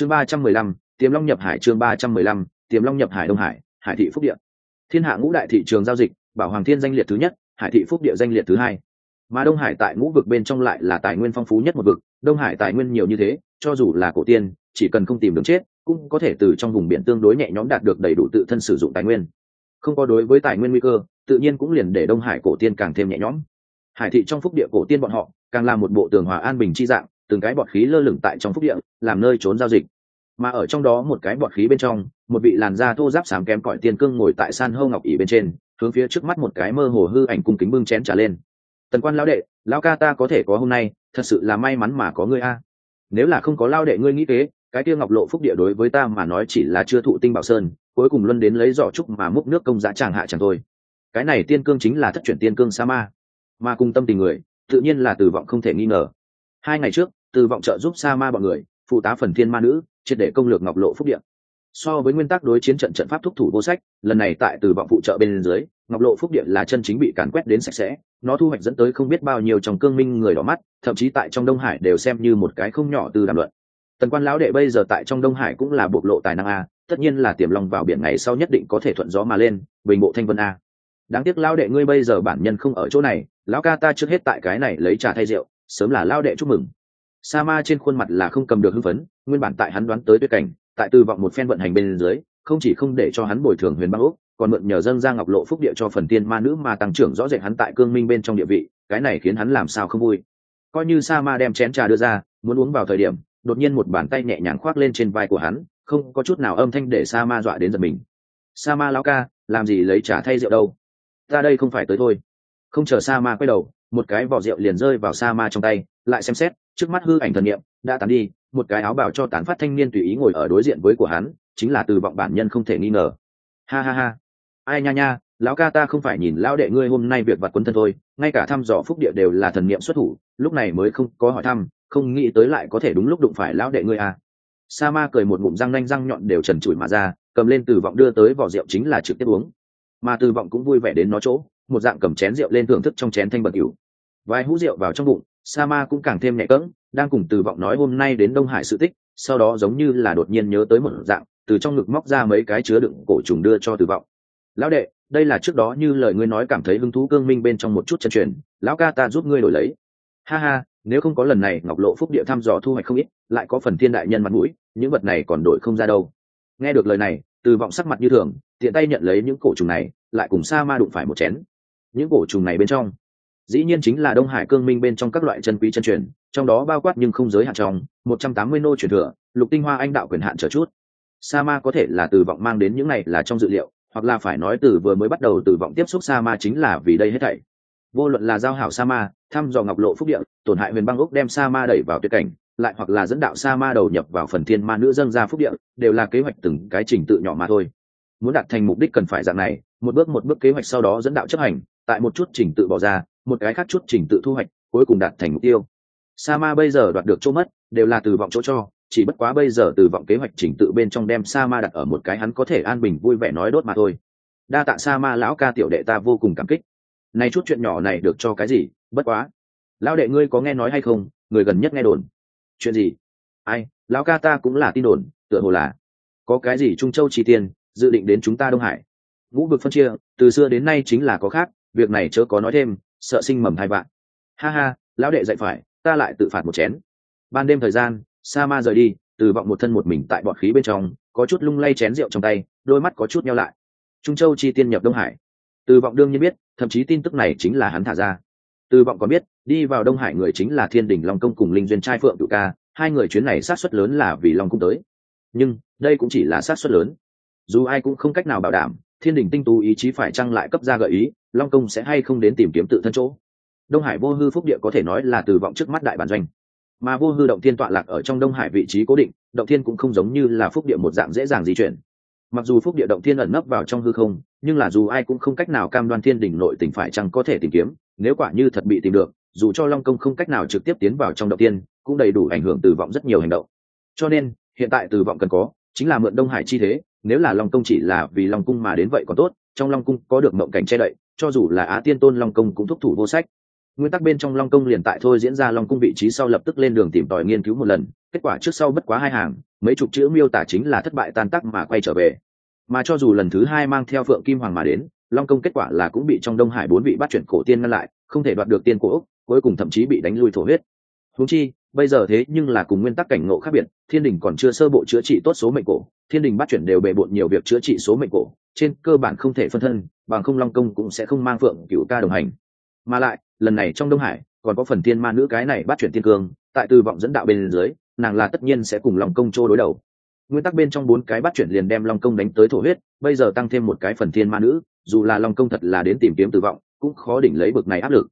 chương ba trăm mười lăm, tiềm long nhập hải chương ba trăm mười lăm, tiềm long nhập hải đông hải hải thị phúc địa. Thiên hạ ngũ đại thị trường giao dịch, bảo hoàng thiên danh liệt thứ nhất, hải thị phúc địa danh liệt thứ hai. Mà đông hải tại ngũ vực bên trong lại là tài nguyên phong phú nhất một vực, đông hải tài nguyên nhiều như thế, cho dù là cổ tiên, chỉ cần không tìm đường chết, cũng có thể từ trong vùng biển tương đối nhẹ nhõm đạt được đầy đủ tự thân sử dụng tài nguyên. Không có đối với tài nguyên nguy cơ, tự nhiên cũng liền để đông hải cổ tiên càng thêm nhẹ nhõm. Hải thị trong phúc địa cổ tiên bọn họ, càng là một bộ tường hòa an bình chi dạng từng cái bọt khí lơ lửng tại trong phúc địa, làm nơi trốn giao dịch. Mà ở trong đó một cái bọt khí bên trong, một vị làn da thô giáp sám kém cỏi tiên cương ngồi tại san hâu ngọc ỉ bên trên, hướng phía trước mắt một cái mơ hồ hư ảnh cung kính bưng chén trả lên. Tần quan lão đệ, lão ca ta có thể có hôm nay, thật sự là may mắn mà có ngươi a. Nếu là không có lao đệ ngươi nghĩ kế, cái kia ngọc lộ phúc địa đối với ta mà nói chỉ là chưa thụ tinh bảo sơn, cuối cùng luân đến lấy giỏ trúc mà múc nước công giá tràng hạ chẳng thôi. Cái này tiên cương chính là thất chuyển tiên cương sa ma. Mà cùng tâm tình người, tự nhiên là tử vọng không thể nghi ngờ. Hai ngày trước từ vọng trợ giúp sa ma bọn người, phụ tá phần thiên ma nữ, triệt để công lược ngọc lộ phúc điện so với nguyên tắc đối chiến trận trận pháp thúc thủ vô sách, lần này tại từ vọng phụ trợ bên dưới, ngọc lộ phúc điện là chân chính bị càn quét đến sạch sẽ, nó thu hoạch dẫn tới không biết bao nhiêu trong cương minh người đỏ mắt, thậm chí tại trong đông hải đều xem như một cái không nhỏ từ đàm luận. Tần quan lão đệ bây giờ tại trong đông hải cũng là bộc lộ tài năng a, tất nhiên là tiềm lòng vào biển ngày sau nhất định có thể thuận gió mà lên, bình bộ thanh vân a. Đáng tiếc lão đệ ngươi bây giờ bản nhân không ở chỗ này, lão ca ta trước hết tại cái này lấy trà thay rượu, sớm là lão đệ chúc mừng sa ma trên khuôn mặt là không cầm được hưng phấn, nguyên bản tại hắn đoán tới tuyết cảnh, tại tư vọng một phen vận hành bên dưới, không chỉ không để cho hắn bồi thường huyền băng úc còn mượn nhờ dân ra ngọc lộ phúc địa cho phần tiên ma nữ mà tăng trưởng rõ rệt hắn tại cương minh bên trong địa vị, cái này khiến hắn làm sao không vui. Coi như sa ma đem chén trà đưa ra, muốn uống vào thời điểm, đột nhiên một bàn tay nhẹ nhàng khoác lên trên vai của hắn, không có chút nào âm thanh để sa ma dọa đến giật mình. Sa ma lao ca, làm gì lấy trà thay rượu đâu? Ra đây không phải tới thôi. Không chờ sa ma quay đầu, một cái vỏ rượu liền rơi vào sa ma trong tay, lại xem xét trước mắt hư ảnh thần niệm đã tán đi, một cái áo bào cho tán phát thanh niên tùy ý ngồi ở đối diện với của hắn, chính là từ vọng bản nhân không thể nghi ngờ. Ha ha ha. Ai nha nha, lão ca ta không phải nhìn lão đệ ngươi hôm nay việc vặt quân thân thôi, ngay cả thăm dò phúc địa đều là thần niệm xuất thủ, lúc này mới không có hỏi thăm, không nghĩ tới lại có thể đúng lúc đụng phải lão đệ ngươi à. sa ma cười một ngụm răng nanh răng nhọn đều trần trụi mà ra, cầm lên từ vọng đưa tới vỏ rượu chính là trực tiếp uống. Mà từ vọng cũng vui vẻ đến nó chỗ, một dạng cầm chén rượu lên thưởng thức trong chén thanh bật cửu vài hũ rượu vào trong bụng sa ma cũng càng thêm nhẹ cỡng đang cùng từ vọng nói hôm nay đến đông hải sự tích, sau đó giống như là đột nhiên nhớ tới một dạng, từ trong ngực móc ra mấy cái chứa đựng cổ trùng đưa cho từ vọng. Lão đệ, đây là trước đó như lời ngươi nói cảm thấy hứng thú cương minh bên trong một chút chân truyền, lão ca ta giúp ngươi đổi lấy. Ha ha, nếu không có lần này ngọc lộ phúc địa thăm dò thu hoạch không ít, lại có phần thiên đại nhân mặt mũi, những vật này còn đổi không ra đâu. Nghe được lời này, từ vọng sắc mặt như thường, tiện tay nhận lấy những cổ trùng này, lại cùng sa ma đụng phải một chén. Những cổ trùng này bên trong dĩ nhiên chính là đông hải cương minh bên trong các loại chân quý chân truyền, trong đó bao quát nhưng không giới hạn trong, một trăm tám mươi nô truyền thừa, lục tinh hoa anh đạo quyền hạn trở chút. Sa ma có thể là từ vọng mang đến những này là trong dự liệu, hoặc là phải nói từ vừa mới bắt đầu từ vọng tiếp xúc sa ma chính là vì đây hết thảy. Vô luận là giao hảo sa ma thăm dò ngọc lộ phúc địa, tổn hại huyền băng úc đem sa ma đẩy vào tuyệt cảnh, lại hoặc là dẫn đạo sa ma đầu nhập vào phần thiên ma nữ dân ra phúc địa, đều là kế hoạch từng cái trình tự nhỏ mà thôi. Muốn đạt thành mục đích cần phải dạng này, một bước một bước kế hoạch sau đó dẫn đạo chấp hành, tại một chút trình tự bỏ ra một cái khác chút trình tự thu hoạch, cuối cùng đạt thành mục tiêu. Sa ma bây giờ đoạt được chỗ mất, đều là từ vọng chỗ cho, chỉ bất quá bây giờ từ vọng kế hoạch trình tự bên trong đem sa ma đặt ở một cái hắn có thể an bình vui vẻ nói đốt mà thôi. Đa tạ sa ma lão ca tiểu đệ ta vô cùng cảm kích. Này chút chuyện nhỏ này được cho cái gì, bất quá. Lão đệ ngươi có nghe nói hay không, người gần nhất nghe đồn. Chuyện gì? Ai, lão ca ta cũng là tin đồn, tựa hồ là. Có cái gì trung châu chi tiên dự định đến chúng ta đông hải. Ngũ vực phân chia, từ xưa đến nay chính là có khác việc này chớ có nói thêm, sợ sinh mầm hai vạn. Ha ha, lão đệ dạy phải, ta lại tự phạt một chén. Ban đêm thời gian, sa ma rời đi, từ vọng một thân một mình tại bọt khí bên trong, có chút lung lay chén rượu trong tay, đôi mắt có chút nhau lại. Trung châu chi tiên nhập đông hải. Từ vọng đương nhiên biết, thậm chí tin tức này chính là hắn thả ra. Từ vọng có biết, đi vào đông hải người chính là thiên đình long công cùng linh duyên trai phượng cựu ca, hai người chuyến này sát xuất lớn là vì long cung tới. Nhưng, đây cũng chỉ là sát xuất lớn. Dù ai cũng không cách nào bảo đảm thiên đình tinh tú ý chí phải chăng lại cấp ra gợi ý, long công sẽ hay không đến tìm kiếm tự thân chỗ? Đông hải vô hư phúc địa có thể nói là từ vọng trước mắt đại bản doanh. Mà vô hư động thiên tọa lạc ở trong đông hải vị trí cố định, động thiên cũng không giống như là phúc địa một dạng dễ dàng di chuyển. Mặc dù phúc địa động thiên ẩn nấp vào trong hư không, nhưng là dù ai cũng không cách nào cam đoan thiên đỉnh nội tỉnh phải chăng có thể tìm kiếm, nếu quả như thật bị tìm được, dù cho long công không cách nào trực tiếp tiến vào trong động tiên cũng đầy đủ ảnh hưởng từ vọng rất nhiều hành động. Cho nên, hiện tại từ vọng cần có, chính là mượn đông hải chi thế nếu là long công chỉ là vì long cung mà đến vậy còn tốt, trong long cung có được mộng cảnh che đậy, cho dù là á tiên tôn long công cũng thúc thủ vô sách. Nguyên tắc bên trong long công liền tại thôi diễn ra long cung vị trí sau lập tức lên đường tìm tòi nghiên cứu một lần, kết quả trước sau bất quá hai hàng, mấy chục chữ miêu tả chính là thất bại tan tắc mà quay trở về. Mà cho dù lần thứ hai mang theo phượng kim hoàng mà đến, long công kết quả là cũng bị trong đông hải bốn vị bắt chuyển cổ tiên ngăn lại, không thể đoạt được tiên cổ úc cuối cùng thậm chí bị đánh lui thổ huyết. Huống chi, bây giờ thế nhưng là cùng nguyên tắc cảnh ngộ khác biệt, thiên đình còn chưa sơ bộ chữa trị tốt số mệnh cổ, thiên đình bắt chuyển đều bề bộn nhiều việc chữa trị số mệnh cổ, trên cơ bản không thể phân thân, bằng không long công cũng sẽ không mang phượng cựu ca đồng hành. Mà lại, lần này trong đông hải, còn có phần thiên ma nữ cái này bắt chuyển thiên cương, tại từ vọng dẫn đạo bên dưới, nàng là tất nhiên sẽ cùng long công chô đối đầu. Nguyên tắc bên trong bốn cái bắt chuyển liền đem long công đánh tới thổ huyết, bây giờ tăng thêm một cái phần thiên ma nữ, dù là long công thật là đến tìm kiếm từ vọng, cũng khó đỉnh lấy bực này áp lực.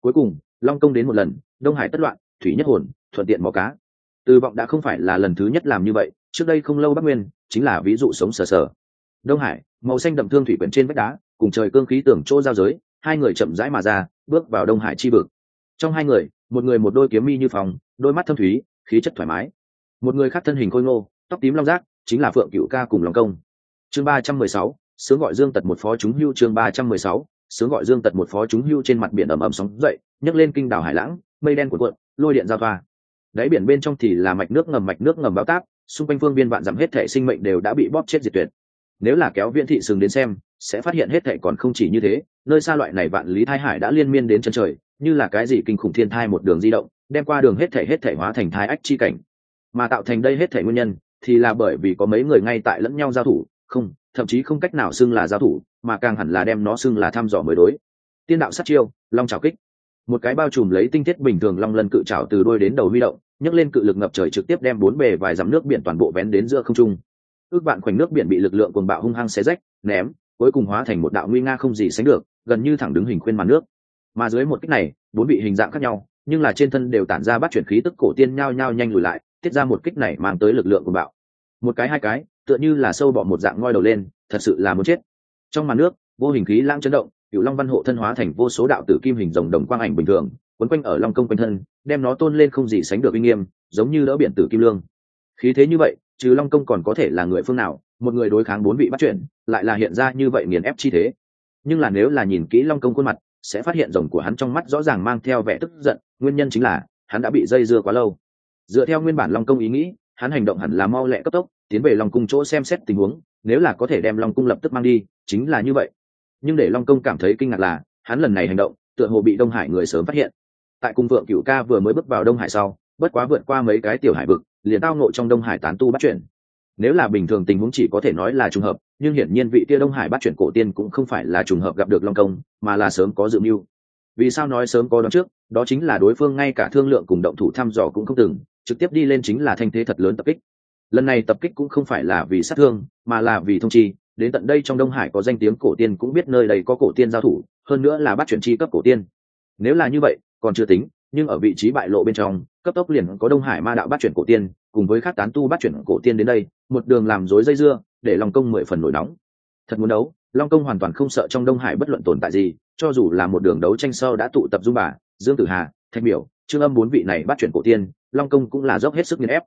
Cuối cùng, long công đến một lần, đông hải tất loạn thủy nhất hồn, thuận tiện mò cá. Từ vọng đã không phải là lần thứ nhất làm như vậy, trước đây không lâu bắc nguyên, chính là ví dụ sống sờ sờ. Đông hải, màu xanh đậm thương thủy quyển trên vách đá, cùng trời cương khí tưởng chỗ giao giới, hai người chậm rãi mà ra, bước vào đông hải chi vực. Trong hai người, một người một đôi kiếm mi như phòng, đôi mắt thâm thúy, khí chất thoải mái. Một người khác thân hình khôi ngô, tóc tím long giác chính là phượng cựu ca cùng lòng công. Chương ba trăm mười sáu, sướng gọi dương tật một phó chúng hưu chương ba trăm mười sáu, sướng gọi dương tật một phó chúng hưu trên mặt biển ầm ầm sóng dậy, nhấc lên kinh đảo hải lãng, mây đen cuộn cuộn lôi điện giao thoa. Đáy biển bên trong thì là mạch nước ngầm, mạch nước ngầm bao táp, xung quanh phương biên vạn dặm hết thể sinh mệnh đều đã bị bóp chết diệt tuyệt. Nếu là kéo viễn thị sừng đến xem, sẽ phát hiện hết thể còn không chỉ như thế, nơi xa loại này vạn lý thai hải đã liên miên đến chân trời, như là cái gì kinh khủng thiên thai một đường di động, đem qua đường hết thể hết thể hóa thành thai ách chi cảnh. Mà tạo thành đây hết thể nguyên nhân, thì là bởi vì có mấy người ngay tại lẫn nhau giao thủ, không, thậm chí không cách nào xưng là giao thủ, mà càng hẳn là đem nó xưng là thăm dò mới đối. Tiên đạo sát chiêu, long trào kích một cái bao trùm lấy tinh thiết bình thường long lân cự trào từ đôi đến đầu huy động, nhấc lên cự lực ngập trời trực tiếp đem bốn bề vài dặm nước biển toàn bộ vén đến giữa không trung. Ước vạn khoảnh nước biển bị lực lượng cuồng bạo hung hăng xé rách, ném, cuối cùng hóa thành một đạo nguy nga không gì sánh được, gần như thẳng đứng hình khuyên màn nước. Mà dưới một kích này, bốn vị hình dạng khác nhau, nhưng là trên thân đều tản ra bắt chuyển khí tức cổ tiên nhao nhao nhanh lùi lại, tiết ra một kích này mang tới lực lượng của bạo. Một cái hai cái, tựa như là sâu bọ một dạng ngoi đầu lên, thật sự là muốn chết. Trong màn nước, vô hình khí lãng chấn động cựu long văn hộ thân hóa thành vô số đạo tử kim hình rồng đồng quang ảnh bình thường, quấn quanh ở long công quanh thân, đem nó tôn lên không gì sánh được uy nghiêm, giống như đỡ biển tử kim lương. Khí thế như vậy, trừ long công còn có thể là người phương nào, một người đối kháng bốn vị bắt chuyển lại là hiện ra như vậy nghiền ép chi thế. Nhưng là nếu là nhìn kỹ long công khuôn mặt, sẽ phát hiện rồng của hắn trong mắt rõ ràng mang theo vẻ tức giận, nguyên nhân chính là, hắn đã bị dây dưa quá lâu. Dựa theo nguyên bản long công ý nghĩ, hắn hành động hẳn là mau lẹ cấp tốc, tiến về long cung chỗ xem xét tình huống, nếu là có thể đem long cung lập tức mang đi, chính là như vậy nhưng để long công cảm thấy kinh ngạc là, hắn lần này hành động, tựa hồ bị đông hải người sớm phát hiện. Tại cung vượng cựu ca vừa mới bước vào đông hải sau, bất quá vượt qua mấy cái tiểu hải vực, liền tao nộ trong đông hải tán tu bắt chuyển nếu là bình thường tình huống chỉ có thể nói là trùng hợp, nhưng hiển nhiên vị tia đông hải bắt chuyển cổ tiên cũng không phải là trùng hợp gặp được long công, mà là sớm có dự mưu. Vì sao nói sớm có đón trước, đó chính là đối phương ngay cả thương lượng cùng động thủ thăm dò cũng không từng, trực tiếp đi lên chính là thanh thế thật lớn tập kích. Lần này tập kích cũng không phải là vì sát thương, mà là vì thông chi đến tận đây trong đông hải có danh tiếng cổ tiên cũng biết nơi đây có cổ tiên giao thủ, hơn nữa là bắt chuyển chi cấp cổ tiên. Nếu là như vậy, còn chưa tính, nhưng ở vị trí bại lộ bên trong, cấp tốc liền có đông hải ma đạo bắt chuyển cổ tiên, cùng với các tán tu bắt chuyển cổ tiên đến đây, một đường làm rối dây dưa, để long công mười phần nổi nóng. Thật muốn đấu, long công hoàn toàn không sợ trong đông hải bất luận tồn tại gì, cho dù là một đường đấu tranh sâu đã tụ tập dung bà, dương tử hà thanh biểu trương âm bốn vị này bắt chuyển cổ tiên, long công cũng là dốc hết sức nghiền ép.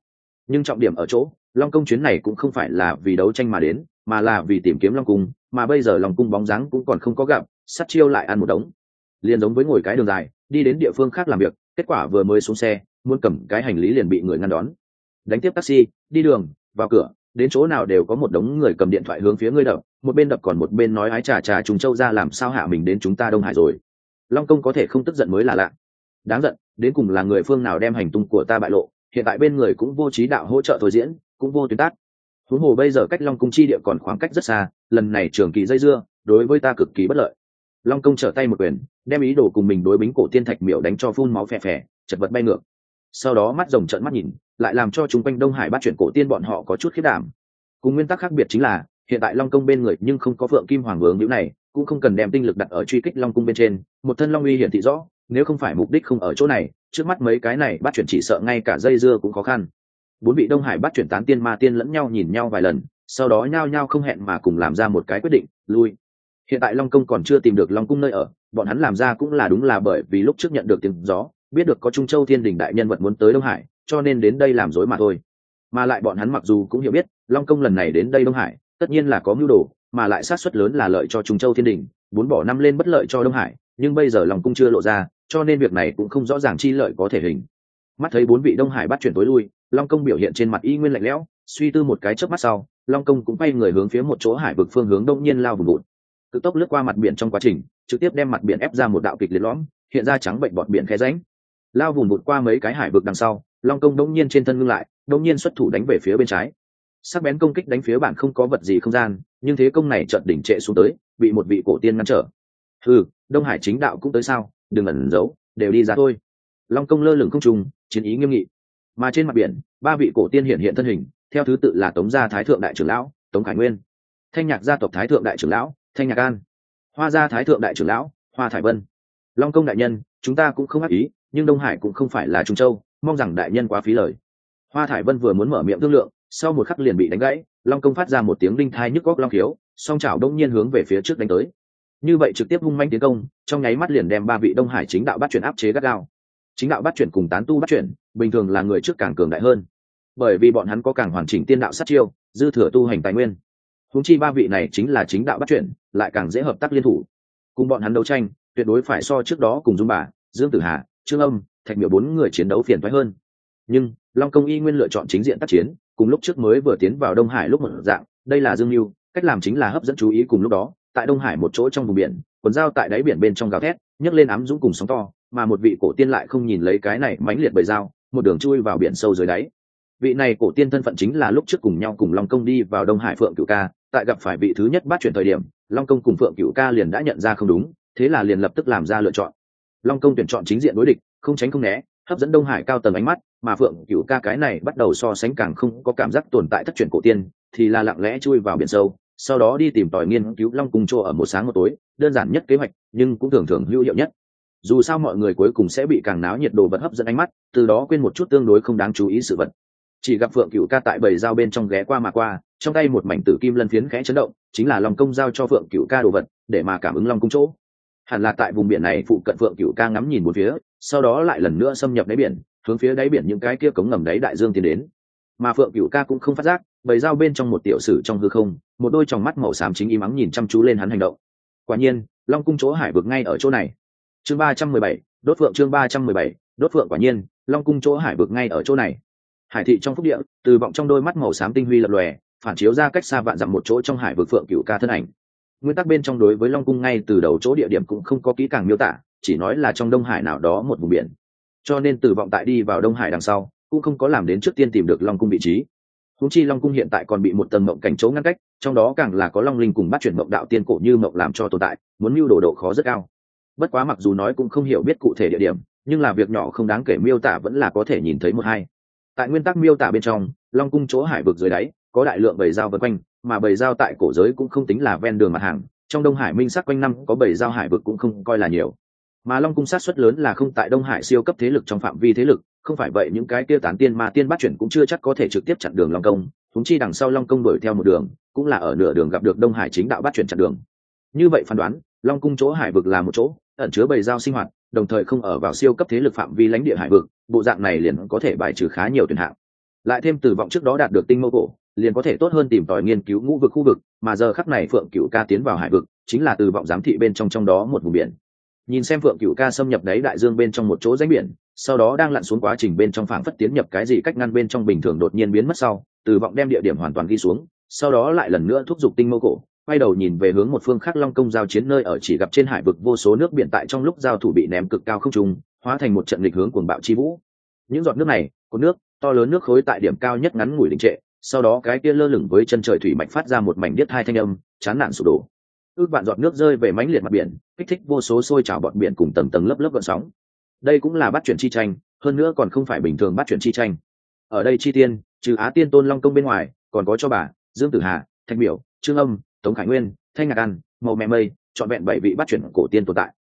Nhưng trọng điểm ở chỗ, long công chuyến này cũng không phải là vì đấu tranh mà đến mà là vì tìm kiếm long cung, mà bây giờ long cung bóng dáng cũng còn không có gặp, sắt chiêu lại ăn một đống. Liền giống với ngồi cái đường dài, đi đến địa phương khác làm việc, kết quả vừa mới xuống xe, muốn cầm cái hành lý liền bị người ngăn đón. Đánh tiếp taxi, đi đường, vào cửa, đến chỗ nào đều có một đống người cầm điện thoại hướng phía ngươi đập, một bên đập còn một bên nói ái trà trà trùng châu ra làm sao hạ mình đến chúng ta đông hải rồi. Long công có thể không tức giận mới là lạ. Đáng giận, đến cùng là người phương nào đem hành tung của ta bại lộ, hiện tại bên người cũng vô trí đạo hỗ trợ thôi diễn, cũng vô tuyến tác huống hồ bây giờ cách long cung chi địa còn khoảng cách rất xa, lần này trường kỳ dây dưa, đối với ta cực kỳ bất lợi. Long công trở tay một quyền, đem ý đồ cùng mình đối bính cổ tiên thạch miểu đánh cho phun máu phè phè, chật vật bay ngược. Sau đó mắt rồng trợn mắt nhìn, lại làm cho chúng quanh đông hải bắt chuyển cổ tiên bọn họ có chút khiết đảm. Cùng nguyên tắc khác biệt chính là, hiện tại long công bên người nhưng không có phượng kim hoàng vướng nữ này, cũng không cần đem tinh lực đặt ở truy kích long cung bên trên, một thân long uy hiển thị rõ, nếu không phải mục đích không ở chỗ này, trước mắt mấy cái này bắt chuyển chỉ sợ ngay cả dây dưa cũng khó khăn bốn vị đông hải bắt chuyển tán tiên ma tiên lẫn nhau nhìn nhau vài lần, sau đó nhao nhao không hẹn mà cùng làm ra một cái quyết định, lui. Hiện tại long công còn chưa tìm được long cung nơi ở, bọn hắn làm ra cũng là đúng là bởi vì lúc trước nhận được tiếng gió, biết được có trung châu thiên đình đại nhân vật muốn tới đông hải, cho nên đến đây làm dối mà thôi. Mà lại bọn hắn mặc dù cũng hiểu biết, long công lần này đến đây đông hải, tất nhiên là có mưu đồ, mà lại sát suất lớn là lợi cho trung châu thiên đình muốn bỏ năm lên bất lợi cho đông hải, nhưng bây giờ lòng cung chưa lộ ra, cho nên việc này cũng không rõ ràng chi lợi có thể hình. Mắt thấy bốn vị đông hải bắt chuyển tối lui long công biểu hiện trên mặt y nguyên lạnh lẽo, suy tư một cái chớp mắt sau, long công cũng bay người hướng phía một chỗ hải vực phương hướng đông nhiên lao vùng bụt cực tốc lướt qua mặt biển trong quá trình, trực tiếp đem mặt biển ép ra một đạo kịch liệt lõm, hiện ra trắng bệnh bọt biển khe ránh lao vùng bụt qua mấy cái hải vực đằng sau, long công đông nhiên trên thân ngưng lại đông nhiên xuất thủ đánh về phía bên trái. Sắc bén công kích đánh phía bản không có vật gì không gian, nhưng thế công này chợt đỉnh trệ xuống tới, bị một vị cổ tiên ngăn trở. Ừ đông hải chính đạo cũng tới sao? Đừng ẩn giấu, đều đi ra thôi. Long công lơ lửng không trùng chiến ý nghiêm nghị mà trên mặt biển, ba vị cổ tiên hiện hiện thân hình, theo thứ tự là tống gia thái thượng đại trưởng lão, tống khải nguyên. Thanh nhạc gia tộc thái thượng đại trưởng lão, thanh nhạc an. Hoa gia thái thượng đại trưởng lão, hoa thải vân. Long công đại nhân, chúng ta cũng không ác ý, nhưng đông hải cũng không phải là trung châu, mong rằng đại nhân quá phí lời. Hoa thải vân vừa muốn mở miệng thương lượng, sau một khắc liền bị đánh gãy, long công phát ra một tiếng đinh thai nhức góc long khiếu, song chảo đông nhiên hướng về phía trước đánh tới. Như vậy trực tiếp hung manh tiến công, trong nháy mắt liền đem ba vị đông hải chính đạo bắt chuyển áp chế gắt gao chính đạo bắt chuyển cùng tán tu bắt chuyển, bình thường là người trước càng cường đại hơn. Bởi vì bọn hắn có càng hoàn chỉnh tiên đạo sát chiêu, dư thừa tu hành tài nguyên. Húng chi ba vị này chính là chính đạo bắt chuyển, lại càng dễ hợp tác liên thủ. Cùng bọn hắn đấu tranh, tuyệt đối phải so trước đó cùng dung bà, dương tử hà, trương âm, thạch miểu bốn người chiến đấu phiền thoái hơn. Nhưng, long công y nguyên lựa chọn chính diện tác chiến, cùng lúc trước mới vừa tiến vào đông hải lúc một dạng, đây là dương mưu, cách làm chính là hấp dẫn chú ý cùng lúc đó, tại đông hải một chỗ trong vùng biển, quần dao tại đáy biển bên trong gào thét, nhấc lên ám dũng cùng sóng to mà một vị cổ tiên lại không nhìn lấy cái này mãnh liệt bởi dao, một đường chui vào biển sâu dưới đáy. Vị này cổ tiên thân phận chính là lúc trước cùng nhau cùng long công đi vào đông hải phượng Cựu ca, tại gặp phải vị thứ nhất bắt chuyển thời điểm, long công cùng phượng Cựu ca liền đã nhận ra không đúng, thế là liền lập tức làm ra lựa chọn. Long công tuyển chọn chính diện đối địch, không tránh không né, hấp dẫn đông hải cao tầng ánh mắt, mà phượng Cựu ca cái này bắt đầu so sánh càng không có cảm giác tồn tại thất truyền cổ tiên, thì là lặng lẽ chui vào biển sâu, sau đó đi tìm tòi nghiên cứu long cung chỗ ở một sáng một tối, đơn giản nhất kế hoạch, nhưng cũng thường thường hữu hiệu nhất dù sao mọi người cuối cùng sẽ bị càng náo nhiệt đồ vật hấp dẫn ánh mắt, từ đó quên một chút tương đối không đáng chú ý sự vật. Chỉ gặp phượng cựu ca tại bầy dao bên trong ghé qua mà qua, trong tay một mảnh tử kim lân phiến khẽ chấn động, chính là long công giao cho phượng cựu ca đồ vật, để mà cảm ứng long cung chỗ. Hẳn là tại vùng biển này phụ cận phượng cựu ca ngắm nhìn một phía, sau đó lại lần nữa xâm nhập đáy biển, hướng phía đáy biển những cái kia cống ngầm đáy đại dương tiến đến. Mà phượng cựu ca cũng không phát giác, bầy dao bên trong một tiểu sử trong hư không, một đôi tròng mắt màu xám chính im ắng nhìn chăm chú lên hắn hành động. Quả nhiên, long cung chỗ hải vực ngay ở chỗ này chương ba trăm mười bảy, đốt phượng chương ba trăm mười bảy, đốt phượng quả nhiên, long cung chỗ hải vực ngay ở chỗ này. Hải thị trong phúc địa, từ vọng trong đôi mắt màu xám tinh huy lập lòe, phản chiếu ra cách xa vạn dặm một chỗ trong hải vực phượng cựu ca thân ảnh. Nguyên tắc bên trong đối với long cung ngay từ đầu chỗ địa điểm cũng không có kỹ càng miêu tả, chỉ nói là trong đông hải nào đó một vùng biển. Cho nên từ vọng tại đi vào đông hải đằng sau, cũng không có làm đến trước tiên tìm được long cung vị trí. Húng chi long cung hiện tại còn bị một tầng mộng cảnh chỗ ngăn cách, trong đó càng là có long linh cùng bắt chuyển mộng đạo tiên cổ như mộng làm cho tồn tại, muốn mưu đồ độ khó rất cao bất quá mặc dù nói cũng không hiểu biết cụ thể địa điểm, nhưng là việc nhỏ không đáng kể miêu tả vẫn là có thể nhìn thấy một hai. Tại nguyên tắc miêu tả bên trong, long cung chỗ hải vực dưới đáy, có đại lượng bầy dao vân quanh, mà bầy dao tại cổ giới cũng không tính là ven đường mặt hàng, trong đông hải minh sắc quanh năm có bầy dao hải vực cũng không coi là nhiều. Mà long cung sát xuất lớn là không tại đông hải siêu cấp thế lực trong phạm vi thế lực, không phải vậy những cái tiêu tán tiên mà tiên bắt chuyển cũng chưa chắc có thể trực tiếp chặn đường long công thúng chi đằng sau long công đuổi theo một đường, cũng là ở nửa đường gặp được đông hải chính đạo bắt chuyển chặn đường. Như vậy phán đoán, long cung chỗ hải vực là một chỗ ẩn chứa bầy dao sinh hoạt, đồng thời không ở vào siêu cấp thế lực phạm vi lãnh địa hải vực, bộ dạng này liền có thể bài trừ khá nhiều tuyển hạng. Lại thêm từ vọng trước đó đạt được tinh mâu cổ, liền có thể tốt hơn tìm tòi nghiên cứu ngũ vực khu vực, mà giờ khắc này phượng cựu ca tiến vào hải vực, chính là từ vọng giám thị bên trong trong đó một vùng biển. Nhìn xem phượng cựu ca xâm nhập đáy đại dương bên trong một chỗ danh biển, sau đó đang lặn xuống quá trình bên trong phảng phất tiến nhập cái gì cách ngăn bên trong bình thường đột nhiên biến mất sau từ vọng đem địa điểm hoàn toàn ghi xuống, sau đó lại lần nữa thúc giục tinh mâu cổ quay đầu nhìn về hướng một phương khác long công giao chiến nơi ở chỉ gặp trên hải vực vô số nước biển tại trong lúc giao thủ bị ném cực cao không trùng hóa thành một trận lịch hướng cuồng bạo chi vũ. Những giọt nước này có nước, to lớn nước khối tại điểm cao nhất ngắn ngủi đình trệ, sau đó cái kia lơ lửng với chân trời thủy mạch phát ra một mảnh điếc hai thanh âm, chán nản sụp đổ. Ước vạn giọt nước rơi về mãnh liệt mặt biển, kích thích vô số sôi trào bọt biển cùng tầng tầng lớp lớp gợn sóng. Đây cũng là bắt chuyển chi tranh, hơn nữa còn không phải bình thường bắt chuyển chi tranh. Ở đây chi tiên, trừ á tiên tôn long công bên ngoài, còn có cho bà, dương tử hà thanh biểu, trương âm tống khải nguyên thanh ngạc ăn màu mẹ mây trọn vẹn bảy vị bắt chuyển cổ tiên tồn tại.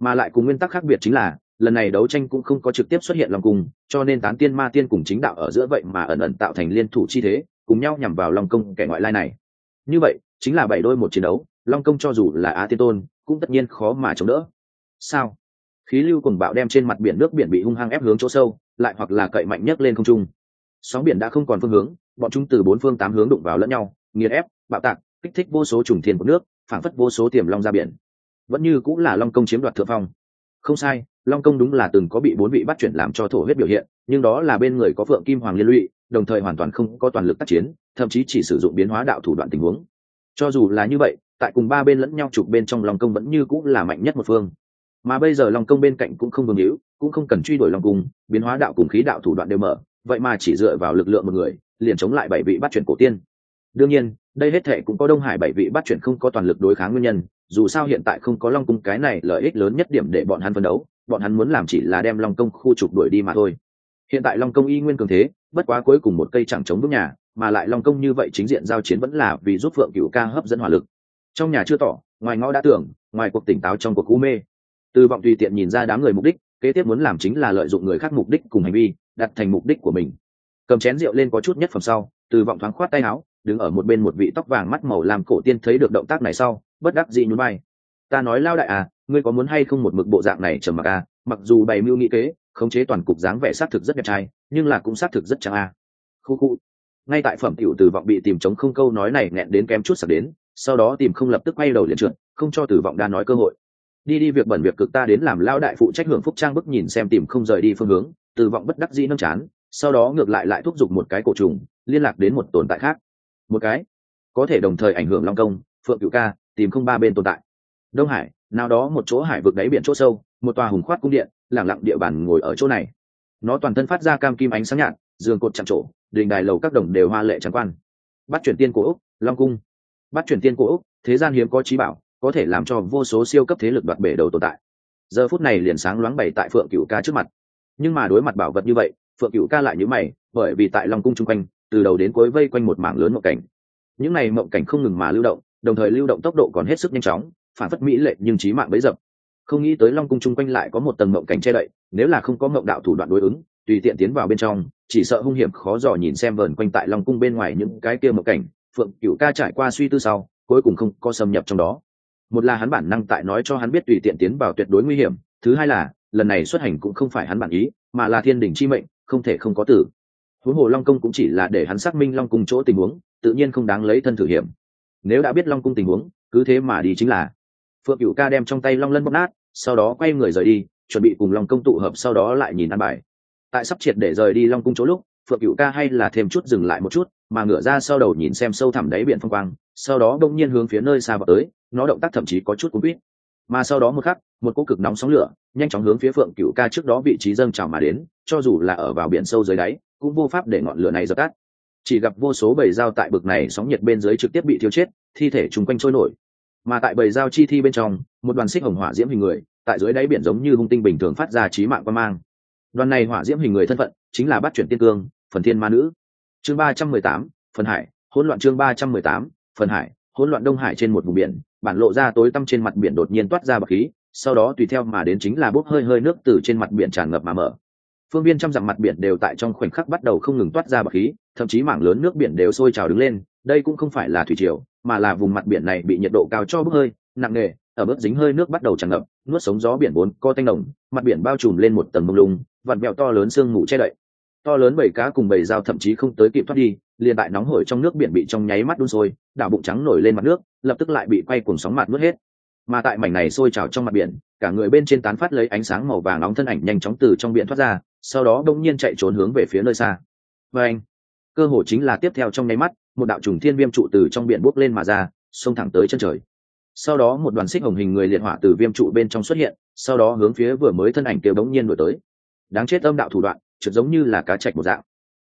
Mà lại cùng nguyên tắc khác biệt chính là lần này đấu tranh cũng không có trực tiếp xuất hiện lòng cung, cho nên tán tiên ma tiên cùng chính đạo ở giữa vậy mà ẩn ẩn tạo thành liên thủ chi thế cùng nhau nhằm vào long công kẻ ngoại lai này. Như vậy chính là bảy đôi một chiến đấu long công cho dù là á tiên tôn cũng tất nhiên khó mà chống đỡ. Sao? Khí lưu cùng bạo đem trên mặt biển nước biển bị hung hăng ép hướng chỗ sâu lại hoặc là cậy mạnh nhất lên không trung. Sóng biển đã không còn phương hướng bọn chúng từ bốn phương tám hướng đụng vào lẫn nhau nghiền ép bạo tạc kích thích vô số trùng thiên của nước phảng phất vô số tiềm long ra biển. Vẫn như cũng là long công chiếm đoạt thượng phong. Không sai, long công đúng là từng có bị bốn vị bắt chuyển làm cho thổ huyết biểu hiện, nhưng đó là bên người có phượng kim hoàng liên lụy, đồng thời hoàn toàn không có toàn lực tác chiến, thậm chí chỉ sử dụng biến hóa đạo thủ đoạn tình huống. Cho dù là như vậy, tại cùng ba bên lẫn nhau chụp bên trong long công vẫn như cũng là mạnh nhất một phương. Mà bây giờ long công bên cạnh cũng không vương hữu, cũng không cần truy đuổi long cung, biến hóa đạo cùng khí đạo thủ đoạn đều mở, vậy mà chỉ dựa vào lực lượng một người, liền chống lại bảy vị bắt chuyển cổ tiên đương nhiên, đây hết thệ cũng có đông hải bảy vị bắt chuyển không có toàn lực đối kháng nguyên nhân, dù sao hiện tại không có long cung cái này lợi ích lớn nhất điểm để bọn hắn phấn đấu, bọn hắn muốn làm chỉ là đem long công khu trục đuổi đi mà thôi. Hiện tại long công y nguyên cường thế, bất quá cuối cùng một cây chẳng chống bước nhà, mà lại long công như vậy chính diện giao chiến vẫn là vì giúp phượng cựu ca hấp dẫn hỏa lực. Trong nhà chưa tỏ, ngoài ngõ đã tưởng, ngoài cuộc tỉnh táo trong cuộc u mê. Từ vọng tùy tiện nhìn ra đám người mục đích, kế tiếp muốn làm chính là lợi dụng người khác mục đích cùng hành vi, đặt thành mục đích của mình. Cầm chén rượu lên có chút nhất phẩm sau, từ vọng thoáng khoát tay áo đứng ở một bên một vị tóc vàng mắt màu làm cổ tiên thấy được động tác này sau, bất đắc dị nhún vai. Ta nói lao đại à ngươi có muốn hay không một mực bộ dạng này trầm mặc à? Mặc dù bày mưu nghĩ kế, khống chế toàn cục dáng vẻ sát thực rất đẹp trai, nhưng là cũng sát thực rất trang à. Khu khu. Ngay tại phẩm tiểu tử vọng bị tìm chống không câu nói này nghẹn đến kém chút sạc đến, sau đó tìm không lập tức quay đầu liền trượt, không cho tử vọng đa nói cơ hội. Đi đi việc bẩn việc cực ta đến làm lao đại phụ trách hưởng phúc trang bức nhìn xem tìm không rời đi phương hướng, tử vọng bất đắc dĩ nâng chán, sau đó ngược lại lại thúc giục một cái cổ trùng, liên lạc đến một tồn tại khác một cái. Có thể đồng thời ảnh hưởng long công, phượng cựu ca, tìm không ba bên tồn tại. Đông hải, nào đó một chỗ hải vực đáy biển chỗ sâu, một tòa hùng khoát cung điện, lẳng lặng địa bàn ngồi ở chỗ này. Nó toàn thân phát ra cam kim ánh sáng nhạt, giường cột chạm trổ, đình đài lầu các đồng đều hoa lệ trắng quan. Bắt chuyển tiên cổ úc, long cung. Bắt chuyển tiên cổ úc, thế gian hiếm có trí bảo, có thể làm cho vô số siêu cấp thế lực đoạt bể đầu tồn tại. Giờ phút này liền sáng loáng bày tại phượng cựu ca trước mặt. Nhưng mà đối mặt bảo vật như vậy, phượng cựu ca lại nhữ mày, bởi vì tại long cung chung quanh từ đầu đến cuối vây quanh một mảng lớn mộng cảnh. Những này mộng cảnh không ngừng mà lưu động, đồng thời lưu động tốc độ còn hết sức nhanh chóng, phản phất mỹ lệ nhưng trí mạng bấy dập. Không nghĩ tới long cung chung quanh lại có một tầng mộng cảnh che đậy, nếu là không có mộng đạo thủ đoạn đối ứng, tùy tiện tiến vào bên trong, chỉ sợ hung hiểm khó dò nhìn xem vờn quanh tại long cung bên ngoài những cái kia mộng cảnh, phượng cựu ca trải qua suy tư sau, cuối cùng không có xâm nhập trong đó. Một là hắn bản năng tại nói cho hắn biết tùy tiện tiến vào tuyệt đối nguy hiểm, thứ hai là, lần này xuất hành cũng không phải hắn bản ý, mà là thiên đình chi mệnh, không thể không có tử huống hồ long công cũng chỉ là để hắn xác minh long cung chỗ tình huống, tự nhiên không đáng lấy thân thử hiểm. Nếu đã biết long cung tình huống, cứ thế mà đi chính là. Phượng cựu ca đem trong tay long lân bóp nát, sau đó quay người rời đi, chuẩn bị cùng long công tụ hợp sau đó lại nhìn ăn bài. Tại sắp triệt để rời đi long cung chỗ lúc, phượng cựu ca hay là thêm chút dừng lại một chút, mà ngửa ra sau đầu nhìn xem sâu thẳm đáy biển phong quang, sau đó đông nhiên hướng phía nơi xa vào tới, nó động tác thậm chí có chút cuốn quýt. Mà sau đó một khắc, một cỗ cực nóng sóng lửa, nhanh chóng hướng phía phượng cựu ca trước đó vị trí dâng trào mà đến, cho dù là ở vào biển sâu dưới đáy cũng vô pháp để ngọn lửa này dập tắt. Chỉ gặp vô số bầy dao tại bực này sóng nhiệt bên dưới trực tiếp bị thiêu chết, thi thể chung quanh trôi nổi. Mà tại bầy dao chi thi bên trong, một đoàn xích hồng hỏa diễm hình người, tại dưới đáy biển giống như hung tinh bình thường phát ra trí mạng quan mang. Đoàn này hỏa diễm hình người thân phận chính là bắt chuyển tiên cương, phần thiên ma nữ. Chương ba trăm mười tám, phần hải, hỗn loạn chương ba trăm mười tám, phần hải, hỗn loạn đông hải trên một vùng biển, bản lộ ra tối tăm trên mặt biển đột nhiên toát ra bậc khí, sau đó tùy theo mà đến chính là bốc hơi hơi nước từ trên mặt biển tràn ngập mà mở phương viên trăm dặm mặt biển đều tại trong khoảnh khắc bắt đầu không ngừng toát ra bọc khí, thậm chí mảng lớn nước biển đều sôi trào đứng lên, đây cũng không phải là thủy triều, mà là vùng mặt biển này bị nhiệt độ cao cho bốc hơi, nặng nề, ở bước dính hơi nước bắt đầu tràn ngập, nuốt sống gió biển bốn co tanh đồng mặt biển bao trùm lên một tầng mông lung, vặn mẹo to lớn sương mù che đậy. To lớn bầy cá cùng bầy dao thậm chí không tới kịp thoát đi, liền tại nóng hổi trong nước biển bị trong nháy mắt đun sôi, đảo bụng trắng nổi lên mặt nước, lập tức lại bị quay cuồng sóng mặt nuốt hết. Mà tại mảnh này sôi trào trong mặt biển, cả người bên trên tán phát lấy ánh sáng màu vàng nóng thân ảnh nhanh chóng từ trong biển thoát ra sau đó đông nhiên chạy trốn hướng về phía nơi xa. Và anh cơ hội chính là tiếp theo trong nháy mắt một đạo trùng thiên viêm trụ từ trong biển bốc lên mà ra xông thẳng tới chân trời. Sau đó một đoàn xích hồng hình người liệt hỏa từ viêm trụ bên trong xuất hiện sau đó hướng phía vừa mới thân ảnh kêu bỗng nhiên đổi tới. Đáng chết âm đạo thủ đoạn trượt giống như là cá chạch một dạng.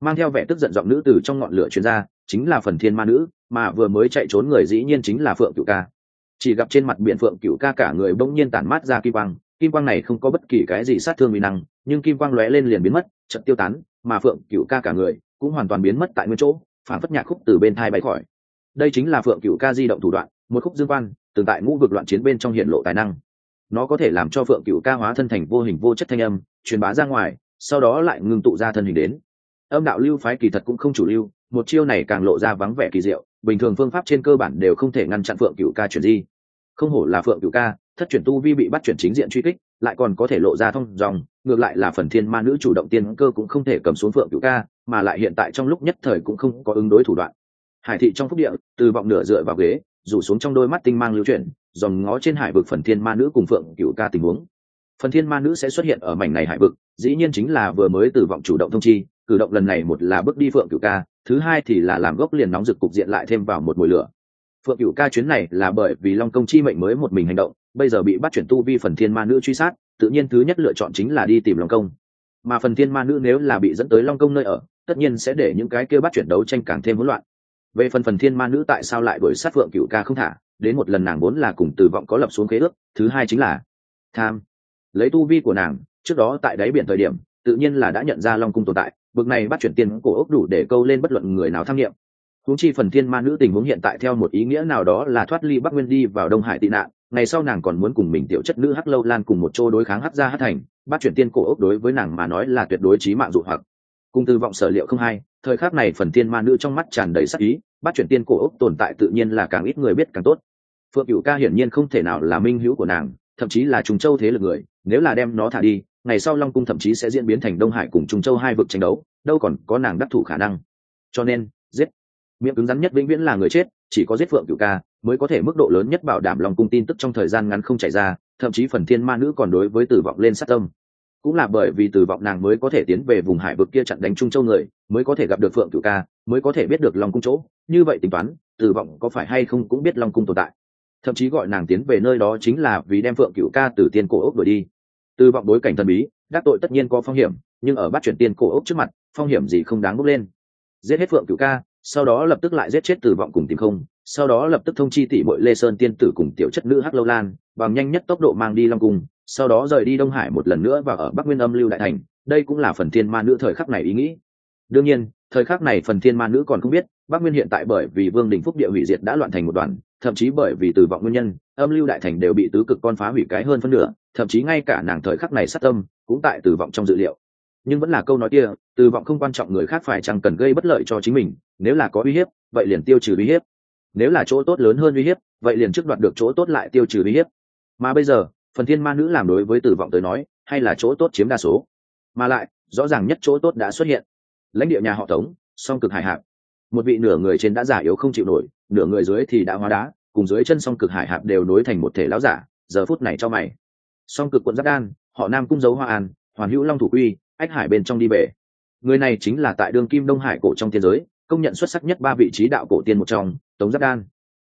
Mang theo vẻ tức giận giọng nữ từ trong ngọn lửa chuyên ra, chính là phần thiên ma nữ mà vừa mới chạy trốn người dĩ nhiên chính là phượng cựu ca. Chỉ gặp trên mặt biển phượng cựu ca cả người bỗng nhiên tản mát ra kim quang kim quang này không có bất kỳ cái gì sát thương uy năng, nhưng kim quang lóe lên liền biến mất trận tiêu tán, mà phượng cựu ca cả người cũng hoàn toàn biến mất tại nguyên chỗ, phản phất nhạc khúc từ bên thai bay khỏi. Đây chính là phượng cựu ca di động thủ đoạn, một khúc dương quan từng tại ngũ vực loạn chiến bên trong hiện lộ tài năng. Nó có thể làm cho phượng cựu ca hóa thân thành vô hình vô chất thanh âm, truyền bá ra ngoài, sau đó lại ngưng tụ ra thân hình đến. Âm đạo lưu phái kỳ thật cũng không chủ lưu, một chiêu này càng lộ ra vắng vẻ kỳ diệu, bình thường phương pháp trên cơ bản đều không thể ngăn chặn phượng cựu ca chuyển di. Không hổ là phượng cựu ca thất chuyển tu vi bị bắt chuyển chính diện truy kích, lại còn có thể lộ ra thông dòng, ngược lại là phần thiên ma nữ chủ động tiên cơ cũng không thể cầm xuống phượng cựu ca, mà lại hiện tại trong lúc nhất thời cũng không có ứng đối thủ đoạn. Hải thị trong phúc địa, từ vọng nửa dựa vào ghế, rủ xuống trong đôi mắt tinh mang lưu chuyển, dòng ngó trên hải vực phần thiên ma nữ cùng phượng cựu ca tình huống. Phần thiên ma nữ sẽ xuất hiện ở mảnh này hải vực, dĩ nhiên chính là vừa mới từ vọng chủ động thông chi, cử động lần này một là bước đi phượng cửu ca, thứ hai thì là làm gốc liền nóng rực cục diện lại thêm vào một mùi lửa phượng cửu ca chuyến này là bởi vì long công chi mệnh mới một mình hành động, bây giờ bị bắt chuyển tu vi phần thiên ma nữ truy sát, tự nhiên thứ nhất lựa chọn chính là đi tìm long công. Mà phần thiên ma nữ nếu là bị dẫn tới long công nơi ở, tất nhiên sẽ để những cái kia bắt chuyển đấu tranh càng thêm hỗn loạn. Về phần phần thiên ma nữ tại sao lại đuổi sát phượng cửu ca không thả, đến một lần nàng vốn là cùng từ vọng có lập xuống khế ước, thứ hai chính là tham. Lấy tu vi của nàng, trước đó tại đáy biển thời điểm, tự nhiên là đã nhận ra long cung tồn tại, bực này bắt chuyển tiền cổ ốc đủ để câu lên bất luận người nào tham nghiệm huống chi phần thiên ma nữ tình huống hiện tại theo một ý nghĩa nào đó là thoát ly bắc nguyên đi vào đông hải tị nạn, ngày sau nàng còn muốn cùng mình tiểu chất nữ hắc lâu lan cùng một chỗ đối kháng hắc gia hắc thành, bắt chuyển tiên cổ ốc đối với nàng mà nói là tuyệt đối trí mạng dụ hoặc. Cùng tư vọng sở liệu không hay, thời khắc này phần thiên ma nữ trong mắt tràn đầy sắc ý, bắt chuyển tiên cổ ốc tồn tại tự nhiên là càng ít người biết càng tốt. Phượng cửu ca hiển nhiên không thể nào là minh hữu của nàng, thậm chí là trùng châu thế lực người, nếu là đem nó thả đi, ngày sau long cung thậm chí sẽ diễn biến thành đông hải cùng trùng châu hai vực tranh đấu, đâu còn có nàng đắc thủ khả năng. Cho nên, giết miệng cứng rắn nhất vĩnh viễn là người chết, chỉ có giết phượng cửu ca mới có thể mức độ lớn nhất bảo đảm long cung tin tức trong thời gian ngắn không chạy ra, thậm chí phần thiên ma nữ còn đối với tử vọng lên sát tâm. Cũng là bởi vì tử vọng nàng mới có thể tiến về vùng hải vực kia chặn đánh trung châu người, mới có thể gặp được phượng cửu ca, mới có thể biết được long cung chỗ. Như vậy tính toán, tử vọng có phải hay không cũng biết long cung tồn tại. Thậm chí gọi nàng tiến về nơi đó chính là vì đem phượng cửu ca từ tiên cổ ốc đuổi đi. Từ vọng bối cảnh thần bí, đắc tội tất nhiên có phong hiểm, nhưng ở bắt chuyển tiên cổ ốc trước mặt, phong hiểm gì không đáng bốc lên. Giết hết phượng cửu ca sau đó lập tức lại giết chết tử vọng cùng tìm không, sau đó lập tức thông chi tỷ bội lê sơn tiên tử cùng tiểu chất nữ hắc lâu lan, bằng nhanh nhất tốc độ mang đi long cung, sau đó rời đi đông hải một lần nữa và ở bắc nguyên âm lưu đại thành. Đây cũng là phần thiên ma nữ thời khắc này ý nghĩ. Đương nhiên, thời khắc này phần thiên ma nữ còn không biết, bắc nguyên hiện tại bởi vì vương đình phúc địa hủy diệt đã loạn thành một đoàn, thậm chí bởi vì từ vọng nguyên nhân, âm lưu đại thành đều bị tứ cực con phá hủy cái hơn phân nửa, thậm chí ngay cả nàng thời khắc này sát tâm cũng tại từ vọng trong dự liệu nhưng vẫn là câu nói kia, từ vọng không quan trọng người khác phải chẳng cần gây bất lợi cho chính mình, nếu là có uy hiếp, vậy liền tiêu trừ uy hiếp. Nếu là chỗ tốt lớn hơn uy hiếp, vậy liền trước đoạt được chỗ tốt lại tiêu trừ uy hiếp. Mà bây giờ, phần thiên ma nữ làm đối với tử vọng tới nói, hay là chỗ tốt chiếm đa số. Mà lại, rõ ràng nhất chỗ tốt đã xuất hiện. Lãnh địa nhà họ tống, song cực hải hạp. Một vị nửa người trên đã giả yếu không chịu nổi, nửa người dưới thì đã hóa đá, cùng dưới chân song cực hải hạp đều nối thành một thể lão giả, giờ phút này cho mày. Song cực quận giáp đan, họ nam cung dấu hoa an, hoàn hữu long thủ quy ách hải bên trong đi về, người này chính là tại đường kim đông hải cổ trong tiên giới công nhận xuất sắc nhất ba vị trí đạo cổ tiên một trong tống giáp đan.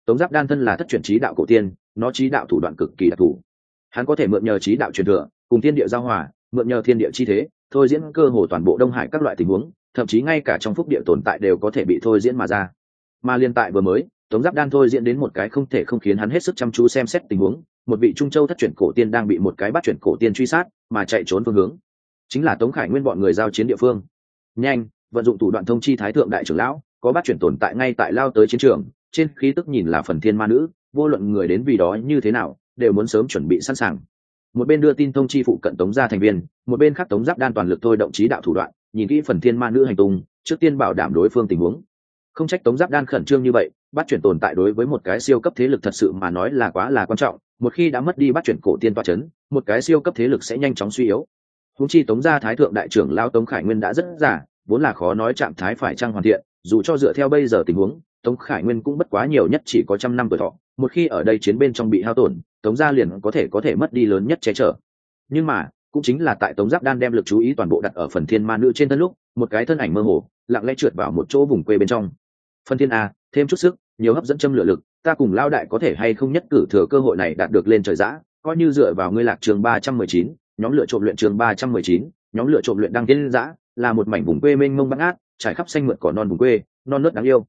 Tống giáp đan thân là thất truyền trí đạo cổ tiên nó trí đạo thủ đoạn cực kỳ đặc thù. Hắn có thể mượn nhờ trí đạo truyền thừa cùng thiên địa giao hòa mượn nhờ thiên địa chi thế thôi diễn cơ hồ toàn bộ đông hải các loại tình huống thậm chí ngay cả trong phúc địa tồn tại đều có thể bị thôi diễn mà ra. Mà liên tại vừa mới tống giáp đan thôi diễn đến một cái không thể không khiến hắn hết sức chăm chú xem xét tình huống một vị trung châu thất truyền cổ tiên đang bị một cái bắt chuyển cổ tiên truy sát mà chạy trốn phương hướng chính là tống khải nguyên bọn người giao chiến địa phương. Nhanh, vận dụng thủ đoạn thông chi thái thượng đại trưởng lão, có bắt chuyển tồn tại ngay tại lao tới chiến trường, trên khí tức nhìn là phần thiên ma nữ, vô luận người đến vì đó như thế nào, đều muốn sớm chuẩn bị sẵn sàng. Một bên đưa tin thông chi phụ cận tống gia thành viên, một bên khác tống giáp đan toàn lực thôi động trí đạo thủ đoạn, nhìn kỹ phần thiên ma nữ hành tung, trước tiên bảo đảm đối phương tình huống. Không trách tống giáp đan khẩn trương như vậy, bắt chuyển tồn tại đối với một cái siêu cấp thế lực thật sự mà nói là quá là quan trọng, một khi đã mất đi bắt chuyển cổ tiên toa c h ấ n một cái siêu cấp thế lực sẽ nhanh chóng suy yếu húng chi tống gia thái thượng đại trưởng lao tống khải nguyên đã rất giả vốn là khó nói trạng thái phải trăng hoàn thiện, dù cho dựa theo bây giờ tình huống, tống khải nguyên cũng bất quá nhiều nhất chỉ có trăm năm tuổi thọ, một khi ở đây chiến bên trong bị hao tổn, tống gia liền có thể có thể mất đi lớn nhất che chở. Nhưng mà, cũng chính là tại tống giáp đan đem lực chú ý toàn bộ đặt ở phần thiên ma nữ trên thân lúc, một cái thân ảnh mơ hồ, lặng lẽ trượt vào một chỗ vùng quê bên trong. Phân thiên a, thêm chút sức, nhiều hấp dẫn châm lửa lực, ta cùng lao đại có thể hay không nhất cử thừa cơ hội này đạt được lên trời giã, coi như dựa vào ngươi lạc trường ba trăm mười chín nhóm lựa trộm luyện trường ba trăm mười chín, nhóm lựa trộm luyện đăng tiên giã là một mảnh vùng quê mênh mông băng át trải khắp xanh mượt cỏ non vùng quê, non nớt đáng yêu.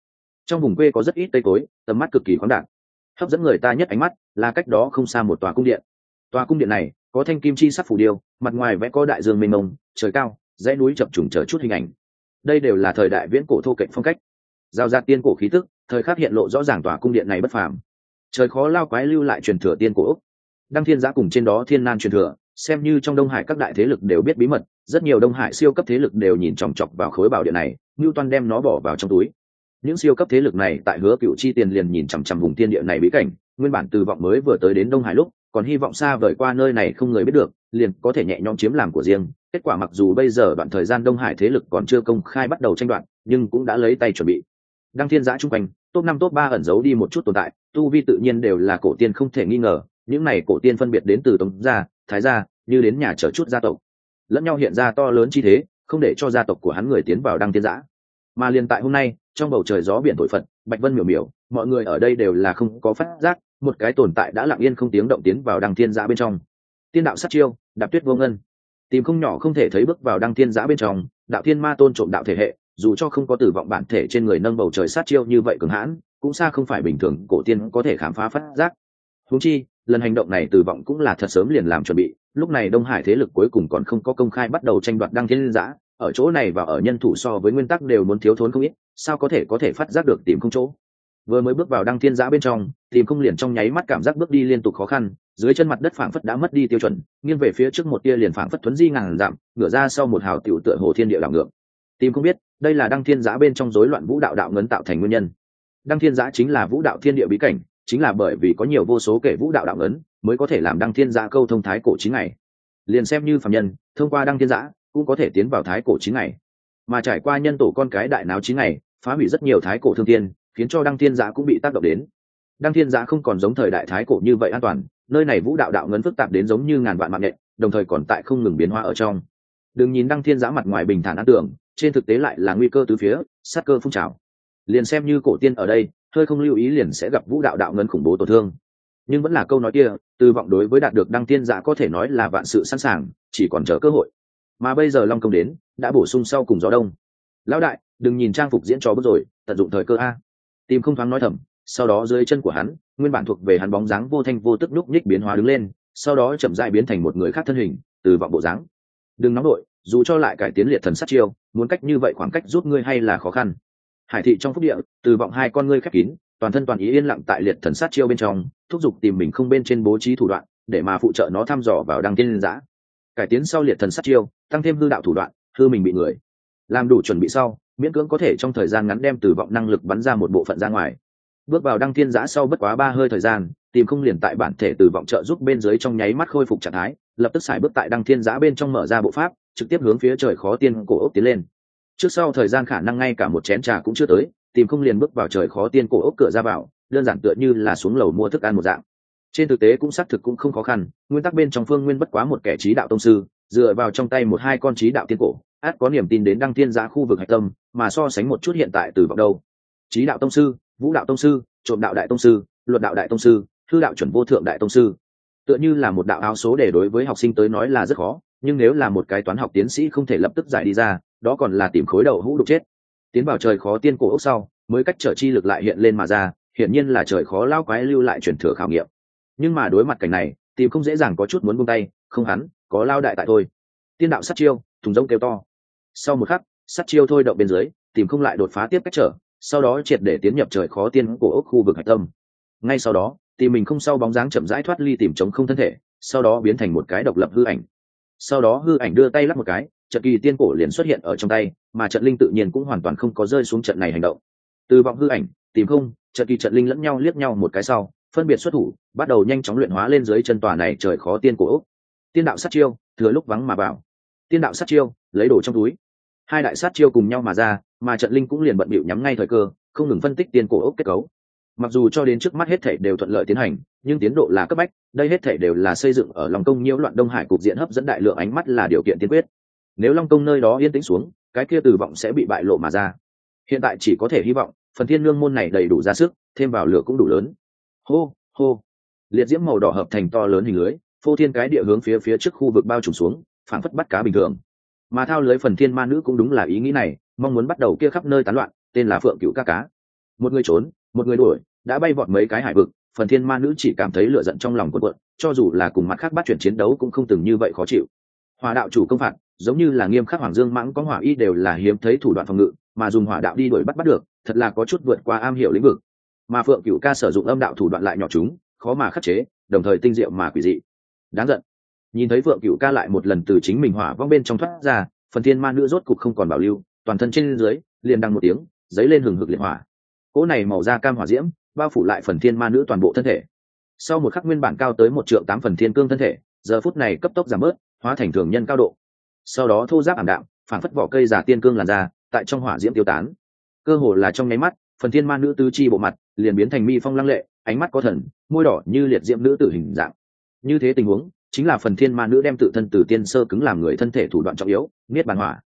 Trong vùng quê có rất ít cây cối, tầm mắt cực kỳ khoáng đạt hấp dẫn người ta nhất ánh mắt là cách đó không xa một tòa cung điện. Tòa cung điện này có thanh kim chi sắc phủ điêu, mặt ngoài vẽ có đại dương mênh mông, trời cao, dãy núi chập trùng chờ chút hình ảnh. Đây đều là thời đại viễn cổ thô cạnh phong cách. Giao ra tiên cổ khí tức, thời khắc hiện lộ rõ ràng tòa cung điện này bất phàm. Trời khó lao quái lưu lại truyền thừa tiên cổ úc đăng thiên giã cùng trên đó thiên nan truyền thừa xem như trong đông hải các đại thế lực đều biết bí mật, rất nhiều đông hải siêu cấp thế lực đều nhìn chòng chọc vào khối bảo điện này ngưu toan đem nó bỏ vào trong túi. Những siêu cấp thế lực này tại hứa cựu chi tiền liền nhìn chằm chằm vùng tiên địa này bí cảnh, nguyên bản từ vọng mới vừa tới đến đông hải lúc, còn hy vọng xa vời qua nơi này không người biết được, liền có thể nhẹ nhõm chiếm làm của riêng. Kết quả mặc dù bây giờ đoạn thời gian đông hải thế lực còn chưa công khai bắt đầu tranh đoạt, nhưng cũng đã lấy tay chuẩn bị. Đăng thiên giã chung quanh, top năm, top ba ẩn giấu đi một chút tồn tại, tu vi tự nhiên đều là cổ tiên không thể nghi ngờ những này cổ tiên phân biệt đến từ tống gia, thái gia, như đến nhà chở chút gia tộc. Lẫn nhau hiện ra to lớn chi thế, không để cho gia tộc của hắn người tiến vào đăng tiên giã. Mà liền tại hôm nay, trong bầu trời gió biển thổi phật, bạch vân miểu miểu, mọi người ở đây đều là không có phát giác, một cái tồn tại đã lặng yên không tiếng động tiến vào đăng tiên giã bên trong. Tiên đạo sát chiêu, đạp tuyết vô ngân. Tìm không nhỏ không thể thấy bước vào đăng tiên giã bên trong, đạo thiên ma tôn trộm đạo thể hệ, dù cho không có tử vọng bản thể trên người nâng bầu trời sát chiêu như vậy cường hãn, cũng xa không phải bình thường cổ tiên có thể khám phá phát giác. Húng chi lần hành động này từ vọng cũng là thật sớm liền làm chuẩn bị, lúc này đông hải thế lực cuối cùng còn không có công khai bắt đầu tranh đoạt đăng thiên giã. Ở chỗ này và ở nhân thủ so với nguyên tắc đều muốn thiếu thốn không ít, sao có thể có thể phát giác được tìm không chỗ? Vừa mới bước vào đăng thiên giã bên trong, tìm không liền trong nháy mắt cảm giác bước đi liên tục khó khăn, dưới chân mặt đất phảng phất đã mất đi tiêu chuẩn, nghiêng về phía trước một tia liền phảng phất thuấn di ngàn dặm, ngửa ra sau một hào tiểu tựa hồ thiên địa đảo ngược. Tìm không biết, đây là đăng thiên giã bên trong rối loạn vũ đạo đạo ngấn tạo thành nguyên nhân. Đăng thiên giã chính là vũ đạo thiên địa bí cảnh chính là bởi vì có nhiều vô số kể vũ đạo đạo ngấn mới có thể làm đăng thiên giã câu thông thái cổ chín ngày. Liền xem như phạm nhân, thông qua đăng thiên giã, cũng có thể tiến vào thái cổ chín ngày. Mà trải qua nhân tổ con cái đại náo chín ngày, phá hủy rất nhiều thái cổ thương tiên khiến cho đăng thiên giã cũng bị tác động đến. Đăng thiên giã không còn giống thời đại thái cổ như vậy an toàn, nơi này vũ đạo đạo ngấn phức tạp đến giống như ngàn vạn mạng nhện, đồng thời còn tại không ngừng biến hóa ở trong. Đừng nhìn đăng thiên giã mặt ngoài bình thản an tưởng, trên thực tế lại là nguy cơ từ phía, sát cơ phun trào. Liền xem như cổ tiên ở đây hơi không lưu ý liền sẽ gặp vũ đạo đạo ngân khủng bố tổn thương. Nhưng vẫn là câu nói kia, từ vọng đối với đạt được đăng tiên giả có thể nói là vạn sự sẵn sàng, chỉ còn chờ cơ hội. Mà bây giờ long công đến, đã bổ sung sau cùng gió đông. Lão đại, đừng nhìn trang phục diễn trò bước rồi, tận dụng thời cơ a. Tìm không thoáng nói thầm, sau đó dưới chân của hắn, nguyên bản thuộc về hắn bóng dáng vô thanh vô tức núc nhích biến hóa đứng lên, sau đó chậm dại biến thành một người khác thân hình, từ vọng bộ dáng. Đừng nóng đội dù cho lại cải tiến liệt thần sát chiêu, muốn cách như vậy khoảng cách rút ngươi hay là khó khăn hải thị trong phúc địa, từ vọng hai con ngươi khép kín, toàn thân toàn ý yên lặng tại liệt thần sát chiêu bên trong, thúc giục tìm mình không bên trên bố trí thủ đoạn, để mà phụ trợ nó thăm dò vào đăng tiên giã cải tiến sau liệt thần sát chiêu, tăng thêm hư đạo thủ đoạn, hư mình bị người. Làm đủ chuẩn bị sau, miễn cưỡng có thể trong thời gian ngắn đem từ vọng năng lực bắn ra một bộ phận ra ngoài. Bước vào đăng thiên giã sau bất quá ba hơi thời gian, tìm không liền tại bản thể từ vọng trợ giúp bên dưới trong nháy mắt khôi phục trạng thái, lập tức xài bước tại đăng thiên giã bên trong mở ra bộ pháp, trực tiếp hướng phía trời khó tiên cổ ốc tiến lên trước sau thời gian khả năng ngay cả một chén trà cũng chưa tới, tìm không liền bước vào trời khó tiên cổ ốc cửa ra vào, đơn giản tựa như là xuống lầu mua thức ăn một dạng. Trên thực tế cũng xác thực cũng không khó khăn, nguyên tắc bên trong phương nguyên bất quá một kẻ trí đạo tông sư, dựa vào trong tay một hai con trí đạo tiên cổ át có niềm tin đến đăng tiên giá khu vực hạch tâm, mà so sánh một chút hiện tại từ vọng đâu. Trí đạo tông sư, vũ đạo tông sư, trộm đạo đại tông sư, luật đạo đại tông sư, thư đạo chuẩn vô thượng đại tông sư. Tựa như là một đạo áo số để đối với học sinh tới nói là rất khó, nhưng nếu là một cái toán học tiến sĩ không thể lập tức giải đi ra đó còn là tìm khối đầu hũ đục chết. Tiến vào trời khó tiên cổ ốc sau, mới cách trở chi lực lại hiện lên mà ra, hiển nhiên là trời khó lao quái lưu lại truyền thừa khảo nghiệm. Nhưng mà đối mặt cảnh này, tìm không dễ dàng có chút muốn buông tay, không hắn, có lao đại tại thôi. Tiên đạo sát chiêu, thùng rông kêu to. Sau một khắc, sát chiêu thôi động bên dưới, tìm không lại đột phá tiếp cách trở, sau đó triệt để tiến nhập trời khó tiên cổ ốc khu vực hạch tâm. Ngay sau đó tìm mình không sau bóng dáng chậm rãi thoát ly tìm chống không thân thể, sau đó biến thành một cái độc lập hư ảnh. Sau đó hư ảnh đưa tay lắp một cái trận kỳ tiên cổ liền xuất hiện ở trong tay, mà trận linh tự nhiên cũng hoàn toàn không có rơi xuống trận này hành động. Từ vọng hư ảnh, tìm không, trận kỳ trận linh lẫn nhau liếc nhau một cái sau, phân biệt xuất thủ, bắt đầu nhanh chóng luyện hóa lên dưới chân tòa này trời khó tiên cổ úc tiên đạo sát chiêu, thừa lúc vắng mà vào. Tiên đạo sát chiêu, lấy đồ trong túi. Hai đại sát chiêu cùng nhau mà ra, mà trận linh cũng liền bận bịu nhắm ngay thời cơ, không ngừng phân tích tiên cổ ốc kết cấu. Mặc dù cho đến trước mắt hết thể đều thuận lợi tiến hành, nhưng tiến độ là cấp bách, đây hết thể đều là xây dựng ở lòng công nhiễu loạn đông hải cục diện hấp dẫn đại lượng ánh mắt là điều kiện tiên quyết nếu long công nơi đó yên tĩnh xuống, cái kia từ vọng sẽ bị bại lộ mà ra. Hiện tại chỉ có thể hy vọng, phần thiên lương môn này đầy đủ ra sức, thêm vào lửa cũng đủ lớn. Hô hô. Liệt diễm màu đỏ hợp thành to lớn hình lưới, phô thiên cái địa hướng phía phía trước khu vực bao trùm xuống phản phất bắt cá bình thường. Mà thao lưới phần thiên ma nữ cũng đúng là ý nghĩ này, mong muốn bắt đầu kia khắp nơi tán loạn, tên là phượng cựu ca cá. Một người trốn, một người đuổi, đã bay vọt mấy cái hải vực, phần thiên ma nữ chỉ cảm thấy lựa giận trong lòng quần quận cho dù là cùng mặt khác bắt chuyển chiến đấu cũng không từng như vậy khó chịu hòa đạo chủ công phạt, giống như là nghiêm khắc hoàng dương mãng có hỏa y đều là hiếm thấy thủ đoạn phòng ngự, mà dùng hỏa đạo đi đuổi bắt bắt được, thật là có chút vượt qua am hiểu lĩnh vực. Mà phượng cựu ca sử dụng âm đạo thủ đoạn lại nhỏ chúng, khó mà khắc chế, đồng thời tinh diệu mà quỷ dị. Đáng giận. Nhìn thấy phượng cựu ca lại một lần từ chính mình hỏa vong bên trong thoát ra, phần thiên ma nữ rốt cục không còn bảo lưu, toàn thân trên dưới, liền đăng một tiếng dấy lên hừng hực liệt hỏa. Cỗ này màu da cam hỏa diễm, bao phủ lại phần thiên ma nữ toàn bộ thân thể. Sau một khắc nguyên bản cao tới một triệu tám phần thiên cương thân thể, giờ phút này cấp tốc giảm bớt hóa thành thường nhân cao độ. Sau đó thô giáp ảm đạm phản phất vỏ cây giả tiên cương làn ra tại trong hỏa diễm tiêu tán. Cơ hồ là trong nháy mắt, phần thiên ma nữ tứ chi bộ mặt liền biến thành mi phong lăng lệ, ánh mắt có thần, môi đỏ như liệt diễm nữ tử hình dạng. Như thế tình huống, chính là phần thiên ma nữ đem tự thân từ tiên sơ cứng làm người thân thể thủ đoạn trọng yếu, niết bàn hỏa.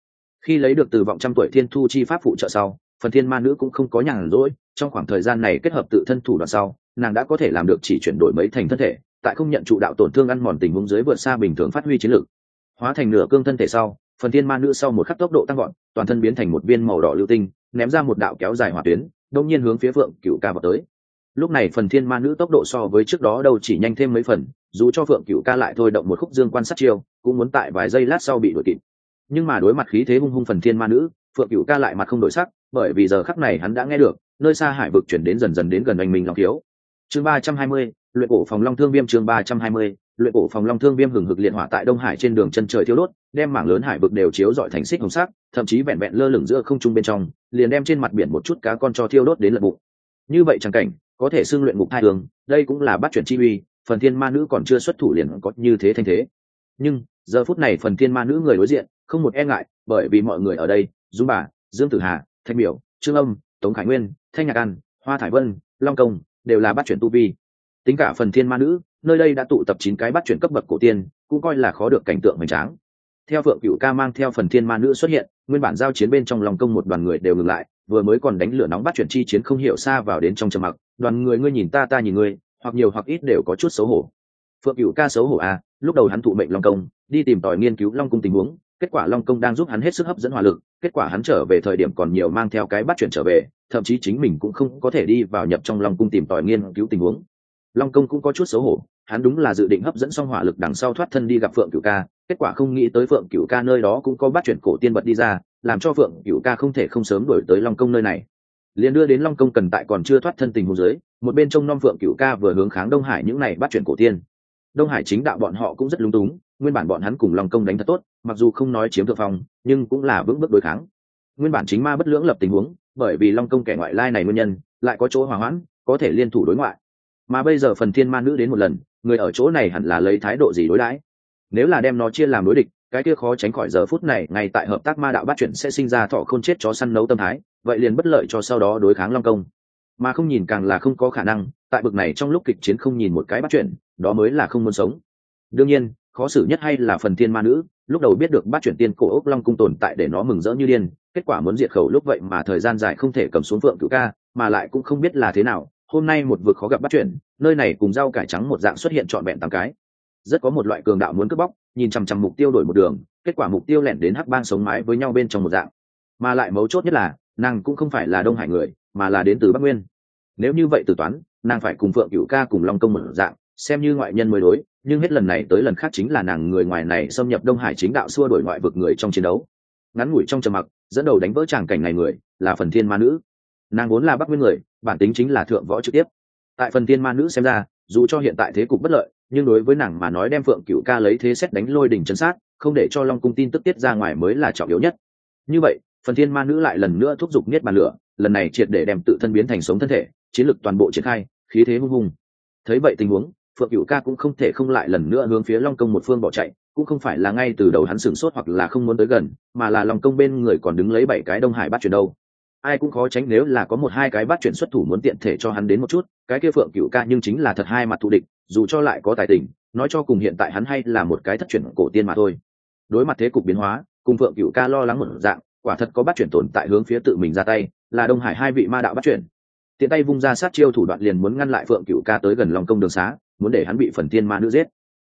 Khi lấy được từ vọng trăm tuổi thiên thu chi pháp phụ trợ sau, phần thiên ma nữ cũng không có nhàn rỗi, trong khoảng thời gian này kết hợp tự thân thủ đoạn sau, nàng đã có thể làm được chỉ chuyển đổi mấy thành thân thể tại không nhận trụ đạo tổn thương ăn mòn tình huống dưới vượt xa bình thường phát huy chiến lược. Hóa thành nửa cương thân thể sau, phần thiên ma nữ sau một khắc tốc độ tăng gọn toàn thân biến thành một viên màu đỏ lưu tinh, ném ra một đạo kéo dài hỏa tuyến, đông nhiên hướng phía phượng cựu ca vào tới. Lúc này phần thiên ma nữ tốc độ so với trước đó đâu chỉ nhanh thêm mấy phần, dù cho phượng cựu ca lại thôi động một khúc dương quan sát chiêu, cũng muốn tại vài giây lát sau bị đuổi kịp. Nhưng mà đối mặt khí thế hung hung phần thiên ma nữ, phượng cựu ca lại mặt không đổi sắc, bởi vì giờ khắc này hắn đã nghe được, nơi xa hải vực chuyển đến dần dần đến gần anh mình lòng thiếu. Chương ba trăm hai mươi luyện cổ phòng long thương viêm chương ba trăm hai mươi, luyện cổ phòng long thương viêm hừng hực liệt hỏa tại đông hải trên đường chân trời thiêu đốt, đem mảng lớn hải vực đều chiếu dọi thành xích hồng sắc, thậm chí vẹn vẹn lơ lửng giữa không trung bên trong, liền đem trên mặt biển một chút cá con cho thiêu đốt đến lật bụng. Như vậy chẳng cảnh, có thể xưng luyện ngục hai đường đây cũng là bắt chuyển chi uy, phần thiên ma nữ còn chưa xuất thủ liền có như thế thanh thế. Nhưng, giờ phút này phần thiên ma nữ người đối diện, không một e ngại, bởi vì mọi người ở đây, dung bà, dương tử hà thanh biểu trương âm, tống khải nguyên, thanh nhạc an, hoa thải vân, long công, đều là bắt chuyển tu vi tính cả phần thiên ma nữ, nơi đây đã tụ tập chín cái bắt chuyển cấp bậc cổ tiên, cũng coi là khó được cảnh tượng hoành tráng. Theo phượng cựu ca mang theo phần thiên ma nữ xuất hiện, nguyên bản giao chiến bên trong lòng công một đoàn người đều ngừng lại, vừa mới còn đánh lửa nóng bắt chuyển chi chiến không hiểu xa vào đến trong trầm mặc, đoàn người ngươi nhìn ta ta nhìn ngươi, hoặc nhiều hoặc ít đều có chút xấu hổ. Phượng cựu ca xấu hổ à lúc đầu hắn thụ mệnh long công, đi tìm tòi nghiên cứu long cung tình huống, kết quả long công đang giúp hắn hết sức hấp dẫn hỏa lực, kết quả hắn trở về thời điểm còn nhiều mang theo cái bắt chuyển trở về, thậm chí chính mình cũng không có thể đi vào nhập trong long cung tìm tòi nghiên cứu tình huống long công cũng có chút xấu hổ, hắn đúng là dự định hấp dẫn xong hỏa lực đằng sau thoát thân đi gặp phượng cửu ca, kết quả không nghĩ tới phượng cửu ca nơi đó cũng có bắt chuyển cổ tiên bật đi ra, làm cho phượng cửu ca không thể không sớm đổi tới long công nơi này. Liền đưa đến long công cần tại còn chưa thoát thân tình hồ dưới, một bên trong non phượng cửu ca vừa hướng kháng đông hải những này bắt chuyển cổ tiên. Đông hải chính đạo bọn họ cũng rất lung túng, nguyên bản bọn hắn cùng long công đánh thật tốt, mặc dù không nói chiếm thượng phong, nhưng cũng là vững bước đối kháng. Nguyên bản chính ma bất lưỡng lập tình huống, bởi vì long công kẻ ngoại lai này nguyên nhân, lại có chỗ hòa hoãn, có thể liên thủ đối ngoại mà bây giờ phần thiên ma nữ đến một lần, người ở chỗ này hẳn là lấy thái độ gì đối đãi? Nếu là đem nó chia làm đối địch, cái kia khó tránh khỏi giờ phút này, ngay tại hợp tác ma đạo bắt chuyển sẽ sinh ra thọ không chết chó săn nấu tâm thái, vậy liền bất lợi cho sau đó đối kháng long công. Mà không nhìn càng là không có khả năng, tại bực này trong lúc kịch chiến không nhìn một cái bắt chuyển đó mới là không muốn sống. Đương nhiên, khó xử nhất hay là phần thiên ma nữ, lúc đầu biết được bắt chuyển tiên cổ ốc long cung tồn tại để nó mừng rỡ như điên, kết quả muốn diệt khẩu lúc vậy mà thời gian dài không thể cầm xuống phượng cựu ca, mà lại cũng không biết là thế nào hôm nay một vực khó gặp bắt chuyển, nơi này cùng rau cải trắng một dạng xuất hiện trọn vẹn tám cái. Rất có một loại cường đạo muốn cướp bóc, nhìn chằm chằm mục tiêu đổi một đường, kết quả mục tiêu lẻn đến hắc bang sống mái với nhau bên trong một dạng. Mà lại mấu chốt nhất là, nàng cũng không phải là đông hải người, mà là đến từ bắc nguyên. Nếu như vậy từ toán, nàng phải cùng phượng cựu ca cùng long công một dạng, xem như ngoại nhân mới đối, nhưng hết lần này tới lần khác chính là nàng người ngoài này xâm nhập đông hải chính đạo xua đổi ngoại vực người trong chiến đấu. Ngắn ngủi trong trầm mặc, dẫn đầu đánh vỡ tràng cảnh này người, là phần thiên ma nữ nàng vốn là bắc nguyên người, bản tính chính là thượng võ trực tiếp. Tại phần thiên ma nữ xem ra, dù cho hiện tại thế cục bất lợi, nhưng đối với nàng mà nói đem phượng cựu ca lấy thế xét đánh lôi đỉnh chân sát, không để cho long cung tin tức tiết ra ngoài mới là trọng yếu nhất. Như vậy, phần thiên ma nữ lại lần nữa thúc giục niết bàn lửa, lần này triệt để đem tự thân biến thành sống thân thể, chiến lực toàn bộ triển khai, khí thế hung hùng. Thấy vậy tình huống, phượng cựu ca cũng không thể không lại lần nữa hướng phía long công một phương bỏ chạy, cũng không phải là ngay từ đầu hắn sửng sốt hoặc là không muốn tới gần, mà là long công bên người còn đứng lấy bảy cái đông hải bắt chuyển đâu ai cũng khó tránh nếu là có một hai cái bắt chuyển xuất thủ muốn tiện thể cho hắn đến một chút, cái kia phượng cựu ca nhưng chính là thật hai mặt thù địch, dù cho lại có tài tình, nói cho cùng hiện tại hắn hay là một cái thất chuyển cổ tiên mà thôi. Đối mặt thế cục biến hóa, cùng phượng cựu ca lo lắng một dạng, quả thật có bắt chuyển tồn tại hướng phía tự mình ra tay, là đông hải hai vị ma đạo bắt chuyển. Tiện tay vung ra sát chiêu thủ đoạn liền muốn ngăn lại phượng cựu ca tới gần lòng công đường xá, muốn để hắn bị phần tiên ma nữ giết.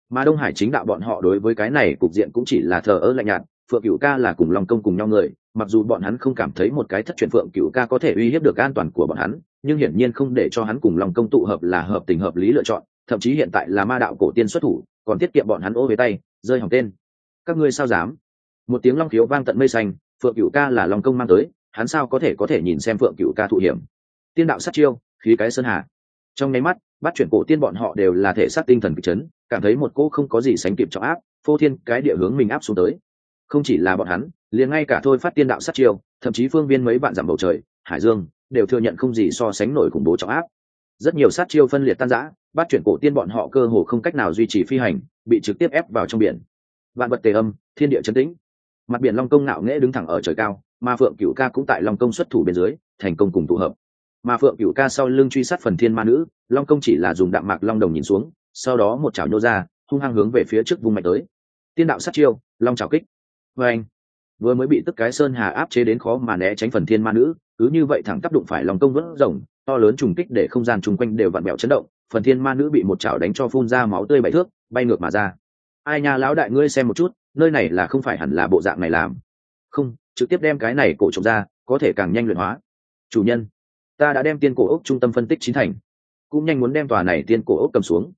Mà đông hải chính đạo bọn họ đối với cái này cục diện cũng chỉ là thờ ơ lạnh nhạt phượng cựu ca là cùng lòng công cùng nhau người, mặc dù bọn hắn không cảm thấy một cái thất truyền phượng cựu ca có thể uy hiếp được an toàn của bọn hắn, nhưng hiển nhiên không để cho hắn cùng lòng công tụ hợp là hợp tình hợp lý lựa chọn, thậm chí hiện tại là ma đạo cổ tiên xuất thủ, còn tiết kiệm bọn hắn ô về tay, rơi hỏng tên. Các ngươi sao dám? Một tiếng long khiếu vang tận mây xanh, phượng cựu ca là lòng công mang tới, hắn sao có thể có thể nhìn xem phượng cựu ca thụ hiểm? Tiên đạo sát chiêu, khí cái sơn hà. Trong nháy mắt, bắt chuyển cổ tiên bọn họ đều là thể xác tinh thần kịch chấn, cảm thấy một cô không có gì sánh kịp trọng áp, phô thiên cái địa hướng mình áp xuống tới không chỉ là bọn hắn, liền ngay cả thôi phát tiên đạo sát chiêu, thậm chí phương viên mấy bạn giảm bầu trời, hải dương, đều thừa nhận không gì so sánh nổi khủng bố trọng áp. Rất nhiều sát chiêu phân liệt tan rã, bắt chuyển cổ tiên bọn họ cơ hồ không cách nào duy trì phi hành, bị trực tiếp ép vào trong biển. Vạn vật tề âm, thiên địa chấn tĩnh. Mặt biển long công ngạo nghễ đứng thẳng ở trời cao mà phượng cựu ca cũng tại long công xuất thủ bên dưới, thành công cùng tụ hợp. Mà phượng cựu ca sau lưng truy sát phần thiên ma nữ, long công chỉ là dùng đạm mạc long đồng nhìn xuống, sau đó một chảo nhô ra, hung hăng hướng về phía trước vùng mạnh tới. Tiên đạo sát chiêu, long chảo kích vê anh, vừa mới bị tức cái sơn hà áp chế đến khó mà né tránh phần thiên ma nữ, cứ như vậy thẳng tác đụng phải lòng công vỡ rồng, to lớn trùng kích để không gian chung quanh đều vặn bẹo chấn động, phần thiên ma nữ bị một chảo đánh cho phun ra máu tươi bảy thước, bay ngược mà ra. Ai nha lão đại ngươi xem một chút, nơi này là không phải hẳn là bộ dạng này làm. Không, trực tiếp đem cái này cổ trộm ra, có thể càng nhanh luyện hóa. Chủ nhân, ta đã đem tiên cổ ốc trung tâm phân tích chín thành, cũng nhanh muốn đem tòa này tiên cổ ốc cầm xuống.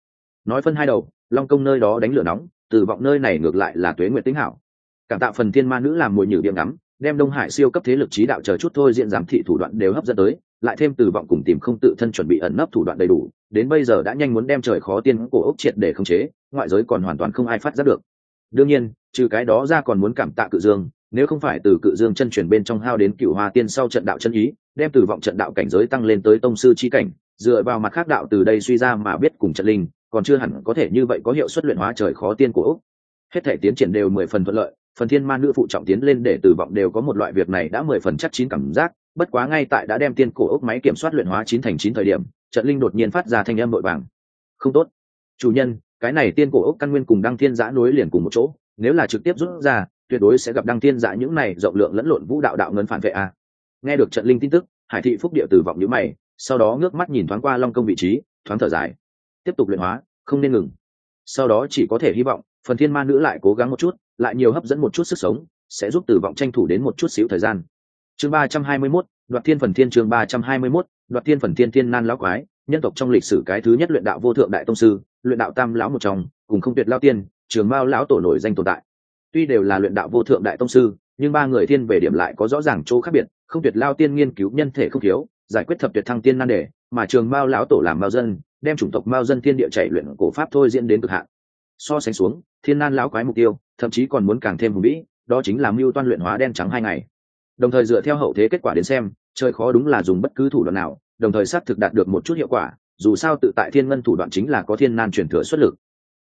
Nói phân hai đầu, long công nơi đó đánh lửa nóng, từ vọng nơi này ngược lại là tuế nguyện tính hảo cảm tạo phần thiên ma nữ làm mồi nhử điểm ngắm, đem đông hải siêu cấp thế lực trí đạo chờ chút thôi diện giám thị thủ đoạn đều hấp dẫn tới, lại thêm từ vọng cùng tìm không tự thân chuẩn bị ẩn nấp thủ đoạn đầy đủ, đến bây giờ đã nhanh muốn đem trời khó tiên cổ ốc triệt để khống chế, ngoại giới còn hoàn toàn không ai phát giác được. Đương nhiên, trừ cái đó ra còn muốn cảm tạ cự dương, nếu không phải từ cự dương chân truyền bên trong hao đến cựu hoa tiên sau trận đạo chân ý, đem từ vọng trận đạo cảnh giới tăng lên tới tông sư chi cảnh, dựa vào mặt khác đạo từ đây suy ra mà biết cùng trận linh, còn chưa hẳn có thể như vậy có hiệu suất luyện hóa trời khó tiên của úc hết thể tiến triển đều mười phần thuận lợi phần thiên ma nữ phụ trọng tiến lên để từ vọng đều có một loại việc này đã mười phần chắc chín cảm giác, bất quá ngay tại đã đem tiên cổ ốc máy kiểm soát luyện hóa chín thành chín thời điểm, trận linh đột nhiên phát ra thanh âm vội vàng. Không tốt. Chủ nhân, cái này tiên cổ ốc căn nguyên cùng đăng thiên giã nối liền cùng một chỗ, nếu là trực tiếp rút ra, tuyệt đối sẽ gặp đăng thiên giã những này rộng lượng lẫn lộn vũ đạo đạo ngân phản vệ a. Nghe được trận linh tin tức, hải thị phúc địa từ vọng nhữ mày, sau đó ngước mắt nhìn thoáng qua long công vị trí, thoáng thở dài. Tiếp tục luyện hóa, không nên ngừng. Sau đó chỉ có thể hy vọng phần thiên ma nữ lại cố gắng một chút, lại nhiều hấp dẫn một chút sức sống, sẽ giúp tử vọng tranh thủ đến một chút xíu thời gian. Chương ba trăm hai mươi mốt, đoạt thiên phần thiên chương ba trăm hai mươi mốt, đoạt thiên phần thiên thiên nan lão quái, nhân tộc trong lịch sử cái thứ nhất luyện đạo vô thượng đại tông sư, luyện đạo tam lão một trong, cùng không tuyệt lao tiên, trường mao lão tổ nổi danh tồn tại. Tuy đều là luyện đạo vô thượng đại tông sư, nhưng ba người thiên về điểm lại có rõ ràng chỗ khác biệt, không tuyệt lao tiên nghiên cứu nhân thể không thiếu, giải quyết thập tuyệt thăng tiên nan đề, mà trường mao lão tổ làm mao dân, đem chủng tộc mao dân thiên địa chạy luyện cổ pháp thôi diễn đến cực hạn so sánh xuống, thiên nan lão quái mục tiêu, thậm chí còn muốn càng thêm hùng vĩ, đó chính là mưu toan luyện hóa đen trắng hai ngày. Đồng thời dựa theo hậu thế kết quả đến xem chơi khó đúng là dùng bất cứ thủ đoạn nào, đồng thời xác thực đạt được một chút hiệu quả, dù sao tự tại thiên ngân thủ đoạn chính là có thiên nan truyền thừa xuất lực.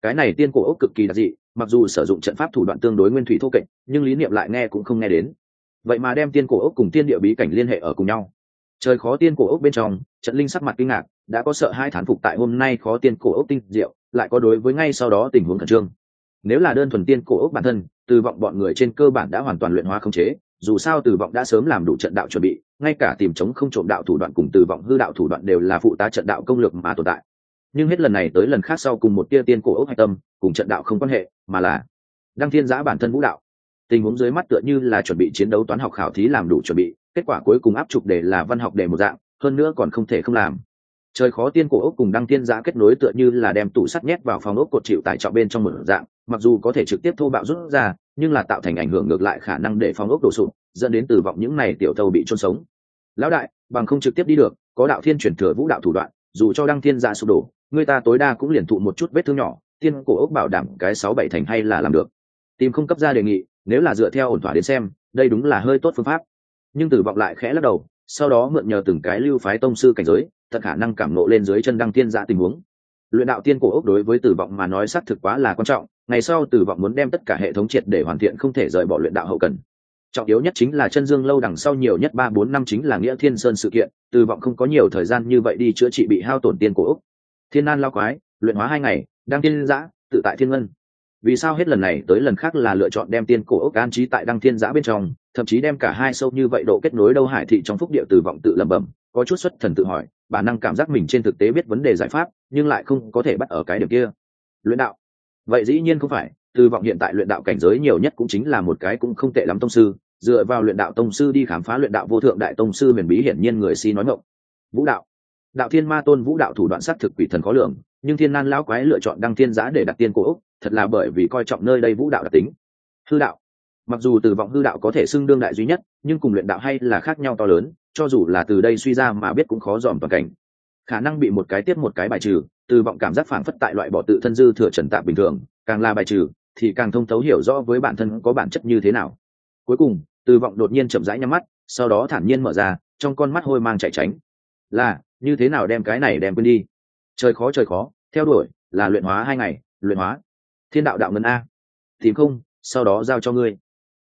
Cái này tiên cổ ốc cực kỳ đặc dị, mặc dù sử dụng trận pháp thủ đoạn tương đối nguyên thủy thô kệch, nhưng lý niệm lại nghe cũng không nghe đến. Vậy mà đem tiên cổ ốc cùng tiên địa bí cảnh liên hệ ở cùng nhau. Trời khó tiên cổ ốc bên trong, trận linh sắc mặt kinh ngạc, đã có sợ hai thán phục tại hôm nay khó tiên cổ ốc tinh diệu lại có đối với ngay sau đó tình huống khẩn trương. Nếu là đơn thuần tiên cổ ốc bản thân, từ vọng bọn người trên cơ bản đã hoàn toàn luyện hóa không chế, dù sao từ vọng đã sớm làm đủ trận đạo chuẩn bị, ngay cả tìm chống không trộm đạo thủ đoạn cùng từ vọng hư đạo thủ đoạn đều là phụ tá trận đạo công lược mà tồn tại. Nhưng hết lần này tới lần khác sau cùng một tia tiên cổ ốc hạch tâm, cùng trận đạo không quan hệ, mà là đăng thiên giã bản thân vũ đạo. Tình huống dưới mắt tựa như là chuẩn bị chiến đấu toán học khảo thí làm đủ chuẩn bị, kết quả cuối cùng áp trục để là văn học đề một dạng, hơn nữa còn không thể không làm trời khó tiên cổ ốc cùng đăng tiên giá kết nối tựa như là đem tủ sắt nhét vào phòng ốc cột chịu tải trọng bên trong một dạng, mặc dù có thể trực tiếp thô bạo rút ra, nhưng là tạo thành ảnh hưởng ngược lại khả năng để phòng ốc đổ sụp, dẫn đến tử vọng những này tiểu thâu bị trôn sống. Lão đại, bằng không trực tiếp đi được, có đạo thiên chuyển thừa vũ đạo thủ đoạn, dù cho đăng thiên giá sụp đổ, người ta tối đa cũng liền thụ một chút vết thương nhỏ, tiên cổ ốc bảo đảm cái sáu bảy thành hay là làm được. Tìm không cấp ra đề nghị, nếu là dựa theo ổn thỏa đến xem, đây đúng là hơi tốt phương pháp. Nhưng tử vọng lại khẽ lắc đầu, sau đó mượn nhờ từng cái lưu phái tông sư cảnh giới thật khả năng cảm nộ lên dưới chân đăng tiên giả tình huống. Luyện đạo tiên cổ ốc đối với tử vọng mà nói xác thực quá là quan trọng, ngày sau tử vọng muốn đem tất cả hệ thống triệt để hoàn thiện không thể rời bỏ luyện đạo hậu cần. Trọng yếu nhất chính là chân dương lâu đằng sau nhiều nhất ba bốn năm chính là nghĩa thiên sơn sự kiện, tử vọng không có nhiều thời gian như vậy đi chữa trị bị hao tổn tiên cổ ốc. Thiên nan lao quái, luyện hóa hai ngày, đăng tiên giã, tự tại thiên ngân. Vì sao hết lần này tới lần khác là lựa chọn đem tiên cổ ốc an trí tại đăng thiên giã bên trong, thậm chí đem cả hai sâu như vậy độ kết nối đâu hải thị trong phúc địa tử vọng tự lẩm bẩm, có chút xuất thần tự hỏi bản năng cảm giác mình trên thực tế biết vấn đề giải pháp, nhưng lại không có thể bắt ở cái điểm kia. Luyện đạo. Vậy dĩ nhiên không phải, từ vọng hiện tại luyện đạo cảnh giới nhiều nhất cũng chính là một cái cũng không tệ lắm tông sư, dựa vào luyện đạo tông sư đi khám phá luyện đạo vô thượng đại tông sư huyền bí hiển nhiên người si nói ngộng vũ đạo. Đạo thiên ma tôn vũ đạo thủ đoạn sát thực quỷ thần khó lường, nhưng thiên nan lão quái lựa chọn đăng thiên giá để đặt tiên cổ úc, thật là bởi vì coi trọng nơi đây vũ đạo đặc tính. Hư đạo. Mặc dù từ vọng hư đạo có thể xưng đương đại duy nhất, nhưng cùng luyện đạo hay là khác nhau to lớn cho dù là từ đây suy ra mà biết cũng khó dòm toàn cảnh. Khả năng bị một cái tiếp một cái bài trừ, từ vọng cảm giác phản phất tại loại bỏ tự thân dư thừa trần tạp bình thường, càng là bài trừ, thì càng thông thấu hiểu rõ với bản thân có bản chất như thế nào. Cuối cùng, từ vọng đột nhiên chậm rãi nhắm mắt, sau đó thản nhiên mở ra, trong con mắt hôi mang chạy tránh. Là, như thế nào đem cái này đem quên đi? Trời khó trời khó, theo đuổi, là luyện hóa hai ngày, luyện hóa. Thiên đạo đạo ngân a. Tìm không, sau đó giao cho ngươi.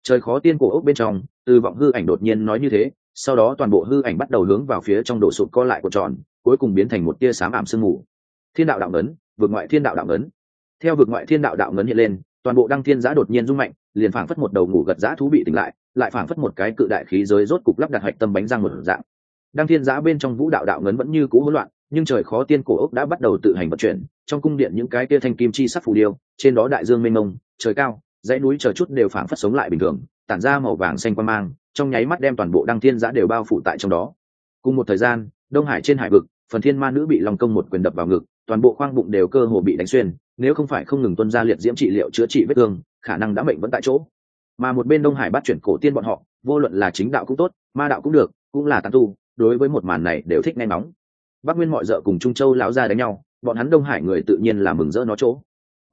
Trời khó tiên cổ ốc bên trong, từ vọng hư ảnh đột nhiên nói như thế sau đó toàn bộ hư ảnh bắt đầu hướng vào phía trong đổ sụp co lại của tròn, cuối cùng biến thành một tia sám ảm sương mù. Thiên đạo đạo ngấn, vượt ngoại thiên đạo đạo ngấn. Theo vượt ngoại thiên đạo đạo ngấn hiện lên, toàn bộ đăng thiên giã đột nhiên rung mạnh, liền phảng phất một đầu ngủ gật giã thú bị tỉnh lại lại phảng phất một cái cự đại khí giới rốt cục lắp đặt hạch tâm bánh răng một dạng. Đăng thiên giã bên trong vũ đạo đạo ngấn vẫn như cũ hỗn loạn, nhưng trời khó tiên cổ ốc đã bắt đầu tự hành vận chuyển, trong cung điện những cái kia thanh kim chi sắc phù điêu, trên đó đại dương mênh mông, trời cao, dãy núi chờ chút đều phảng phất sống lại bình thường, tản ra màu vàng xanh quan mang trong nháy mắt đem toàn bộ đăng thiên giã đều bao phủ tại trong đó. Cùng một thời gian, đông hải trên hải vực, phần thiên ma nữ bị lòng công một quyền đập vào ngực, toàn bộ khoang bụng đều cơ hồ bị đánh xuyên, nếu không phải không ngừng tuân ra liệt diễm trị liệu chữa trị vết thương, khả năng đã mệnh vẫn tại chỗ. Mà một bên đông hải bắt chuyển cổ tiên bọn họ, vô luận là chính đạo cũng tốt, ma đạo cũng được, cũng là tàn tu, đối với một màn này đều thích nghe nóng bắc nguyên mọi d cùng trung châu lão ra đánh nhau, bọn hắn đông hải người tự nhiên là mừng rỡ nó chỗ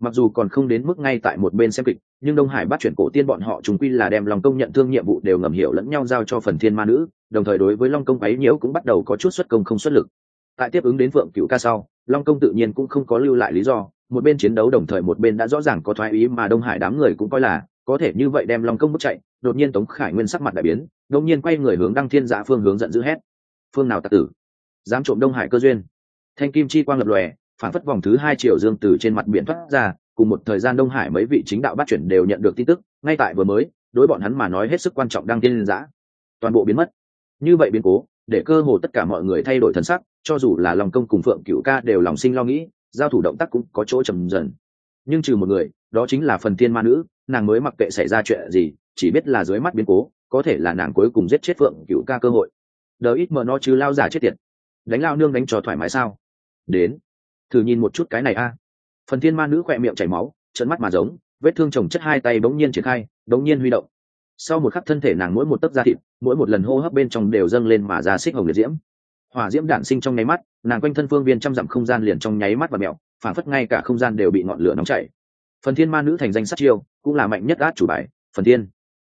mặc dù còn không đến mức ngay tại một bên xem kịch, nhưng đông hải bắt chuyển cổ tiên bọn họ chúng quy là đem lòng công nhận thương nhiệm vụ đều ngầm hiểu lẫn nhau giao cho phần thiên ma nữ, đồng thời đối với long công ấy nhiễu cũng bắt đầu có chút xuất công không xuất lực. Tại tiếp ứng đến phượng cựu ca sau, long công tự nhiên cũng không có lưu lại lý do, một bên chiến đấu đồng thời một bên đã rõ ràng có thoái ý mà đông hải đám người cũng coi là, có thể như vậy đem long công bước chạy, đột nhiên tống khải nguyên sắc mặt đại biến, đột nhiên quay người hướng đăng thiên dạ phương hướng giận dữ hét. Phương nào tạc tử? Dám trộm đông hải cơ duyên? Thanh kim chi quang lập lòe phản phất vòng thứ hai triệu dương từ trên mặt biển thoát ra, cùng một thời gian đông hải mấy vị chính đạo bắt chuyển đều nhận được tin tức, ngay tại vừa mới, đối bọn hắn mà nói hết sức quan trọng đang tiên giã toàn bộ biến mất. Như vậy biến cố, để cơ hồ tất cả mọi người thay đổi thần sắc, cho dù là lòng công cùng phượng cựu ca đều lòng sinh lo nghĩ, giao thủ động tác cũng có chỗ trầm dần. Nhưng trừ một người, đó chính là phần thiên ma nữ, nàng mới mặc kệ xảy ra chuyện gì, chỉ biết là dưới mắt biến cố, có thể là nàng cuối cùng giết chết phượng cựu ca cơ hội. Đờ ít mờ nó chứ lao giả chết tiệt. Đánh lao nương đánh cho thoải mái sao? Đến thử nhìn một chút cái này a. Phần thiên ma nữ khỏe miệng chảy máu trận mắt mà giống, vết thương chồng chất hai tay bỗng nhiên triển khai bỗng nhiên huy động. Sau một khắc thân thể nàng mỗi một tấc da thịt, mỗi một lần hô hấp bên trong đều dâng lên mà ra xích hồng liệt diễm. Hỏa diễm đản sinh trong nháy mắt, nàng quanh thân phương viên trăm dặm không gian liền trong nháy mắt và mẹo, phản phất ngay cả không gian đều bị ngọn lửa nóng chảy. Phần thiên ma nữ thành danh sát chiêu, cũng là mạnh nhất át chủ bài, phần thiên.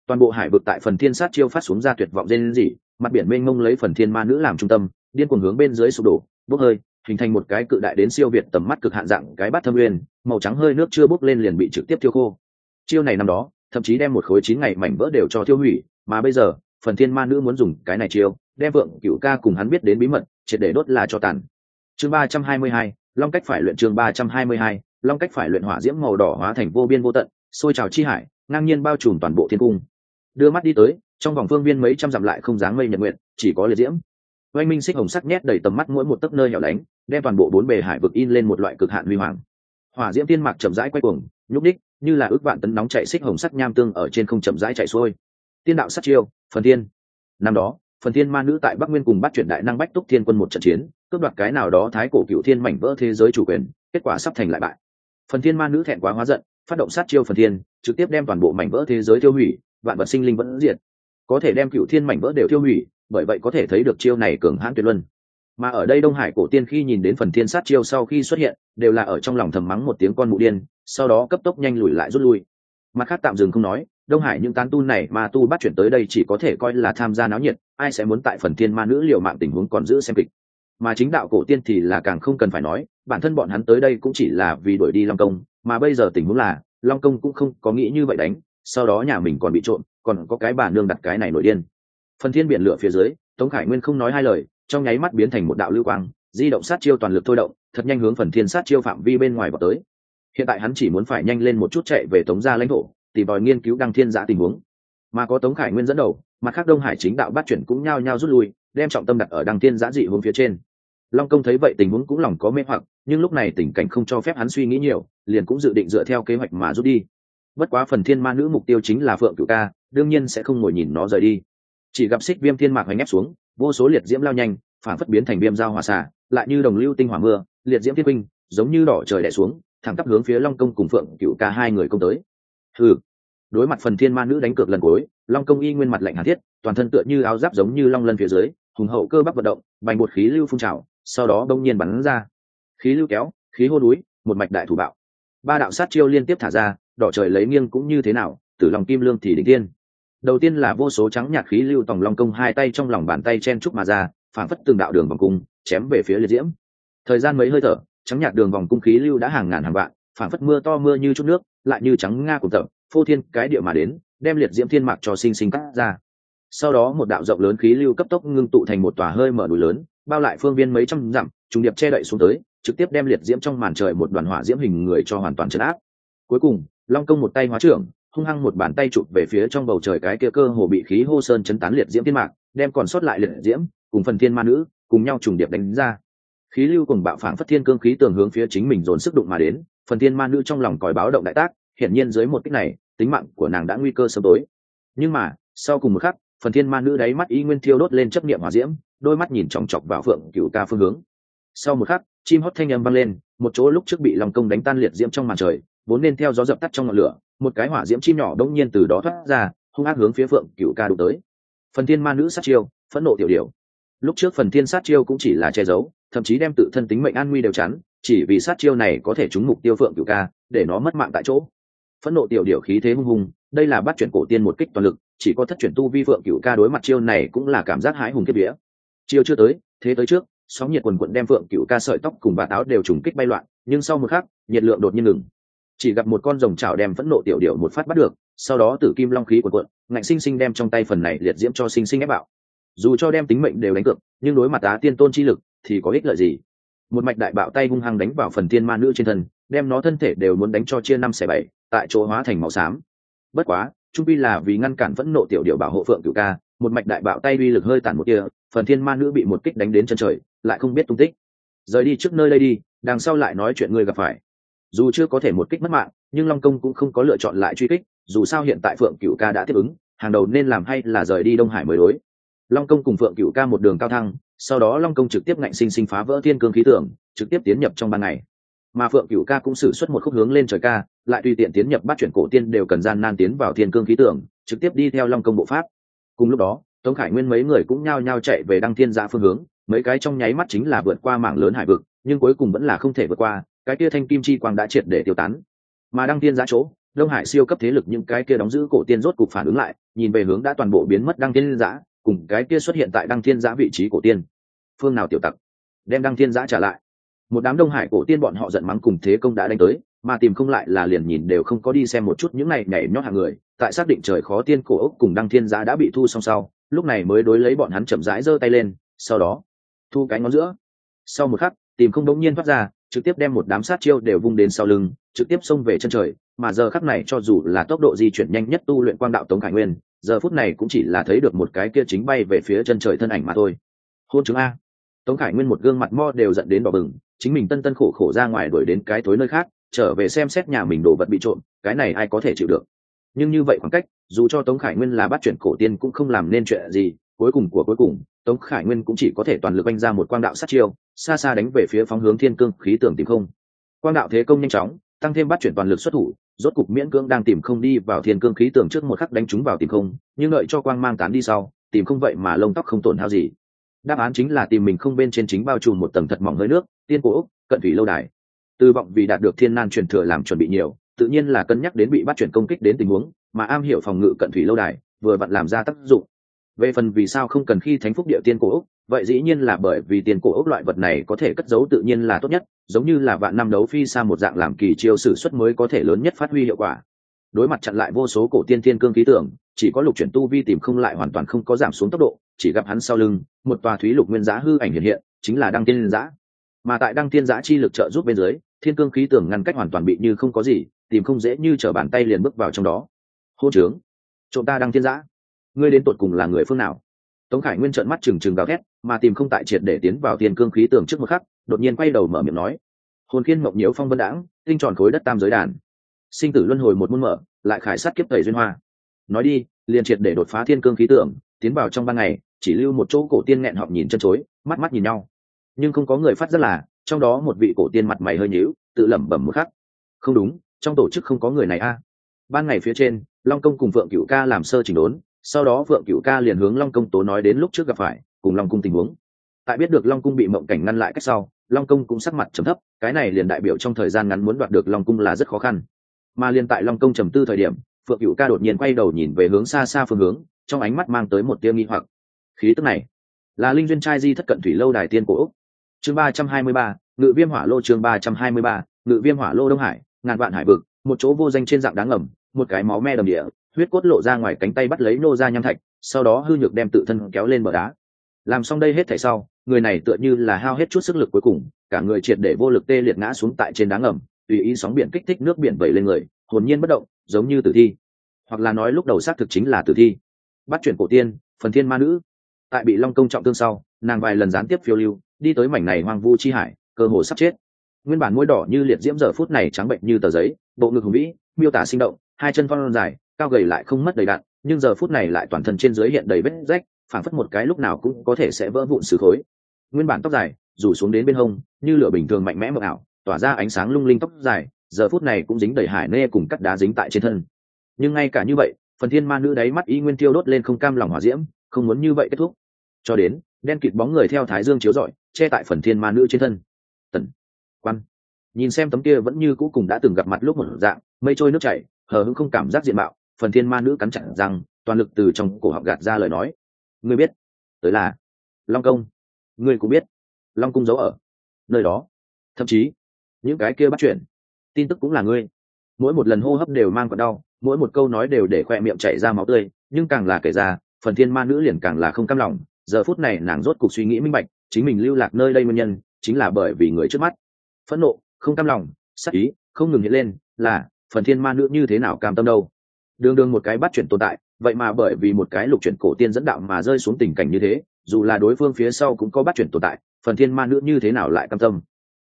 Toàn bộ hải vực tại phần thiên sát chiêu phát xuống ra tuyệt vọng dên dỉ mặt biển mênh mông lấy phần thiên ma nữ làm trung tâm, điên cuồng hướng bên dưới sụp đổ, bốc hơi hình thành một cái cự đại đến siêu việt tầm mắt cực hạn dạng cái bát thâm nguyên, màu trắng hơi nước chưa bốc lên liền bị trực tiếp thiêu khô. Chiêu này năm đó, thậm chí đem một khối chín ngày mảnh vỡ đều cho tiêu hủy, mà bây giờ, phần thiên ma nữ muốn dùng cái này chiêu, đem vượng cựu ca cùng hắn biết đến bí mật, triệt để đốt là cho tàn. Chương ba trăm hai mươi hai, long cách phải luyện chương ba trăm hai mươi hai, long cách phải luyện hỏa diễm màu đỏ hóa thành vô biên vô tận xôi trào chi hải, ngang nhiên bao trùm toàn bộ thiên cung. Đưa mắt đi tới, trong vòng phương viên mấy trăm dặm lại không dáng mây nhật nguyện chỉ có liệt diễm oanh minh xích hồng sắc nhét đầy tầm mắt mỗi một tấc nơi hẻo lánh, đem toàn bộ bốn bề hải vực in lên một loại cực hạn huy hoàng. Hỏa diễm tiên mạc chậm rãi quay cuồng, nhúc ních như là ước vạn tấn nóng chạy xích hồng sắc nham tương ở trên không chậm rãi chạy xuôi. Tiên đạo sát chiêu, phần tiên năm đó, phần thiên ma nữ tại bắc nguyên cùng bắt chuyển đại năng bách túc thiên quân một trận chiến, cướp đoạt cái nào đó thái cổ cựu thiên mảnh vỡ thế giới chủ quyền, kết quả sắp thành lại bại. Phần thiên ma nữ thẹn quá hóa giận, phát động sát chiêu phần thiên, trực tiếp đem toàn bộ mảnh vỡ thế giới tiêu hủy, vạn vật sinh linh vẫn diệt. Có thể đem cựu thiên mảnh vỡ đều tiêu hủy bởi vậy có thể thấy được chiêu này cường hãn tuyệt luân. Mà ở đây đông hải cổ tiên khi nhìn đến phần thiên sát chiêu sau khi xuất hiện, đều là ở trong lòng thầm mắng một tiếng con mụ điên, sau đó cấp tốc nhanh lùi lại rút lui. Mặt khác tạm dừng không nói, đông hải những tán tu này mà tu bắt chuyển tới đây chỉ có thể coi là tham gia náo nhiệt, ai sẽ muốn tại phần thiên ma nữ liệu mạng tình huống còn giữ xem kịch. Mà chính đạo cổ tiên thì là càng không cần phải nói, bản thân bọn hắn tới đây cũng chỉ là vì đuổi đi long công, mà bây giờ tình huống là, long công cũng không có nghĩ như vậy đánh, sau đó nhà mình còn bị trộm, còn có cái bà nương đặt cái này nổi điên phần thiên biển lửa phía dưới, tống khải nguyên không nói hai lời, trong nháy mắt biến thành một đạo lưu quang, di động sát chiêu toàn lực thôi động, thật nhanh hướng phần thiên sát chiêu phạm vi bên ngoài vào tới. Hiện tại hắn chỉ muốn phải nhanh lên một chút chạy về tống gia lãnh thổ tìm vòi nghiên cứu đăng thiên giã tình huống. Mà có tống khải nguyên dẫn đầu, mặt khác đông hải chính đạo bắt chuyển cũng nhao nhao rút lui, đem trọng tâm đặt ở đăng thiên giã dị hướng phía trên. Long công thấy vậy tình huống cũng lòng có mê hoặc, nhưng lúc này tình cảnh không cho phép hắn suy nghĩ nhiều, liền cũng dự định dựa theo kế hoạch mà rút đi. Bất quá phần thiên ma nữ mục tiêu chính là phượng cựu ca, đương nhiên sẽ không ngồi nhìn nó rời đi chỉ gặp xích viêm thiên mạc hoành ép xuống, vô số liệt diễm lao nhanh phản phất biến thành viêm dao hỏa xạ lại như đồng lưu tinh hỏa mưa, liệt diễm thiên binh giống như đỏ trời đẻ xuống, thẳng tắp hướng phía long công cùng phượng cửu ca hai người công tới. Ừ đối mặt phần thiên ma nữ đánh cược lần cuối, long công y nguyên mặt lạnh hàn thiết, toàn thân tựa như áo giáp giống như long lân phía dưới, hùng hậu cơ bắp vận động, bành bột khí lưu phun trào, sau đó bỗng nhiên bắn ra. Khí lưu kéo, khí hô núi, một mạch đại thủ bạo. Ba đạo sát chiêu liên tiếp thả ra, đỏ trời lấy nghiêng cũng như thế nào, tử lòng kim lương thì đỉnh tiên đầu tiên là vô số trắng nhạt khí lưu tòng long công hai tay trong lòng bàn tay chen trúc mà ra, phảng phất từng đạo đường vòng cung, chém về phía liệt diễm. Thời gian mấy hơi thở, trắng nhạt đường vòng cung khí lưu đã hàng ngàn hàng vạn, phảng phất mưa to mưa như chút nước, lại như trắng nga cùng tập phô thiên cái địa mà đến, đem liệt diễm thiên mạc cho sinh sinh cắt ra. Sau đó một đạo rộng lớn khí lưu cấp tốc ngưng tụ thành một tòa hơi mở đùi lớn, bao lại phương viên mấy trăm dặm, trùng điệp che đậy xuống tới, trực tiếp đem liệt diễm trong màn trời một đoàn hỏa diễm hình người cho hoàn toàn chấn áp. Cuối cùng, long công một tay hóa trưởng hung hăng một bàn tay chụp về phía trong bầu trời cái kia cơ hồ bị khí hô sơn chấn tán liệt diễm thiên mạc, đem còn sót lại liệt diễm, cùng phần thiên ma nữ, cùng nhau trùng điệp đánh ra. Khí lưu cùng bạo phảng phất thiên cương khí tường hướng phía chính mình dồn sức đụng mà đến, phần thiên ma nữ trong lòng còi báo động đại tác, hiển nhiên dưới một cách này, tính mạng của nàng đã nguy cơ sớm tối. Nhưng mà, sau cùng một khắc, phần thiên ma nữ đáy mắt y nguyên thiêu đốt lên chấp niệm hỏa diễm, đôi mắt nhìn chòng chọc vào phượng cựu ca phương hướng. Sau một khắc, chim hót thanh âm vang lên, một chỗ lúc trước bị lòng công đánh tan liệt diễm trong màn trời, vốn nên theo gió dập tắt trong ngọn lửa một cái hỏa diễm chim nhỏ đống nhiên từ đó thoát ra, hung ác hướng phía phượng cựu ca đụng tới. Phần thiên ma nữ sát chiêu, phẫn nộ tiểu điều lúc trước phần thiên sát chiêu cũng chỉ là che giấu, thậm chí đem tự thân tính mệnh an nguy đều chắn, chỉ vì sát chiêu này có thể trúng mục tiêu phượng cựu ca, để nó mất mạng tại chỗ. Phẫn nộ tiểu điều khí thế hung hùng, đây là bắt chuyển cổ tiên một kích toàn lực, chỉ có thất chuyển tu vi phượng cựu ca đối mặt chiêu này cũng là cảm giác hãi hùng kiếp vía. Chiêu chưa tới, thế tới trước, sóng nhiệt quần quận đem phượng cựu ca sợi tóc cùng bà táo đều trùng kích bay loạn, nhưng sau một khắc, nhiệt lượng đột nhiên ngừng chỉ gặp một con rồng chảo đem phẫn nộ tiểu điệu một phát bắt được, sau đó tử kim long khí của quận ngạnh sinh sinh đem trong tay phần này liệt diễm cho sinh sinh ép bạo. Dù cho đem tính mệnh đều đánh cược, nhưng đối mặt á tiên tôn chi lực thì có ích lợi gì? Một mạch đại bạo tay hung hăng đánh vào phần tiên ma nữ trên thân, đem nó thân thể đều muốn đánh cho chia năm xẻ bảy, tại chỗ hóa thành màu xám. Bất quá trung pi là vì ngăn cản phẫn nộ tiểu điệu bảo hộ phượng cựu ca, một mạch đại bạo tay uy lực hơi tản một kia phần thiên ma nữ bị một kích đánh đến chân trời, lại không biết tung tích. Rời đi trước nơi đây đi, đằng sau lại nói chuyện ngươi gặp phải dù chưa có thể một kích mất mạng, nhưng long công cũng không có lựa chọn lại truy kích, dù sao hiện tại phượng cựu ca đã tiếp ứng, hàng đầu nên làm hay là rời đi đông hải mới đối. Long công cùng phượng cựu ca một đường cao thăng, sau đó long công trực tiếp ngạnh sinh sinh phá vỡ thiên cương khí tưởng, trực tiếp tiến nhập trong ban ngày. Mà phượng cựu ca cũng xử suất một khúc hướng lên trời ca, lại tùy tiện tiến nhập bắt chuyển cổ tiên đều cần gian nan tiến vào thiên cương khí tưởng, trực tiếp đi theo long công bộ pháp. Cùng lúc đó, tống khải nguyên mấy người cũng nhao nhao chạy về đăng thiên gia phương hướng, mấy cái trong nháy mắt chính là vượt qua mảng lớn hải vực, nhưng cuối cùng vẫn là không thể vượt qua cái kia thanh kim chi quang đã triệt để tiêu tán. Mà đăng thiên giã chỗ, đông hải siêu cấp thế lực những cái kia đóng giữ cổ tiên rốt cục phản ứng lại, nhìn về hướng đã toàn bộ biến mất đăng thiên giã, cùng cái kia xuất hiện tại đăng thiên giã vị trí cổ tiên. Phương nào tiểu tặc? Đem đăng thiên giã trả lại. Một đám đông hải cổ tiên bọn họ giận mắng cùng thế công đã đánh tới, mà tìm không lại là liền nhìn đều không có đi xem một chút những này nhảy nhót hàng người, tại xác định trời khó tiên cổ ốc cùng đăng thiên giã đã bị thu xong sau, lúc này mới đối lấy bọn hắn chậm rãi giơ tay lên, sau đó, thu cái ngón giữa. Sau một khắc, tìm không đống nhiên thoát ra trực tiếp đem một đám sát chiêu đều vung đến sau lưng, trực tiếp xông về chân trời, mà giờ khắc này cho dù là tốc độ di chuyển nhanh nhất tu luyện quang đạo tống khải nguyên, giờ phút này cũng chỉ là thấy được một cái kia chính bay về phía chân trời thân ảnh mà thôi. Hôn chứng a. Tống khải nguyên một gương mặt mo đều dẫn đến đỏ bừng, chính mình tân tân khổ khổ ra ngoài đuổi đến cái tối nơi khác, trở về xem xét nhà mình đồ vật bị trộm, cái này ai có thể chịu được. Nhưng như vậy khoảng cách, dù cho tống khải nguyên là bắt chuyển cổ tiên cũng không làm nên chuyện gì, cuối cùng của cuối cùng tống khải nguyên cũng chỉ có thể toàn lực oanh ra một quang đạo sát chiêu, xa xa đánh về phía phóng hướng thiên cương khí tưởng tìm không. Quang đạo thế công nhanh chóng, tăng thêm bắt chuyển toàn lực xuất thủ, rốt cục miễn cưỡng đang tìm không đi vào thiên cương khí tưởng trước một khắc đánh chúng vào tìm không, nhưng lợi cho quang mang tán đi sau, tìm không vậy mà lông tóc không tổn hao gì. Đáp án chính là tìm mình không bên trên chính bao trùm một tầng thật mỏng hơi nước, tiên cổ úc, cận thủy lâu đài. Tư vọng vì đạt được thiên nan truyền thừa làm chuẩn bị nhiều, tự nhiên là cân nhắc đến bị bắt chuyển công kích đến tình huống, mà am hiểu phòng ngự cận thủy lâu đài, vừa vặn làm ra tác dụng về phần vì sao không cần khi thánh phúc địa tiên cổ úc, vậy dĩ nhiên là bởi vì tiền cổ ốc loại vật này có thể cất giấu tự nhiên là tốt nhất, giống như là vạn năm đấu phi xa một dạng làm kỳ chiêu sử xuất mới có thể lớn nhất phát huy hiệu quả. Đối mặt chặn lại vô số cổ tiên thiên cương khí tưởng, chỉ có lục chuyển tu vi tìm không lại hoàn toàn không có giảm xuống tốc độ, chỉ gặp hắn sau lưng, một tòa thúy lục nguyên giá hư ảnh hiện hiện, chính là đăng tiên giã. Mà tại đăng tiên giã chi lực trợ giúp bên dưới, thiên cương khí tưởng ngăn cách hoàn toàn bị như không có gì, tìm không dễ như chở bàn tay liền bước vào trong đó. Hô trướng. Trộm ta đăng tiên giã ngươi đến tột cùng là người phương nào? Tống khải nguyên trợn mắt trừng trừng gào thét, mà tìm không tại triệt để tiến vào tiền cương khí tường trước một khắc, đột nhiên quay đầu mở miệng nói, hồn khiên mộng nhiễu phong vân đãng, tinh tròn khối đất tam giới đàn. Sinh tử luân hồi một môn mở, lại khải sát kiếp tẩy duyên hoa. Nói đi, liền triệt để đột phá thiên cương khí tượng tiến vào trong ban ngày, chỉ lưu một chỗ cổ tiên nghẹn họng nhìn chân chối, mắt mắt nhìn nhau. Nhưng không có người phát rất là, trong đó một vị cổ tiên mặt mày hơi nhíu, tự lẩm bẩm một khắc. Không đúng, trong tổ chức không có người này a. Ban ngày phía trên, long công cùng phượng cựu ca làm sơ chỉnh đốn sau đó phượng cựu ca liền hướng long công tố nói đến lúc trước gặp phải, cùng long cung tình huống. Tại biết được long cung bị mộng cảnh ngăn lại cách sau, long công cũng sắc mặt trầm thấp, cái này liền đại biểu trong thời gian ngắn muốn đoạt được long cung là rất khó khăn. Mà liền tại long công trầm tư thời điểm, phượng cựu ca đột nhiên quay đầu nhìn về hướng xa xa phương hướng, trong ánh mắt mang tới một tia nghi hoặc. Khí tức này, là linh duyên trai di thất cận thủy lâu đài tiên cổ úc. Chương ba trăm hai mươi ba, ngự viêm hỏa lô chương ba trăm hai mươi ba, ngự viêm hỏa lô đông hải, ngàn vạn hải vực, một chỗ vô danh trên dạng đáng ngầm, một cái máu me đầm địa huyết cốt lộ ra ngoài cánh tay bắt lấy nô ra nham thạch, sau đó hư nhược đem tự thân kéo lên bờ đá. Làm xong đây hết thảy sau, người này tựa như là hao hết chút sức lực cuối cùng, cả người triệt để vô lực tê liệt ngã xuống tại trên đá ngầm, tùy ý sóng biển kích thích nước biển vẩy lên người, hồn nhiên bất động, giống như tử thi. Hoặc là nói lúc đầu xác thực chính là tử thi. Bắt chuyển cổ tiên, phần thiên ma nữ. Tại bị long công trọng thương sau, nàng vài lần gián tiếp phiêu lưu, đi tới mảnh này hoang vu chi hải, cơ hồ sắp chết. Nguyên bản môi đỏ như liệt diễm giờ phút này trắng bệnh như tờ giấy, bộ ngực hùng vĩ, miêu tả sinh động, hai chân phong dài cao gầy lại không mất đầy đạn nhưng giờ phút này lại toàn thân trên dưới hiện đầy vết rách, phảng phất một cái lúc nào cũng có thể sẽ vỡ vụn sứ khối. Nguyên bản tóc dài rủ xuống đến bên hông, như lửa bình thường mạnh mẽ mờ ảo, tỏa ra ánh sáng lung linh tóc dài, giờ phút này cũng dính đầy hải nê cùng cắt đá dính tại trên thân. Nhưng ngay cả như vậy, phần thiên ma nữ đáy mắt y nguyên tiêu đốt lên không cam lòng hỏa diễm, không muốn như vậy kết thúc. Cho đến, đen kịt bóng người theo thái dương chiếu rọi, che tại phần thiên ma nữ trên thân. Tần quan nhìn xem tấm kia vẫn như cũ cùng đã từng gặp mặt lúc một dạng, mây trôi nước chảy, hờ hững không cảm giác diện mạo phần thiên ma nữ cắn chặt rằng toàn lực từ trong cổ họng gạt ra lời nói. Ngươi biết, tới là long công. Ngươi cũng biết, long cung giấu ở nơi đó. Thậm chí, những cái kia bắt chuyển tin tức cũng là ngươi. Mỗi một lần hô hấp đều mang còn đau, mỗi một câu nói đều để khoe miệng chảy ra máu tươi, nhưng càng là kể ra, phần thiên ma nữ liền càng là không cam lòng. Giờ phút này nàng rốt cuộc suy nghĩ minh bạch, chính mình lưu lạc nơi đây nguyên nhân, chính là bởi vì người trước mắt. Phẫn nộ, không cam lòng sắc ý, không ngừng hiện lên, là phần thiên ma nữ như thế nào cam tâm đâu? Đương đương một cái bắt chuyển tồn tại, vậy mà bởi vì một cái lục chuyển cổ tiên dẫn đạo mà rơi xuống tình cảnh như thế, dù là đối phương phía sau cũng có bắt chuyển tồn tại, phần thiên ma nữ như thế nào lại cam tâm?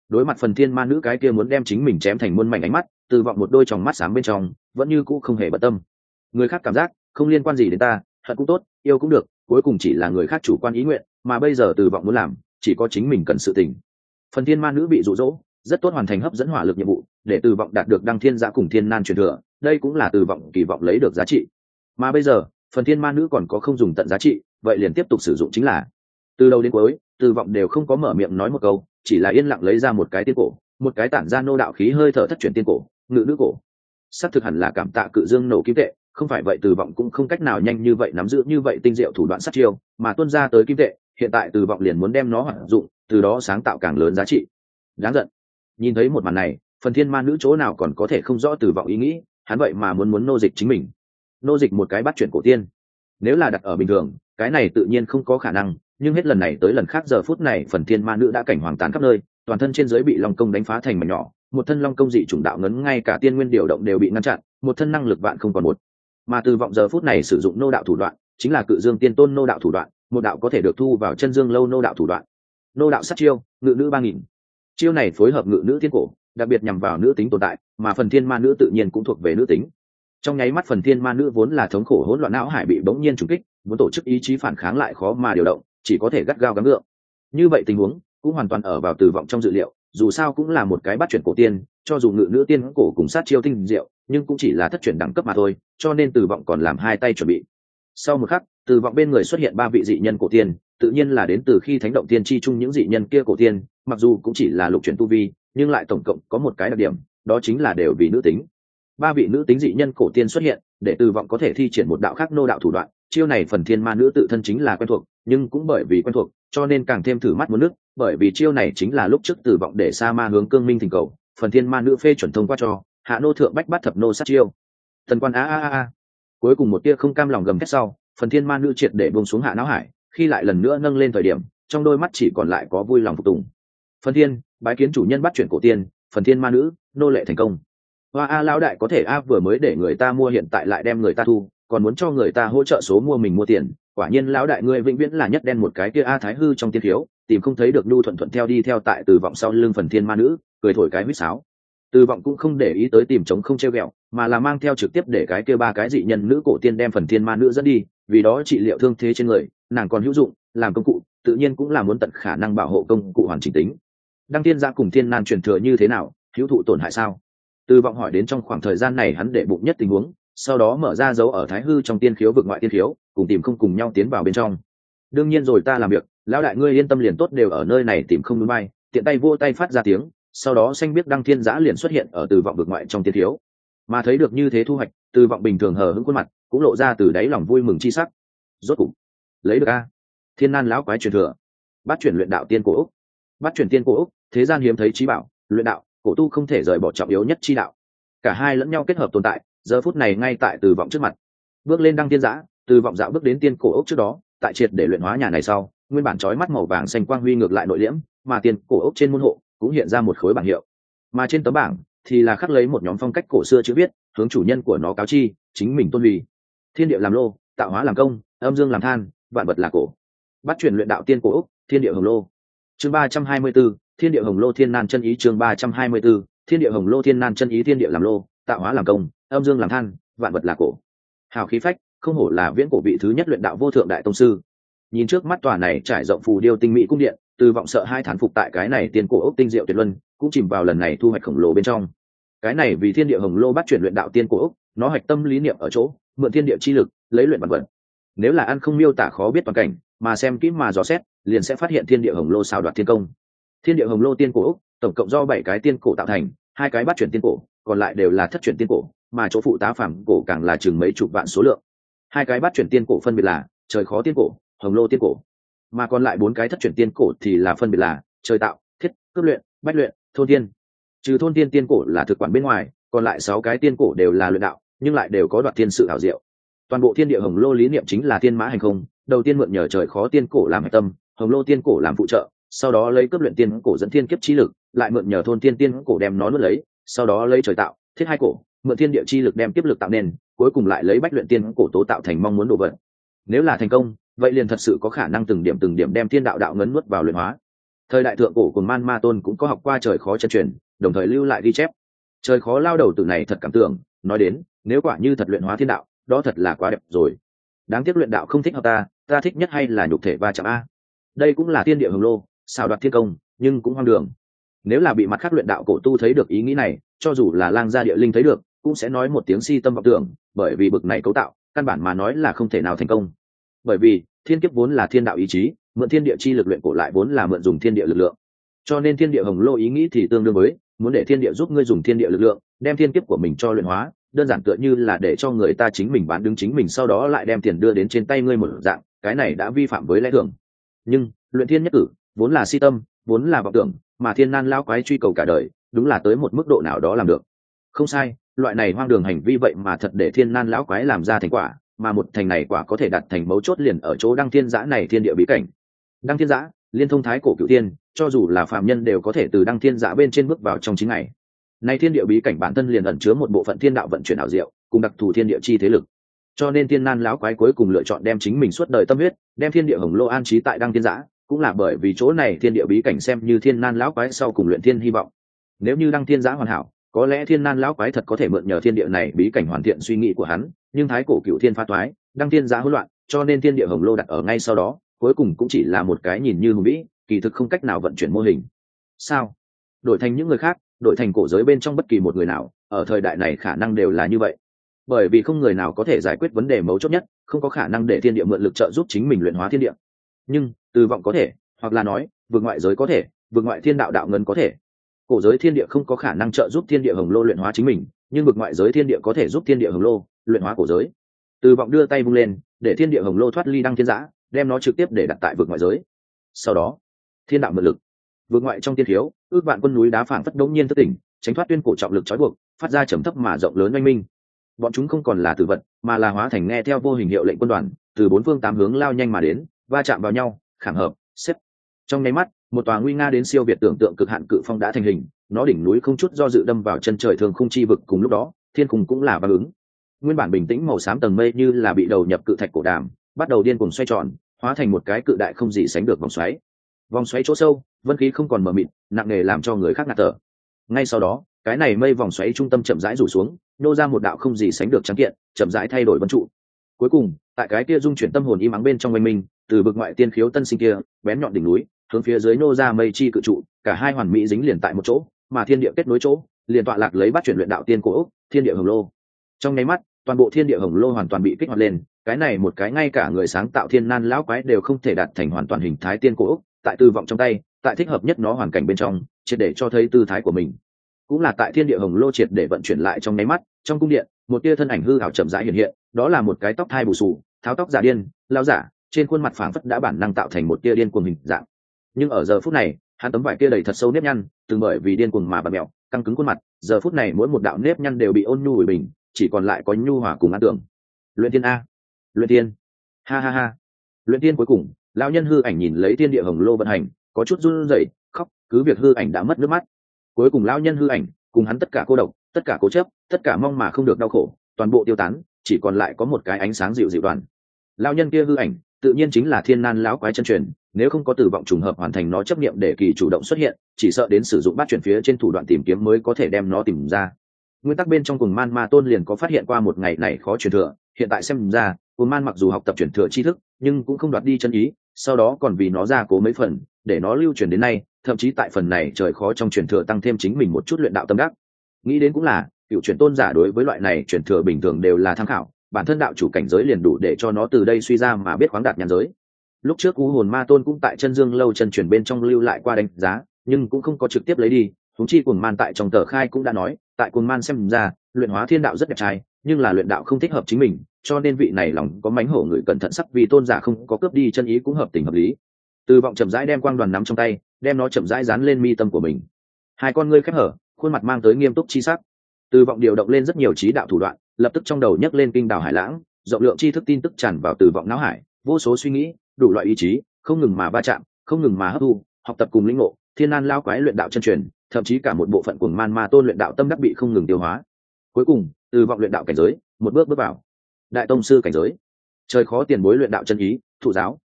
Đối mặt phần thiên ma nữ cái kia muốn đem chính mình chém thành muôn mảnh ánh mắt, từ vọng một đôi tròng mắt sáng bên trong, vẫn như cũ không hề bận tâm. Người khác cảm giác, không liên quan gì đến ta hận cũng tốt, yêu cũng được, cuối cùng chỉ là người khác chủ quan ý nguyện, mà bây giờ từ vọng muốn làm, chỉ có chính mình cần sự tỉnh. phần thiên ma nữ bị rụ rỗ rất tốt hoàn thành hấp dẫn hỏa lực nhiệm vụ, để từ vọng đạt được đăng thiên giã cùng thiên nan truyền thừa đây cũng là từ vọng kỳ vọng lấy được giá trị. Mà bây giờ, phần thiên ma nữ còn có không dùng tận giá trị, vậy liền tiếp tục sử dụng chính là. Từ đầu đến cuối, từ vọng đều không có mở miệng nói một câu, chỉ là yên lặng lấy ra một cái tiên cổ, một cái tản ra nô đạo khí hơi thở thất truyền tiên cổ, ngự nữ cổ. Xác thực hẳn là cảm tạ cự dương nổ kim tệ, không phải vậy từ vọng cũng không cách nào nhanh như vậy nắm giữ như vậy tinh diệu thủ đoạn sát chiêu, mà tuân ra tới kim tệ, hiện tại từ vọng liền muốn đem nó hoạt dụng, từ đó sáng tạo càng lớn giá trị. Đáng giận. Nhìn thấy một màn này, phần thiên ma nữ chỗ nào còn có thể không rõ từ vọng ý nghĩ hắn vậy mà muốn muốn nô dịch chính mình. Nô dịch một cái bắt chuyển cổ tiên. Nếu là đặt ở bình thường, cái này tự nhiên không có khả năng, nhưng hết lần này tới lần khác giờ phút này phần thiên ma nữ đã cảnh hoàng tàn khắp nơi, toàn thân trên dưới bị long công đánh phá thành mảnh nhỏ, một thân long công dị chủng đạo ngấn ngay cả tiên nguyên điều động đều bị ngăn chặn, một thân năng lực vạn không còn một. Mà từ vọng giờ phút này sử dụng nô đạo thủ đoạn, chính là cự dương tiên tôn nô đạo thủ đoạn, một đạo có thể được thu vào chân dương lâu nô đạo thủ đoạn. Nô đạo sát chiêu, ngự nữ ba nghìn. Chiêu này phối hợp ngự nữ thiên cổ đặc biệt nhằm vào nữ tính tồn tại, mà phần thiên ma nữ tự nhiên cũng thuộc về nữ tính. Trong nháy mắt phần thiên ma nữ vốn là thống khổ hỗn loạn não hải bị bỗng nhiên trúng kích, muốn tổ chức ý chí phản kháng lại khó mà điều động, chỉ có thể gắt gao gắng gượng. Như vậy tình huống cũng hoàn toàn ở vào từ vọng trong dự liệu, dù sao cũng là một cái bắt chuyển cổ tiên, cho dù ngự nữ tiên cổ cùng sát chiêu tinh diệu, nhưng cũng chỉ là thất chuyển đẳng cấp mà thôi, cho nên từ vọng còn làm hai tay chuẩn bị. Sau một khắc từ vọng bên người xuất hiện ba vị dị nhân cổ tiên tự nhiên là đến từ khi thánh động tiên chi chung những dị nhân kia cổ tiên, mặc dù cũng chỉ là lục chuyển tu vi, nhưng lại tổng cộng có một cái đặc điểm, đó chính là đều vì nữ tính. Ba vị nữ tính dị nhân cổ tiên xuất hiện, để từ vọng có thể thi triển một đạo khác nô đạo thủ đoạn, chiêu này phần thiên ma nữ tự thân chính là quen thuộc, nhưng cũng bởi vì quen thuộc, cho nên càng thêm thử mắt muốn nước, bởi vì chiêu này chính là lúc trước từ vọng để sa ma hướng cương minh thỉnh cầu, phần thiên ma nữ phê chuẩn thông qua cho, hạ nô thượng bách bắt thập nô sát chiêu. Thần quan a a a a. Cuối cùng một tia không cam lòng gầm thét sau, phần thiên ma nữ triệt để buông xuống hạ não hải khi lại lần nữa nâng lên thời điểm, trong đôi mắt chỉ còn lại có vui lòng phục tùng. Phần thiên, bái kiến chủ nhân bắt chuyển cổ tiên, phần thiên ma nữ, nô lệ thành công. Hoa a lão đại có thể a vừa mới để người ta mua hiện tại lại đem người ta thu, còn muốn cho người ta hỗ trợ số mua mình mua tiền. Quả nhiên lão đại ngươi vĩnh viễn là nhất đen một cái kia a thái hư trong tiên thiếu, tìm không thấy được nhu thuận thuận theo đi theo tại từ vọng sau lưng phần thiên ma nữ, cười thổi cái huýt sáo. Từ vọng cũng không để ý tới tìm chống không treo ghẹo, mà là mang theo trực tiếp để cái kia ba cái dị nhân nữ cổ tiên đem phần thiên ma nữ dẫn đi, vì đó trị liệu thương thế trên người nàng còn hữu dụng, làm công cụ, tự nhiên cũng là muốn tận khả năng bảo hộ công cụ hoàn chỉnh tính. Đăng tiên gia cùng thiên nan truyền thừa như thế nào, hữu thụ tổn hại sao? Từ vọng hỏi đến trong khoảng thời gian này hắn để bụng nhất tình huống, sau đó mở ra dấu ở thái hư trong tiên khiếu vực ngoại tiên khiếu, cùng tìm không cùng nhau tiến vào bên trong. Đương nhiên rồi ta làm việc, lão đại ngươi yên tâm liền tốt đều ở nơi này tìm không núi bay, tiện tay vô tay phát ra tiếng, sau đó xanh biết đăng thiên giã liền xuất hiện ở từ vọng vực ngoại trong tiên khiếu. Mà thấy được như thế thu hoạch, từ vọng bình thường hờ hững khuôn mặt, cũng lộ ra từ đáy lòng vui mừng chi sắc. Rốt cục lấy được a. Thiên nan lão quái truyền thừa. Bắt chuyển luyện đạo tiên cổ úc. Bắt chuyển tiên cổ úc, thế gian hiếm thấy trí bảo, luyện đạo, cổ tu không thể rời bỏ trọng yếu nhất chi đạo. Cả hai lẫn nhau kết hợp tồn tại, giờ phút này ngay tại từ vọng trước mặt. Bước lên đăng tiên giã, từ vọng dạo bước đến tiên cổ ốc trước đó, tại triệt để luyện hóa nhà này sau, nguyên bản trói mắt màu vàng xanh quang huy ngược lại nội liễm, mà tiền cổ ốc trên môn hộ cũng hiện ra một khối bảng hiệu. Mà trên tấm bảng thì là khắc lấy một nhóm phong cách cổ xưa chữ viết, hướng chủ nhân của nó cáo chi, chính mình tôn vì thiên địa làm lô, tạo hóa làm công, âm dương làm than vạn vật là cổ. Bắt chuyển luyện đạo tiên cổ úc thiên địa hồng lô. Chương ba trăm hai mươi 324, thiên địa hồng lô thiên nan chân ý chương ba trăm hai mươi 324, thiên địa hồng lô thiên nan chân ý thiên địa làm lô tạo hóa làm công âm dương làm than vạn vật là cổ. Hào khí phách không hổ là viễn cổ vị thứ nhất luyện đạo vô thượng đại tông sư. Nhìn trước mắt tòa này trải rộng phù điêu tinh mỹ cung điện từ vọng sợ hai thán phục tại cái này tiên cổ ốc tinh diệu tuyệt luân cũng chìm vào lần này thu hoạch khổng lồ bên trong. Cái này vì thiên địa hồng lô bắt chuyển luyện đạo tiên cổ ốc nó hoạch tâm lý niệm ở chỗ mượn thiên địa chi lực lấy luyện vật vật nếu là ăn không miêu tả khó biết toàn cảnh, mà xem kỹ mà dò xét, liền sẽ phát hiện thiên địa hồng lô xào đoạt thiên công. Thiên địa hồng lô tiên cổ úc, tổng cộng do bảy cái tiên cổ tạo thành, hai cái bắt chuyển tiên cổ, còn lại đều là thất chuyển tiên cổ, mà chỗ phụ tá phẳng cổ càng là chừng mấy chục vạn số lượng. Hai cái bắt chuyển tiên cổ phân biệt là trời khó tiên cổ, hồng lô tiên cổ. Mà còn lại bốn cái thất chuyển tiên cổ thì là phân biệt là trời tạo, thiết cướp luyện, bách luyện, thôn tiên. Trừ thôn tiên tiên cổ là thực quản bên ngoài, còn lại sáu cái tiên cổ đều là luyện đạo, nhưng lại đều có đoạt tiên sự hảo diệu toàn bộ thiên địa hồng lô lý niệm chính là thiên mã hành không, đầu tiên mượn nhờ trời khó tiên cổ làm hạch tâm, hồng lô tiên cổ làm phụ trợ, sau đó lấy cấp luyện tiên cổ dẫn thiên kiếp chi lực, lại mượn nhờ thôn tiên tiên cổ đem nó nuốt lấy, sau đó lấy trời tạo, thiết hai cổ, mượn thiên địa chi lực đem tiếp lực tạo nên, cuối cùng lại lấy bách luyện tiên cổ tố tạo thành mong muốn đồ vật. Nếu là thành công, vậy liền thật sự có khả năng từng điểm từng điểm đem thiên đạo đạo ngấn nuốt vào luyện hóa. Thời đại thượng cổ cùng man ma tôn cũng có học qua trời khó chân truyền, đồng thời lưu lại ghi chép. Trời khó lao đầu từ này thật cảm tưởng, nói đến, nếu quả như thật luyện hóa thiên đạo đó thật là quá đẹp rồi. Đáng tiếc luyện đạo không thích hợp ta ta thích nhất hay là nhục thể va chạm a? Đây cũng là thiên địa hồng lô xào đoạt thiên công, nhưng cũng hoang đường. Nếu là bị mặt khác luyện đạo cổ tu thấy được ý nghĩ này, cho dù là lang gia địa linh thấy được, cũng sẽ nói một tiếng si tâm vọng tưởng, bởi vì bực này cấu tạo, căn bản mà nói là không thể nào thành công. Bởi vì, thiên kiếp vốn là thiên đạo ý chí, mượn thiên địa chi lực luyện cổ lại vốn là mượn dùng thiên địa lực lượng. Cho nên thiên địa hồng lô ý nghĩ thì tương đương với, muốn để thiên địa giúp ngươi dùng thiên địa lực lượng, đem thiên kiếp của mình cho luyện hóa đơn giản tựa như là để cho người ta chính mình bán đứng chính mình sau đó lại đem tiền đưa đến trên tay ngươi một dạng, cái này đã vi phạm với lẽ thường. Nhưng, luyện thiên nhất cử, vốn là si tâm, vốn là vọng tưởng, mà thiên nan lao quái truy cầu cả đời, đúng là tới một mức độ nào đó làm được. Không sai, loại này hoang đường hành vi vậy mà thật để thiên nan lão quái làm ra thành quả, mà một thành này quả có thể đặt thành mấu chốt liền ở chỗ đăng thiên giã này thiên địa bí cảnh. Đăng thiên giã, liên thông thái cổ cựu thiên, cho dù là phạm nhân đều có thể từ đăng thiên giã bên trên bước vào trong chính ngày nay thiên địa bí cảnh bản thân liền ẩn chứa một bộ phận thiên đạo vận chuyển ảo diệu cùng đặc thù thiên địa chi thế lực. Cho nên thiên nan lão quái cuối cùng lựa chọn đem chính mình suốt đời tâm huyết đem thiên địa hồng lô an trí tại đăng thiên giả, cũng là bởi vì chỗ này thiên địa bí cảnh xem như thiên nan lão quái sau cùng luyện thiên hy vọng. Nếu như đăng thiên giả hoàn hảo có lẽ thiên nan lão quái thật có thể mượn nhờ thiên địa này bí cảnh hoàn thiện suy nghĩ của hắn nhưng thái cổ cựu thiên pha toái đăng thiên giả hỗn loạn cho nên thiên địa hồng lô đặt ở ngay sau đó cuối cùng cũng chỉ là một cái nhìn như hùng vĩ kỳ thực không cách nào vận chuyển mô hình. Sao? Đổi thành những người khác đổi thành cổ giới bên trong bất kỳ một người nào, ở thời đại này khả năng đều là như vậy. Bởi vì không người nào có thể giải quyết vấn đề mấu chốt nhất, không có khả năng để thiên địa mượn lực trợ giúp chính mình luyện hóa thiên địa. Nhưng, từ vọng có thể, hoặc là nói, vượt ngoại giới có thể, vượt ngoại thiên đạo đạo ngân có thể. Cổ giới thiên địa không có khả năng trợ giúp thiên địa hồng lô luyện hóa chính mình, nhưng vượt ngoại giới thiên địa có thể giúp thiên địa hồng lô luyện hóa cổ giới. Từ vọng đưa tay vung lên, để thiên địa hồng lô thoát ly đăng thiên giã, đem nó trực tiếp để đặt tại vượt ngoại giới. Sau đó, thiên đạo mượn lực. Vượt ngoại trong tiên thiếu ước vạn quân núi đá phảng phất đống nhiên thất tỉnh, tránh thoát tuyên cổ trọng lực trói buộc, phát ra trầm thấp mà rộng lớn oanh minh. Bọn chúng không còn là tử vật, mà là hóa thành nghe theo vô hình hiệu lệnh quân đoàn, từ bốn phương tám hướng lao nhanh mà đến, va chạm vào nhau, khảm hợp, xếp. Trong nháy mắt, một tòa nguy nga đến siêu việt tưởng tượng cực hạn cự phong đã thành hình, nó đỉnh núi không chút do dự đâm vào chân trời thường không chi vực cùng lúc đó, thiên cùng cũng là vang ứng. Nguyên bản bình tĩnh màu xám tầng mây như là bị đầu nhập cự thạch cổ đàm, bắt đầu điên cùng xoay tròn, hóa thành một cái cự đại không gì sánh được vòng xoáy. Vòng xoáy chỗ sâu vân khí không còn mờ mịt, nặng nề làm cho người khác ngạt thở. Ngay sau đó, cái này mây vòng xoáy trung tâm chậm rãi rủ xuống, nô ra một đạo không gì sánh được trắng kiện, chậm rãi thay đổi vân trụ. Cuối cùng, tại cái kia dung chuyển tâm hồn im ắng bên trong oanh minh, từ bực ngoại tiên khiếu tân sinh kia, bén nhọn đỉnh núi, hướng phía dưới nô ra mây chi cự trụ, cả hai hoàn mỹ dính liền tại một chỗ, mà thiên địa kết nối chỗ, liền tọa lạc lấy bắt chuyển luyện đạo tiên cổ úc thiên địa hồng lô. Trong nháy mắt, toàn bộ thiên địa hồng lô hoàn toàn bị kích hoạt lên, cái này một cái ngay cả người sáng tạo thiên nan lão quái đều không thể đạt thành hoàn toàn hình thái tiên cổ úc tại tư vọng trong tay tại thích hợp nhất nó hoàn cảnh bên trong, triệt để cho thấy tư thái của mình. Cũng là tại thiên địa hồng lô triệt để vận chuyển lại trong nháy mắt, trong cung điện, một tia thân ảnh hư ảo chậm rãi hiện hiện, đó là một cái tóc thai bù sù, tháo tóc giả điên, lao giả, trên khuôn mặt phảng phất đã bản năng tạo thành một tia điên cuồng hình dạng. Nhưng ở giờ phút này, hắn tấm vải kia đầy thật sâu nếp nhăn, từng bởi vì điên cuồng mà bà mẹo căng cứng khuôn mặt, giờ phút này mỗi một đạo nếp nhăn đều bị ôn nhu ủi bình, chỉ còn lại có nhu hòa cùng an tưởng. Luyện tiên a. Luyện tiên ha ha ha. Luyện tiên cuối cùng, lão nhân hư ảnh nhìn lấy thiên địa hồng lô vận hành có chút run rẩy, khóc, cứ việc hư ảnh đã mất nước mắt. Cuối cùng lão nhân hư ảnh, cùng hắn tất cả cô độc, tất cả cố chấp, tất cả mong mà không được đau khổ, toàn bộ tiêu tán, chỉ còn lại có một cái ánh sáng dịu dịu đoàn. Lão nhân kia hư ảnh, tự nhiên chính là thiên nan lão quái chân truyền, nếu không có tử vọng trùng hợp hoàn thành nó chấp nghiệm để kỳ chủ động xuất hiện, chỉ sợ đến sử dụng bát chuyển phía trên thủ đoạn tìm kiếm mới có thể đem nó tìm ra. Nguyên tắc bên trong cùng man ma tôn liền có phát hiện qua một ngày này khó truyền thừa, hiện tại xem ra, cùng man mặc dù học tập truyền thừa tri thức, nhưng cũng không đoạt đi chân ý, sau đó còn vì nó ra cố mấy phần để nó lưu truyền đến nay, thậm chí tại phần này trời khó trong truyền thừa tăng thêm chính mình một chút luyện đạo tâm đắc. Nghĩ đến cũng là, cựu truyền tôn giả đối với loại này truyền thừa bình thường đều là tham khảo, bản thân đạo chủ cảnh giới liền đủ để cho nó từ đây suy ra mà biết khoáng đạt nhàn giới. Lúc trước u hồn ma tôn cũng tại chân dương lâu chân truyền bên trong lưu lại qua đánh giá, nhưng cũng không có trực tiếp lấy đi thúng chi cùng man tại trong tờ khai cũng đã nói, tại cùng man xem ra, luyện hóa thiên đạo rất đẹp trai, nhưng là luyện đạo không thích hợp chính mình, cho nên vị này lòng có mánh hổ người cẩn thận sắc vì tôn giả không có cướp đi chân ý cũng hợp tình hợp lý từ vọng chậm rãi đem quang đoàn nắm trong tay, đem nó chậm rãi dán lên mi tâm của mình. Hai con ngươi khép hở, khuôn mặt mang tới nghiêm túc chi sắc. Từ vọng điều động lên rất nhiều trí đạo thủ đoạn, lập tức trong đầu nhấc lên kinh đảo hải lãng, rộng lượng tri thức tin tức tràn vào từ vọng não hải, vô số suy nghĩ, đủ loại ý chí, không ngừng mà va chạm, không ngừng mà hấp thu, học tập cùng lĩnh ngộ, thiên an lao quái luyện đạo chân truyền, thậm chí cả một bộ phận của man ma tôn luyện đạo tâm đắc bị không ngừng tiêu hóa. Cuối cùng, từ vọng luyện đạo cảnh giới, một bước bước vào. Đại tông sư cảnh giới. Trời khó tiền bối luyện đạo chân ý, thụ giáo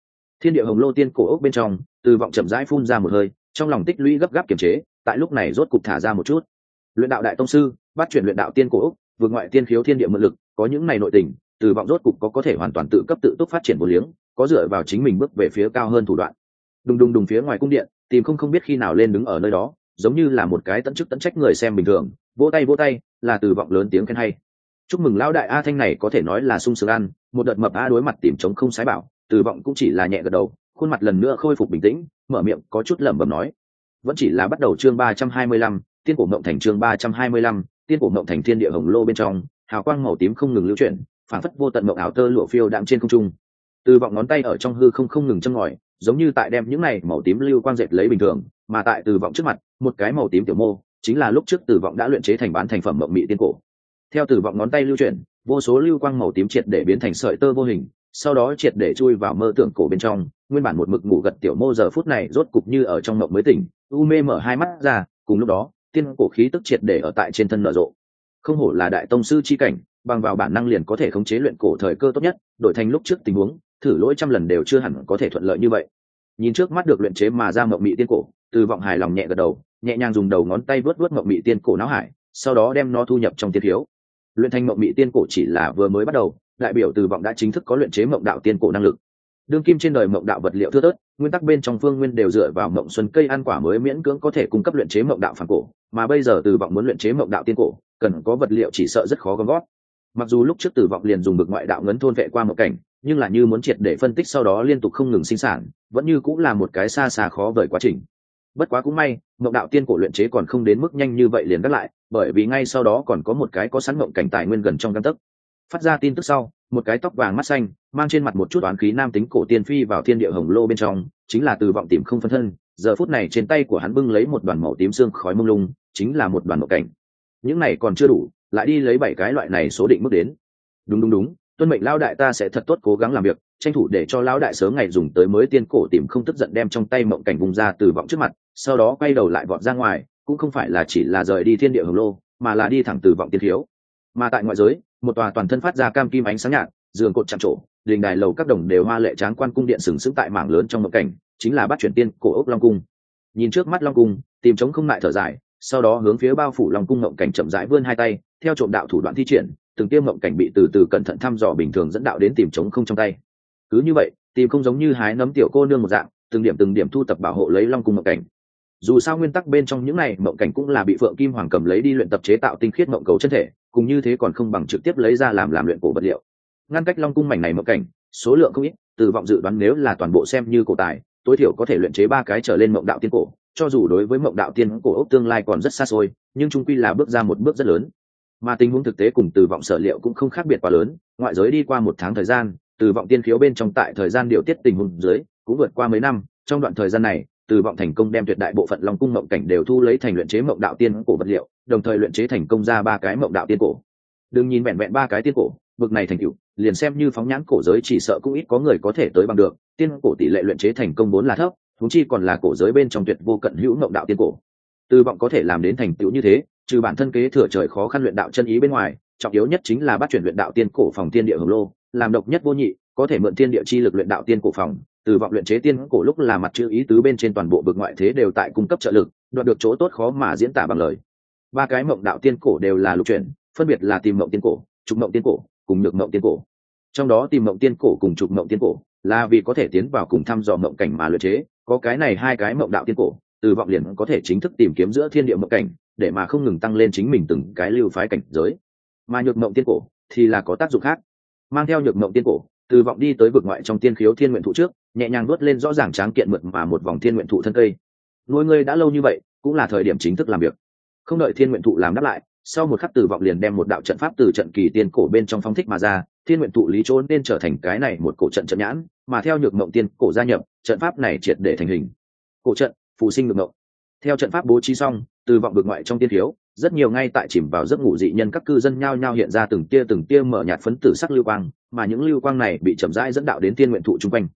thiên địa hồng lô tiên cổ ốc bên trong, từ vọng chậm rãi phun ra một hơi, trong lòng tích lũy gấp gáp kiềm chế, tại lúc này rốt cục thả ra một chút. Luyện đạo đại tông sư, bắt chuyển luyện đạo tiên cổ ốc, vượt ngoại tiên khiếu thiên địa mượn lực, có những này nội tình, từ vọng rốt cục có có thể hoàn toàn tự cấp tự túc phát triển vô liếng, có dựa vào chính mình bước về phía cao hơn thủ đoạn. Đùng đùng đùng phía ngoài cung điện, tìm không không biết khi nào lên đứng ở nơi đó, giống như là một cái tận chức tận trách người xem bình thường, vỗ tay vỗ tay, là từ vọng lớn tiếng khen hay. Chúc mừng lão đại a thanh này có thể nói là sung sướng ăn, một đợt mập a đối mặt tìm chống không sái bảo Tử vọng cũng chỉ là nhẹ gật đầu, khuôn mặt lần nữa khôi phục bình tĩnh, mở miệng có chút lẩm bẩm nói. Vẫn chỉ là bắt đầu chương ba trăm hai mươi lăm, tiên cổ mộng thành chương ba trăm hai mươi lăm, tiên cổ mộng thành thiên địa hồng lô bên trong, hào quang màu tím không ngừng lưu chuyển, phản phất vô tận mộng ảo tơ lụa phiêu đạm trên không trung. Từ vọng ngón tay ở trong hư không không ngừng châm ngòi, giống như tại đem những này màu tím lưu quang dệt lấy bình thường, mà tại từ vọng trước mặt, một cái màu tím tiểu mô, chính là lúc trước từ vọng đã luyện chế thành bán thành phẩm mộng mị tiên cổ. Theo từ vọng ngón tay lưu chuyển, vô số lưu quang màu tím triệt để biến thành sợi tơ vô hình sau đó triệt để chui vào mơ tưởng cổ bên trong, nguyên bản một mực ngủ gật tiểu mô giờ phút này rốt cục như ở trong mộng mới tỉnh, u mê mở hai mắt ra, cùng lúc đó, tiên cổ khí tức triệt để ở tại trên thân nở rộ. Không hổ là đại tông sư chi cảnh, bằng vào bản năng liền có thể khống chế luyện cổ thời cơ tốt nhất, đổi thành lúc trước tình huống, thử lỗi trăm lần đều chưa hẳn có thể thuận lợi như vậy. Nhìn trước mắt được luyện chế mà ra mộng mị tiên cổ, từ vọng hài lòng nhẹ gật đầu, nhẹ nhàng dùng đầu ngón tay vớt vớt mộng mị tiên cổ não hải, sau đó đem nó thu nhập trong tiên thiếu. Luyện thành mộng mị tiên cổ chỉ là vừa mới bắt đầu đại biểu từ vọng đã chính thức có luyện chế mộng đạo tiên cổ năng lực. Đương kim trên đời mộng đạo vật liệu thưa tớt nguyên tắc bên trong phương nguyên đều dựa vào mộng xuân cây ăn quả mới miễn cưỡng có thể cung cấp luyện chế mộng đạo phản cổ, mà bây giờ từ vọng muốn luyện chế mộng đạo tiên cổ, cần có vật liệu chỉ sợ rất khó gom gót mặc dù lúc trước từ vọng liền dùng bực ngoại đạo ngấn thôn vệ qua mộng cảnh, nhưng là như muốn triệt để phân tích sau đó liên tục không ngừng sinh sản, vẫn như cũng là một cái xa xa khó vời quá trình. Bất quá cũng may, mộng đạo tiên cổ luyện chế còn không đến mức nhanh như vậy liền gác lại, bởi vì ngay sau đó còn có một cái có sẵn mộng cảnh tài nguyên gần trong căn tấc phát ra tin tức sau, một cái tóc vàng mắt xanh, mang trên mặt một chút oán khí nam tính cổ tiên phi vào thiên địa hồng lô bên trong, chính là từ vọng tìm không phân thân, giờ phút này trên tay của hắn bưng lấy một đoàn màu tím xương khói mông lung, chính là một đoàn mộng cảnh. Những này còn chưa đủ, lại đi lấy bảy cái loại này số định mức đến. Đúng đúng đúng, tuân mệnh lao đại ta sẽ thật tốt cố gắng làm việc, tranh thủ để cho lão đại sớm ngày dùng tới mới tiên cổ tìm không tức giận đem trong tay mộng cảnh vùng ra từ vọng trước mặt, sau đó quay đầu lại vọt ra ngoài, cũng không phải là chỉ là rời đi thiên địa hồng lô, mà là đi thẳng từ vọng tiên thiếu mà tại ngoại giới, một tòa toàn thân phát ra cam kim ánh sáng nhạt, giường cột chạm trổ, đình đài lầu các đồng đều hoa lệ tráng quan cung điện sừng sững tại mảng lớn trong mộng cảnh, chính là bắt chuyển tiên, cổ ốc long cung. Nhìn trước mắt long cung, tìm trống không lại thở dài, sau đó hướng phía bao phủ long cung mộng cảnh chậm rãi vươn hai tay, theo trộm đạo thủ đoạn thi triển, từng tiêm mộng cảnh bị từ từ cẩn thận thăm dò bình thường dẫn đạo đến tìm trống không trong tay. Cứ như vậy, tìm không giống như hái nấm tiểu cô nương một dạng, từng điểm từng điểm thu tập bảo hộ lấy long cung mộng cảnh dù sao nguyên tắc bên trong những này, mộng cảnh cũng là bị phượng kim hoàng cầm lấy đi luyện tập chế tạo tinh khiết mộng cầu chân thể, cùng như thế còn không bằng trực tiếp lấy ra làm làm luyện cổ vật liệu. Ngăn cách long cung mảnh này mộng cảnh, số lượng không ít, từ vọng dự đoán nếu là toàn bộ xem như cổ tài, tối thiểu có thể luyện chế ba cái trở lên mộng đạo tiên cổ, cho dù đối với mộng đạo tiên cổ ốc tương lai còn rất xa xôi, nhưng trung quy là bước ra một bước rất lớn. Mà tình huống thực tế cùng từ vọng sở liệu cũng không khác biệt quá lớn, ngoại giới đi qua một tháng thời gian, từ vọng tiên khiếu bên trong tại thời gian điều tiết tình huống dưới, cũng vượt qua mấy năm, trong đoạn thời gian này từ vọng thành công đem tuyệt đại bộ phận long cung mộng cảnh đều thu lấy thành luyện chế mộng đạo tiên cổ vật liệu, đồng thời luyện chế thành công ra ba cái mộng đạo tiên cổ. Đừng nhìn vẹn vẹn ba cái tiên cổ, bực này thành cựu liền xem như phóng nhãn cổ giới chỉ sợ cũng ít có người có thể tới bằng được, tiên cổ tỷ lệ luyện chế thành công vốn là thấp thúng chi còn là cổ giới bên trong tuyệt vô cận hữu mộng đạo tiên cổ. Từ vọng có thể làm đến thành tựu như thế, trừ bản thân kế thừa trời khó khăn luyện đạo chân ý bên ngoài, trọng yếu nhất chính là bắt chuyển luyện đạo tiên cổ phòng tiên địa hồng lô, làm độc nhất vô nhị, có thể mượn tiên địa chi lực luyện đạo tiên cổ phòng từ vọng luyện chế tiên cổ lúc là mặt chữ ý tứ bên trên toàn bộ vực ngoại thế đều tại cung cấp trợ lực, đoạt được chỗ tốt khó mà diễn tả bằng lời. Ba cái mộng đạo tiên cổ đều là lục chuyển, phân biệt là tìm mộng tiên cổ, trục mộng tiên cổ, cùng nhược mộng tiên cổ. Trong đó tìm mộng tiên cổ cùng trục mộng tiên cổ là vì có thể tiến vào cùng thăm dò mộng cảnh mà luyện chế, có cái này hai cái mộng đạo tiên cổ, từ vọng liền có thể chính thức tìm kiếm giữa thiên địa mộng cảnh, để mà không ngừng tăng lên chính mình từng cái lưu phái cảnh giới. Mà nhược mộng tiên cổ thì là có tác dụng khác. Mang theo nhược mộng tiên cổ từ vọng đi tới vực ngoại trong tiên khiếu thiên nguyện thụ trước, nhẹ nhàng vớt lên rõ ràng tráng kiện mượt mà một vòng thiên nguyện thụ thân cây. Nuôi ngươi đã lâu như vậy, cũng là thời điểm chính thức làm việc. Không đợi thiên nguyện thụ làm đáp lại, sau một khắc từ vọng liền đem một đạo trận pháp từ trận kỳ tiên cổ bên trong phong thích mà ra, thiên nguyện thụ lý trốn nên trở thành cái này một cổ trận trận nhãn, mà theo nhược mộng tiên cổ gia nhập, trận pháp này triệt để thành hình. Cổ trận phụ sinh ngược mộng. Theo trận pháp bố trí xong, từ vọng bực ngoại trong tiên thiếu rất nhiều ngay tại chìm vào giấc ngủ dị nhân các cư dân nhao nhao hiện ra từng tia từng tia mở nhạt phấn tử sắc lưu quang, mà những lưu quang này bị chậm rãi dẫn đạo đến thiên nguyện thụ chung quanh.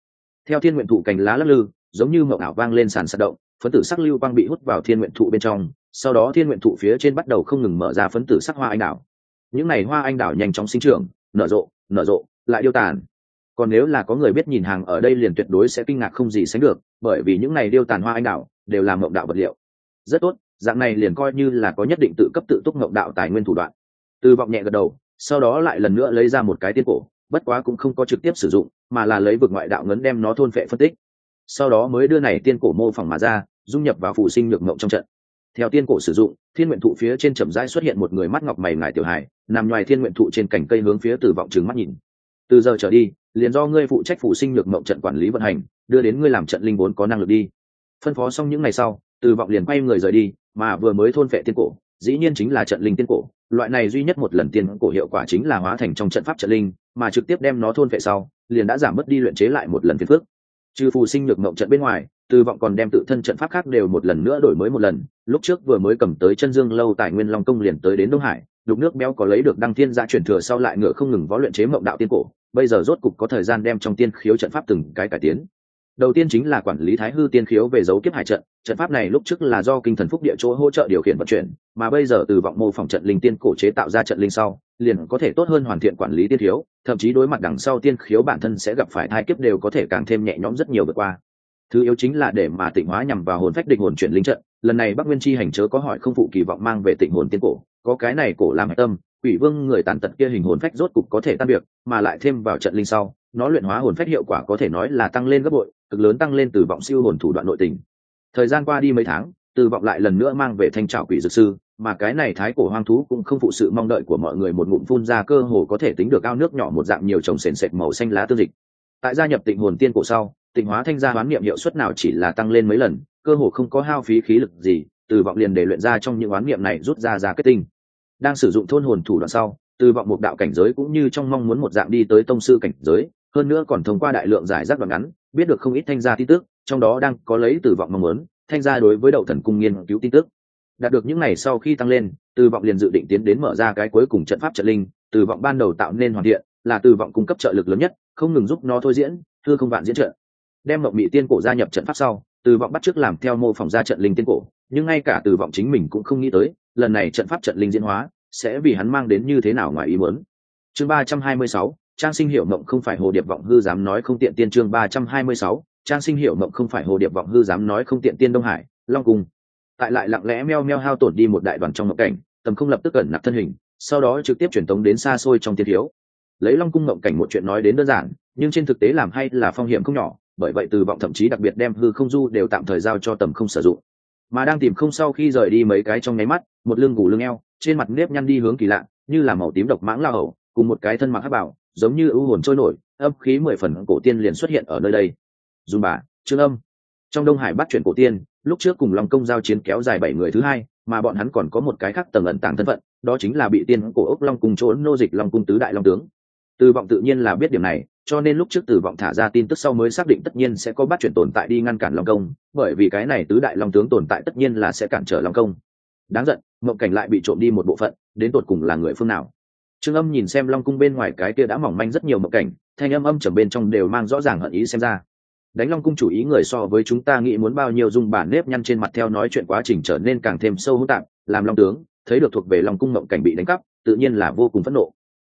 Theo thiên nguyện thụ cành lá lắc lư, giống như mộng ảo vang lên sàn sạt động, phấn tử sắc lưu quang bị hút vào thiên nguyện thụ bên trong, sau đó thiên nguyện thụ phía trên bắt đầu không ngừng mở ra phấn tử sắc hoa anh đảo. Những n à y hoa anh đảo nhanh chóng sinh trưởng, nở rộ nở rộ, lại điêu tàn. Còn nếu là có người biết nhìn hàng ở đây liền tuyệt đối sẽ kinh ngạc không gì sánh được, bởi vì những n à y điêu tàn hoa anh đảo đều là mộng đạo vật liệu. Rất tốt dạng này liền coi như là có nhất định tự cấp tự túc ngộng đạo tài nguyên thủ đoạn. Từ vọng nhẹ gật đầu, sau đó lại lần nữa lấy ra một cái tiên cổ, bất quá cũng không có trực tiếp sử dụng, mà là lấy vực ngoại đạo ngấn đem nó thôn phệ phân tích. Sau đó mới đưa này tiên cổ mô phỏng mà ra, dung nhập vào phụ sinh nhược ngộng trong trận. Theo tiên cổ sử dụng, thiên nguyện thụ phía trên trầm rãi xuất hiện một người mắt ngọc mày ngài tiểu hải nằm ngoài thiên nguyện thụ trên cành cây hướng phía từ vọng trừng mắt nhìn. Từ giờ trở đi, liền do ngươi phụ trách phụ sinh nhược mộng trận quản lý vận hành, đưa đến ngươi làm trận linh vốn có năng lực đi. Phân phó xong những ngày sau, từ vọng liền quay người rời đi mà vừa mới thôn phệ tiên cổ, dĩ nhiên chính là trận linh tiên cổ. Loại này duy nhất một lần tiên cổ hiệu quả chính là hóa thành trong trận pháp trận linh, mà trực tiếp đem nó thôn phệ sau, liền đã giảm mất đi luyện chế lại một lần phiền phước trừ phù sinh nhược mộng trận bên ngoài, từ vọng còn đem tự thân trận pháp khác đều một lần nữa đổi mới một lần. Lúc trước vừa mới cầm tới chân dương lâu tài nguyên long công liền tới đến đông hải, đục nước béo có lấy được đăng tiên gia chuyển thừa sau lại ngựa không ngừng võ luyện chế mộng đạo tiên cổ. Bây giờ rốt cục có thời gian đem trong tiên khiếu trận pháp từng cái cải tiến đầu tiên chính là quản lý thái hư tiên khiếu về dấu kiếp hải trận trận pháp này lúc trước là do kinh thần phúc địa chỗ hỗ trợ điều khiển vận chuyển, mà bây giờ từ vọng mô phỏng trận linh tiên cổ chế tạo ra trận linh sau, liền có thể tốt hơn hoàn thiện quản lý tiên khiếu, thậm chí đối mặt đằng sau tiên khiếu bản thân sẽ gặp phải thai kiếp đều có thể càng thêm nhẹ nhõm rất nhiều vượt qua. Thứ yếu chính là để mà tịnh hóa nhằm vào hồn phách định hồn chuyển linh trận, lần này bắc nguyên chi hành chớ có hỏi không phụ kỳ vọng mang về tịnh hồn tiên cổ, có cái này cổ làm tâm, quỷ vương người tàn tật kia hình hồn phách rốt cục có thể tan việc, mà lại thêm vào trận linh sau nó luyện hóa hồn phách hiệu quả có thể nói là tăng lên gấp bội, cực lớn tăng lên từ vọng siêu hồn thủ đoạn nội tình. Thời gian qua đi mấy tháng, từ vọng lại lần nữa mang về thanh trào quỷ dược sư, mà cái này thái cổ hoang thú cũng không phụ sự mong đợi của mọi người một ngụm phun ra cơ hồ có thể tính được ao nước nhỏ một dạng nhiều trồng sền sệt màu xanh lá tương dịch. Tại gia nhập tịnh hồn tiên cổ sau, tịnh hóa thanh gia hoán niệm hiệu suất nào chỉ là tăng lên mấy lần, cơ hồ không có hao phí khí lực gì, từ vọng liền để luyện ra trong những hoán niệm này rút ra ra kết tinh. Đang sử dụng thôn hồn thủ đoạn sau, từ vọng một đạo cảnh giới cũng như trong mong muốn một dạng đi tới tông sư cảnh giới hơn nữa còn thông qua đại lượng giải rác đoạn ngắn, biết được không ít thanh gia tin tức, trong đó đang có lấy từ vọng mong muốn, thanh gia đối với đậu thần cung nghiên cứu tin tức. Đạt được những này sau khi tăng lên, từ vọng liền dự định tiến đến mở ra cái cuối cùng trận pháp trận linh, từ vọng ban đầu tạo nên hoàn thiện, là từ vọng cung cấp trợ lực lớn nhất, không ngừng giúp nó thôi diễn, thưa không vạn diễn trận. Đem mộng mỹ tiên cổ gia nhập trận pháp sau, từ vọng bắt trước làm theo mô phỏng ra trận linh tiên cổ, nhưng ngay cả từ vọng chính mình cũng không nghĩ tới, lần này trận pháp trận linh diễn hóa, sẽ vì hắn mang đến như thế nào ngoài ý muốn. Chương ba trăm hai mươi sáu trang sinh hiệu mộng không phải hồ điệp vọng hư dám nói không tiện tiên chương ba trăm hai mươi sáu, trang sinh hiệu mộng không phải hồ điệp vọng hư dám nói không tiện tiên đông hải, long cung. Tại lại lặng lẽ meo meo hao tổn đi một đại đoàn trong mộng cảnh, tầm không lập tức ẩn nạp thân hình, sau đó trực tiếp truyền tống đến xa xôi trong tiên thiếu. Lấy long cung mộng cảnh một chuyện nói đến đơn giản, nhưng trên thực tế làm hay là phong hiểm không nhỏ, bởi vậy từ vọng thậm chí đặc biệt đem hư không du đều tạm thời giao cho tầm không sử dụng. Mà đang tìm không sau khi rời đi mấy cái trong nháy mắt, một lưng gù lưng eo, trên mặt nếp nhăn đi hướng kỳ lạ, như là màu tím độc mãng la hầu, cùng một cái thân mặc hắc bảo giống như ưu hồn trôi nổi, âm khí mười phần cổ tiên liền xuất hiện ở nơi đây. Dùng bà, trương âm. Trong đông hải bắt chuyển cổ tiên, lúc trước cùng long công giao chiến kéo dài bảy người thứ hai, mà bọn hắn còn có một cái khác tầng ẩn tàng thân phận, đó chính là bị tiên cổ ốc long cùng trốn nô dịch long cung tứ đại long tướng. Từ vọng tự nhiên là biết điểm này, cho nên lúc trước từ vọng thả ra tin tức sau mới xác định tất nhiên sẽ có bắt chuyển tồn tại đi ngăn cản long công, bởi vì cái này tứ đại long tướng tồn tại tất nhiên là sẽ cản trở long công. Đáng giận, mộng cảnh lại bị trộm đi một bộ phận, đến tột cùng là người phương nào? Trương âm nhìn xem long cung bên ngoài cái kia đã mỏng manh rất nhiều mộng cảnh, thanh âm âm trầm bên trong đều mang rõ ràng hận ý xem ra. Đánh long cung chủ ý người so với chúng ta nghĩ muốn bao nhiêu dung bản nếp nhăn trên mặt theo nói chuyện quá trình trở nên càng thêm sâu hỗn tạp, làm long tướng, thấy được thuộc về long cung mộng cảnh bị đánh cắp, tự nhiên là vô cùng phẫn nộ.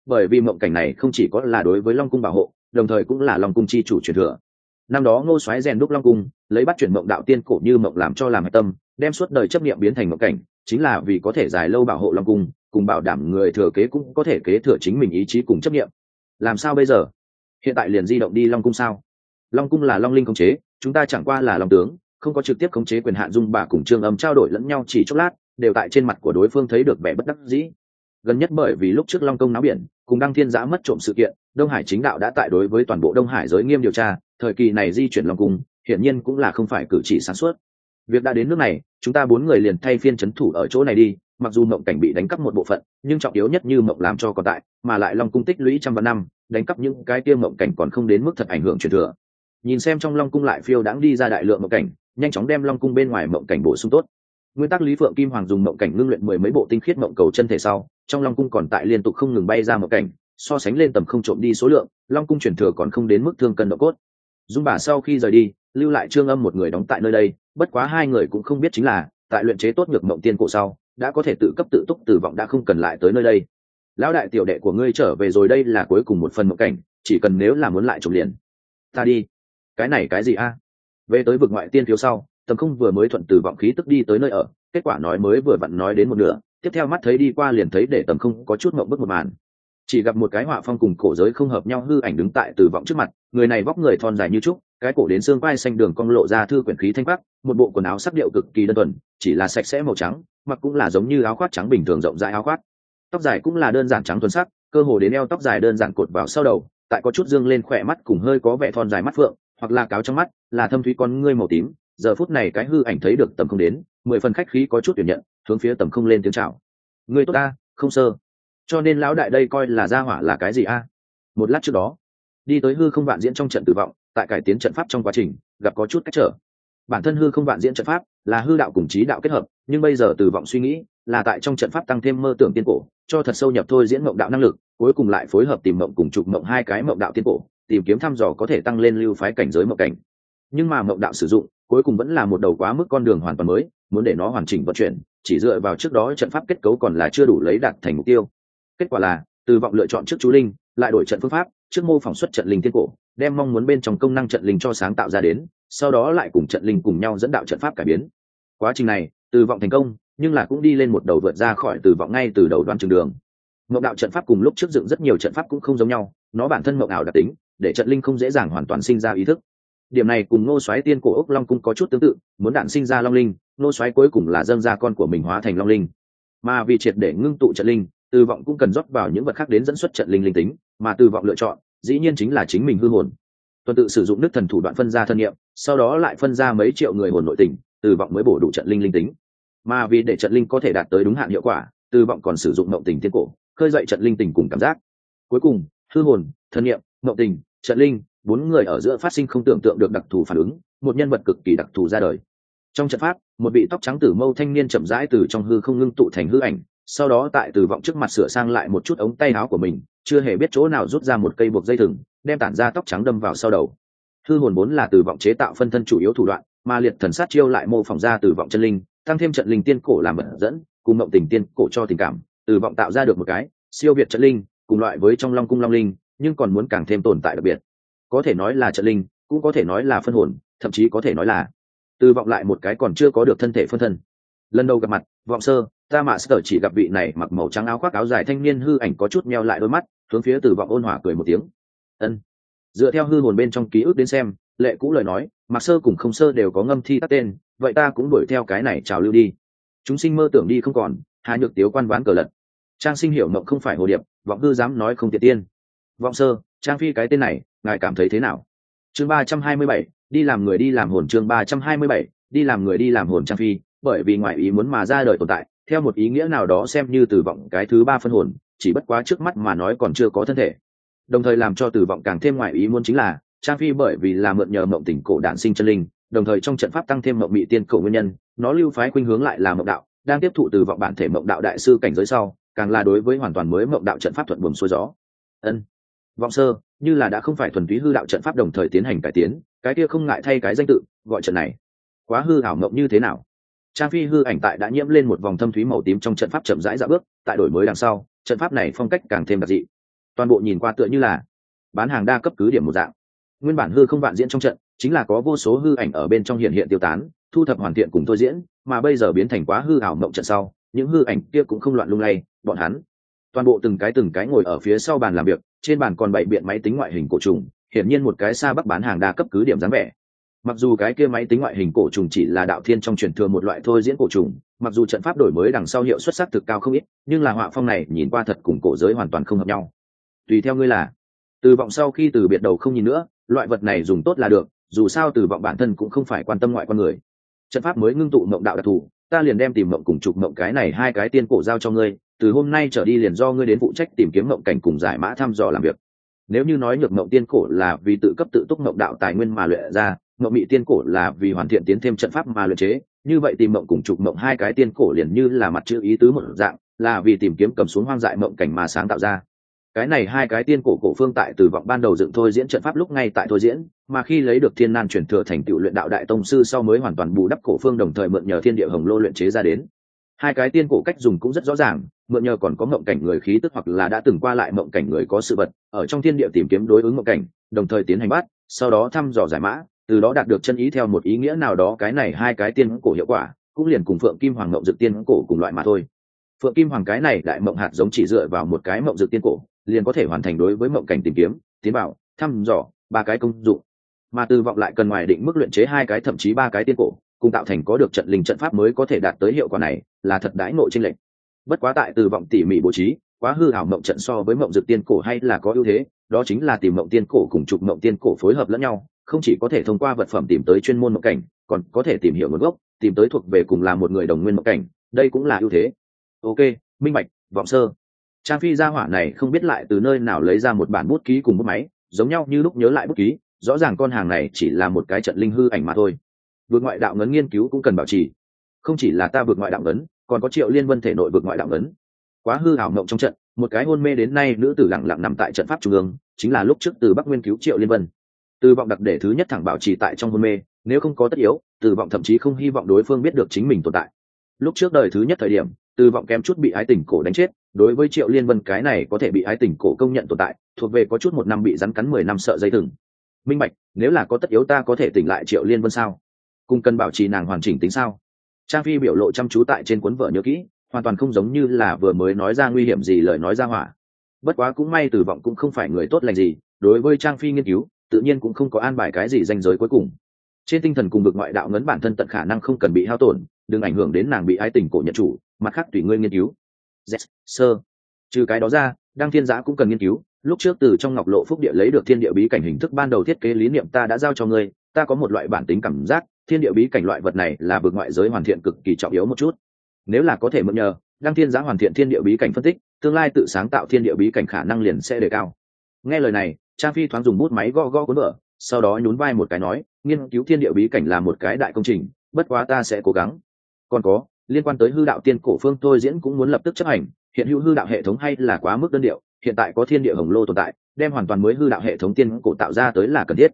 Bởi vì mộng cảnh này không chỉ có là đối với long cung bảo hộ, đồng thời cũng là long cung chi chủ truyền thừa. Năm đó ngô xoáy rèn đúc long cung, lấy bắt chuyển mộng đạo tiên cổ như mộng làm cho làm hạch tâm, đem suốt đời chấp nghiệm biến thành mộng cảnh, chính là vì có thể dài lâu bảo hộ long cung cùng bảo đảm người thừa kế cũng có thể kế thừa chính mình ý chí cùng chấp nghiệm làm sao bây giờ? Hiện tại liền di động đi long cung sao? Long cung là long linh khống chế, chúng ta chẳng qua là long tướng, không có trực tiếp khống chế quyền hạn dung bà cùng trương âm trao đổi lẫn nhau chỉ chốc lát, đều tại trên mặt của đối phương thấy được vẻ bất đắc dĩ. Gần nhất bởi vì lúc trước long công náo biển, cùng đăng thiên giã mất trộm sự kiện, đông hải chính đạo đã tại đối với toàn bộ đông hải giới nghiêm điều tra, thời kỳ này di chuyển long cung, hiển nhiên cũng là không phải cử chỉ sáng suốt. Việc đã đến nước này, chúng ta bốn người liền thay phiên c h ấ n thủ ở chỗ này đi mặc dù mộng cảnh bị đánh cắp một bộ phận, nhưng trọng yếu nhất như mộng làm cho còn tại, mà lại long cung tích lũy trăm vạn năm, đánh cắp những cái tiêm mộng cảnh còn không đến mức thật ảnh hưởng truyền thừa. Nhìn xem trong long cung lại phiêu đãng đi ra đại lượng mộng cảnh, nhanh chóng đem long cung bên ngoài mộng cảnh bổ sung tốt. Nguyên tắc lý phượng kim hoàng dùng mộng cảnh ngưng luyện mười mấy bộ tinh khiết mộng cầu chân thể sau, trong long cung còn tại liên tục không ngừng bay ra mộng cảnh, so sánh lên tầm không trộm đi số lượng, long cung chuyển thừa còn không đến mức thương cân độ cốt. Dung bà sau khi rời đi, lưu lại trương âm một người đóng tại nơi đây, bất quá hai người cũng không biết chính là, tại luyện chế tốt ngược mộng tiên cổ sau đã có thể tự cấp tự túc tử vọng đã không cần lại tới nơi đây. Lão đại tiểu đệ của ngươi trở về rồi đây là cuối cùng một phần mộng cảnh, chỉ cần nếu là muốn lại trục liền. Ta đi. Cái này cái gì a? Về tới vực ngoại tiên thiếu sau, tầm không vừa mới thuận từ vọng khí tức đi tới nơi ở, kết quả nói mới vừa vặn nói đến một nửa, tiếp theo mắt thấy đi qua liền thấy để tầm không có chút mộng bức một màn. Chỉ gặp một cái họa phong cùng cổ giới không hợp nhau hư ảnh đứng tại từ vọng trước mặt, người này vóc người thon dài như trúc, cái cổ đến xương vai xanh đường cong lộ ra thư quyển khí thanh bắc một bộ quần áo sắc điệu cực kỳ đơn thuần, chỉ là sạch sẽ màu trắng mặc cũng là giống như áo khoác trắng bình thường rộng rãi áo khoác. Tóc dài cũng là đơn giản trắng thuần sắc, cơ hồ đến eo tóc dài đơn giản cột vào sau đầu, tại có chút dương lên khỏe mắt cùng hơi có vẻ thon dài mắt phượng, hoặc là cáo trong mắt, là thâm thúy con ngươi màu tím. Giờ phút này cái hư ảnh thấy được tầm không đến, mười phần khách khí có chút tuyển nhận, hướng phía tầm không lên tiếng chào. Người tốt ta, không sơ. Cho nên lão đại đây coi là gia hỏa là cái gì a? Một lát trước đó, đi tới hư không vạn diễn trong trận tử vọng, tại cải tiến trận pháp trong quá trình, gặp có chút cách trở bản thân hư không vạn diễn trận pháp là hư đạo cùng trí đạo kết hợp, nhưng bây giờ từ vọng suy nghĩ là tại trong trận pháp tăng thêm mơ tưởng tiên cổ, cho thật sâu nhập thôi diễn mộng đạo năng lực, cuối cùng lại phối hợp tìm mộng cùng chụp mộng hai cái mộng đạo tiên cổ, tìm kiếm thăm dò có thể tăng lên lưu phái cảnh giới mộng cảnh. Nhưng mà mộng đạo sử dụng, cuối cùng vẫn là một đầu quá mức con đường hoàn toàn mới, muốn để nó hoàn chỉnh vận chuyển, chỉ dựa vào trước đó trận pháp kết cấu còn là chưa đủ lấy đạt thành mục tiêu. Kết quả là, từ vọng lựa chọn trước chú linh, lại đổi trận phương pháp trước mô phỏng xuất trận linh tiên cổ, đem mong muốn bên trong công năng trận linh cho sáng tạo ra đến, sau đó lại cùng trận linh cùng nhau dẫn đạo trận pháp cải biến. Quá trình này, từ vọng thành công, nhưng là cũng đi lên một đầu vượt ra khỏi từ vọng ngay từ đầu đoan trường đường. Mộng đạo trận pháp cùng lúc trước dựng rất nhiều trận pháp cũng không giống nhau, nó bản thân mộng ảo đặc tính, để trận linh không dễ dàng hoàn toàn sinh ra ý thức. Điểm này cùng nô xoáy tiên cổ ốc long cung có chút tương tự, muốn đạn sinh ra long linh nô xoáy cuối cùng là dâng ra con của mình hóa thành long linh. Mà vì triệt để ngưng tụ trận linh từ vọng cũng cần rót vào những vật khác đến dẫn xuất trận linh linh tính, mà từ vọng lựa chọn, dĩ nhiên chính là chính mình hư hồn. Tuần tự sử dụng nước thần thủ đoạn phân ra thân nhiệm sau đó lại phân ra mấy triệu người hồn nội tình, từ vọng mới bổ đủ trận linh linh tính. Mà vì để trận linh có thể đạt tới đúng hạn hiệu quả, từ vọng còn sử dụng mộng tình tiên cổ, khơi dậy trận linh tình cùng cảm giác. Cuối cùng, hư hồn, thân nhiệm mộng tình, trận linh, bốn người ở giữa phát sinh không tưởng tượng được đặc thù phản ứng, một nhân vật cực kỳ đặc thù ra đời. Trong trận pháp, một vị tóc trắng tử mâu thanh niên chậm rãi từ trong hư không ngưng tụ thành hư ảnh sau đó tại từ vọng trước mặt sửa sang lại một chút ống tay áo của mình, chưa hề biết chỗ nào rút ra một cây buộc dây thừng, đem tản ra tóc trắng đâm vào sau đầu. Hư hồn bốn là từ vọng chế tạo phân thân chủ yếu thủ đoạn, mà liệt thần sát chiêu lại mô phỏng ra từ vọng chân linh, tăng thêm trận linh tiên cổ làm bẩn dẫn, cùng mộng tình tiên cổ cho tình cảm từ vọng tạo ra được một cái, siêu việt trận linh, cùng loại với trong long cung long linh, nhưng còn muốn càng thêm tồn tại đặc biệt. Có thể nói là trận linh, cũng có thể nói là phân hồn, thậm chí có thể nói là từ vọng lại một cái còn chưa có được thân thể phân thân lần đầu gặp mặt, vọng sơ, ta mạ sơ chỉ gặp vị này mặc màu trắng áo khoác áo dài thanh niên hư ảnh có chút meo lại đôi mắt, hướng phía từ vọng ôn hòa cười một tiếng. Ân. Dựa theo hư hồn bên trong ký ức đến xem, lệ cũ lời nói, mặc sơ cùng không sơ đều có ngâm thi tắt tên, vậy ta cũng đuổi theo cái này trào lưu đi. Chúng sinh mơ tưởng đi không còn hai nhược tiếu quan ván cờ lật. Trang sinh hiểu mộng không phải hồ điệp, vọng hư dám nói không tiện tiên. Vọng sơ, trang phi cái tên này, ngài cảm thấy thế nào? Chương ba trăm hai mươi bảy, đi làm người đi làm hồn chương ba trăm hai mươi bảy, đi làm người đi làm hồn trang phi bởi vì ngoại ý muốn mà ra đời tồn tại, theo một ý nghĩa nào đó xem như tử vọng cái thứ ba phân hồn, chỉ bất quá trước mắt mà nói còn chưa có thân thể. Đồng thời làm cho tử vọng càng thêm ngoại ý muốn chính là, trang phi bởi vì là mượn nhờ mộng tỉnh cổ đản sinh chân linh, đồng thời trong trận pháp tăng thêm mộng bị tiên cổ nguyên nhân, nó lưu phái khuynh hướng lại là mộng đạo, đang tiếp thụ từ vọng bản thể mộng đạo đại sư cảnh giới sau, càng là đối với hoàn toàn mới mộng đạo trận pháp thuận buồm xuôi gió. Ân. Vọng sơ, như là đã không phải thuần túy hư đạo trận pháp đồng thời tiến hành cải tiến, cái kia không ngại thay cái danh tự, gọi trận này. Quá hư hảo mộng như thế nào? Trang phi hư ảnh tại đã nhiễm lên một vòng thâm thúy màu tím trong trận pháp chậm rãi dạ bước, tại đổi mới đằng sau, trận pháp này phong cách càng thêm đặc dị. Toàn bộ nhìn qua tựa như là bán hàng đa cấp cứ điểm một dạng. Nguyên bản hư không vạn diễn trong trận, chính là có vô số hư ảnh ở bên trong hiện hiện tiêu tán, thu thập hoàn thiện cùng thôi diễn, mà bây giờ biến thành quá hư ảo mộng trận sau, những hư ảnh kia cũng không loạn lung lay, bọn hắn toàn bộ từng cái từng cái ngồi ở phía sau bàn làm việc, trên bàn còn bảy biện máy tính ngoại hình cổ trùng, hiển nhiên một cái xa bắc bán hàng đa cấp cứ điểm dáng vẻ mặc dù cái kia máy tính ngoại hình cổ trùng chỉ là đạo thiên trong truyền thừa một loại thôi diễn cổ trùng, mặc dù trận pháp đổi mới đằng sau hiệu xuất sắc thực cao không ít, nhưng là họa phong này nhìn qua thật cùng cổ giới hoàn toàn không hợp nhau. Tùy theo ngươi là, từ vọng sau khi từ biệt đầu không nhìn nữa, loại vật này dùng tốt là được, dù sao từ vọng bản thân cũng không phải quan tâm ngoại con người. Trận pháp mới ngưng tụ mộng đạo đặc thù, ta liền đem tìm mộng cùng chụp mộng cái này hai cái tiên cổ giao cho ngươi, từ hôm nay trở đi liền do ngươi đến phụ trách tìm kiếm mộng cảnh cùng giải mã thăm dò làm việc. Nếu như nói nhược mộng tiên cổ là vì tự cấp tự túc mộng đạo tài nguyên mà luyện ra mộng mị tiên cổ là vì hoàn thiện tiến thêm trận pháp mà luyện chế, như vậy tìm mộng cùng chụp mộng hai cái tiên cổ liền như là mặt chữ ý tứ một dạng, là vì tìm kiếm cầm xuống hoang dại mộng cảnh mà sáng tạo ra. Cái này hai cái tiên cổ cổ phương tại từ vọng ban đầu dựng thôi diễn trận pháp lúc ngay tại thôi diễn, mà khi lấy được thiên nan chuyển thừa thành tựu luyện đạo đại tông sư sau mới hoàn toàn bù đắp cổ phương đồng thời mượn nhờ thiên địa hồng lô luyện chế ra đến. Hai cái tiên cổ cách dùng cũng rất rõ ràng, mượn nhờ còn có mộng cảnh người khí tức hoặc là đã từng qua lại mộng cảnh người có sự vật, ở trong thiên địa tìm kiếm đối ứng mộng cảnh, đồng thời tiến hành bắt, sau đó thăm dò giải mã từ đó đạt được chân ý theo một ý nghĩa nào đó, cái này hai cái tiên cổ hiệu quả cũng liền cùng phượng kim hoàng mộng dược tiên cổ cùng loại mà thôi. Phượng kim hoàng cái này đại mộng hạt giống chỉ dựa vào một cái mộng dược tiên cổ, liền có thể hoàn thành đối với mộng cảnh tìm kiếm, tiến bảo, thăm dò, ba cái công dụng. Mà từ vọng lại cần ngoài định mức luyện chế hai cái thậm chí ba cái tiên cổ, cùng tạo thành có được trận linh trận pháp mới có thể đạt tới hiệu quả này là thật đãi ngộ trên lệnh bất quá tại từ vọng tỉ mỉ bố trí, quá hư hảo mộng trận so với mộng dược tiên cổ hay là có ưu thế, đó chính là tìm mộng tiên cổ cùng chụp mộng tiên cổ phối hợp lẫn nhau không chỉ có thể thông qua vật phẩm tìm tới chuyên môn mộng cảnh, còn có thể tìm hiểu nguồn gốc, tìm tới thuộc về cùng là một người đồng nguyên mộng cảnh, đây cũng là ưu thế. Ok, minh bạch, vọng sơ. Trang phi gia hỏa này không biết lại từ nơi nào lấy ra một bản bút ký cùng bút máy, giống nhau như lúc nhớ lại bút ký, rõ ràng con hàng này chỉ là một cái trận linh hư ảnh mà thôi. Vượt ngoại đạo ngấn nghiên cứu cũng cần bảo trì. Không chỉ là ta vượt ngoại đạo ngấn, còn có triệu liên vân thể nội vượt ngoại đạo ngấn. Quá hư ảo mộng trong trận, một cái hôn mê đến nay nữ tử lặng lặng nằm tại trận pháp trung ương, chính là lúc trước từ bắc nguyên cứu triệu liên vân từ vọng đặc để thứ nhất thẳng bảo trì tại trong hôn mê, nếu không có tất yếu từ vọng thậm chí không hy vọng đối phương biết được chính mình tồn tại. Lúc trước đời thứ nhất thời điểm từ vọng kém chút bị ái tình cổ đánh chết, đối với triệu liên vân cái này có thể bị ái tình cổ công nhận tồn tại, thuộc về có chút một năm bị rắn cắn mười năm sợ dây thừng. Minh bạch, nếu là có tất yếu ta có thể tỉnh lại triệu liên vân sao? Cùng cần bảo trì nàng hoàn chỉnh tính sao? Trang phi biểu lộ chăm chú tại trên cuốn vợ nhớ kỹ, hoàn toàn không giống như là vừa mới nói ra nguy hiểm gì lời nói ra hỏa. Bất quá cũng may từ vọng cũng không phải người tốt lành gì, đối với trang phi nghiên cứu tự nhiên cũng không có an bài cái gì danh giới cuối cùng. Trên tinh thần cùng vực ngoại đạo ngấn bản thân tận khả năng không cần bị hao tổn đừng ảnh hưởng đến nàng bị ái tình cổ nhận chủ mặt khác tùy ngươi nghiên cứu. Yes, sơ trừ cái đó ra đăng thiên giã cũng cần nghiên cứu. Lúc trước từ trong ngọc lộ phúc địa lấy được thiên địa bí cảnh hình thức ban đầu thiết kế lý niệm ta đã giao cho ngươi ta có một loại bản tính cảm giác thiên địa bí cảnh loại vật này là bực ngoại giới hoàn thiện cực kỳ trọng yếu một chút. Nếu là có thể mượn nhờ đăng thiên giã hoàn thiện thiên địa bí cảnh phân tích tương lai tự sáng tạo thiên địa bí cảnh khả năng liền sẽ đề cao. Nghe lời này trang phi thoáng dùng bút máy gõ gõ cuốn vở, sau đó nhún vai một cái nói, nghiên cứu thiên địa bí cảnh là một cái đại công trình, bất quá ta sẽ cố gắng. Còn có, liên quan tới hư đạo tiên cổ phương tôi diễn cũng muốn lập tức chấp hành, hiện hữu hư đạo hệ thống hay là quá mức đơn điệu, hiện tại có thiên địa hồng lô tồn tại, đem hoàn toàn mới hư đạo hệ thống tiên cổ tạo ra tới là cần thiết.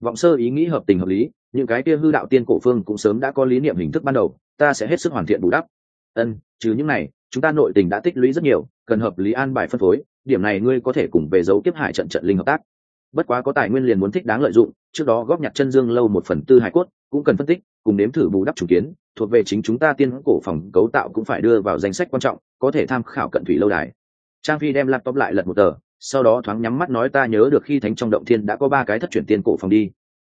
Vọng sơ ý nghĩ hợp tình hợp lý, những cái kia hư đạo tiên cổ phương cũng sớm đã có lý niệm hình thức ban đầu, ta sẽ hết sức hoàn thiện bù đắp. Ân, trừ những này, chúng ta nội tình đã tích lũy rất nhiều, cần hợp lý an bài phân phối điểm này ngươi có thể cùng về dấu kiếp hải trận trận linh hợp tác. Bất quá có tài nguyên liền muốn thích đáng lợi dụng, trước đó góp nhặt chân dương lâu một phần tư hải cốt, cũng cần phân tích, cùng nếm thử bù đắp chủ kiến, thuộc về chính chúng ta tiên cổ phòng cấu tạo cũng phải đưa vào danh sách quan trọng, có thể tham khảo cận thủy lâu đài. Trang phi đem laptop lại lật một tờ, sau đó thoáng nhắm mắt nói ta nhớ được khi thánh trong động thiên đã có ba cái thất chuyển tiên cổ phòng đi.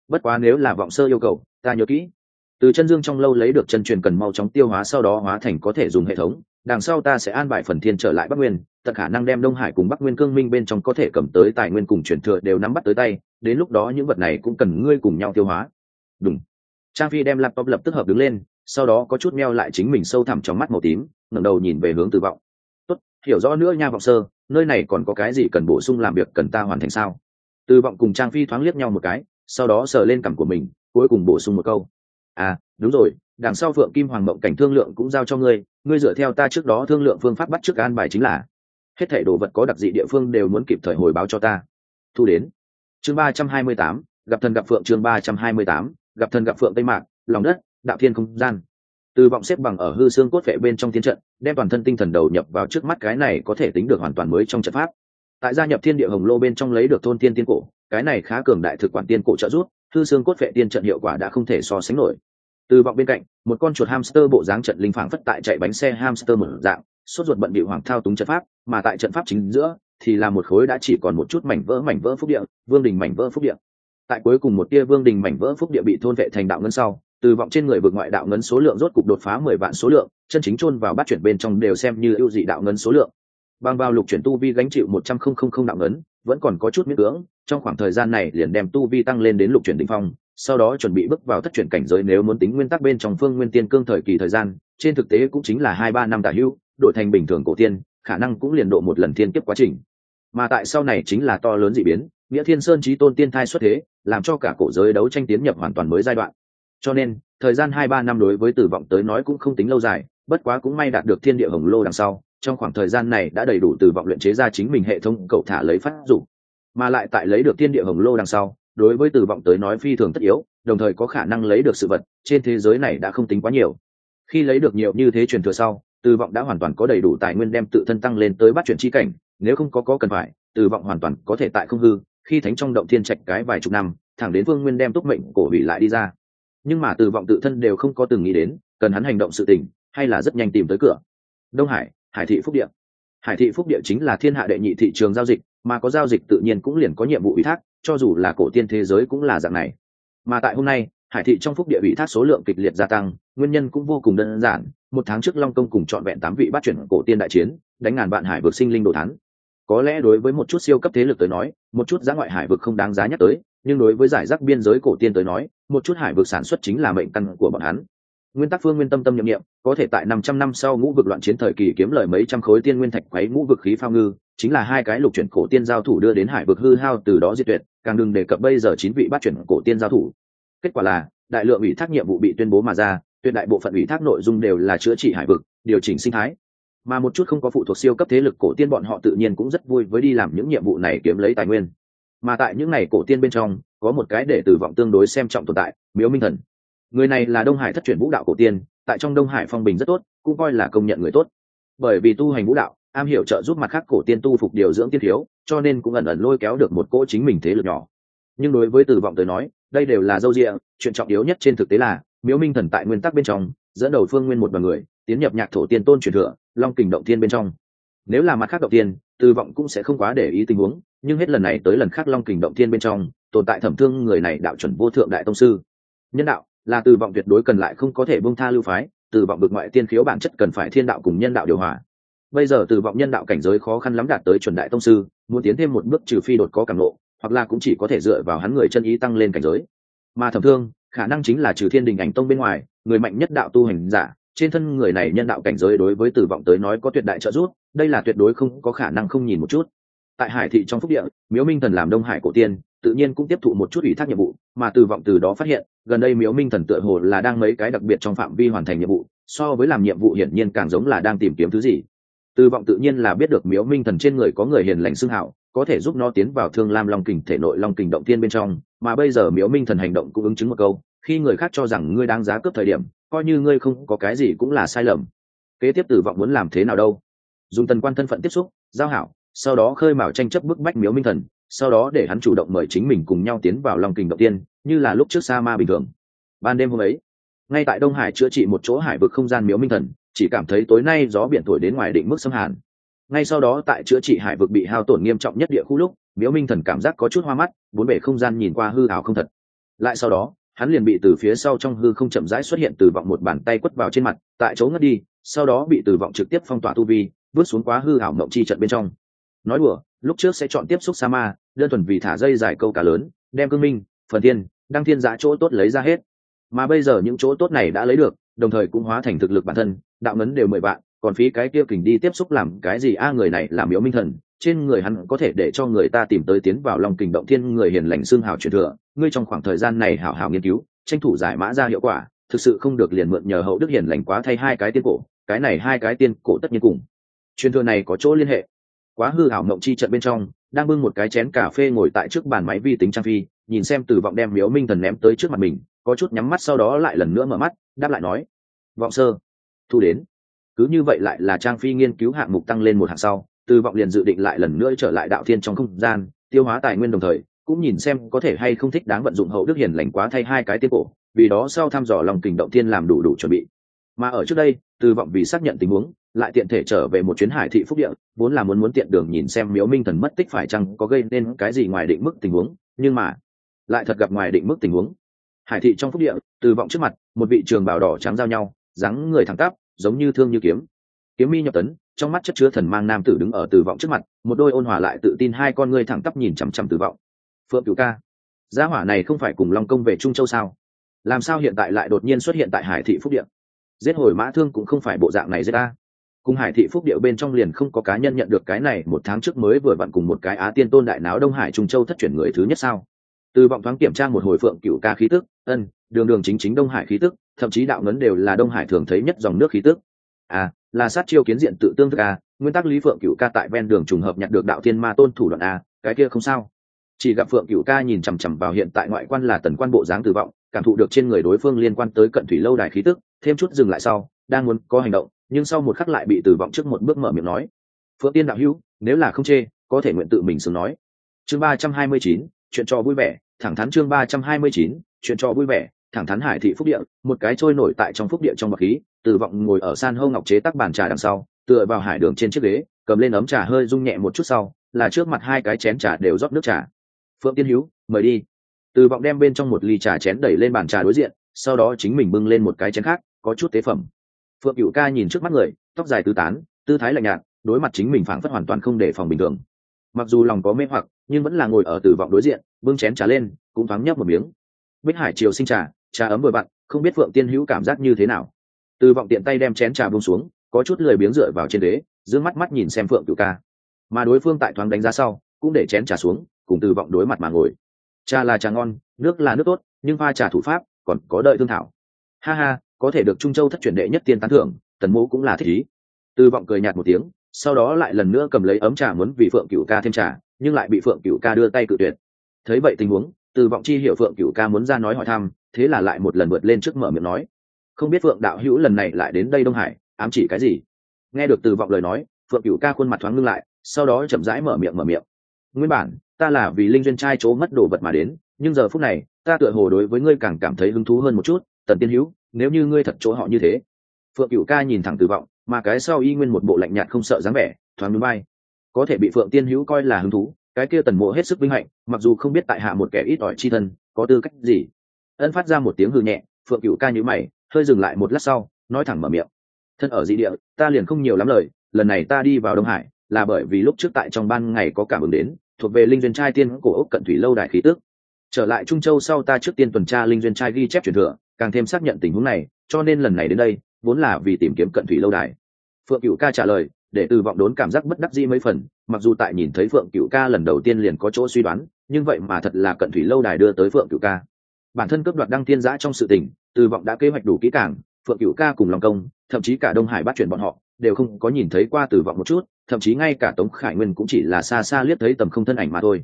Bất quá nếu là vọng sơ yêu cầu, ta nhớ kỹ. Từ chân dương trong lâu lấy được chân truyền cần mau chóng tiêu hóa sau đó hóa thành có thể dùng hệ thống đằng sau ta sẽ an bài phần thiên trở lại bắc nguyên, tận khả năng đem đông hải cùng bắc nguyên cương minh bên trong có thể cầm tới tài nguyên cùng truyền thừa đều nắm bắt tới tay, đến lúc đó những vật này cũng cần ngươi cùng nhau tiêu hóa. Đúng trang phi đem laptop lập tức hợp đứng lên, sau đó có chút meo lại chính mình sâu thẳm trong mắt màu tím, ngẩng đầu nhìn về hướng từ vọng. Tốt, hiểu rõ nữa nha vọng sơ, nơi này còn có cái gì cần bổ sung làm việc cần ta hoàn thành sao? Từ vọng cùng trang phi thoáng liếc nhau một cái, sau đó sờ lên cằm của mình, cuối cùng bổ sung một câu. À đúng rồi đằng sau phượng kim hoàng mộng cảnh thương lượng cũng giao cho ngươi ngươi dựa theo ta trước đó thương lượng phương pháp bắt trước an bài chính là, hết thảy đồ vật có đặc dị địa phương đều muốn kịp thời hồi báo cho ta. Thu đến. Chương ba trăm hai mươi tám, gặp thần gặp phượng chương ba trăm hai mươi tám, gặp thần gặp phượng tây mạc, lòng đất, đạo thiên không gian. Từ vọng xếp bằng ở hư xương cốt vệ bên trong thiên trận, đem toàn thân tinh thần đầu nhập vào trước mắt cái này có thể tính được hoàn toàn mới trong trận pháp. Tại gia nhập thiên địa hồng lô bên trong lấy được thôn tiên tiên cổ, cái này khá cường đại thực quản tiên cổ trợ giúp, hư xương cốt vệ tiên trận hiệu quả đã không thể so sánh nổi từ vọng bên cạnh, một con chuột hamster bộ dáng trận linh phảng phất tại chạy bánh xe hamster mở dạng, sốt ruột bận bị hoàng thao túng trận pháp, mà tại trận pháp chính giữa, thì là một khối đã chỉ còn một chút mảnh vỡ mảnh vỡ phúc địa, vương đình mảnh vỡ phúc địa. Tại cuối cùng một tia vương đình mảnh vỡ phúc địa bị thôn vệ thành đạo ngân sau, từ vọng trên người vượt ngoại đạo ngân số lượng rốt cục đột phá mười vạn số lượng, chân chính chôn vào bát chuyển bên trong đều xem như ưu dị đạo ngân số lượng. Bằng vào lục chuyển tu vi gánh chịu một trăm không không không đạo ngấn vẫn còn có chút miễn cưỡng, trong khoảng thời gian này liền đem tu vi tăng lên đến lục chuyển đ ỉ n h phong sau đó chuẩn bị bước vào thất chuyển cảnh giới nếu muốn tính nguyên tắc bên trong phương nguyên tiên cương thời kỳ thời gian, trên thực tế cũng chính là hai ba năm tả hưu, đổi thành bình thường cổ tiên, khả năng cũng liền độ một lần thiên kiếp quá trình. Mà tại sau này chính là to lớn d ị biến, nghĩa thiên sơn trí tôn tiên thai xuất thế, làm cho cả cổ giới đấu tranh tiến nhập hoàn toàn mới giai đoạn. Cho nên, thời gian hai ba năm đối với tử vọng tới nói cũng không tính lâu dài, bất quá cũng may đạt được thiên địa hồng lô đằng sau, trong khoảng thời gian này đã đầy đủ tử vọng luyện chế ra chính mình hệ thống cậu thả lấy phát dụng. Mà lại tại lấy được thiên địa hồng lô đằng sau đối với từ vọng tới nói phi thường tất yếu, đồng thời có khả năng lấy được sự vật, trên thế giới này đã không tính quá nhiều. Khi lấy được nhiều như thế truyền thừa sau từ vọng đã hoàn toàn có đầy đủ tài nguyên đem tự thân tăng lên tới bắt chuyển chi cảnh, nếu không có có cần phải từ vọng hoàn toàn có thể tại không hư, khi thánh trong động thiên trạch cái vài chục năm, thẳng đến vương nguyên đem túc mệnh cổ hủy lại đi ra. Nhưng mà từ vọng tự thân đều không có từng nghĩ đến, cần hắn hành động sự tình, hay là rất nhanh tìm tới cửa. Đông hải hải thị phúc địa. Hải thị phúc địa chính là thiên hạ đệ nhị thị trường giao dịch, mà có giao dịch tự nhiên cũng liền có nhiệm vụ ủy thác cho dù là cổ tiên thế giới cũng là dạng này. Mà tại hôm nay, hải thị trong phúc địa ủy thác số lượng kịch liệt gia tăng, nguyên nhân cũng vô cùng đơn giản. Một tháng trước long công cùng trọn vẹn tám vị bắt chuyển cổ tiên đại chiến, đánh ngàn vạn hải vực sinh linh đồ thắn có lẽ đối với một chút siêu cấp thế lực tới nói, một chút giá ngoại hải vực không đáng giá nhắc tới, nhưng đối với giải rác biên giới cổ tiên tới nói, một chút hải vực sản xuất chính là mệnh căn của bọn hắn nguyên tắc phương nguyên tâm tâm nhậm nghiệm có thể tại năm trăm năm sau ngũ vực loạn chiến thời kỳ kiếm lời mấy trăm khối tiên nguyên thạch quấy ngũ vực khí phao ngư, chính là hai cái lục chuyển cổ tiên giao thủ đưa đến hải vực hư hao từ đó diệt tuyệt, càng đừng đề cập bây giờ chín vị bắt chuyển cổ tiên giao thủ. Kết quả là, đại lượng ủy thác nhiệm vụ bị tuyên bố mà ra, tuyệt đại bộ phận ủy thác nội dung đều là chữa trị hải vực, điều chỉnh sinh thái. Mà một chút không có phụ thuộc siêu cấp thế lực cổ tiên bọn họ tự nhiên cũng rất vui với đi làm những nhiệm vụ này kiếm lấy tài nguyên. Mà tại những ngày cổ tiên bên trong, có một cái để tử vọng tương đối xem trọng tồn tại, miếu minh thần người này là đông hải thất truyền vũ đạo cổ tiên, tại trong đông hải phong bình rất tốt, cũng coi là công nhận người tốt. Bởi vì tu hành vũ đạo, am hiểu trợ giúp mặt khác cổ tiên tu phục điều dưỡng tiên thiếu, cho nên cũng ẩn ẩn lôi kéo được một cỗ chính mình thế lực nhỏ. Nhưng đối với từ vọng tới nói, đây đều là dâu rịa chuyện trọng yếu nhất trên thực tế là, miếu minh thần tại nguyên tắc bên trong, dẫn đầu phương nguyên một đoàn người, tiến nhập nhạc thổ tiên tôn truyền thừa, long kình động tiên bên trong. Nếu là mặt khác động tiên từ vọng cũng sẽ không quá để ý tình huống, nhưng hết lần này tới lần khác long kình động tiên bên trong, tồn tại thẩm thương người này đạo chuẩn vô thượng đại tông sư. Nhân đạo là từ vọng tuyệt đối cần lại không có thể bông tha lưu phái, từ vọng bực ngoại tiên khiếu bản chất cần phải thiên đạo cùng nhân đạo điều hòa. Bây giờ từ vọng nhân đạo cảnh giới khó khăn lắm đạt tới chuẩn đại tông sư, muốn tiến thêm một bước trừ phi đột có cảm lộ hoặc là cũng chỉ có thể dựa vào hắn người chân ý tăng lên cảnh giới. Mà thầm thương, khả năng chính là trừ thiên đình ảnh tông bên ngoài, người mạnh nhất đạo tu hành giả, trên thân người này nhân đạo cảnh giới đối với tử vọng tới nói có tuyệt đại trợ giúp, đây là tuyệt đối không có khả năng không nhìn một chút. Tại hải thị trong phúc địa, miếu minh thần làm đông hải cổ tiên tự nhiên cũng tiếp thụ một chút ủy thác nhiệm vụ, mà từ vọng từ đó phát hiện, gần đây miếu minh thần tựa hồ là đang mấy cái đặc biệt trong phạm vi hoàn thành nhiệm vụ, so với làm nhiệm vụ hiển nhiên càng giống là đang tìm kiếm thứ gì. Từ vọng tự nhiên là biết được miếu minh thần trên người có người hiền lành xưng hảo, có thể giúp nó tiến vào thương lam long kình thể nội long kình động tiên bên trong, mà bây giờ miếu minh thần hành động cũng ứng chứng một câu, khi người khác cho rằng ngươi đang giá cướp thời điểm, coi như ngươi không có cái gì cũng là sai lầm. Kế tiếp tử vọng muốn làm thế nào đâu? Dùng tần quan thân phận tiếp xúc, giao hảo, sau đó khơi mào tranh chấp bức bách miếu minh thần sau đó để hắn chủ động mời chính mình cùng nhau tiến vào lòng kình động tiên, như là lúc trước sa ma bình thường. Ban đêm hôm ấy, ngay tại đông hải chữa trị một chỗ hải vực không gian miếu minh thần, chỉ cảm thấy tối nay gió biển thổi đến ngoài định mức xâm hàn. Ngay sau đó tại chữa trị hải vực bị hao tổn nghiêm trọng nhất địa khu lúc, miếu minh thần cảm giác có chút hoa mắt, bốn bể không gian nhìn qua hư hào không thật. Lại sau đó, hắn liền bị từ phía sau trong hư không chậm rãi xuất hiện từ vọng một bàn tay quất vào trên mặt, tại chỗ ngất đi, sau đó bị từ vọng trực tiếp phong tỏa tu vi, vứt xuống quá hư hảo mộng chi trận bên trong. Nói đùa, lúc trước sẽ chọn tiếp xúc sa ma đơn thuần vì thả dây dài câu cá lớn đem cương minh phần thiên, đăng thiên giá chỗ tốt lấy ra hết. Mà bây giờ những chỗ tốt này đã lấy được đồng thời cũng hóa thành thực lực bản thân đạo ngấn đều mười vạn còn phí cái kia kình đi tiếp xúc làm cái gì? A người này làm miếu minh thần trên người hắn có thể để cho người ta tìm tới tiến vào lòng kình động thiên người hiền lành xương hào truyền thừa ngươi trong khoảng thời gian này hảo hảo nghiên cứu tranh thủ giải mã ra hiệu quả thực sự không được liền mượn nhờ hậu đức hiền lành quá thay hai cái tiên cổ cái này hai cái tiên cổ tất nhiên cùng. Truyền thừa này có chỗ liên hệ quá hư hảo mộng chi trận bên trong, đang bưng một cái chén cà phê ngồi tại trước bàn máy vi tính trang phi, nhìn xem từ vọng đem miếu minh thần ném tới trước mặt mình, có chút nhắm mắt sau đó lại lần nữa mở mắt, đáp lại nói, vọng sơ, thu đến. Cứ như vậy lại là trang phi nghiên cứu hạng mục tăng lên một hạng sau, từ vọng liền dự định lại lần nữa trở lại đạo thiên trong không gian, tiêu hóa tài nguyên đồng thời, cũng nhìn xem có thể hay không thích đáng vận dụng hậu đức hiền lành quá thay hai cái tiết cổ, vì đó sau thăm dò lòng kình động thiên làm đủ đủ chuẩn bị. Mà ở trước đây, từ vọng vì xác nhận tình huống lại tiện thể trở về một chuyến hải thị phúc địa, vốn là muốn muốn tiện đường nhìn xem miếu minh thần mất tích phải chăng, có gây nên cái gì ngoài định mức tình huống, nhưng mà lại thật gặp ngoài định mức tình huống. Hải thị trong phúc địa, từ vọng trước mặt, một vị trường bảo đỏ trắng giao nhau, dáng người thẳng tắp, giống như thương như kiếm. Kiếm mi nhập tấn, trong mắt chất chứa thần mang nam tử đứng ở từ vọng trước mặt, một đôi ôn hòa lại tự tin hai con ngươi thẳng tắp nhìn chằm chằm từ vọng. Phượng cựu ca, gia hỏa này không phải cùng long công về trung châu sao? Làm sao hiện tại lại đột nhiên xuất hiện tại hải thị phúc điện giết hồi mã thương cũng không phải bộ dạng này giết ta cùng hải thị phúc điệu bên trong liền không có cá nhân nhận được cái này một tháng trước mới vừa vặn cùng một cái á tiên tôn đại náo đông hải trung châu thất chuyển người thứ nhất sao từ vọng thoáng kiểm tra một hồi phượng cựu ca khí tức, ân, đường đường chính chính đông hải khí tức, thậm chí đạo ngấn đều là đông hải thường thấy nhất dòng nước khí tức à là sát chiêu kiến diện tự tương thức à? nguyên tắc lý phượng cựu ca tại ven đường trùng hợp nhặt được đạo thiên ma tôn thủ đoạn à? cái kia không sao chỉ gặp phượng cựu ca nhìn chằm chằm vào hiện tại ngoại quan là tần quan bộ dáng tử vọng, cảm thụ được trên người đối phương liên quan tới cận thủy lâu đài khí tức, thêm chút dừng lại sau đang muốn có hành động, nhưng sau một khắc lại bị tử vọng trước một bước mở miệng nói. Phượng tiên đạo hữu, nếu là không chê, có thể nguyện tự mình sướng nói. Chương ba trăm hai mươi chín, chuyện trò vui vẻ, thẳng thắn chương ba trăm hai mươi chín, chuyện trò vui vẻ, thẳng thắn hải thị phúc địa, một cái trôi nổi tại trong phúc địa trong bậc khí, tử vọng ngồi ở san hô ngọc chế tắc bàn trà đằng sau, tựa vào hải đường trên chiếc ghế, cầm lên ấm trà hơi rung nhẹ một chút sau, là trước mặt hai cái chén trà đều rót nước trà. Phượng tiên hữu, mời đi. Từ vọng đem bên trong một ly trà chén đẩy lên bàn trà đối diện, sau đó chính mình bưng lên một cái chén khác, có chút tế phẩm phượng cựu ca nhìn trước mắt người, tóc dài tứ tán, tư thái lạnh nhạt, đối mặt chính mình phảng phất hoàn toàn không để phòng bình thường. Mặc dù lòng có mê hoặc, nhưng vẫn là ngồi ở từ vọng đối diện, bưng chén trà lên, cũng thoáng nhấp một miếng. Bích hải chiều sinh trà trà ấm vừa vặn, không biết phượng tiên hữu cảm giác như thế nào. Từ vọng tiện tay đem chén trà bông xuống, có chút lười biếng dựa vào trên đế giữ mắt mắt nhìn xem phượng cựu ca. Mà đối phương tại thoáng đánh giá sau, cũng để chén trà xuống, cùng từ vọng đối mặt mà ngồi. Trà là trà ngon, nước là nước tốt, nhưng pha trà thủ pháp, còn có đợi thương thảo. Ha ha có thể được trung châu thất truyền đệ nhất tiên tán thưởng, tần mũ cũng là thích ý. Từ vọng cười nhạt một tiếng, sau đó lại lần nữa cầm lấy ấm trà muốn vì phượng cựu ca thêm trà, nhưng lại bị phượng cựu ca đưa tay cự tuyệt. Thấy vậy tình huống từ vọng chi hiểu phượng cựu ca muốn ra nói hỏi thăm, thế là lại một lần vượt lên trước mở miệng nói. Không biết phượng đạo hữu lần này lại đến đây đông hải, ám chỉ cái gì? Nghe được từ vọng lời nói, phượng cựu ca khuôn mặt thoáng ngưng lại, sau đó chậm rãi mở miệng mở miệng. Nguyên bản, ta là vì linh duyên trai chỗ mất đồ vật mà đến, nhưng giờ phút này, ta tựa hồ đối với ngươi càng cảm thấy hứng thú hơn một chút, tần tiên hữu nếu như ngươi thật chỗ họ như thế. Phượng cựu ca nhìn thẳng từ vọng, mà cái sau y nguyên một bộ lạnh nhạt không sợ dáng vẻ, thoáng núi bay. Có thể bị phượng tiên hữu coi là hứng thú, cái kia tần mộ hết sức vinh hạnh, mặc dù không biết tại hạ một kẻ ít ỏi chi thân, có tư cách gì. Ân phát ra một tiếng hư nhẹ, phượng cựu ca nhữ mày, hơi dừng lại một lát sau, nói thẳng mở miệng. Thân ở dị địa, ta liền không nhiều lắm lời, lần này ta đi vào đông hải, là bởi vì lúc trước tại trong ban ngày có cảm ứng đến, thuộc về linh duyên trai tiên cổ ốc cận thủy lâu đài khí tước trở lại trung châu sau ta trước tiên tuần tra linh duyên trai ghi chép truyền thừa càng thêm xác nhận tình huống này, cho nên lần này đến đây, vốn là vì tìm kiếm cận thủy lâu đài. Phượng cựu ca trả lời, để từ vọng đốn cảm giác bất đắc dĩ mấy phần, mặc dù tại nhìn thấy phượng cựu ca lần đầu tiên liền có chỗ suy đoán, nhưng vậy mà thật là cận thủy lâu đài đưa tới phượng cựu ca. Bản thân cấp đoạt đăng tiên giã trong sự tình, từ vọng đã kế hoạch đủ kỹ càng, phượng cựu ca cùng lòng công, thậm chí cả đông hải bắt chuyển bọn họ, đều không có nhìn thấy qua từ vọng một chút, thậm chí ngay cả tống khải nguyên cũng chỉ là xa xa liếc thấy tầm không thân ảnh mà thôi.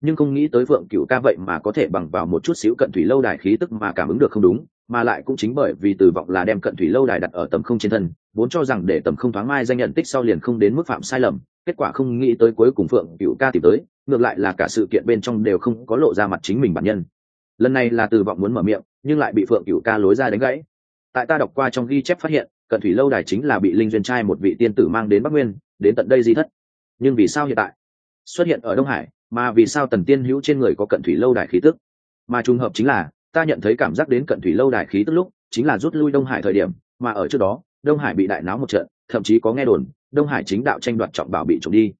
Nhưng không nghĩ tới phượng cựu ca vậy mà có thể bằng vào một chút xíu cận thủy lâu đài khí tức mà cảm ứng được không đúng mà lại cũng chính bởi vì từ vọng là đem cận thủy lâu đài đặt ở tầm không trên thân, vốn cho rằng để tầm không thoáng mai danh nhận tích sau liền không đến mức phạm sai lầm, kết quả không nghĩ tới cuối cùng phượng cựu ca tìm tới, ngược lại là cả sự kiện bên trong đều không có lộ ra mặt chính mình bản nhân. Lần này là từ vọng muốn mở miệng, nhưng lại bị phượng cựu ca lối ra đánh gãy. Tại ta đọc qua trong ghi chép phát hiện, cận thủy lâu đài chính là bị linh duyên trai một vị tiên tử mang đến bắc nguyên, đến tận đây di thất. Nhưng vì sao hiện tại? Xuất hiện ở đông hải, mà vì sao tần tiên hữu trên người có cận thủy lâu đài khí tức? Mà trùng hợp chính là ta nhận thấy cảm giác đến cận thủy lâu đài khí tức lúc, chính là rút lui đông hải thời điểm, mà ở trước đó, đông hải bị đại náo một trận, thậm chí có nghe đồn, đông hải chính đạo tranh đoạt trọng bảo bị trộm đi.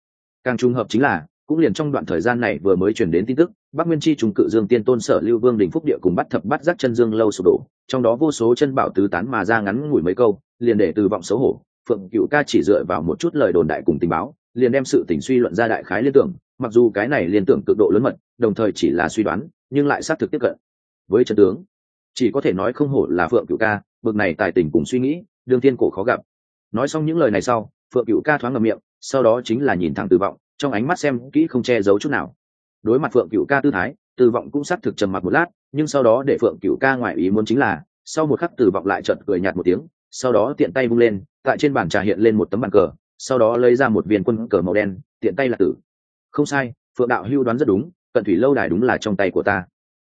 Càng trùng hợp chính là, cũng liền trong đoạn thời gian này vừa mới truyền đến tin tức, bắc nguyên chi trùng cự dương tiên tôn sở lưu vương đình phúc địa cùng bắt thập bắt giác chân dương lâu sụp đổ, trong đó vô số chân bảo tứ tán mà ra ngắn ngủi mấy câu, liền để từ vọng xấu hổ, phượng cựu ca chỉ dựa vào một chút lời đồn đại cùng tình báo, liền đem sự tình suy luận ra đại khái liên tưởng, mặc dù cái này liên tưởng cực độ lớn mật, đồng thời chỉ là suy đoán, nhưng lại xác thực tiếp cận với trận tướng. Chỉ có thể nói không hổ là phượng cựu ca, bực này tài tình cùng suy nghĩ, đương tiên cổ khó gặp. Nói xong những lời này sau, phượng cựu ca thoáng ngầm miệng, sau đó chính là nhìn thẳng từ vọng, trong ánh mắt xem kỹ không che giấu chút nào. Đối mặt phượng cựu ca tư thái, từ vọng cũng xác thực trầm mặc một lát, nhưng sau đó để phượng cựu ca ngoại ý muốn chính là, sau một khắc từ vọng lại chợt cười nhạt một tiếng, sau đó tiện tay vung lên, tại trên bàn trà hiện lên một tấm bàn cờ, sau đó lấy ra một viên quân cờ màu đen, tiện tay là tử. Không sai, phượng đạo hưu đoán rất đúng, cận thủy lâu đài đúng là trong tay của ta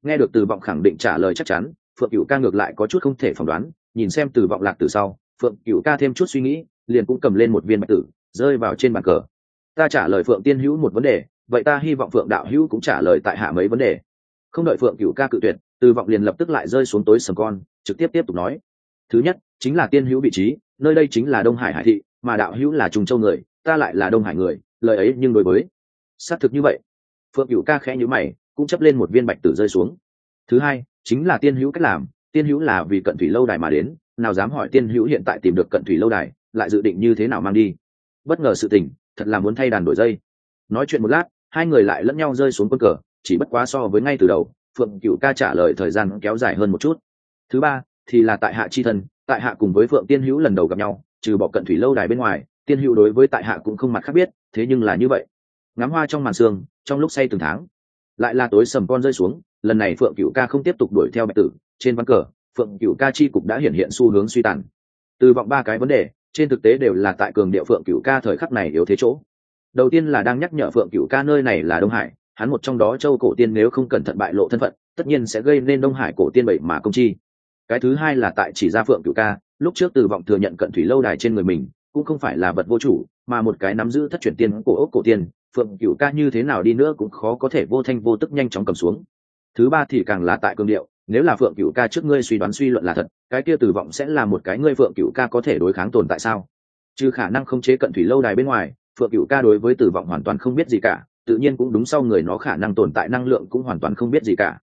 nghe được từ vọng khẳng định trả lời chắc chắn, phượng cựu ca ngược lại có chút không thể phỏng đoán, nhìn xem từ vọng lạc từ sau, phượng cựu ca thêm chút suy nghĩ, liền cũng cầm lên một viên bạch tử, rơi vào trên bàn cờ. Ta trả lời phượng tiên hữu một vấn đề, vậy ta hy vọng phượng đạo hữu cũng trả lời tại hạ mấy vấn đề. Không đợi phượng cựu ca cự tuyệt, từ vọng liền lập tức lại rơi xuống tối sầm con, trực tiếp tiếp tục nói. Thứ nhất, chính là tiên hữu vị trí, nơi đây chính là đông hải hải thị, mà đạo hữu là trùng châu người, ta lại là đông hải người, lời ấy nhưng đối với. Xác thực như vậy. Phượng cựu ca khẽ nhữ mày cũng chấp lên một viên bạch tử rơi xuống. Thứ hai, chính là tiên hữu cách làm, tiên hữu là vì cận thủy lâu đài mà đến, nào dám hỏi tiên hữu hiện tại tìm được cận thủy lâu đài, lại dự định như thế nào mang đi. Bất ngờ sự tình, thật là muốn thay đàn đổi dây. Nói chuyện một lát, hai người lại lẫn nhau rơi xuống quân cờ, chỉ bất quá so với ngay từ đầu, phượng cựu ca trả lời thời gian kéo dài hơn một chút. Thứ ba, thì là tại hạ chi thân, tại hạ cùng với phượng tiên hữu lần đầu gặp nhau, trừ bỏ cận thủy lâu đài bên ngoài, tiên hữu đối với tại hạ cũng không mặt khác biết, thế nhưng là như vậy. Ngắm hoa trong màn sương, trong lúc say từng tháng lại là tối sầm con rơi xuống, lần này phượng cựu ca không tiếp tục đuổi theo bạch tử, trên ván cờ, phượng cựu ca chi cục đã hiện hiện xu hướng suy tàn. Từ vọng ba cái vấn đề, trên thực tế đều là tại cường địa phượng cựu ca thời khắc này yếu thế chỗ. Đầu tiên là đang nhắc nhở phượng cựu ca nơi này là đông hải, hắn một trong đó châu cổ tiên nếu không cẩn thận bại lộ thân phận, tất nhiên sẽ gây nên đông hải cổ tiên bậy mà công chi. Cái thứ hai là tại chỉ ra phượng cựu ca, lúc trước từ vọng thừa nhận cận thủy lâu đài trên người mình, cũng không phải là vật vô chủ, mà một cái nắm giữ thất truyền tiên cổ ốc cổ tiên phượng cựu ca như thế nào đi nữa cũng khó có thể vô thanh vô tức nhanh chóng cầm xuống. Thứ ba thì càng là tại cương điệu, nếu là phượng cựu ca trước ngươi suy đoán suy luận là thật, cái kia tử vọng sẽ là một cái ngươi phượng cựu ca có thể đối kháng tồn tại sao? Trừ khả năng không chế cận thủy lâu đài bên ngoài, phượng cựu ca đối với tử vọng hoàn toàn không biết gì cả, tự nhiên cũng đúng sau người nó khả năng tồn tại năng lượng cũng hoàn toàn không biết gì cả.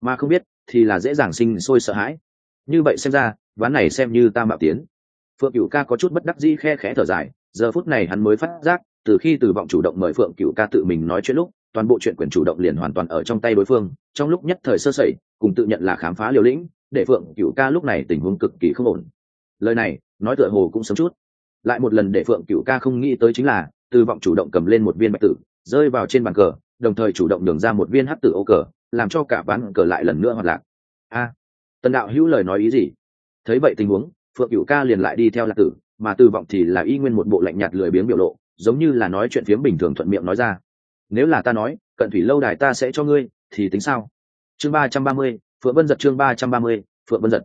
Mà không biết, thì là dễ dàng sinh sôi sợ hãi. Như vậy xem ra, ván này xem như ta mạo tiến. Phượng cựu ca có chút bất đắc dĩ khe khẽ thở dài, giờ phút này hắn mới phát giác từ khi từ vọng chủ động mời phượng cựu ca tự mình nói chuyện lúc, toàn bộ chuyện quyền chủ động liền hoàn toàn ở trong tay đối phương, trong lúc nhất thời sơ sẩy, cùng tự nhận là khám phá liều lĩnh, để phượng cựu ca lúc này tình huống cực kỳ không ổn. Lời này, nói tựa hồ cũng sớm chút. Lại một lần để phượng cựu ca không nghĩ tới chính là, từ vọng chủ động cầm lên một viên bạch tử, rơi vào trên bàn cờ, đồng thời chủ động đường ra một viên hắc tử ô cờ, làm cho cả ván cờ lại lần nữa hoạt lạc. A, tần đạo hữu lời nói ý gì? Thấy vậy tình huống, phượng cựu ca liền lại đi theo lạc tử, mà từ vọng thì là y nguyên một bộ lạnh nhạt lười biếng biểu lộ giống như là nói chuyện phiếm bình thường thuận miệng nói ra. Nếu là ta nói, cận thủy lâu đài ta sẽ cho ngươi, thì tính sao? Chương ba trăm ba mươi, phượng vân giật chương ba trăm ba mươi, phượng vân giật.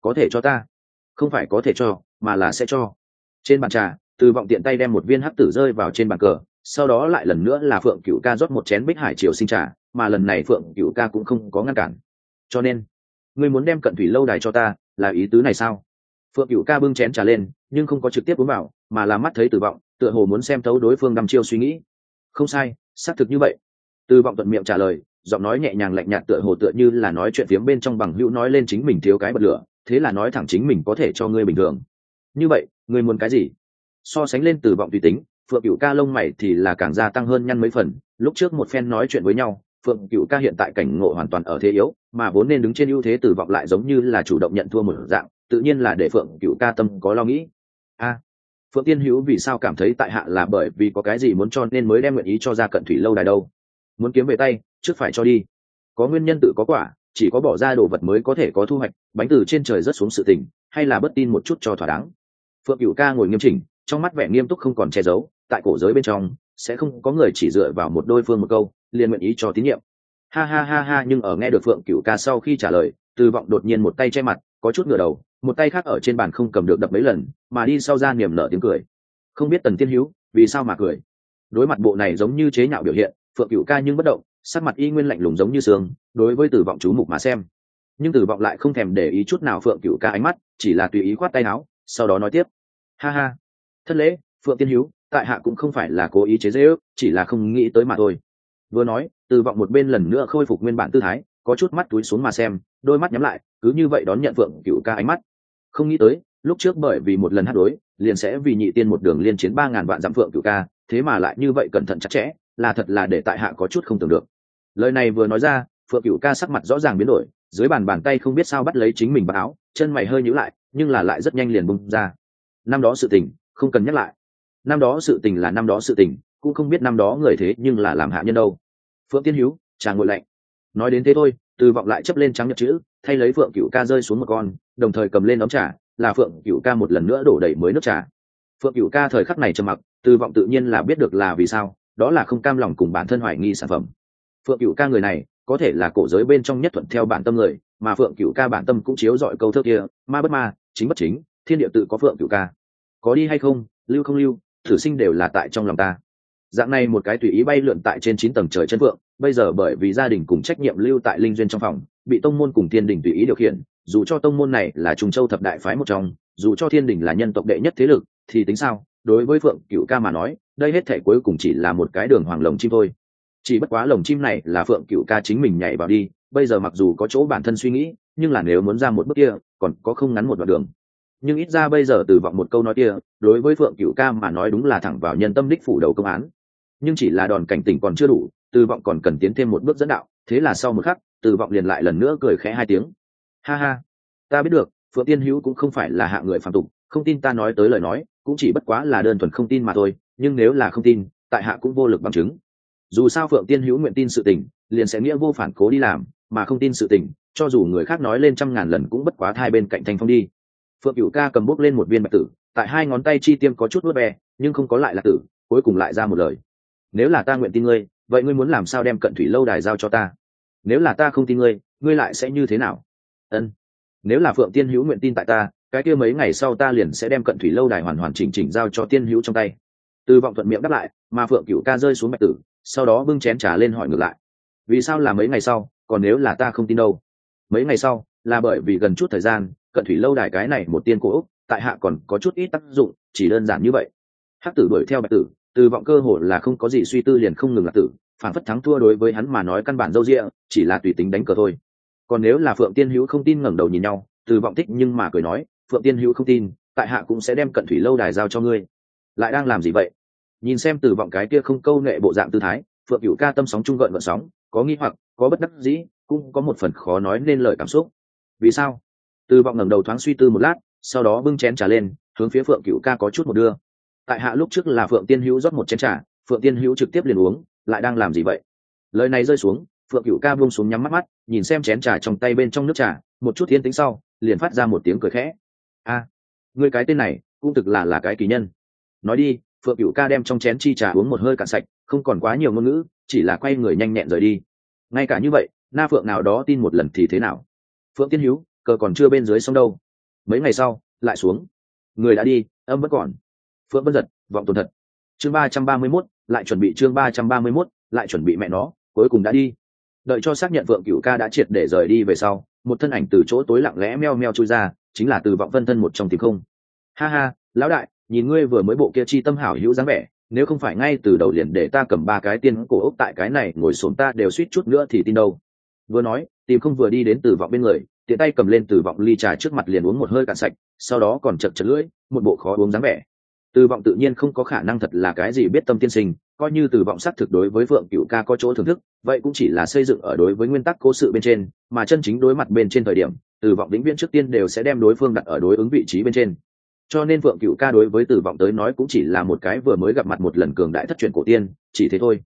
Có thể cho ta? Không phải có thể cho, mà là sẽ cho. Trên bàn trà, từ vọng tiện tay đem một viên hắc tử rơi vào trên bàn cờ, sau đó lại lần nữa là phượng cựu ca rót một chén bích hải triều sinh trà, mà lần này phượng cựu ca cũng không có ngăn cản. Cho nên, ngươi muốn đem cận thủy lâu đài cho ta, là ý tứ này sao? Phượng cựu ca bưng chén trà lên, nhưng không có trực tiếp uống vào, mà là mắt thấy tử vọng tựa hồ muốn xem thấu đối phương đăm chiêu suy nghĩ. Không sai, xác thực như vậy. Từ vọng thuận miệng trả lời, giọng nói nhẹ nhàng lạnh nhạt tựa hồ tựa như là nói chuyện phiếm bên trong bằng hữu nói lên chính mình thiếu cái bật lửa, thế là nói thẳng chính mình có thể cho ngươi bình thường. Như vậy, ngươi muốn cái gì? So sánh lên từ vọng tùy tính, phượng cựu ca lông mày thì là càng gia tăng hơn nhăn mấy phần, lúc trước một phen nói chuyện với nhau, phượng cựu ca hiện tại cảnh ngộ hoàn toàn ở thế yếu, mà vốn nên đứng trên ưu thế từ vọng lại giống như là chủ động nhận thua một dạng, tự nhiên là để phượng cựu ca tâm có lo nghĩ. A phượng tiên hữu vì sao cảm thấy tại hạ là bởi vì có cái gì muốn cho nên mới đem nguyện ý cho ra cận thủy lâu đài đâu? Muốn kiếm về tay, trước phải cho đi. Có nguyên nhân tự có quả, chỉ có bỏ ra đồ vật mới có thể có thu hoạch, bánh từ trên trời rớt xuống sự tình, hay là bất tin một chút cho thỏa đáng? Phượng cựu ca ngồi nghiêm chỉnh, trong mắt vẻ nghiêm túc không còn che giấu, tại cổ giới bên trong, sẽ không có người chỉ dựa vào một đôi phương một câu, liền nguyện ý cho tín nhiệm. Ha ha ha ha, nhưng ở nghe được phượng cựu ca sau khi trả lời, từ vọng đột nhiên một tay che mặt, có chút ngửa đầu một tay khác ở trên bàn không cầm được đập mấy lần, mà đi sau ra niềm nở tiếng cười. Không biết tần tiên hữu, vì sao mà cười? Đối mặt bộ này giống như chế nhạo biểu hiện, phượng cựu ca nhưng bất động, sắc mặt y nguyên lạnh lùng giống như sương, đối với tử vọng chú mục mà xem. Nhưng tử vọng lại không thèm để ý chút nào phượng cựu ca ánh mắt, chỉ là tùy ý khoát tay áo, sau đó nói tiếp. Ha ha. Thất lễ, phượng tiên hữu, tại hạ cũng không phải là cố ý chế dễ ước chỉ là không nghĩ tới mà thôi. Vừa nói, tử vọng một bên lần nữa khôi phục nguyên bản tư thái, có chút mắt túi xuống mà xem, đôi mắt nhắm lại, cứ như vậy đón nhận phượng cựu ca ánh mắt không nghĩ tới, lúc trước bởi vì một lần hát đối, liền sẽ vì nhị tiên một đường liên chiến ba ngàn vạn dặm phượng cựu ca, thế mà lại như vậy cẩn thận chặt chẽ, là thật là để tại hạ có chút không tưởng được. Lời này vừa nói ra, phượng cựu ca sắc mặt rõ ràng biến đổi, dưới bàn bàn tay không biết sao bắt lấy chính mình vào áo, chân mày hơi nhữ lại, nhưng là lại rất nhanh liền bung ra. Năm đó sự tình, không cần nhắc lại. Năm đó sự tình là năm đó sự tình, cũng không biết năm đó người thế nhưng là làm hạ nhân đâu. Phượng tiên hữu trà ngội lạnh. Nói đến thế thôi, từ vọng lại chấp lên trắng nhật chữ thay lấy phượng cựu ca rơi xuống một con, đồng thời cầm lên ống trà, là phượng cựu ca một lần nữa đổ đầy mới nước trà. Phượng cựu ca thời khắc này trầm mặc, từ vọng tự nhiên là biết được là vì sao, đó là không cam lòng cùng bản thân hoài nghi sản phẩm. Phượng cựu ca người này, có thể là cổ giới bên trong nhất thuận theo bản tâm người, mà phượng cựu ca bản tâm cũng chiếu dọi câu thơ kia, ma bất ma, chính bất chính, thiên địa tự có phượng cựu ca. Có đi hay không, lưu không lưu, thử sinh đều là tại trong lòng ta. Dạng này một cái tùy ý bay lượn tại trên chín tầng trời chân phượng, bây giờ bởi vì gia đình cùng trách nhiệm lưu tại linh duyên trong phòng bị tông môn cùng thiên đình tùy ý điều khiển, dù cho tông môn này là trùng châu thập đại phái một trong, dù cho thiên đình là nhân tộc đệ nhất thế lực, thì tính sao? Đối với phượng cựu ca mà nói, đây hết thể cuối cùng chỉ là một cái đường hoàng lồng chim thôi. Chỉ bất quá lồng chim này là phượng cựu ca chính mình nhảy vào đi, bây giờ mặc dù có chỗ bản thân suy nghĩ, nhưng là nếu muốn ra một bước kia, còn có không ngắn một đoạn đường. Nhưng ít ra bây giờ từ vọng một câu nói kia, đối với phượng cựu ca mà nói đúng là thẳng vào nhân tâm đích phủ đầu công án. Nhưng chỉ là đòn cảnh tỉnh còn chưa đủ, từ vọng còn cần tiến thêm một bước dẫn đạo, thế là sau một khắc từ vọng liền lại lần nữa cười khẽ hai tiếng. Ha ha. Ta biết được, phượng tiên hữu cũng không phải là hạ người phạm tục, không tin ta nói tới lời nói, cũng chỉ bất quá là đơn thuần không tin mà thôi, nhưng nếu là không tin, tại hạ cũng vô lực bằng chứng. Dù sao phượng tiên hữu nguyện tin sự tình, liền sẽ nghĩa vô phản cố đi làm, mà không tin sự tình, cho dù người khác nói lên trăm ngàn lần cũng bất quá thai bên cạnh thanh phong đi. Phượng cựu ca cầm bút lên một viên bạch tử, tại hai ngón tay chi tiêm có chút vớt bè nhưng không có lại là tử, cuối cùng lại ra một lời. Nếu là ta nguyện tin ngươi, vậy ngươi muốn làm sao đem cận thủy lâu đài giao cho ta? Nếu là ta không tin ngươi ngươi lại sẽ như thế nào? Ân. Nếu là phượng tiên hữu nguyện tin tại ta, cái kia mấy ngày sau ta liền sẽ đem cận thủy lâu đài hoàn hoàn chỉnh chỉnh giao cho tiên hữu trong tay. Từ vọng thuận miệng đáp lại, mà phượng cửu ca rơi xuống bạch tử, sau đó bưng chén trả lên hỏi ngược lại. Vì sao là mấy ngày sau, còn nếu là ta không tin đâu? Mấy ngày sau, là bởi vì gần chút thời gian, cận thủy lâu đài cái này một tiên cổ úc, tại hạ còn có chút ít tác dụng, chỉ đơn giản như vậy. Hắc tử đuổi theo bạch tử từ vọng cơ hội là không có gì suy tư liền không ngừng là tử phản phất thắng thua đối với hắn mà nói căn bản dâu rịa chỉ là tùy tính đánh cờ thôi. Còn nếu là phượng tiên hữu không tin ngẩng đầu nhìn nhau, từ vọng thích nhưng mà cười nói, phượng tiên hữu không tin, tại hạ cũng sẽ đem cận thủy lâu đài giao cho ngươi. Lại đang làm gì vậy? Nhìn xem từ vọng cái kia không câu nệ bộ dạng tư thái, phượng cựu ca tâm sóng trung gợn gợn sóng, có nghi hoặc, có bất đắc dĩ, cũng có một phần khó nói nên lời cảm xúc. Vì sao? Từ vọng ngẩng đầu thoáng suy tư một lát, sau đó bưng chén trà lên, hướng phía phượng cựu ca có chút một đưa tại hạ lúc trước là phượng tiên hữu rót một chén trà phượng tiên hữu trực tiếp liền uống lại đang làm gì vậy? Lời này rơi xuống phượng cựu ca buông xuống nhắm mắt mắt nhìn xem chén trà trong tay bên trong nước trà một chút thiên tính sau liền phát ra một tiếng cười khẽ. A à, người cái tên này cũng thực là là cái kỳ nhân. Nói đi phượng cựu ca đem trong chén chi trà uống một hơi cạn sạch không còn quá nhiều ngôn ngữ chỉ là quay người nhanh nhẹn rời đi. Ngay cả như vậy na phượng nào đó tin một lần thì thế nào? Phượng tiên hữu cờ còn chưa bên dưới sông đâu. Mấy ngày sau lại xuống. Người đã đi âm vẫn còn phượng bất giật, vọng tồn thật. Chương ba trăm ba mươi mốt, lại chuẩn bị chương ba trăm ba mươi mốt, lại chuẩn bị mẹ nó, cuối cùng đã đi. Đợi cho xác nhận vượng cựu ca đã triệt để rời đi về sau, một thân ảnh từ chỗ tối lặng lẽ meo meo trôi ra, chính là từ vọng vân thân một trong tìm không. Ha ha, lão đại, nhìn ngươi vừa mới bộ kia chi tâm hảo hữu dáng vẻ, nếu không phải ngay từ đầu liền để ta cầm ba cái tiên cổ ốc tại cái này, ngồi xổm ta đều suýt chút nữa thì tin đâu. Vừa nói, tìm không vừa đi đến từ vọng bên người, tiện tay cầm lên từ vọng ly trà trước mặt liền uống một hơi cạn sạch, sau đó còn chật chật lưỡi, một bộ khó uống dáng vẻ từ vọng tự nhiên không có khả năng thật là cái gì biết tâm tiên sinh, coi như từ vọng xác thực đối với phượng cựu ca có chỗ thưởng thức, vậy cũng chỉ là xây dựng ở đối với nguyên tắc cố sự bên trên, mà chân chính đối mặt bên trên thời điểm, từ vọng vĩnh viễn trước tiên đều sẽ đem đối phương đặt ở đối ứng vị trí bên trên. Cho nên phượng cựu ca đối với từ vọng tới nói cũng chỉ là một cái vừa mới gặp mặt một lần cường đại thất truyền cổ tiên, chỉ thế thôi.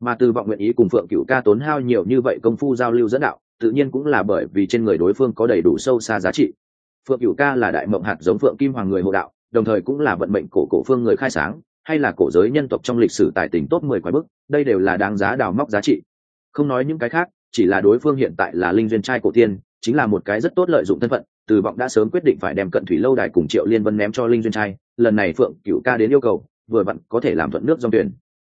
Mà từ vọng nguyện ý cùng phượng cựu ca tốn hao nhiều như vậy công phu giao lưu dẫn đạo, tự nhiên cũng là bởi vì trên người đối phương có đầy đủ sâu xa giá trị. Phượng cựu ca là đại mộng hạt giống phượng kim hoàng người hộ đạo đồng thời cũng là vận mệnh cổ cổ phương người khai sáng, hay là cổ giới nhân tộc trong lịch sử tài tình tốt mười quái bức, đây đều là đáng giá đào móc giá trị. Không nói những cái khác, chỉ là đối phương hiện tại là linh duyên trai cổ tiên, chính là một cái rất tốt lợi dụng thân phận, từ vọng đã sớm quyết định phải đem cận thủy lâu đài cùng triệu liên vân ném cho linh duyên trai, lần này phượng cựu ca đến yêu cầu, vừa vặn có thể làm thuận nước dòng tuyển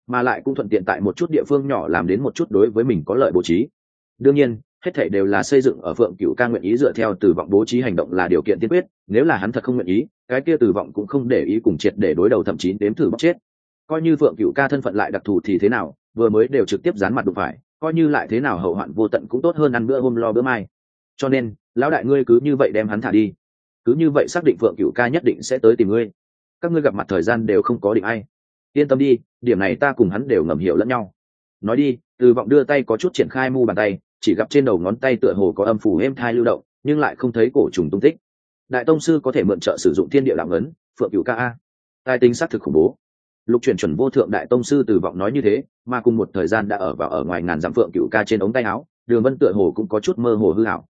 mà lại cũng thuận tiện tại một chút địa phương nhỏ làm đến một chút đối với mình có lợi bố trí. Đương nhiên hết thể đều là xây dựng ở phượng cửu ca nguyện ý dựa theo từ vọng bố trí hành động là điều kiện tiên quyết, nếu là hắn thật không nguyện ý, cái kia từ vọng cũng không để ý cùng triệt để đối đầu thậm chí đếm thử bóc chết. Coi như phượng cửu ca thân phận lại đặc thù thì thế nào, vừa mới đều trực tiếp dán mặt đụng phải, coi như lại thế nào hậu hoạn vô tận cũng tốt hơn ăn bữa hôm lo bữa mai. Cho nên, lão đại ngươi cứ như vậy đem hắn thả đi. Cứ như vậy xác định phượng cửu ca nhất định sẽ tới tìm ngươi. Các ngươi gặp mặt thời gian đều không có định ai. Yên tâm đi, điểm này ta cùng hắn đều ngầm hiểu lẫn nhau. Nói đi, từ vọng đưa tay có chút triển khai mu bàn tay chỉ gặp trên đầu ngón tay tựa hồ có âm phủ êm thai lưu động, nhưng lại không thấy cổ trùng tung tích. Đại tông sư có thể mượn trợ sử dụng thiên địa đạo ngấn phượng cựu ca a. Tài tính xác thực khủng bố. Lục chuyển chuẩn vô thượng đại tông sư từ vọng nói như thế, mà cùng một thời gian đã ở vào ở ngoài ngàn dặm phượng cựu ca trên ống tay áo, đường vân tựa hồ cũng có chút mơ hồ hư hảo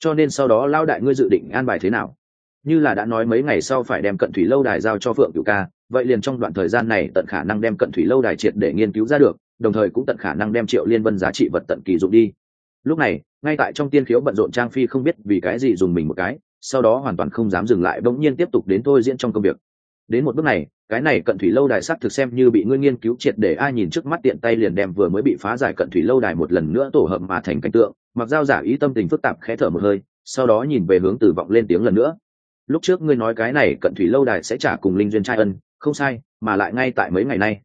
cho nên sau đó lao đại ngươi dự định an bài thế nào? Như là đã nói mấy ngày sau phải đem cận thủy lâu đài giao cho phượng cựu ca, vậy liền trong đoạn thời gian này tận khả năng đem cận thủy lâu đài triệt để nghiên cứu ra được, đồng thời cũng tận khả năng đem triệu liên vân giá trị vật tận kỳ dụng đi lúc này, ngay tại trong tiên khiếu bận rộn trang phi không biết vì cái gì dùng mình một cái, sau đó hoàn toàn không dám dừng lại, bỗng nhiên tiếp tục đến thôi diễn trong công việc. Đến một bước này, cái này cận thủy lâu đài sắc thực xem như bị ngươi nghiên cứu triệt để ai nhìn trước mắt tiện tay liền đem vừa mới bị phá giải cận thủy lâu đài một lần nữa tổ hợp mà thành cảnh tượng, mặc dao giả ý tâm tình phức tạp khẽ thở một hơi, sau đó nhìn về hướng tử vọng lên tiếng lần nữa. Lúc trước ngươi nói cái này cận thủy lâu đài sẽ trả cùng linh duyên trai ân, không sai, mà lại ngay tại mấy ngày nay.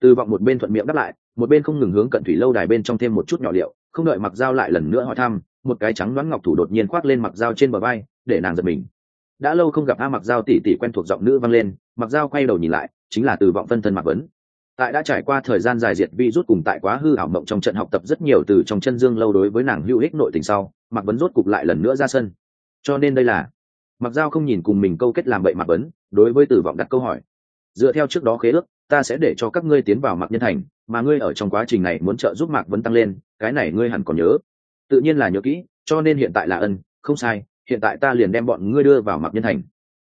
Tử vọng một bên thuận miệng đáp lại, một bên không ngừng hướng cận thủy lâu đài bên trong thêm một chút nhỏ liệu không đợi mặc dao lại lần nữa hỏi thăm, một cái trắng đoán ngọc thủ đột nhiên khoác lên mặc dao trên bờ vai, để nàng giật mình. Đã lâu không gặp a mặc dao tỉ tỉ quen thuộc giọng nữ vang lên, mặc dao quay đầu nhìn lại, chính là từ vọng phân thân mặc vấn. Tại đã trải qua thời gian dài diệt vi rút cùng tại quá hư ảo mộng trong trận học tập rất nhiều từ trong chân dương lâu đối với nàng hữu ích nội tình sau mặc vấn rốt cục lại lần nữa ra sân. Cho nên đây là, mặc dao không nhìn cùng mình câu kết làm bậy mặc vấn, đối với tử vọng đặt câu hỏi. Dựa theo trước đó khế ước, ta sẽ để cho các ngươi tiến vào mặc nhân thành mà ngươi ở trong quá trình này muốn trợ giúp mạc vấn tăng lên, cái này ngươi hẳn còn nhớ. Tự nhiên là nhớ kỹ, cho nên hiện tại là ân, không sai, hiện tại ta liền đem bọn ngươi đưa vào mạc nhân thành.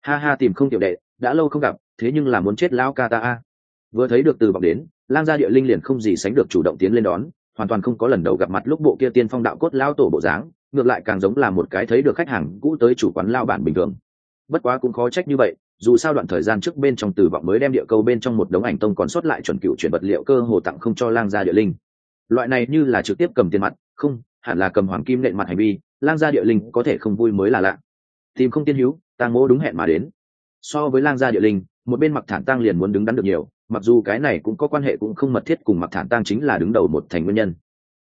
Ha ha, tìm không tiểu đệ, đã lâu không gặp, thế nhưng là muốn chết lão ca ta a. Vừa thấy được từ vọng đến, lang gia địa linh liền không gì sánh được chủ động tiến lên đón, hoàn toàn không có lần đầu gặp mặt lúc bộ kia tiên phong đạo cốt lao tổ bộ dáng, ngược lại càng giống là một cái thấy được khách hàng cũ tới chủ quán lao bản bình thường. Bất quá cũng khó trách như vậy dù sao đoạn thời gian trước bên trong từ vọng mới đem địa câu bên trong một đống ảnh tông còn sót lại chuẩn cựu chuyển vật liệu cơ hồ tặng không cho lang gia địa linh. Loại này như là trực tiếp cầm tiền mặt, không, hẳn là cầm hoàng kim nện mặt hành vi, lang gia địa linh có thể không vui mới là lạ. Tìm không tiên hữu tang mỗ đúng hẹn mà đến. So với lang gia địa linh, một bên mặc thản tăng liền muốn đứng đắn được nhiều, mặc dù cái này cũng có quan hệ cũng không mật thiết cùng mặc thản tăng chính là đứng đầu một thành nguyên nhân.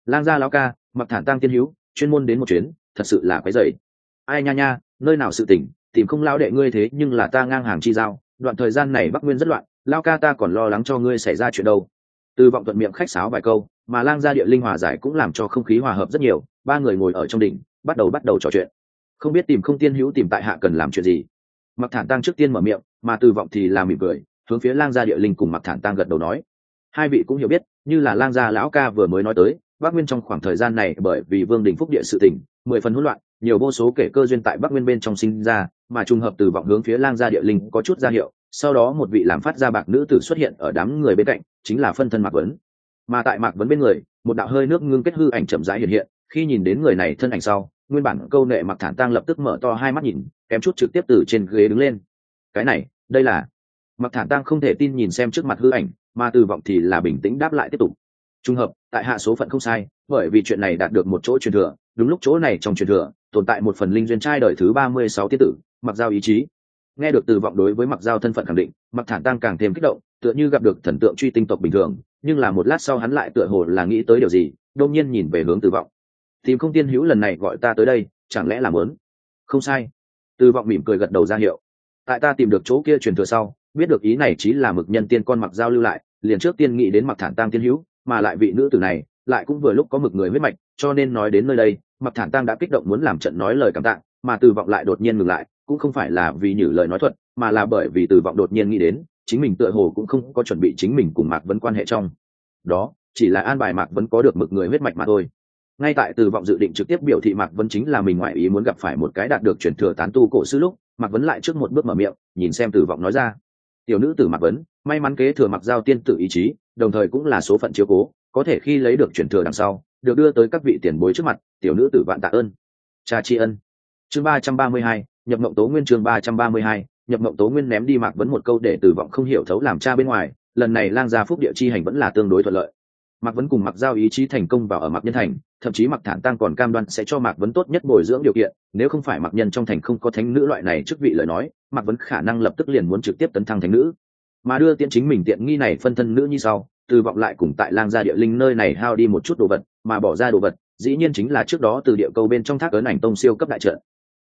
Lang gia lão ca, mặc thản tăng tiên hữu, chuyên môn đến một chuyến, thật sự là cái dậy ai nha nha, nơi nào sự tỉnh tìm không lao đệ ngươi thế nhưng là ta ngang hàng chi giao, đoạn thời gian này bắc nguyên rất loạn, lao ca ta còn lo lắng cho ngươi xảy ra chuyện đâu. Từ vọng thuận miệng khách sáo vài câu, mà lang gia địa linh hòa giải cũng làm cho không khí hòa hợp rất nhiều, ba người ngồi ở trong đỉnh, bắt đầu bắt đầu trò chuyện. Không biết tìm không tiên hữu tìm tại hạ cần làm chuyện gì. Mặc thản tăng trước tiên mở miệng, mà từ vọng thì làm mỉm cười, hướng phía lang gia địa linh cùng mặc thản tăng gật đầu nói. Hai vị cũng hiểu biết, như là lang gia lão ca vừa mới nói tới, bắc nguyên trong khoảng thời gian này bởi vì vương đình phúc địa sự tỉnh, mười phần hỗn loạn nhiều vô số kể cơ duyên tại bắc nguyên bên trong sinh ra, mà trùng hợp từ vọng hướng phía lang gia địa linh có chút ra hiệu, sau đó một vị làm phát ra bạc nữ tử xuất hiện ở đám người bên cạnh, chính là phân thân mạc vấn. Mà tại mạc vấn bên người, một đạo hơi nước ngưng kết hư ảnh chậm rãi hiện hiện, khi nhìn đến người này thân ảnh sau, nguyên bản câu nệ mặc thản tăng lập tức mở to hai mắt nhìn, kém chút trực tiếp từ trên ghế đứng lên. Cái này, đây là mặc thản tăng không thể tin nhìn xem trước mặt hư ảnh, mà từ vọng thì là bình tĩnh đáp lại tiếp tục. Trùng hợp, tại hạ số phận không sai, bởi vì chuyện này đạt được một chỗ truyền thừa, đúng lúc chỗ này trong truyền thừa tồn tại một phần linh duyên trai đời thứ ba mươi sáu tiết tử, mặc giao ý chí. Nghe được từ vọng đối với mặc giao thân phận khẳng định, mặc thản tăng càng thêm kích động, tựa như gặp được thần tượng truy tinh tộc bình thường, nhưng là một lát sau hắn lại tựa hồ là nghĩ tới điều gì, đột nhiên nhìn về hướng từ vọng. Tìm không tiên hữu lần này gọi ta tới đây, chẳng lẽ là muốn? Không sai. Từ vọng mỉm cười gật đầu ra hiệu. Tại ta tìm được chỗ kia truyền thừa sau, biết được ý này chỉ là mực nhân tiên con mặc giao lưu lại, liền trước tiên nghĩ đến mặc thản tăng tiên hữu, mà lại vị nữ tử này, lại cũng vừa lúc có mực người huyết mạch, cho nên nói đến nơi đây mặc thản tăng đã kích động muốn làm trận nói lời cảm tạ, mà từ vọng lại đột nhiên ngừng lại, cũng không phải là vì nhử lời nói thuật, mà là bởi vì từ vọng đột nhiên nghĩ đến, chính mình tựa hồ cũng không có chuẩn bị chính mình cùng mạc vấn quan hệ trong. Đó, chỉ là an bài mạc vấn có được mực người huyết mạch mà thôi. Ngay tại từ vọng dự định trực tiếp biểu thị mạc vấn chính là mình ngoại ý muốn gặp phải một cái đạt được chuyển thừa tán tu cổ sư lúc, mạc vấn lại trước một bước mở miệng, nhìn xem từ vọng nói ra. Tiểu nữ tử mạc vấn, may mắn kế thừa mặc giao tiên tự ý chí, đồng thời cũng là số phận chiếu cố có thể khi lấy được chuyển thừa đằng sau, được đưa tới các vị tiền bối trước mặt, tiểu nữ tử vạn tạ ơn. Cha tri ân. Chương ba trăm ba mươi hai, nhập mộng tố nguyên chương ba trăm ba mươi hai, nhập mộng tố nguyên ném đi mạc vấn một câu để tử vọng không hiểu thấu làm cha bên ngoài, lần này lang gia phúc địa chi hành vẫn là tương đối thuận lợi. Mạc vấn cùng mặc giao ý chí thành công vào ở mạc nhân thành, thậm chí mặc thản tăng còn cam đoan sẽ cho mạc vấn tốt nhất bồi dưỡng điều kiện, nếu không phải mạc nhân trong thành không có thánh nữ loại này chức vị lời nói, mạc vấn khả năng lập tức liền muốn trực tiếp tấn thăng thánh nữ. Mà đưa tiện chính mình tiện nghi này phân thân nữ như sau từ vọng lại cùng tại lang gia địa linh nơi này hao đi một chút đồ vật, mà bỏ ra đồ vật, dĩ nhiên chính là trước đó từ địa câu bên trong thác ấn ảnh tông siêu cấp đại trận.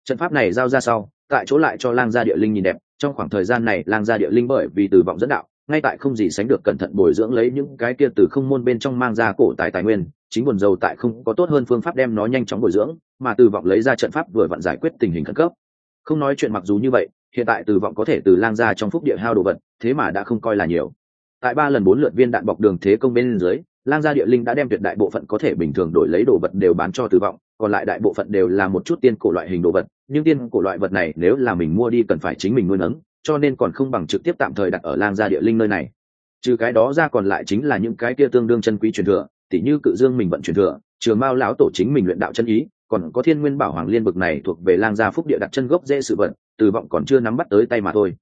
Trận pháp này giao ra sau, tại chỗ lại cho lang gia địa linh nhìn đẹp, trong khoảng thời gian này lang gia địa linh bởi vì từ vọng dẫn đạo, ngay tại không gì sánh được cẩn thận bồi dưỡng lấy những cái kia từ không môn bên trong mang ra cổ tài tài nguyên, chính buồn dầu tại không có tốt hơn phương pháp đem nó nhanh chóng bồi dưỡng, mà từ vọng lấy ra trận pháp vừa vặn giải quyết tình hình khẩn cấp. Không nói chuyện mặc dù như vậy, hiện tại từ vọng có thể từ lang ra trong phúc địa hao đồ vật, thế mà đã không coi là nhiều tại ba lần bốn lượt viên đạn bọc đường thế công bên dưới, lang gia địa linh đã đem tuyệt đại bộ phận có thể bình thường đổi lấy đồ vật đều bán cho tử vọng, còn lại đại bộ phận đều là một chút tiên cổ loại hình đồ vật, nhưng tiên cổ loại vật này nếu là mình mua đi cần phải chính mình nuôi nấng, cho nên còn không bằng trực tiếp tạm thời đặt ở lang gia địa linh nơi này. Trừ cái đó ra còn lại chính là những cái kia tương đương chân quý truyền thừa, tỉ như cự dương mình vận truyền thừa, trường mao lão tổ chính mình luyện đạo chân ý, còn có thiên nguyên bảo hoàng liên bực này thuộc về lang gia phúc địa đặt chân gốc dễ sự vận từ vọng còn chưa nắm bắt tới tay mà thôi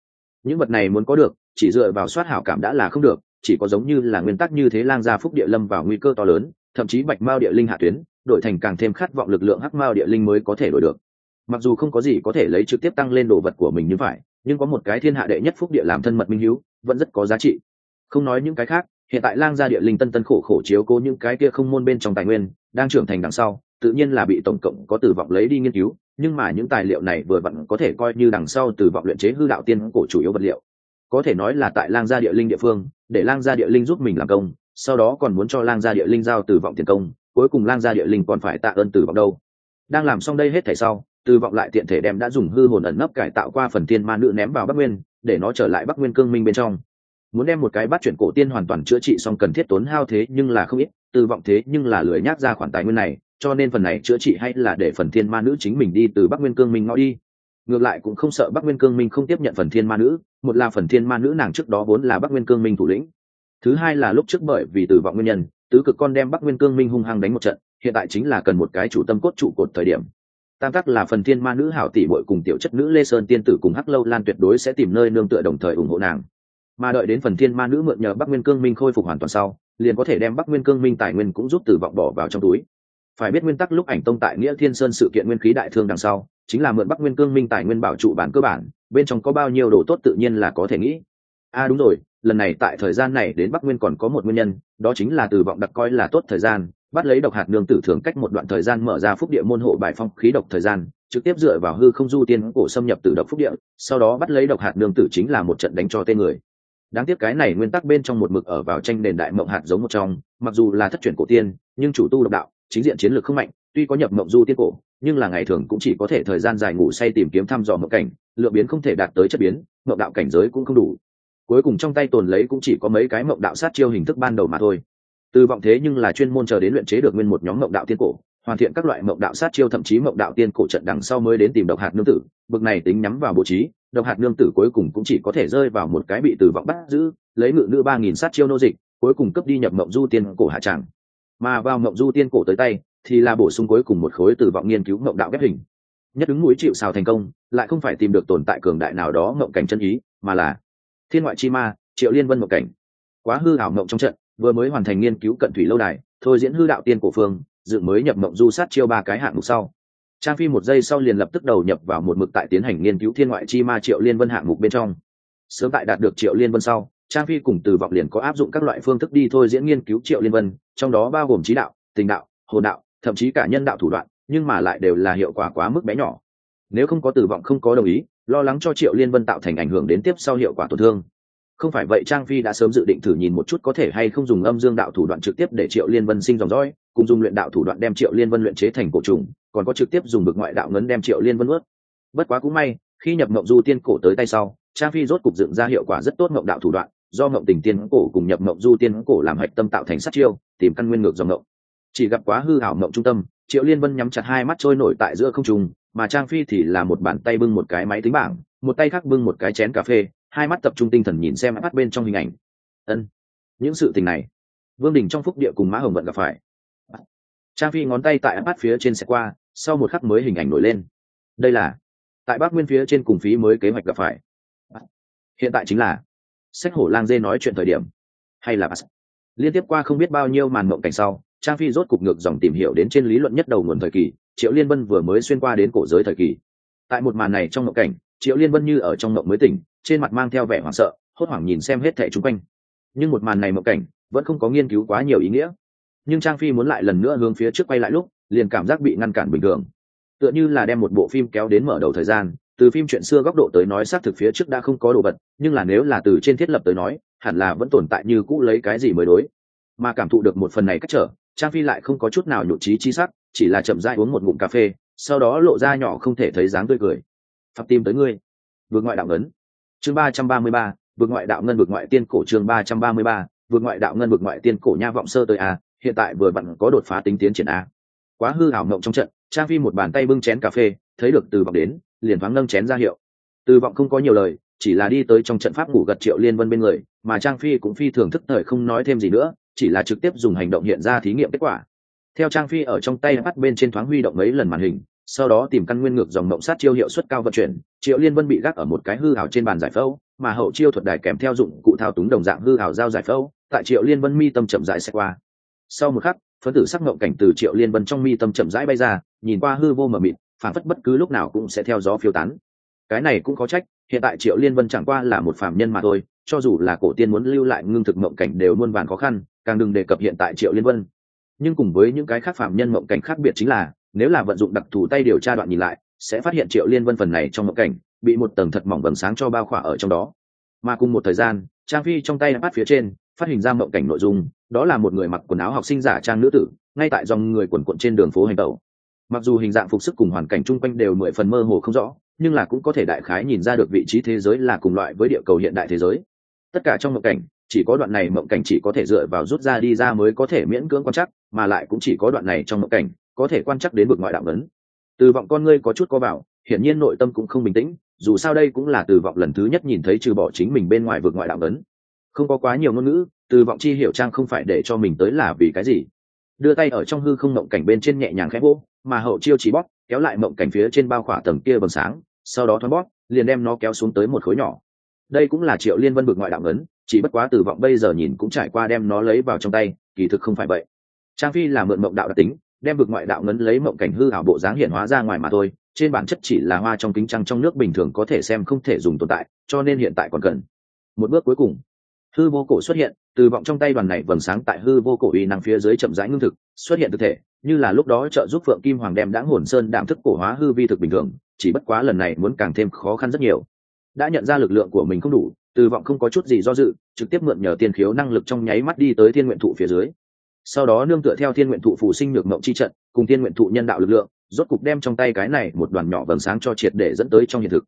những vật này muốn có được, chỉ dựa vào soát hảo cảm đã là không được, chỉ có giống như là nguyên tắc như thế lang gia phúc địa lâm vào nguy cơ to lớn, thậm chí bạch mao địa linh hạ tuyến, đổi thành càng thêm khát vọng lực lượng hắc mao địa linh mới có thể đổi được. Mặc dù không có gì có thể lấy trực tiếp tăng lên đồ vật của mình như phải nhưng có một cái thiên hạ đệ nhất phúc địa làm thân mật minh hữu vẫn rất có giá trị. Không nói những cái khác, hiện tại lang gia địa linh tân tân khổ khổ chiếu cố những cái kia không môn bên trong tài nguyên, đang trưởng thành đằng sau, tự nhiên là bị tổng cộng có tử vọng lấy đi nghiên cứu nhưng mà những tài liệu này vừa vặn có thể coi như đằng sau từ vọng luyện chế hư đạo tiên cổ chủ yếu vật liệu. Có thể nói là tại lang gia địa linh địa phương, để lang gia địa linh giúp mình làm công, sau đó còn muốn cho lang gia địa linh giao từ vọng tiền công, cuối cùng lang gia địa linh còn phải tạ ơn từ vọng đâu. Đang làm xong đây hết thảy sau, từ vọng lại tiện thể đem đã dùng hư hồn ẩn nấp cải tạo qua phần tiên ma nữ ném vào bắc nguyên, để nó trở lại bắc nguyên cương minh bên trong. Muốn đem một cái bắt chuyển cổ tiên hoàn toàn chữa trị xong cần thiết tốn hao thế nhưng là không ít, từ vọng thế nhưng là lười nhác ra khoản tài nguyên này cho nên phần này chữa trị hay là để phần thiên ma nữ chính mình đi từ bắc nguyên cương minh ngõ đi. Ngược lại cũng không sợ bắc nguyên cương minh không tiếp nhận phần thiên ma nữ, một là phần thiên ma nữ nàng trước đó vốn là bắc nguyên cương minh thủ lĩnh. Thứ hai là lúc trước bởi vì tử vọng nguyên nhân, tứ cực con đem bắc nguyên cương minh hung hăng đánh một trận, hiện tại chính là cần một cái chủ tâm cốt trụ cột thời điểm. Tam tắc là phần thiên ma nữ hảo tỷ bội cùng tiểu chất nữ lê sơn tiên tử cùng hắc lâu lan tuyệt đối sẽ tìm nơi nương tựa đồng thời ủng hộ nàng. Mà đợi đến phần thiên ma nữ mượn nhờ bắc nguyên cương minh khôi phục hoàn toàn sau, liền có thể đem bắc nguyên cương minh tài nguyên cũng giúp tử vọng bỏ vào trong túi phải biết nguyên tắc lúc ảnh tông tại nghĩa thiên sơn sự kiện nguyên khí đại thương đằng sau, chính là mượn bắc nguyên cương minh tài nguyên bảo trụ bản cơ bản, bên trong có bao nhiêu đồ tốt tự nhiên là có thể nghĩ. A à đúng rồi, lần này tại thời gian này đến bắc nguyên còn có một nguyên nhân, đó chính là từ vọng đặc coi là tốt thời gian, bắt lấy độc hạt nương tử thường cách một đoạn thời gian mở ra phúc địa môn hộ bài phong khí độc thời gian, trực tiếp dựa vào hư không du tiên cổ xâm nhập từ độc phúc địa, sau đó bắt lấy độc hạt nương tử chính là một trận đánh cho tên người. Đáng tiếc cái này nguyên tắc bên trong một mực ở vào tranh nền đại mộng hạt giống một trong, mặc dù là thất truyền cổ tiên, nhưng chủ tu độc đạo chính diện chiến lược không mạnh, tuy có nhập mộng du tiên cổ, nhưng là ngày thường cũng chỉ có thể thời gian dài ngủ say tìm kiếm thăm dò mộng cảnh, lượng biến không thể đạt tới chất biến, mộng đạo cảnh giới cũng không đủ. Cuối cùng trong tay tồn lấy cũng chỉ có mấy cái mộng đạo sát chiêu hình thức ban đầu mà thôi. Từ vọng thế nhưng là chuyên môn chờ đến luyện chế được nguyên một nhóm mộng đạo tiên cổ, hoàn thiện các loại mộng đạo sát chiêu thậm chí mộng đạo tiên cổ trận đằng sau mới đến tìm độc hạt nương tử, bực này tính nhắm vào bố trí, độc hạt nương tử cuối cùng cũng chỉ có thể rơi vào một cái bị từ vọng bắt giữ, lấy ngự nữ ba nghìn sát chiêu nô dịch, cuối cùng cấp đi nhập mộng du tiên cổ hạ tràng mà vào mộng du tiên cổ tới tay, thì là bổ sung cuối cùng một khối từ vọng nghiên cứu mộng đạo ghép hình. Nhất ứng núi chịu xào thành công, lại không phải tìm được tồn tại cường đại nào đó mộng cảnh chân ý, mà là thiên ngoại chi ma, triệu liên vân mộng cảnh. Quá hư ảo mộng trong trận, vừa mới hoàn thành nghiên cứu cận thủy lâu đài, thôi diễn hư đạo tiên cổ phương dự mới nhập mộng du sát chiêu ba cái hạng mục sau. Trang phi một giây sau liền lập tức đầu nhập vào một mực tại tiến hành nghiên cứu thiên ngoại chi ma triệu liên vân hạng mục bên trong. Sớm tại đạt được triệu liên vân sau trang phi cùng từ vọng liền có áp dụng các loại phương thức đi thôi diễn nghiên cứu triệu liên vân, trong đó bao gồm trí đạo, tình đạo hồn đạo, thậm chí cả nhân đạo thủ đoạn, nhưng mà lại đều là hiệu quả quá mức bé nhỏ. Nếu không có tử vọng không có đồng ý, lo lắng cho triệu liên vân tạo thành ảnh hưởng đến tiếp sau hiệu quả tổn thương. Không phải vậy trang phi đã sớm dự định thử nhìn một chút có thể hay không dùng âm dương đạo thủ đoạn trực tiếp để triệu liên vân sinh dòng dõi, cùng dùng luyện đạo thủ đoạn đem triệu liên vân luyện chế thành cổ trùng, còn có trực tiếp dùng bực ngoại đạo ngấn đem triệu liên vân ướt bất quá cũng may, khi nhập mộng du tiên cổ tới tay sau, trang phi rốt cục dựng ra hiệu quả rất tốt mộng đạo thủ đoạn do mộng tình tiên cổ cùng nhập mộng du tiên cổ làm hạch tâm tạo thành sát chiêu, tìm căn nguyên ngược dòng mộng. Chỉ gặp quá hư hảo mộng trung tâm, triệu liên vân nhắm chặt hai mắt trôi nổi tại giữa không trung, mà trang phi thì là một bàn tay bưng một cái máy tính bảng, một tay khác bưng một cái chén cà phê, hai mắt tập trung tinh thần nhìn xem mắt bên trong hình ảnh. Ân, những sự tình này, vương đình trong phúc địa cùng mã hồng vận gặp phải. Trang phi ngón tay tại mắt phía trên xe qua, sau một khắc mới hình ảnh nổi lên. Đây là, tại bác nguyên phía trên cùng phí mới kế hoạch gặp phải. Hiện tại chính là sách hổ lang dê nói chuyện thời điểm. Hay là liên tiếp qua không biết bao nhiêu màn mộng cảnh sau, trang phi rốt cục ngược dòng tìm hiểu đến trên lý luận nhất đầu nguồn thời kỳ, triệu liên vân vừa mới xuyên qua đến cổ giới thời kỳ. Tại một màn này trong mộng cảnh, triệu liên vân như ở trong mộng mới tỉnh, trên mặt mang theo vẻ hoảng sợ, hốt hoảng nhìn xem hết thẻ chung quanh. Nhưng một màn này mộng cảnh, vẫn không có nghiên cứu quá nhiều ý nghĩa. Nhưng trang phi muốn lại lần nữa hướng phía trước quay lại lúc, liền cảm giác bị ngăn cản bình thường. Tựa như là đem một bộ phim kéo đến mở đầu thời gian từ phim chuyện xưa góc độ tới nói, xác thực phía trước đã không có đồ vật, nhưng là nếu là từ trên thiết lập tới nói, hẳn là vẫn tồn tại như cũ lấy cái gì mới đối. Mà cảm thụ được một phần này cách trở, trang phi lại không có chút nào nhụ trí chi sắc, chỉ là chậm dai uống một ngụm cà phê, sau đó lộ ra nhỏ không thể thấy dáng tươi cười. Phạt tim tới ngươi. Vượt ngoại đạo ngấn. Chương ba trăm ba mươi ba, vượt ngoại đạo ngân vượt ngoại tiên cổ chương ba trăm ba mươi ba, vượt ngoại đạo ngân vượt ngoại tiên cổ nha vọng sơ tới a, hiện tại vừa vặn có đột phá tính tiến triển a. Quá hư ảo mộng trong trận, trang phi một bàn tay bưng chén cà phê, thấy được từ vọng đến liền thoáng nâng chén ra hiệu. Từ vọng không có nhiều lời, chỉ là đi tới trong trận pháp ngủ gật triệu liên vân bên người, mà trang phi cũng phi thường thức thời không nói thêm gì nữa, chỉ là trực tiếp dùng hành động hiện ra thí nghiệm kết quả. Theo trang phi ở trong tay bắt bên trên thoáng huy động mấy lần màn hình, sau đó tìm căn nguyên ngược dòng mộng sát chiêu hiệu suất cao vận chuyển, triệu liên vân bị gác ở một cái hư hào trên bàn giải phẫu, mà hậu chiêu thuật đài kèm theo dụng cụ thao túng đồng dạng hư hào giao giải phẫu, tại triệu liên vân mi tâm chậm rãi xe qua. Sau một khắc, phấn tử sắc ngộng cảnh từ triệu liên vân trong mi tâm chậm rãi bay ra, nhìn qua hư vô mờ mịt phản phất bất cứ lúc nào cũng sẽ theo gió phiêu tán. Cái này cũng có trách, hiện tại triệu liên vân chẳng qua là một phạm nhân mà thôi, cho dù là cổ tiên muốn lưu lại ngưng thực mộng cảnh đều muôn vàn khó khăn, càng đừng đề cập hiện tại triệu liên vân. Nhưng cùng với những cái khác phạm nhân mộng cảnh khác biệt chính là, nếu là vận dụng đặc thù tay điều tra đoạn nhìn lại, sẽ phát hiện triệu liên vân phần này trong mộng cảnh, bị một tầng thật mỏng vầng sáng cho bao khỏa ở trong đó. Mà cùng một thời gian, trang phi trong tay bắt phía trên, phát hình ra mộng cảnh nội dung, đó là một người mặc quần áo học sinh giả trang nữ tử, ngay tại dòng người quần quận trên đường phố hành tẩu mặc dù hình dạng phục sức cùng hoàn cảnh chung quanh đều mười phần mơ hồ không rõ, nhưng là cũng có thể đại khái nhìn ra được vị trí thế giới là cùng loại với địa cầu hiện đại thế giới. Tất cả trong mộng cảnh, chỉ có đoạn này mộng cảnh chỉ có thể dựa vào rút ra đi ra mới có thể miễn cưỡng quan chắc mà lại cũng chỉ có đoạn này trong mộng cảnh có thể quan chắc đến vực ngoại đạo ấn. Từ vọng con ngươi có chút có bảo hiển nhiên nội tâm cũng không bình tĩnh, dù sao đây cũng là từ vọng lần thứ nhất nhìn thấy trừ bỏ chính mình bên ngoài vực ngoại đạo ấn. Không có quá nhiều ngôn ngữ, từ vọng chi hiểu trang không phải để cho mình tới là vì cái gì đưa tay ở trong hư không mộng cảnh bên trên nhẹ nhàng khẽ vỗ, mà hậu chiêu chỉ bóp, kéo lại mộng cảnh phía trên bao khỏa tầng kia vầng sáng, sau đó thoáng bóp, liền đem nó kéo xuống tới một khối nhỏ. Đây cũng là triệu liên vân bực ngoại đạo ấn, chỉ bất quá từ vọng bây giờ nhìn cũng trải qua đem nó lấy vào trong tay, kỳ thực không phải vậy. Trang phi là mượn mộng đạo đặc tính, đem vực ngoại đạo ngấn lấy mộng cảnh hư ảo bộ dáng hiện hóa ra ngoài mà thôi, trên bản chất chỉ là hoa trong kính trăng trong nước bình thường có thể xem không thể dùng tồn tại, cho nên hiện tại còn cần. Một bước cuối cùng hư vô cổ xuất hiện, từ vọng trong tay đoàn này vầng sáng tại hư vô cổ uy năng phía dưới chậm rãi ngưng thực, xuất hiện thực thể, như là lúc đó trợ giúp phượng kim hoàng đem đã hồn sơn đạm thức cổ hóa hư vi thực bình thường, chỉ bất quá lần này muốn càng thêm khó khăn rất nhiều. Đã nhận ra lực lượng của mình không đủ, từ vọng không có chút gì do dự, trực tiếp mượn nhờ tiên khiếu năng lực trong nháy mắt đi tới thiên nguyện thụ phía dưới. Sau đó nương tựa theo thiên nguyện thụ phù sinh nhược mộng chi trận, cùng thiên nguyện thụ nhân đạo lực lượng, rốt cục đem trong tay cái này một đoàn nhỏ vầng sáng cho triệt để dẫn tới trong hiện thực.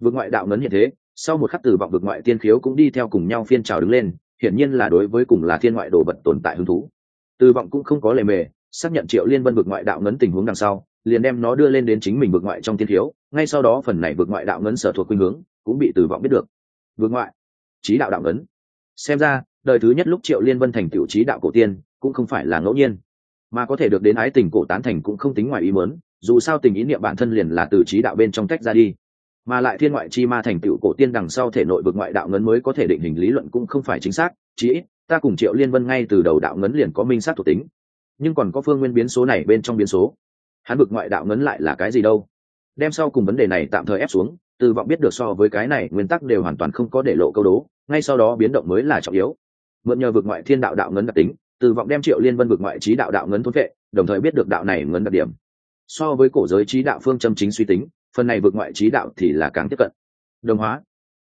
Vượt ngoại đạo ngấn hiện thế sau một khắc từ vọng vực ngoại tiên khiếu cũng đi theo cùng nhau phiên trào đứng lên, hiển nhiên là đối với cùng là thiên ngoại đồ vật tồn tại hứng thú. Từ vọng cũng không có lề mề, xác nhận triệu liên vân vực ngoại đạo ngấn tình huống đằng sau, liền đem nó đưa lên đến chính mình vực ngoại trong tiên khiếu, ngay sau đó phần này vực ngoại đạo ngấn sở thuộc khuynh hướng cũng bị từ vọng biết được. Vực ngoại, trí đạo đạo ngấn. Xem ra, đời thứ nhất lúc triệu liên vân thành tiểu trí đạo cổ tiên cũng không phải là ngẫu nhiên. Mà có thể được đến ái tình cổ tán thành cũng không tính ngoài ý muốn, dù sao tình ý niệm bản thân liền là từ trí đạo bên trong tách ra đi mà lại thiên ngoại chi ma thành tựu cổ tiên đằng sau thể nội vực ngoại đạo ngấn mới có thể định hình lý luận cũng không phải chính xác, chí ít, ta cùng triệu liên vân ngay từ đầu đạo ngấn liền có minh sát thuộc tính. Nhưng còn có phương nguyên biến số này bên trong biến số. Hắn vực ngoại đạo ngấn lại là cái gì đâu? Đem sau cùng vấn đề này tạm thời ép xuống, từ vọng biết được so với cái này, nguyên tắc đều hoàn toàn không có để lộ câu đố, ngay sau đó biến động mới là trọng yếu. Mượn nhờ vực ngoại thiên đạo đạo ngấn đặc tính, từ vọng đem triệu liên vân vực ngoại trí đạo đạo ngấn thốn vệ, đồng thời biết được đạo này ngấn đặc điểm. So với cổ giới trí đạo phương châm chính suy tính phần này vượt ngoại trí đạo thì là càng tiếp cận. Đồng hóa.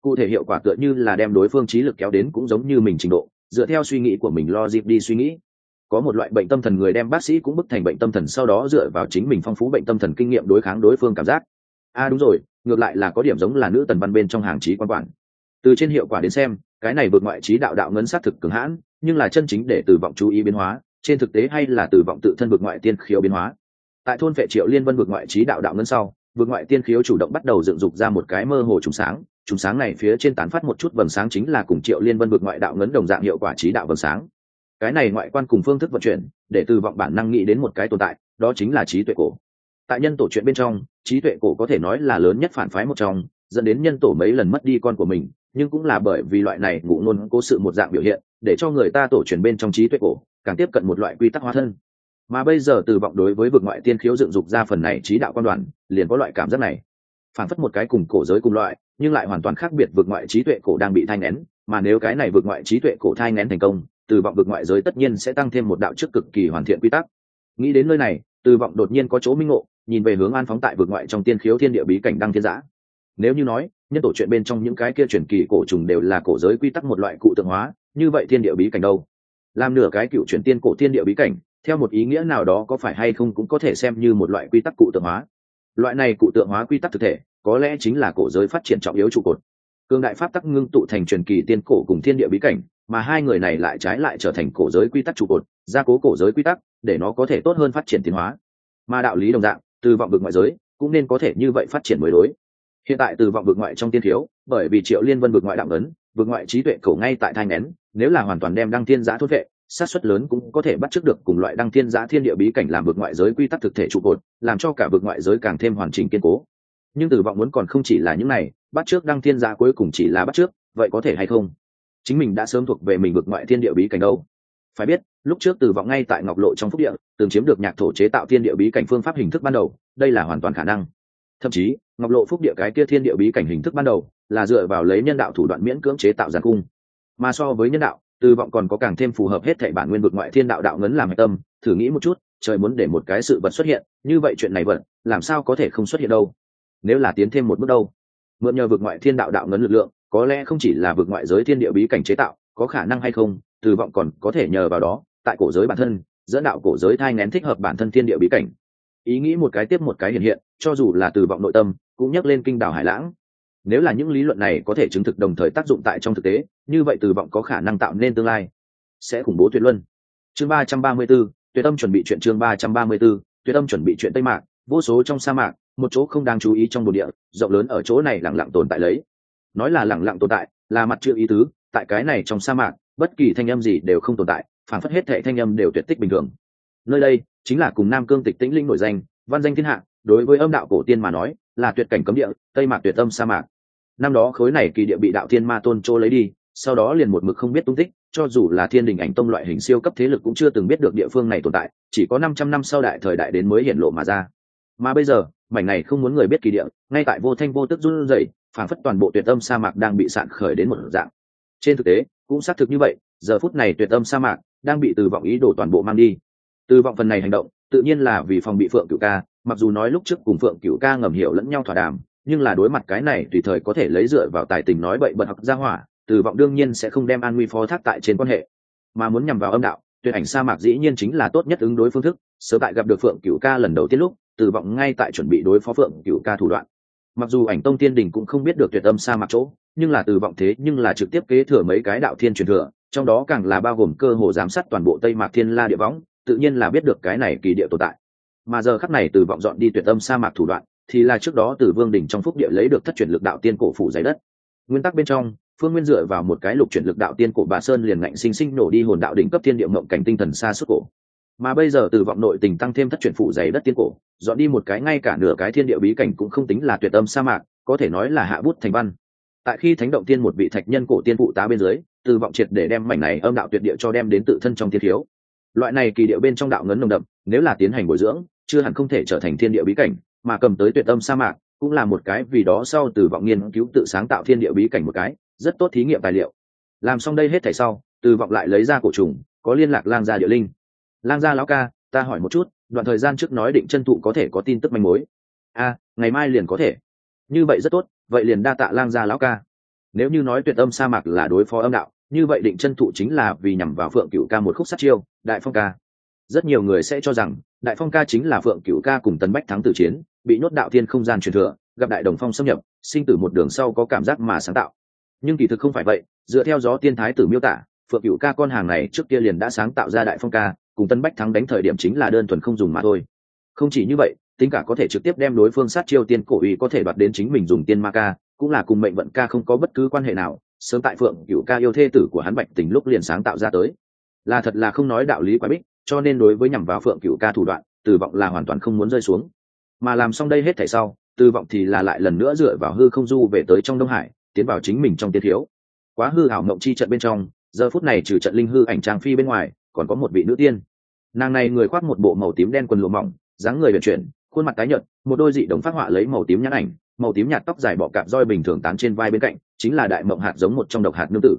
Cụ thể hiệu quả tựa như là đem đối phương trí lực kéo đến cũng giống như mình trình độ, dựa theo suy nghĩ của mình lo dịp đi suy nghĩ. Có một loại bệnh tâm thần người đem bác sĩ cũng bức thành bệnh tâm thần sau đó dựa vào chính mình phong phú bệnh tâm thần kinh nghiệm đối kháng đối phương cảm giác. A à đúng rồi, ngược lại là có điểm giống là nữ tần văn bên trong hàng trí quan quản. Từ trên hiệu quả đến xem, cái này vượt ngoại trí đạo đạo ngấn xác thực cường hãn, nhưng là chân chính để từ vọng chú ý biến hóa, trên thực tế hay là từ vọng tự thân vượt ngoại tiên khiếu biến hóa. Tại thôn vệ triệu liên vân vượt ngoại trí đạo đạo ngấn sau vượt ngoại tiên khiếu chủ động bắt đầu dựng dục ra một cái mơ hồ trùng sáng. Trùng sáng này phía trên tán phát một chút vầng sáng chính là cùng triệu liên vân vượt ngoại đạo ngấn đồng dạng hiệu quả trí đạo vầng sáng. Cái này ngoại quan cùng phương thức vận chuyển, để từ vọng bản năng nghĩ đến một cái tồn tại, đó chính là trí tuệ cổ. Tại nhân tổ chuyện bên trong, trí tuệ cổ có thể nói là lớn nhất phản phái một trong, dẫn đến nhân tổ mấy lần mất đi con của mình, nhưng cũng là bởi vì loại này ngụ ngôn cố sự một dạng biểu hiện, để cho người ta tổ truyền bên trong trí tuệ cổ, càng tiếp cận một loại quy tắc hóa thân. Mà bây giờ từ vọng đối với vực ngoại tiên khiếu dựng dục ra phần này trí đạo quan đoàn liền có loại cảm giác này. Phản phất một cái cùng cổ giới cùng loại, nhưng lại hoàn toàn khác biệt vượt ngoại trí tuệ cổ đang bị thai ngén mà nếu cái này vượt ngoại trí tuệ cổ thai ngén thành công, từ vọng vượt ngoại giới tất nhiên sẽ tăng thêm một đạo chức cực kỳ hoàn thiện quy tắc. Nghĩ đến nơi này, từ vọng đột nhiên có chỗ minh ngộ, nhìn về hướng an phóng tại vượt ngoại trong tiên khiếu thiên địa bí cảnh đăng thiên giã. Nếu như nói, nhân tổ chuyện bên trong những cái kia truyền kỳ cổ trùng đều là cổ giới quy tắc một loại cụ tượng hóa, như vậy thiên địa bí cảnh đâu? Làm nửa cái cựu truyền tiên cổ thiên địa bí cảnh, theo một ý nghĩa nào đó có phải hay không cũng có thể xem như một loại quy tắc cụ tượng hóa loại này cụ tượng hóa quy tắc thực thể, có lẽ chính là cổ giới phát triển trọng yếu trụ cột. Cương đại pháp tắc ngưng tụ thành truyền kỳ tiên cổ cùng thiên địa bí cảnh, mà hai người này lại trái lại trở thành cổ giới quy tắc trụ cột, gia cố cổ giới quy tắc, để nó có thể tốt hơn phát triển tiến hóa. Mà đạo lý đồng dạng, từ vọng vực ngoại giới, cũng nên có thể như vậy phát triển mới đối. Hiện tại từ vọng vực ngoại trong tiên thiếu, bởi vì triệu liên vân vực ngoại đạo ấn, vực ngoại trí tuệ cầu ngay tại thai nén nếu là hoàn toàn đem đăng thiên giã thốt vệ sát suất lớn cũng có thể bắt chước được cùng loại đăng thiên giã thiên địa bí cảnh làm vực ngoại giới quy tắc thực thể trụ cột, làm cho cả vực ngoại giới càng thêm hoàn chỉnh kiên cố. Nhưng từ vọng muốn còn không chỉ là những này, bắt trước đăng thiên giã cuối cùng chỉ là bắt trước vậy có thể hay không? Chính mình đã sớm thuộc về mình vực ngoại thiên địa bí cảnh đâu. Phải biết, lúc trước từ vọng ngay tại ngọc lộ trong phúc địa, từng chiếm được nhạc thổ chế tạo thiên địa bí cảnh phương pháp hình thức ban đầu, đây là hoàn toàn khả năng. Thậm chí, ngọc lộ phúc địa cái kia thiên địa bí cảnh hình thức ban đầu, là dựa vào lấy nhân đạo thủ đoạn miễn cưỡng chế tạo giàn cung. Mà so với nhân đạo từ vọng còn có càng thêm phù hợp hết thảy bản nguyên vực ngoại thiên đạo đạo ngấn làm tâm, thử nghĩ một chút, trời muốn để một cái sự vật xuất hiện, như vậy chuyện này vật làm sao có thể không xuất hiện đâu? Nếu là tiến thêm một bước đâu? Mượn nhờ vực ngoại thiên đạo đạo ngấn lực lượng, có lẽ không chỉ là vực ngoại giới thiên địa bí cảnh chế tạo, có khả năng hay không từ vọng còn có thể nhờ vào đó, tại cổ giới bản thân, dẫn đạo cổ giới thai ngén thích hợp bản thân thiên địa bí cảnh. Ý nghĩ một cái tiếp một cái hiện hiện, cho dù là từ vọng nội tâm, cũng nhắc lên kinh đảo hải lãng nếu là những lý luận này có thể chứng thực đồng thời tác dụng tại trong thực tế, như vậy từ vọng có khả năng tạo nên tương lai. Sẽ khủng bố tuyệt luân. Chương ba trăm ba mươi b ố tuyệt tâm chuẩn bị chuyện chương ba trăm ba mươi b ố tuyệt tâm chuẩn bị chuyện tây mạc, vô số trong sa mạc, một chỗ không đáng chú ý trong bồn địa, rộng lớn ở chỗ này lẳng lặng tồn tại lấy. Nói là lẳng lặng tồn tại, là mặt chưa ý tứ, tại cái này trong sa mạc, bất kỳ thanh âm gì đều không tồn tại, phản phất hết thệ thanh âm đều tuyệt tích bình thường. Nơi đây chính là cùng nam cương tịch tĩnh linh nổi danh, văn danh thiên hạ, đối với âm đạo cổ tiên mà nói, là tuyệt cảnh cấm địa, tây mạc tuyệt âm sa mạc năm đó khối này kỳ địa bị đạo thiên ma tôn trô lấy đi, sau đó liền một mực không biết tung tích, cho dù là thiên đình ảnh tông loại hình siêu cấp thế lực cũng chưa từng biết được địa phương này tồn tại, chỉ có năm trăm năm sau đại thời đại đến mới hiện lộ mà ra. Mà bây giờ, mảnh này không muốn người biết kỳ địa, ngay tại vô thanh vô tức run rẩy phản phất toàn bộ tuyệt âm sa mạc đang bị sạn khởi đến một dạng. Trên thực tế, cũng xác thực như vậy, giờ phút này tuyệt âm sa mạc đang bị từ vọng ý đồ toàn bộ mang đi. Từ vọng phần này hành động, tự nhiên là vì phòng bị phượng cựu ca, mặc dù nói lúc trước cùng phượng cựu ca ngầm hiểu lẫn nhau thỏa đàm nhưng là đối mặt cái này tùy thời có thể lấy dựa vào tài tình nói bậy bật học ra hỏa từ vọng đương nhiên sẽ không đem an nguy phó thác tại trên quan hệ. Mà muốn nhằm vào âm đạo, tuyệt ảnh sa mạc dĩ nhiên chính là tốt nhất ứng đối phương thức. Sớm tại gặp được phượng cựu ca lần đầu tiên lúc từ vọng ngay tại chuẩn bị đối phó phượng cựu ca thủ đoạn. Mặc dù ảnh tông tiên đình cũng không biết được tuyệt âm sa mạc chỗ, nhưng là từ vọng thế nhưng là trực tiếp kế thừa mấy cái đạo thiên truyền thừa, trong đó càng là bao gồm cơ hồ giám sát toàn bộ tây mạc thiên la địa võng, tự nhiên là biết được cái này kỳ địa tồn tại. Mà giờ khắc này từ vọng dọn đi tuyệt âm sa mạc thủ đoạn thì là trước đó từ vương đỉnh trong phúc địa lấy được thất chuyển lực đạo tiên cổ phủ giấy đất. Nguyên tắc bên trong, phương nguyên dựa vào một cái lục chuyển lực đạo tiên cổ bà sơn liền ngạnh sinh sinh nổ đi hồn đạo đỉnh cấp thiên địa mộng cảnh tinh thần xa suốt cổ. Mà bây giờ từ vọng nội tình tăng thêm thất chuyển phủ giấy đất tiên cổ, dọn đi một cái ngay cả nửa cái thiên địa bí cảnh cũng không tính là tuyệt âm sa mạc, có thể nói là hạ bút thành văn. Tại khi thánh động tiên một vị thạch nhân cổ tiên phụ tá bên dưới, từ vọng triệt để đem mảnh này âm đạo tuyệt địa cho đem đến tự thân trong thiên thiếu. Loại này kỳ điệu bên trong đạo ngấn nồng đậm, nếu là tiến hành bồi dưỡng, chưa hẳn không thể trở thành thiên địa bí cảnh mà cầm tới tuyệt âm sa mạc, cũng là một cái vì đó sau từ vọng nghiên cứu tự sáng tạo thiên địa bí cảnh một cái, rất tốt thí nghiệm tài liệu. Làm xong đây hết thảy sau, từ vọng lại lấy ra cổ trùng, có liên lạc lang gia địa linh. Lang gia lão ca, ta hỏi một chút, đoạn thời gian trước nói định chân thụ có thể có tin tức manh mối. A ngày mai liền có thể. Như vậy rất tốt, vậy liền đa tạ lang gia lão ca. Nếu như nói tuyệt âm sa mạc là đối phó âm đạo, như vậy định chân thụ chính là vì nhằm vào phượng cựu ca một khúc sát chiêu, đại phong ca. Rất nhiều người sẽ cho rằng, đại phong ca chính là phượng cựu ca cùng tấn bách thắng tử chiến bị nhốt đạo thiên không gian truyền thừa, gặp đại đồng phong xâm nhập, sinh tử một đường sau có cảm giác mà sáng tạo. Nhưng kỳ thực không phải vậy, dựa theo gió tiên thái tử miêu tả, phượng cựu ca con hàng này trước kia liền đã sáng tạo ra đại phong ca, cùng tân bách thắng đánh thời điểm chính là đơn thuần không dùng mà thôi. Không chỉ như vậy, tính cả có thể trực tiếp đem đối phương sát chiêu tiên cổ uy có thể đoạt đến chính mình dùng tiên ma ca, cũng là cùng mệnh vận ca không có bất cứ quan hệ nào, sớm tại phượng cựu ca yêu thê tử của hắn bạch tình lúc liền sáng tạo ra tới. Là thật là không nói đạo lý quá bích, cho nên đối với nhằm vào phượng cựu ca thủ đoạn từ vọng là hoàn toàn không muốn rơi xuống mà làm xong đây hết thảy sau, tư vọng thì là lại lần nữa dựa vào hư không du về tới trong đông hải, tiến vào chính mình trong tiên thiếu. Quá hư hảo mộng chi trận bên trong, giờ phút này trừ trận linh hư ảnh trang phi bên ngoài, còn có một vị nữ tiên. Nàng này người khoác một bộ màu tím đen quần lụa mỏng, dáng người vận chuyển, khuôn mặt tái nhợt, một đôi dị đồng phát họa lấy màu tím nhãn ảnh, màu tím nhạt tóc dài bọ cạp roi bình thường tán trên vai bên cạnh, chính là đại mộng hạt giống một trong độc hạt nương tử.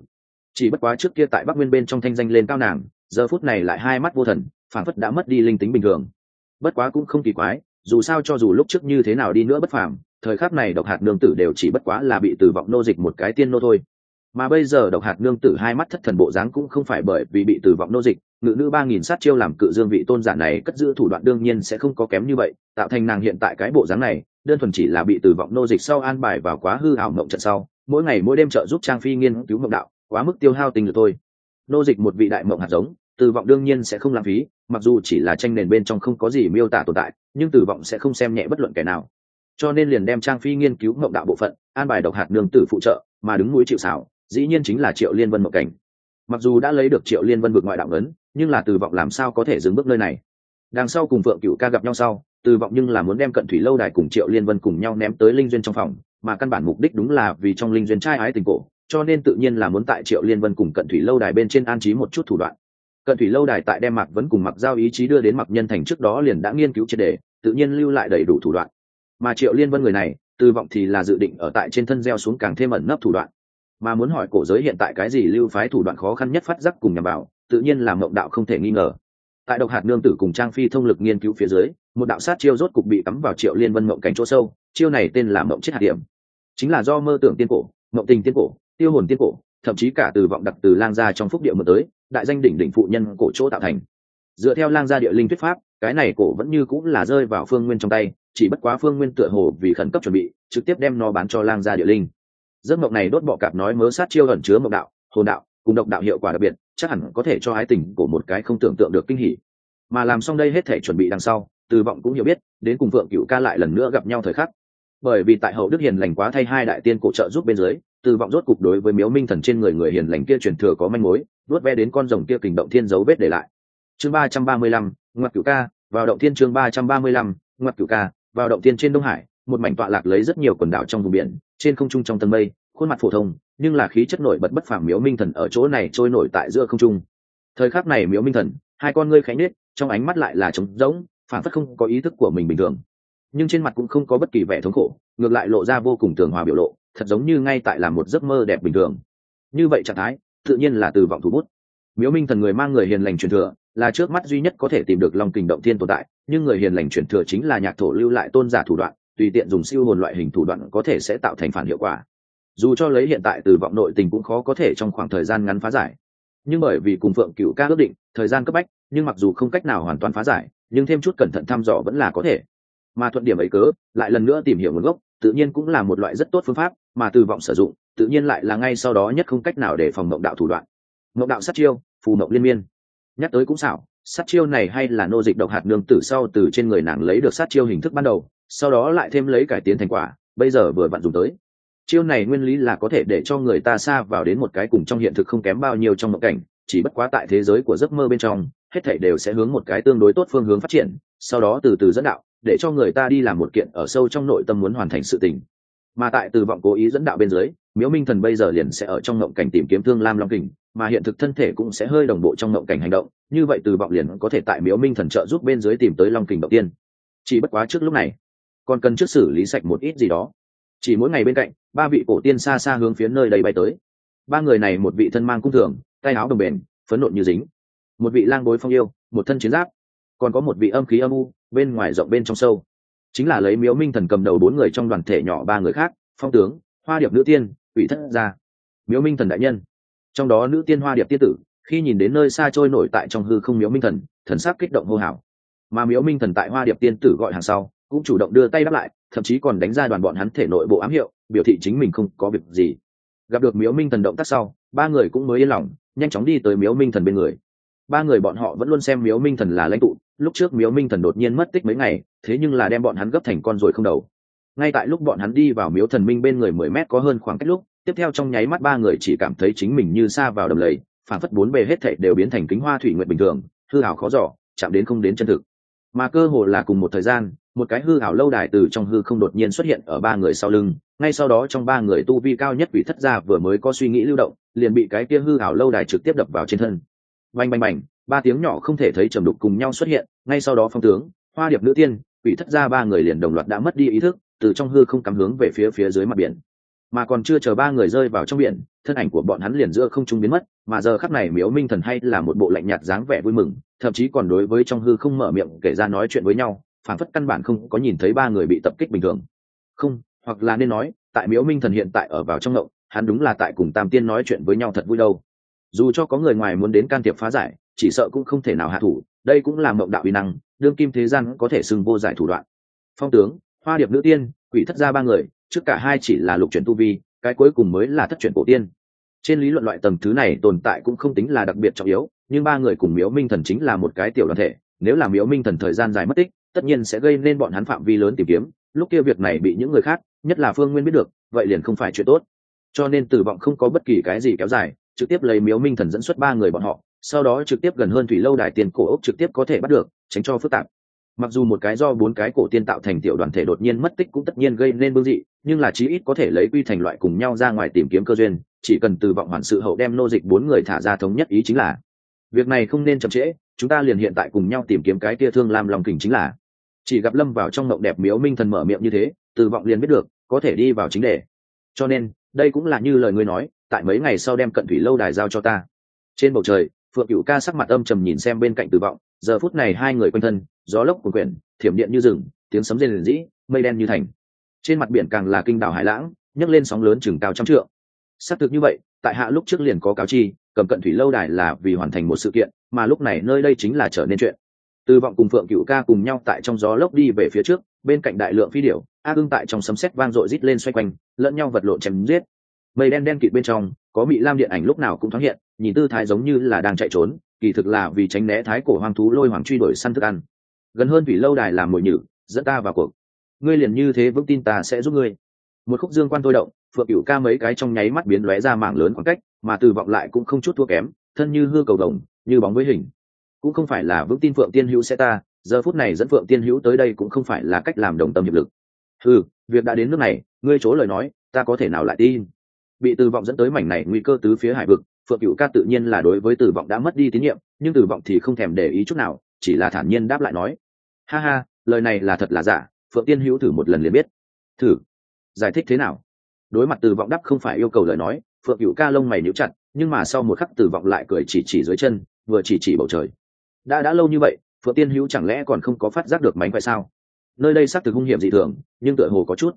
Chỉ bất quá trước kia tại bắc nguyên bên trong thanh danh lên cao nàng, giờ phút này lại hai mắt vô thần phản phất đã mất đi linh tính bình thường. Bất quá cũng không kỳ quái dù sao cho dù lúc trước như thế nào đi nữa bất phàm, thời khắc này độc hạt nương tử đều chỉ bất quá là bị tử vọng nô dịch một cái tiên nô thôi. Mà bây giờ độc hạt nương tử hai mắt thất thần bộ dáng cũng không phải bởi vì bị tử vọng nô dịch, ngự nữ ba nghìn sát chiêu làm cự dương vị tôn giả này cất giữ thủ đoạn đương nhiên sẽ không có kém như vậy, tạo thành nàng hiện tại cái bộ dáng này, đơn thuần chỉ là bị tử vọng nô dịch sau an bài vào quá hư ảo mộng trận sau, mỗi ngày mỗi đêm trợ giúp trang phi nghiên cứu mộng đạo, quá mức tiêu hao tình lực thôi. Nô dịch một vị đại mộng hạt giống từ vọng đương nhiên sẽ không lãng phí, mặc dù chỉ là tranh nền bên trong không có gì miêu tả tồn tại, nhưng từ vọng sẽ không xem nhẹ bất luận kẻ nào. Cho nên liền đem trang phi nghiên cứu mộng đạo bộ phận, an bài độc hạt nương tử phụ trợ, mà đứng núi chịu xảo dĩ nhiên chính là triệu liên vân mộng cảnh. Mặc dù đã lấy được triệu liên vân vượt ngoại đạo ấn, nhưng là từ vọng làm sao có thể dừng bước nơi này? Đằng sau cùng phượng cựu ca gặp nhau sau từ vọng nhưng là muốn đem cận thủy lâu đài cùng triệu liên vân cùng nhau ném tới linh duyên trong phòng, mà căn bản mục đích đúng là vì trong linh duyên trai ái tình cổ, cho nên tự nhiên là muốn tại triệu liên vân cùng cận thủy lâu đài bên trên an trí một chút thủ đoạn cận thủy lâu đài tại đem mặc vẫn cùng mặc giao ý chí đưa đến mặc nhân thành trước đó liền đã nghiên cứu triệt đề, tự nhiên lưu lại đầy đủ thủ đoạn. Mà triệu liên vân người này từ vọng thì là dự định ở tại trên thân gieo xuống càng thêm ẩn nấp thủ đoạn. Mà muốn hỏi cổ giới hiện tại cái gì lưu phái thủ đoạn khó khăn nhất phát giác cùng nhằm vào, tự nhiên là mộng đạo không thể nghi ngờ. Tại độc hạt nương tử cùng trang phi thông lực nghiên cứu phía dưới, một đạo sát chiêu rốt cục bị cắm vào triệu liên vân mộng cảnh chỗ sâu, chiêu này tên là mộng chết hạt điểm. Chính là do mơ tưởng tiên cổ, mộng tình tiên cổ, tiêu hồn tiên cổ, thậm chí cả từ vọng đặc từ lang gia trong phúc địa mượn tới đại danh đỉnh đỉnh phụ nhân cổ chỗ tạo thành. Dựa theo lang gia địa linh thuyết pháp, cái này cổ vẫn như cũng là rơi vào phương nguyên trong tay, chỉ bất quá phương nguyên tựa hồ vì khẩn cấp chuẩn bị, trực tiếp đem nó bán cho lang gia địa linh. Giấc mộng này đốt bọ cạp nói mớ sát chiêu ẩn chứa mộng đạo, hồn đạo, cùng độc đạo hiệu quả đặc biệt, chắc hẳn có thể cho ái tình của một cái không tưởng tượng được kinh hỉ. Mà làm xong đây hết thể chuẩn bị đằng sau, từ vọng cũng hiểu biết, đến cùng phượng cựu ca lại lần nữa gặp nhau thời khắc. Bởi vì tại hậu đức hiền lành quá thay hai đại tiên cổ trợ giúp bên dưới từ vọng rốt cục đối với miếu minh thần trên người người hiền lành kia truyền thừa có manh mối, vuốt ve đến con rồng kia kình động thiên dấu vết để lại. Chương ba trăm ba mươi lăm, ngoặc cửu ca, vào động thiên chương ba trăm ba mươi lăm, ngoặc cửu ca, vào động thiên trên đông hải, một mảnh tọa lạc lấy rất nhiều quần đảo trong vùng biển, trên không trung trong tầng mây, khuôn mặt phổ thông, nhưng là khí chất nổi bật bất phàm miếu minh thần ở chỗ này trôi nổi tại giữa không trung. Thời khắc này miếu minh thần, hai con ngươi khánh nết trong ánh mắt lại là trống rỗng, phản phất không có ý thức của mình bình thường. Nhưng trên mặt cũng không có bất kỳ vẻ thống khổ, ngược lại lộ ra vô cùng tường hòa biểu lộ thật giống như ngay tại là một giấc mơ đẹp bình thường. Như vậy trạng thái, tự nhiên là từ vọng thủ bút. Miếu minh thần người mang người hiền lành truyền thừa, là trước mắt duy nhất có thể tìm được lòng kình động thiên tồn tại, nhưng người hiền lành truyền thừa chính là nhạc thổ lưu lại tôn giả thủ đoạn, tùy tiện dùng siêu hồn loại hình thủ đoạn có thể sẽ tạo thành phản hiệu quả. Dù cho lấy hiện tại từ vọng nội tình cũng khó có thể trong khoảng thời gian ngắn phá giải. Nhưng bởi vì cùng phượng cựu ca ước định, thời gian cấp bách, nhưng mặc dù không cách nào hoàn toàn phá giải, nhưng thêm chút cẩn thận thăm dò vẫn là có thể. Mà thuận điểm ấy cớ, lại lần nữa tìm hiểu nguồn gốc, tự nhiên cũng là một loại rất tốt phương pháp mà từ vọng sử dụng, tự nhiên lại là ngay sau đó nhất không cách nào để phòng mộng đạo thủ đoạn. Mộng đạo sát chiêu, phù mộng liên miên. Nhắc tới cũng xảo, sát chiêu này hay là nô dịch độc hạt nương tử sau từ trên người nàng lấy được sát chiêu hình thức ban đầu, sau đó lại thêm lấy cải tiến thành quả, bây giờ vừa vặn dùng tới. Chiêu này nguyên lý là có thể để cho người ta xa vào đến một cái cùng trong hiện thực không kém bao nhiêu trong mộng cảnh, chỉ bất quá tại thế giới của giấc mơ bên trong, hết thảy đều sẽ hướng một cái tương đối tốt phương hướng phát triển, sau đó từ từ dẫn đạo, để cho người ta đi làm một kiện ở sâu trong nội tâm muốn hoàn thành sự tình mà tại từ vọng cố ý dẫn đạo bên dưới, miếu minh thần bây giờ liền sẽ ở trong ngộng cảnh tìm kiếm thương lam long kình, mà hiện thực thân thể cũng sẽ hơi đồng bộ trong ngộng cảnh hành động, như vậy từ vọng liền có thể tại miếu minh thần trợ giúp bên dưới tìm tới long kình đầu tiên. Chỉ bất quá trước lúc này, còn cần trước xử lý sạch một ít gì đó. Chỉ mỗi ngày bên cạnh, ba vị cổ tiên xa xa hướng phía nơi đầy bay tới. Ba người này một vị thân mang cung thường, tay áo đồng bền, phấn nộn như dính. Một vị lang bối phong yêu, một thân chiến giáp. Còn có một vị âm khí âm u, bên ngoài rộng bên trong sâu chính là lấy miếu minh thần cầm đầu bốn người trong đoàn thể nhỏ ba người khác, phong tướng, hoa điệp nữ tiên, ủy thất gia. Miếu minh thần đại nhân. Trong đó nữ tiên hoa điệp tiên tử, khi nhìn đến nơi xa trôi nổi tại trong hư không miếu minh thần thần sắc kích động hô hào. Mà miếu minh thần tại hoa điệp tiên tử gọi hàng sau, cũng chủ động đưa tay đáp lại, thậm chí còn đánh ra đoàn bọn hắn thể nội bộ ám hiệu, biểu thị chính mình không có việc gì. Gặp được miếu minh thần động tác sau, ba người cũng mới yên lòng, nhanh chóng đi tới miếu minh thần bên người. Ba người bọn họ vẫn luôn xem miếu minh thần là lãnh tụ lúc trước miếu minh thần đột nhiên mất tích mấy ngày, thế nhưng là đem bọn hắn gấp thành con rồi không đầu. Ngay tại lúc bọn hắn đi vào miếu thần minh bên người mười mét có hơn khoảng cách lúc, tiếp theo trong nháy mắt ba người chỉ cảm thấy chính mình như xa vào đầm lầy, phản phất bốn bề hết thảy đều biến thành kính hoa thủy nguyện bình thường, hư hảo khó giỏ chạm đến không đến chân thực. Mà cơ hồ là cùng một thời gian, một cái hư hảo lâu đài từ trong hư không đột nhiên xuất hiện ở ba người sau lưng, ngay sau đó trong ba người tu vi cao nhất bị thất gia vừa mới có suy nghĩ lưu động, liền bị cái kia hư hảo lâu đài trực tiếp đập vào trên thân. Bành bành bành ba tiếng nhỏ không thể thấy trầm đục cùng nhau xuất hiện, ngay sau đó phong tướng, hoa điệp nữ tiên bị thất gia ba người liền đồng loạt đã mất đi ý thức, từ trong hư không cắm hướng về phía phía dưới mặt biển. Mà còn chưa chờ ba người rơi vào trong biển, thân ảnh của bọn hắn liền giữa không trung biến mất, mà giờ khắc này miếu minh thần hay là một bộ lạnh nhạt dáng vẻ vui mừng, thậm chí còn đối với trong hư không mở miệng kể ra nói chuyện với nhau phản phất căn bản không có nhìn thấy ba người bị tập kích bình thường. Không, hoặc là nên nói, tại miếu minh thần hiện tại ở vào trong ngậu hắn đúng là tại cùng tam tiên nói chuyện với nhau thật vui đâu. Dù cho có người ngoài muốn đến can thiệp phá giải chỉ sợ cũng không thể nào hạ thủ, đây cũng là mộng đạo uy năng, đương kim thế gian có thể xưng vô giải thủ đoạn. Phong tướng, hoa điệp nữ tiên, quỷ thất gia ba người, trước cả hai chỉ là lục chuyển tu vi, cái cuối cùng mới là thất chuyển cổ tiên. Trên lý luận loại tầng thứ này tồn tại cũng không tính là đặc biệt trọng yếu, nhưng ba người cùng miếu minh thần chính là một cái tiểu đoàn thể, nếu là miếu minh thần thời gian dài mất tích, tất nhiên sẽ gây nên bọn hắn phạm vi lớn tìm kiếm, lúc kia việc này bị những người khác, nhất là phương nguyên biết được, vậy liền không phải chuyện tốt. Cho nên tử vọng không có bất kỳ cái gì kéo dài, trực tiếp lấy miếu minh thần dẫn xuất ba người bọn họ sau đó trực tiếp gần hơn thủy lâu đài tiền cổ ốc trực tiếp có thể bắt được, tránh cho phức tạp. Mặc dù một cái do bốn cái cổ tiên tạo thành tiểu đoàn thể đột nhiên mất tích cũng tất nhiên gây nên bương dị, nhưng là chí ít có thể lấy quy thành loại cùng nhau ra ngoài tìm kiếm cơ duyên, chỉ cần từ vọng hoàn sự hậu đem nô dịch bốn người thả ra thống nhất ý chính là, việc này không nên chậm trễ, chúng ta liền hiện tại cùng nhau tìm kiếm cái tia thương làm lòng kình chính là. Chỉ gặp lâm vào trong mộng đẹp miếu minh thần mở miệng như thế, từ vọng liền biết được, có thể đi vào chính đề. Cho nên, đây cũng là như lời ngươi nói, tại mấy ngày sau đem cận thủy lâu đài giao cho ta. Trên bầu trời phượng cựu ca sắc mặt âm trầm nhìn xem bên cạnh từ vọng, giờ phút này hai người quanh thân, gió lốc cuồn quyển thiểm điện như rừng, tiếng sấm rền rĩ mây đen như thành. Trên mặt biển càng là kinh đảo hải lãng, nhấc lên sóng lớn chừng cao trăm trượng. Xác thực như vậy, tại hạ lúc trước liền có cáo chi, cầm cận thủy lâu đài là vì hoàn thành một sự kiện, mà lúc này nơi đây chính là trở nên chuyện. Từ vọng cùng phượng cựu ca cùng nhau tại trong gió lốc đi về phía trước, bên cạnh đại lượng phi điểu a ưng tại trong sấm sét vang dội rít lên xoay quanh, lẫn nhau vật lộn chém giết. Mây đen đen kịt bên trong có bị lam điện ảnh lúc nào cũng thoáng hiện, nhìn tư thái giống như là đang chạy trốn, kỳ thực là vì tránh né thái cổ hoang thú lôi hoàng truy đuổi săn thức ăn. Gần hơn thủy lâu đài làm mồi nhử, dẫn ta vào cuộc. Ngươi liền như thế vững tin ta sẽ giúp ngươi. Một khúc dương quan tôi động, phượng cựu ca mấy cái trong nháy mắt biến lóe ra mảng lớn khoảng cách, mà từ vọng lại cũng không chút thua kém, thân như hư cầu đồng, như bóng với hình. Cũng không phải là vững tin phượng tiên hữu sẽ ta, giờ phút này dẫn phượng tiên hữu tới đây cũng không phải là cách làm đồng tâm hiệp lực. Ừ việc đã đến nước này, ngươi chối lời nói, ta có thể nào lại tin? Bị từ vọng dẫn tới mảnh này nguy cơ tứ phía hải vực, phượng cựu ca tự nhiên là đối với từ vọng đã mất đi tín nhiệm, nhưng từ vọng thì không thèm để ý chút nào, chỉ là thản nhiên đáp lại nói. Ha ha, lời này là thật là giả, phượng tiên hữu thử một lần liền biết. Thử? Giải thích thế nào? Đối mặt từ vọng đáp không phải yêu cầu lời nói, phượng cựu ca lông mày níu chặt, nhưng mà sau một khắc từ vọng lại cười chỉ chỉ dưới chân, vừa chỉ chỉ bầu trời. Đã đã lâu như vậy, phượng tiên hữu chẳng lẽ còn không có phát giác được mánh phải sao? Nơi đây xác thực hung hiểm dị thường, nhưng tựa hồ có chút.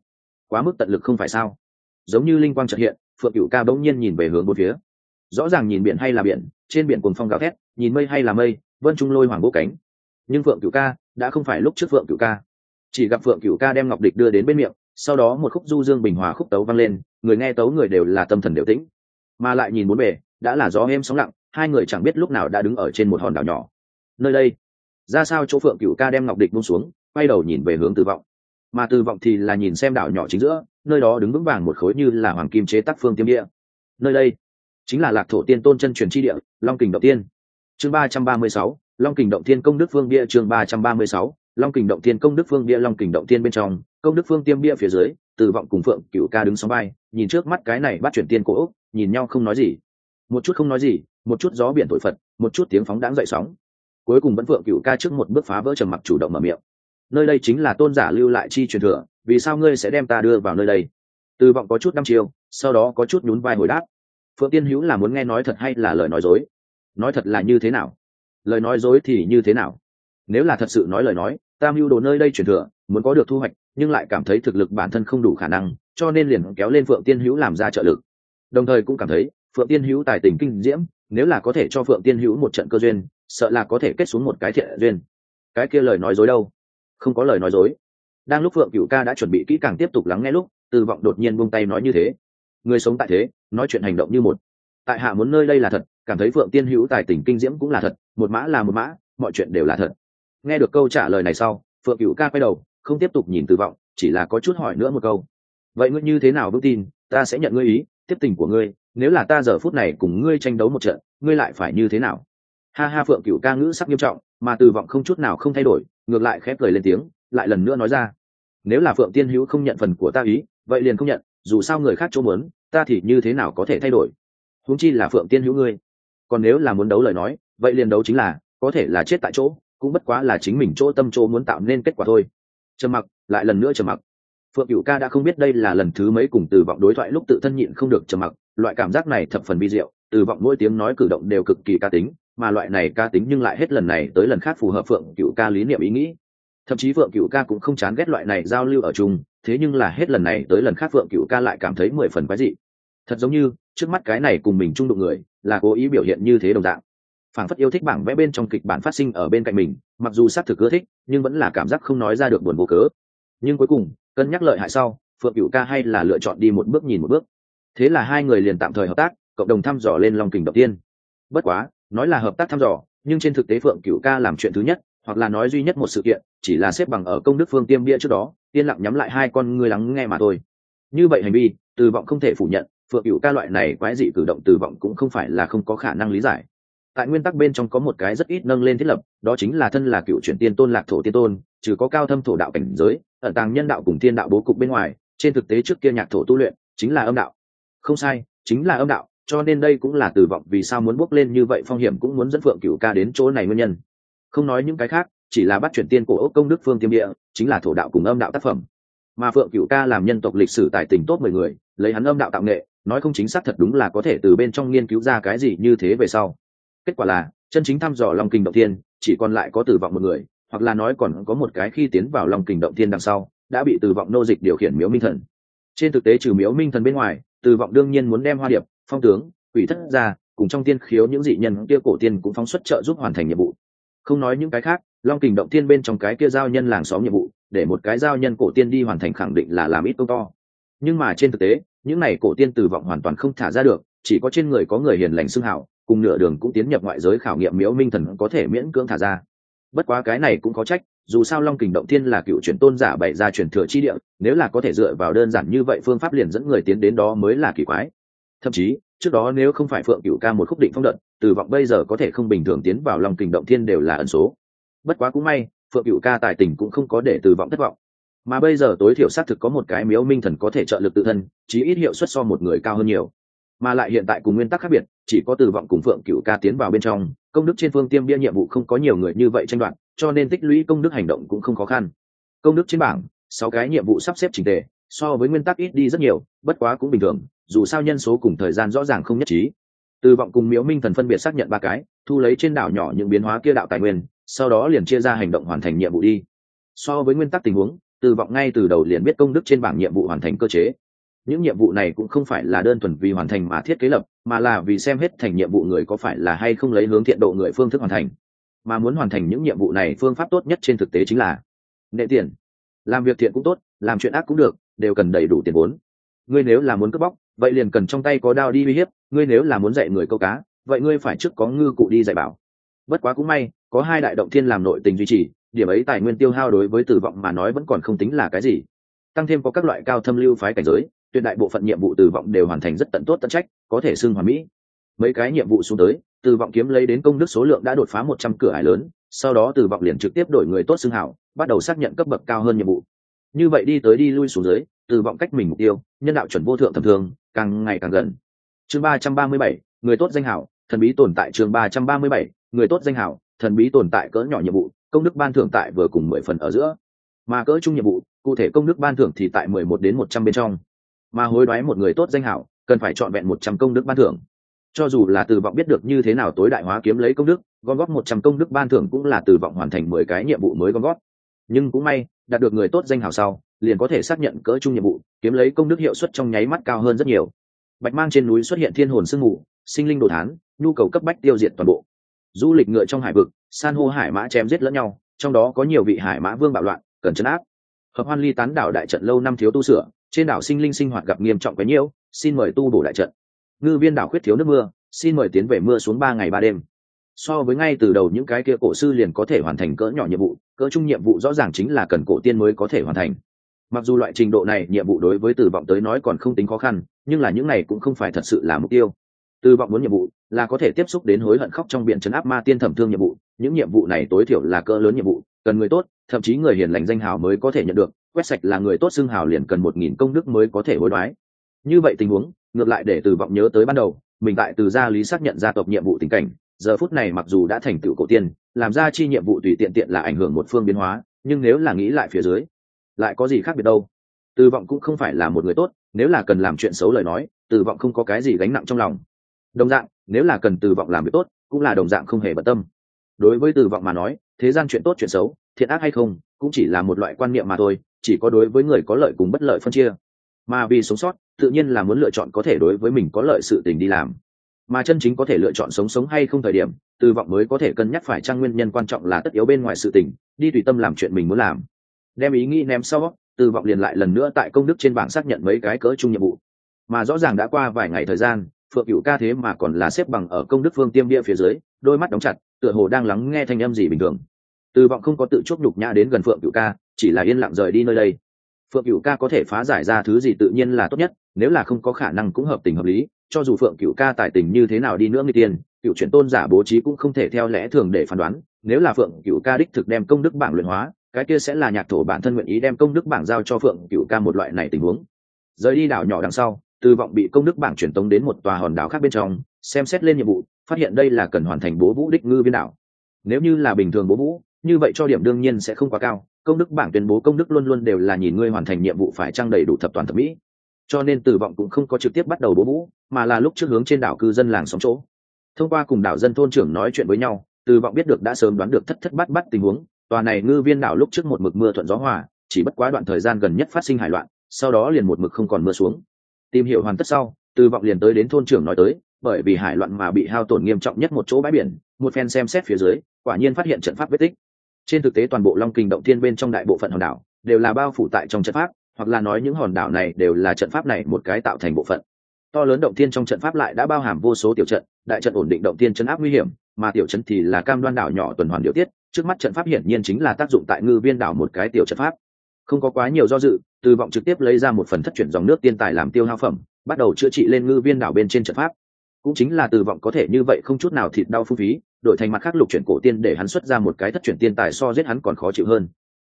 Quá mức tận lực không phải sao? Giống như linh quang trợ hiện phượng cựu ca bỗng nhiên nhìn về hướng bốn phía. Rõ ràng nhìn biển hay là biển, trên biển cùng phong gào thét, nhìn mây hay là mây, vân trung lôi hoàng bố cánh. Nhưng phượng cựu ca đã không phải lúc trước phượng cựu ca. Chỉ gặp phượng cựu ca đem ngọc địch đưa đến bên miệng, sau đó một khúc du dương bình hòa khúc tấu vang lên, người nghe tấu người đều là tâm thần đều tĩnh. Mà lại nhìn bốn bề, đã là gió êm sóng lặng, hai người chẳng biết lúc nào đã đứng ở trên một hòn đảo nhỏ. Nơi đây, ra sao chỗ phượng cựu ca đem ngọc địch buông xuống, quay đầu nhìn về hướng từ vọng. Mà từ vọng thì là nhìn xem đảo nhỏ chính giữa nơi đó đứng vững vàng một khối như là hoàng kim chế tác phương tiêm địa. Nơi đây chính là lạc thổ tiên tôn chân truyền chi địa, long kình động tiên. Chương ba trăm ba mươi sáu, long kình động tiên công đức phương bia, chương ba trăm ba mươi sáu, long kình động tiên công đức phương bia, long kình động tiên bên trong, công đức phương tiêm bia phía dưới, từ vọng cùng phượng cựu ca đứng sóng bay nhìn trước mắt cái này bắt chuyển tiên cổ ốc, nhìn nhau không nói gì. Một chút không nói gì, một chút gió biển thổi phật, một chút tiếng phóng đáng dậy sóng. Cuối cùng vẫn phượng cựu ca trước một bước phá vỡ trầm mặc chủ động mở miệng. Nơi đây chính là tôn giả lưu lại chi truyền thừa vì sao ngươi sẽ đem ta đưa vào nơi đây? Từ vọng có chút năm chiều sau đó có chút nhún vai hồi đáp. Phượng tiên hữu là muốn nghe nói thật hay là lời nói dối? Nói thật là như thế nào? Lời nói dối thì như thế nào? Nếu là thật sự nói lời nói, ta mưu đồ nơi đây chuyển thừa, muốn có được thu hoạch, nhưng lại cảm thấy thực lực bản thân không đủ khả năng, cho nên liền kéo lên phượng tiên hữu làm ra trợ lực. Đồng thời cũng cảm thấy, phượng tiên hữu tài tình kinh diễm, nếu là có thể cho phượng tiên hữu một trận cơ duyên, sợ là có thể kết xuống một cái thiện duyên. Cái kia lời nói dối đâu? Không có lời nói dối đang lúc phượng cựu ca đã chuẩn bị kỹ càng tiếp tục lắng nghe lúc, từ vọng đột nhiên buông tay nói như thế. Người sống tại thế, nói chuyện hành động như một. Tại hạ muốn nơi đây là thật, cảm thấy phượng tiên hữu tài tình kinh diễm cũng là thật, một mã là một mã, mọi chuyện đều là thật. Nghe được câu trả lời này sau, phượng cựu ca quay đầu, không tiếp tục nhìn từ vọng, chỉ là có chút hỏi nữa một câu. Vậy ngươi như thế nào vững tin, ta sẽ nhận ngươi ý, tiếp tình của ngươi, nếu là ta giờ phút này cùng ngươi tranh đấu một trận, ngươi lại phải như thế nào? Ha ha, phượng cựu ca ngữ sắc nghiêm trọng, mà từ vọng không chút nào không thay đổi, ngược lại khép cười lên tiếng lại lần nữa nói ra. Nếu là phượng tiên hữu không nhận phần của ta ý, vậy liền không nhận, dù sao người khác chỗ muốn, ta thì như thế nào có thể thay đổi? Huống chi là phượng tiên hữu ngươi. Còn nếu là muốn đấu lời nói, vậy liền đấu chính là, có thể là chết tại chỗ, cũng bất quá là chính mình chỗ tâm chỗ muốn tạo nên kết quả thôi. Trầm mặc, lại lần nữa trầm mặc. Phượng cựu ca đã không biết đây là lần thứ mấy cùng từ vọng đối thoại lúc tự thân nhịn không được trầm mặc, loại cảm giác này thập phần vi diệu, từ vọng mỗi tiếng nói cử động đều cực kỳ ca tính, mà loại này ca tính nhưng lại hết lần này tới lần khác phù hợp phượng cựu ca lý niệm ý nghĩ thậm chí phượng cựu ca cũng không chán ghét loại này giao lưu ở chung, thế nhưng là hết lần này tới lần khác phượng cựu ca lại cảm thấy mười phần quái dị. Thật giống như, trước mắt cái này cùng mình chung đụng người, là cố ý biểu hiện như thế đồng dạng. Phản phất yêu thích bảng vẽ bên trong kịch bản phát sinh ở bên cạnh mình, mặc dù xác thực ưa thích, nhưng vẫn là cảm giác không nói ra được buồn vô cớ. Nhưng cuối cùng, cân nhắc lợi hại sau, phượng cựu ca hay là lựa chọn đi một bước nhìn một bước. Thế là hai người liền tạm thời hợp tác, cộng đồng thăm dò lên long kình đầu tiên. Bất quá, nói là hợp tác thăm dò, nhưng trên thực tế phượng cựu ca làm chuyện thứ nhất hoặc là nói duy nhất một sự kiện, chỉ là xếp bằng ở công đức phương tiêm bia trước đó, yên lặng nhắm lại hai con ngươi lắng nghe mà thôi. Như vậy hành vi, từ vọng không thể phủ nhận, phượng cựu ca loại này quái dị cử động từ vọng cũng không phải là không có khả năng lý giải. Tại nguyên tắc bên trong có một cái rất ít nâng lên thiết lập, đó chính là thân là cựu chuyển tiên tôn, lạc thổ tiên tôn, trừ có cao thâm thổ đạo cảnh giới, ẩn tàng nhân đạo cùng tiên đạo bố cục bên ngoài, trên thực tế trước kia nhạc thổ tu luyện chính là âm đạo. Không sai, chính là âm đạo, cho nên đây cũng là từ vọng vì sao muốn bước lên như vậy phong hiểm cũng muốn dẫn phượng cựu ca đến chỗ này nguyên nhân không nói những cái khác, chỉ là bắt chuyển tiên cổ ốc công đức phương tiêm địa, chính là thổ đạo cùng âm đạo tác phẩm. Mà phượng cựu ca làm nhân tộc lịch sử tài tình tốt mười người, lấy hắn âm đạo tạo nghệ, nói không chính xác thật đúng là có thể từ bên trong nghiên cứu ra cái gì như thế về sau. Kết quả là, chân chính thăm dò lòng kinh động thiên, chỉ còn lại có tử vọng một người, hoặc là nói còn có một cái khi tiến vào lòng kinh động thiên đằng sau, đã bị tử vọng nô dịch điều khiển miếu minh thần. Trên thực tế trừ miếu minh thần bên ngoài, tử vọng đương nhiên muốn đem hoa điệp, phong tướng, quỷ thất ra, cùng trong tiên khiếu những dị nhân kia cổ tiên cũng phóng xuất trợ giúp hoàn thành nhiệm vụ không nói những cái khác, long kình động tiên bên trong cái kia giao nhân làng xóm nhiệm vụ, để một cái giao nhân cổ tiên đi hoàn thành khẳng định là làm ít công to. Nhưng mà trên thực tế, những này cổ tiên tử vọng hoàn toàn không thả ra được, chỉ có trên người có người hiền lành xưng hảo cùng nửa đường cũng tiến nhập ngoại giới khảo nghiệm miễu minh thần có thể miễn cưỡng thả ra. Bất quá cái này cũng có trách, dù sao long kình động thiên là cựu truyền tôn giả bày ra truyền thừa chi địa, nếu là có thể dựa vào đơn giản như vậy phương pháp liền dẫn người tiến đến đó mới là kỳ quái. Thậm chí, trước đó nếu không phải phượng cựu ca một khúc định phong đợt từ vọng bây giờ có thể không bình thường tiến vào long kình động thiên đều là ẩn số. Bất quá cũng may, phượng cựu ca tài tình cũng không có để từ vọng thất vọng. Mà bây giờ tối thiểu xác thực có một cái miếu minh thần có thể trợ lực tự thân, chí ít hiệu suất so một người cao hơn nhiều. Mà lại hiện tại cùng nguyên tắc khác biệt, chỉ có từ vọng cùng phượng cựu ca tiến vào bên trong, công đức trên phương tiêm bia nhiệm vụ không có nhiều người như vậy tranh đoạt, cho nên tích lũy công đức hành động cũng không khó khăn. Công đức trên bảng, sáu cái nhiệm vụ sắp xếp trình tề, so với nguyên tắc ít đi rất nhiều, bất quá cũng bình thường, dù sao nhân số cùng thời gian rõ ràng không nhất trí từ vọng cùng miếu minh thần phân biệt xác nhận ba cái, thu lấy trên đảo nhỏ những biến hóa kia đạo tài nguyên, sau đó liền chia ra hành động hoàn thành nhiệm vụ đi. So với nguyên tắc tình huống, từ vọng ngay từ đầu liền biết công đức trên bảng nhiệm vụ hoàn thành cơ chế. Những nhiệm vụ này cũng không phải là đơn thuần vì hoàn thành mà thiết kế lập, mà là vì xem hết thành nhiệm vụ người có phải là hay không lấy hướng thiện độ người phương thức hoàn thành. Mà muốn hoàn thành những nhiệm vụ này phương pháp tốt nhất trên thực tế chính là nệ tiền. Làm việc thiện cũng tốt, làm chuyện ác cũng được, đều cần đầy đủ tiền vốn. Ngươi nếu là muốn cướp bóc vậy liền cần trong tay có đao đi uy hiếp, ngươi nếu là muốn dạy người câu cá, vậy ngươi phải trước có ngư cụ đi dạy bảo. Bất quá cũng may, có hai đại động thiên làm nội tình duy trì, điểm ấy tài nguyên tiêu hao đối với tử vọng mà nói vẫn còn không tính là cái gì. Tăng thêm có các loại cao thâm lưu phái cảnh giới, tuyệt đại bộ phận nhiệm vụ tử vọng đều hoàn thành rất tận tốt tận trách, có thể xưng hoàn mỹ. Mấy cái nhiệm vụ xuống tới, tử vọng kiếm lấy đến công đức số lượng đã đột phá một trăm cửa ải lớn, sau đó tử vọng liền trực tiếp đổi người tốt xưng hảo, bắt đầu xác nhận cấp bậc cao hơn nhiệm vụ. Như vậy đi tới đi lui xuống dưới từ vọng cách mình mục tiêu, nhân đạo chuẩn vô thượng thầm thường, càng ngày càng gần. Chương ba trăm ba mươi bảy, người tốt danh hảo, thần bí tồn tại chương ba trăm ba mươi bảy, người tốt danh hảo, thần bí tồn tại cỡ nhỏ nhiệm vụ, công đức ban thưởng tại vừa cùng mười phần ở giữa. Mà cỡ chung nhiệm vụ, cụ thể công đức ban thưởng thì tại mười một đến một trăm bên trong. Mà hối đoái một người tốt danh hảo, cần phải chọn vẹn một trăm công đức ban thưởng. Cho dù là từ vọng biết được như thế nào tối đại hóa kiếm lấy công đức, gom góp một trăm công đức ban thưởng cũng là từ vọng hoàn thành mười cái nhiệm vụ mới gom góp. Nhưng cũng may, đạt được người tốt danh hảo sau liền có thể xác nhận cỡ chung nhiệm vụ, kiếm lấy công đức hiệu suất trong nháy mắt cao hơn rất nhiều. Bạch mang trên núi xuất hiện thiên hồn sương mù, sinh linh đồ thán, nhu cầu cấp bách tiêu diệt toàn bộ. Du lịch ngựa trong hải vực, san hô hải mã chém giết lẫn nhau, trong đó có nhiều vị hải mã vương bạo loạn, cần chấn áp. Hợp hoan ly tán đảo đại trận lâu năm thiếu tu sửa, trên đảo sinh linh sinh hoạt gặp nghiêm trọng cái nhiễu xin mời tu bổ đại trận. Ngư viên đảo khuyết thiếu nước mưa, xin mời tiến về mưa xuống ba ngày ba đêm. So với ngay từ đầu những cái kia cổ sư liền có thể hoàn thành cỡ nhỏ nhiệm vụ, cỡ chung nhiệm vụ rõ ràng chính là cần cổ tiên mới có thể hoàn thành mặc dù loại trình độ này, nhiệm vụ đối với tử vọng tới nói còn không tính khó khăn, nhưng là những này cũng không phải thật sự là mục tiêu. Tử vọng muốn nhiệm vụ là có thể tiếp xúc đến hối hận khóc trong biển chấn áp ma tiên thẩm thương nhiệm vụ, những nhiệm vụ này tối thiểu là cỡ lớn nhiệm vụ, cần người tốt, thậm chí người hiền lành danh hào mới có thể nhận được, quét sạch là người tốt xưng hào liền cần một nghìn công đức mới có thể hối đoái. Như vậy tình huống, ngược lại để tử vọng nhớ tới ban đầu, mình tại từ gia lý xác nhận gia tộc nhiệm vụ tình cảnh, giờ phút này mặc dù đã thành tựu cổ tiên, làm ra chi nhiệm vụ tùy tiện tiện là ảnh hưởng một phương biến hóa, nhưng nếu là nghĩ lại phía dưới lại có gì khác biệt đâu. Từ vọng cũng không phải là một người tốt, nếu là cần làm chuyện xấu lời nói từ vọng không có cái gì gánh nặng trong lòng. Đồng dạng, nếu là cần từ vọng làm việc tốt, cũng là đồng dạng không hề bận tâm. Đối với từ vọng mà nói, thế gian chuyện tốt chuyện xấu, thiện ác hay không, cũng chỉ là một loại quan niệm mà thôi, chỉ có đối với người có lợi cùng bất lợi phân chia. Mà vì sống sót, tự nhiên là muốn lựa chọn có thể đối với mình có lợi sự tình đi làm. Mà chân chính có thể lựa chọn sống sống hay không thời điểm từ vọng mới có thể cân nhắc phải trang nguyên nhân quan trọng là tất yếu bên ngoài sự tình, đi tùy tâm làm chuyện mình muốn làm đem ý nghĩ ném sau từ vọng liền lại lần nữa tại công đức trên bảng xác nhận mấy cái cỡ chung nhiệm vụ. Mà rõ ràng đã qua vài ngày thời gian, phượng cựu ca thế mà còn là xếp bằng ở công đức phương tiêm bia phía dưới, đôi mắt đóng chặt, tựa hồ đang lắng nghe thanh âm gì bình thường. Từ vọng không có tự chốt nhục nhã đến gần phượng cựu ca, chỉ là yên lặng rời đi nơi đây. Phượng cựu ca có thể phá giải ra thứ gì tự nhiên là tốt nhất, nếu là không có khả năng cũng hợp tình hợp lý, cho dù phượng cựu ca tài tình như thế nào đi nữa người tiền cựu chuyển tôn giả bố trí cũng không thể theo lẽ thường để phán đoán, nếu là phượng cựu ca đích thực đem công đức bảng luyện hóa cái kia sẽ là nhạc thổ bản thân nguyện ý đem công đức bảng giao cho phượng cựu ca một loại này tình huống. Rời đi đảo nhỏ đằng sau, từ vọng bị công đức bảng truyền tống đến một tòa hòn đảo khác bên trong, xem xét lên nhiệm vụ, phát hiện đây là cần hoàn thành bố vũ đích ngư viên đảo. Nếu như là bình thường bố vũ, như vậy cho điểm đương nhiên sẽ không quá cao. Công đức bảng tuyên bố công đức luôn luôn đều là nhìn ngươi hoàn thành nhiệm vụ phải trang đầy đủ thập toàn thập mỹ. Cho nên từ vọng cũng không có trực tiếp bắt đầu bố vũ, mà là lúc trước hướng trên đảo cư dân làng sống chỗ. Thông qua cùng đảo dân thôn trưởng nói chuyện với nhau, từ vọng biết được đã sớm đoán được thất thất bắt bắt tình huống tòa này ngư viên đảo lúc trước một mực mưa thuận gió hòa, chỉ bất quá đoạn thời gian gần nhất phát sinh hải loạn, sau đó liền một mực không còn mưa xuống. Tìm hiểu hoàn tất sau, từ vọng liền tới đến thôn trưởng nói tới, bởi vì hải loạn mà bị hao tổn nghiêm trọng nhất một chỗ bãi biển, một phen xem xét phía dưới, quả nhiên phát hiện trận pháp vết tích. Trên thực tế toàn bộ long kinh động thiên bên trong đại bộ phận hòn đảo, đều là bao phủ tại trong trận pháp, hoặc là nói những hòn đảo này đều là trận pháp này một cái tạo thành bộ phận. To lớn động thiên trong trận pháp lại đã bao hàm vô số tiểu trận, đại trận ổn định động thiên chấn áp nguy hiểm, mà tiểu trận thì là cam đoan đảo nhỏ tuần hoàn điều tiết trước mắt trận pháp hiển nhiên chính là tác dụng tại ngư viên đảo một cái tiểu trận pháp. Không có quá nhiều do dự, từ vọng trực tiếp lấy ra một phần thất chuyển dòng nước tiên tài làm tiêu hao phẩm, bắt đầu chữa trị lên ngư viên đảo bên trên trận pháp. Cũng chính là từ vọng có thể như vậy không chút nào thịt đau phung phí, đổi thành mặt khác lục chuyển cổ tiên để hắn xuất ra một cái thất chuyển tiên tài so giết hắn còn khó chịu hơn.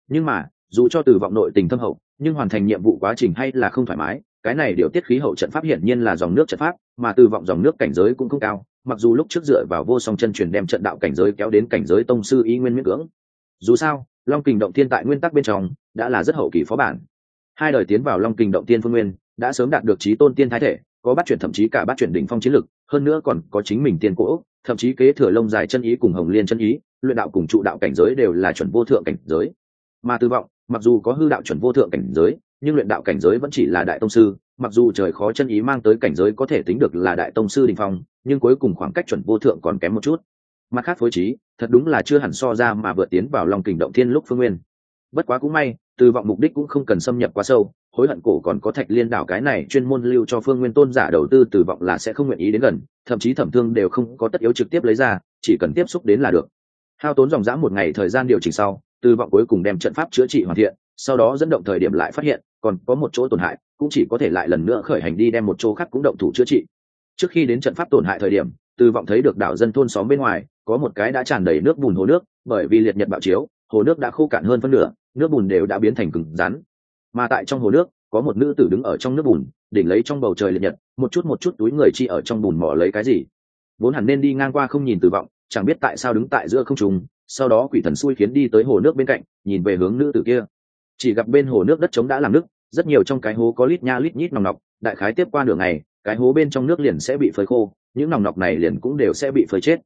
Nhưng mà, dù cho từ vọng nội tình thâm hậu, nhưng hoàn thành nhiệm vụ quá trình hay là không thoải mái, cái này điều tiết khí hậu trận pháp hiển nhiên là dòng nước trận pháp, mà từ vọng dòng nước cảnh giới cũng không cao mặc dù lúc trước dựa vào vô song chân truyền đem trận đạo cảnh giới kéo đến cảnh giới tông sư ý nguyên miễn cưỡng, dù sao, long kình động thiên tại nguyên tắc bên trong đã là rất hậu kỳ phó bản. Hai đời tiến vào long kình động tiên phương nguyên, đã sớm đạt được trí tôn tiên thái thể, có bắt chuyển thậm chí cả bắt chuyển đỉnh phong chiến lực, hơn nữa còn có chính mình tiên cỗ thậm chí kế thừa lông dài chân ý cùng hồng liên chân ý, luyện đạo cùng trụ đạo cảnh giới đều là chuẩn vô thượng cảnh giới. Mà tư vọng, mặc dù có hư đạo chuẩn vô thượng cảnh giới, nhưng luyện đạo cảnh giới vẫn chỉ là đại tông sư mặc dù trời khó chân ý mang tới cảnh giới có thể tính được là đại tông sư đình phong, nhưng cuối cùng khoảng cách chuẩn vô thượng còn kém một chút. Mặt khác phối trí, thật đúng là chưa hẳn so ra mà vượt tiến vào lòng kình động thiên lúc phương nguyên. Bất quá cũng may, từ vọng mục đích cũng không cần xâm nhập quá sâu, hối hận cổ còn có thạch liên đảo cái này chuyên môn lưu cho phương nguyên tôn giả đầu tư từ vọng là sẽ không nguyện ý đến gần, thậm chí thẩm thương đều không có tất yếu trực tiếp lấy ra, chỉ cần tiếp xúc đến là được. Hao tốn dòng dã một ngày thời gian điều chỉnh sau, từ vọng cuối cùng đem trận pháp chữa trị hoàn thiện, sau đó dẫn động thời điểm lại phát hiện, còn có một chỗ tổn hại cũng chỉ có thể lại lần nữa khởi hành đi đem một chỗ khác cũng động thủ chữa trị. Trước khi đến trận pháp tổn hại thời điểm, từ vọng thấy được đảo dân thôn xóm bên ngoài, có một cái đã tràn đầy nước bùn hồ nước, bởi vì liệt nhật bạo chiếu, hồ nước đã khô cạn hơn phân nửa, nước bùn đều đã biến thành cứng rắn. Mà tại trong hồ nước, có một nữ tử đứng ở trong nước bùn, đỉnh lấy trong bầu trời liệt nhật, một chút một chút túi người chi ở trong bùn mỏ lấy cái gì. Vốn hẳn nên đi ngang qua không nhìn từ vọng, chẳng biết tại sao đứng tại giữa không trùng sau đó quỷ thần xui khiến đi tới hồ nước bên cạnh, nhìn về hướng nữ tử kia. Chỉ gặp bên hồ nước đất trống đã làm nước rất nhiều trong cái hố có lít nha lít nhít nòng nọc, đại khái tiếp qua nửa ngày, cái hố bên trong nước liền sẽ bị phơi khô, những nòng nọc này liền cũng đều sẽ bị phơi chết.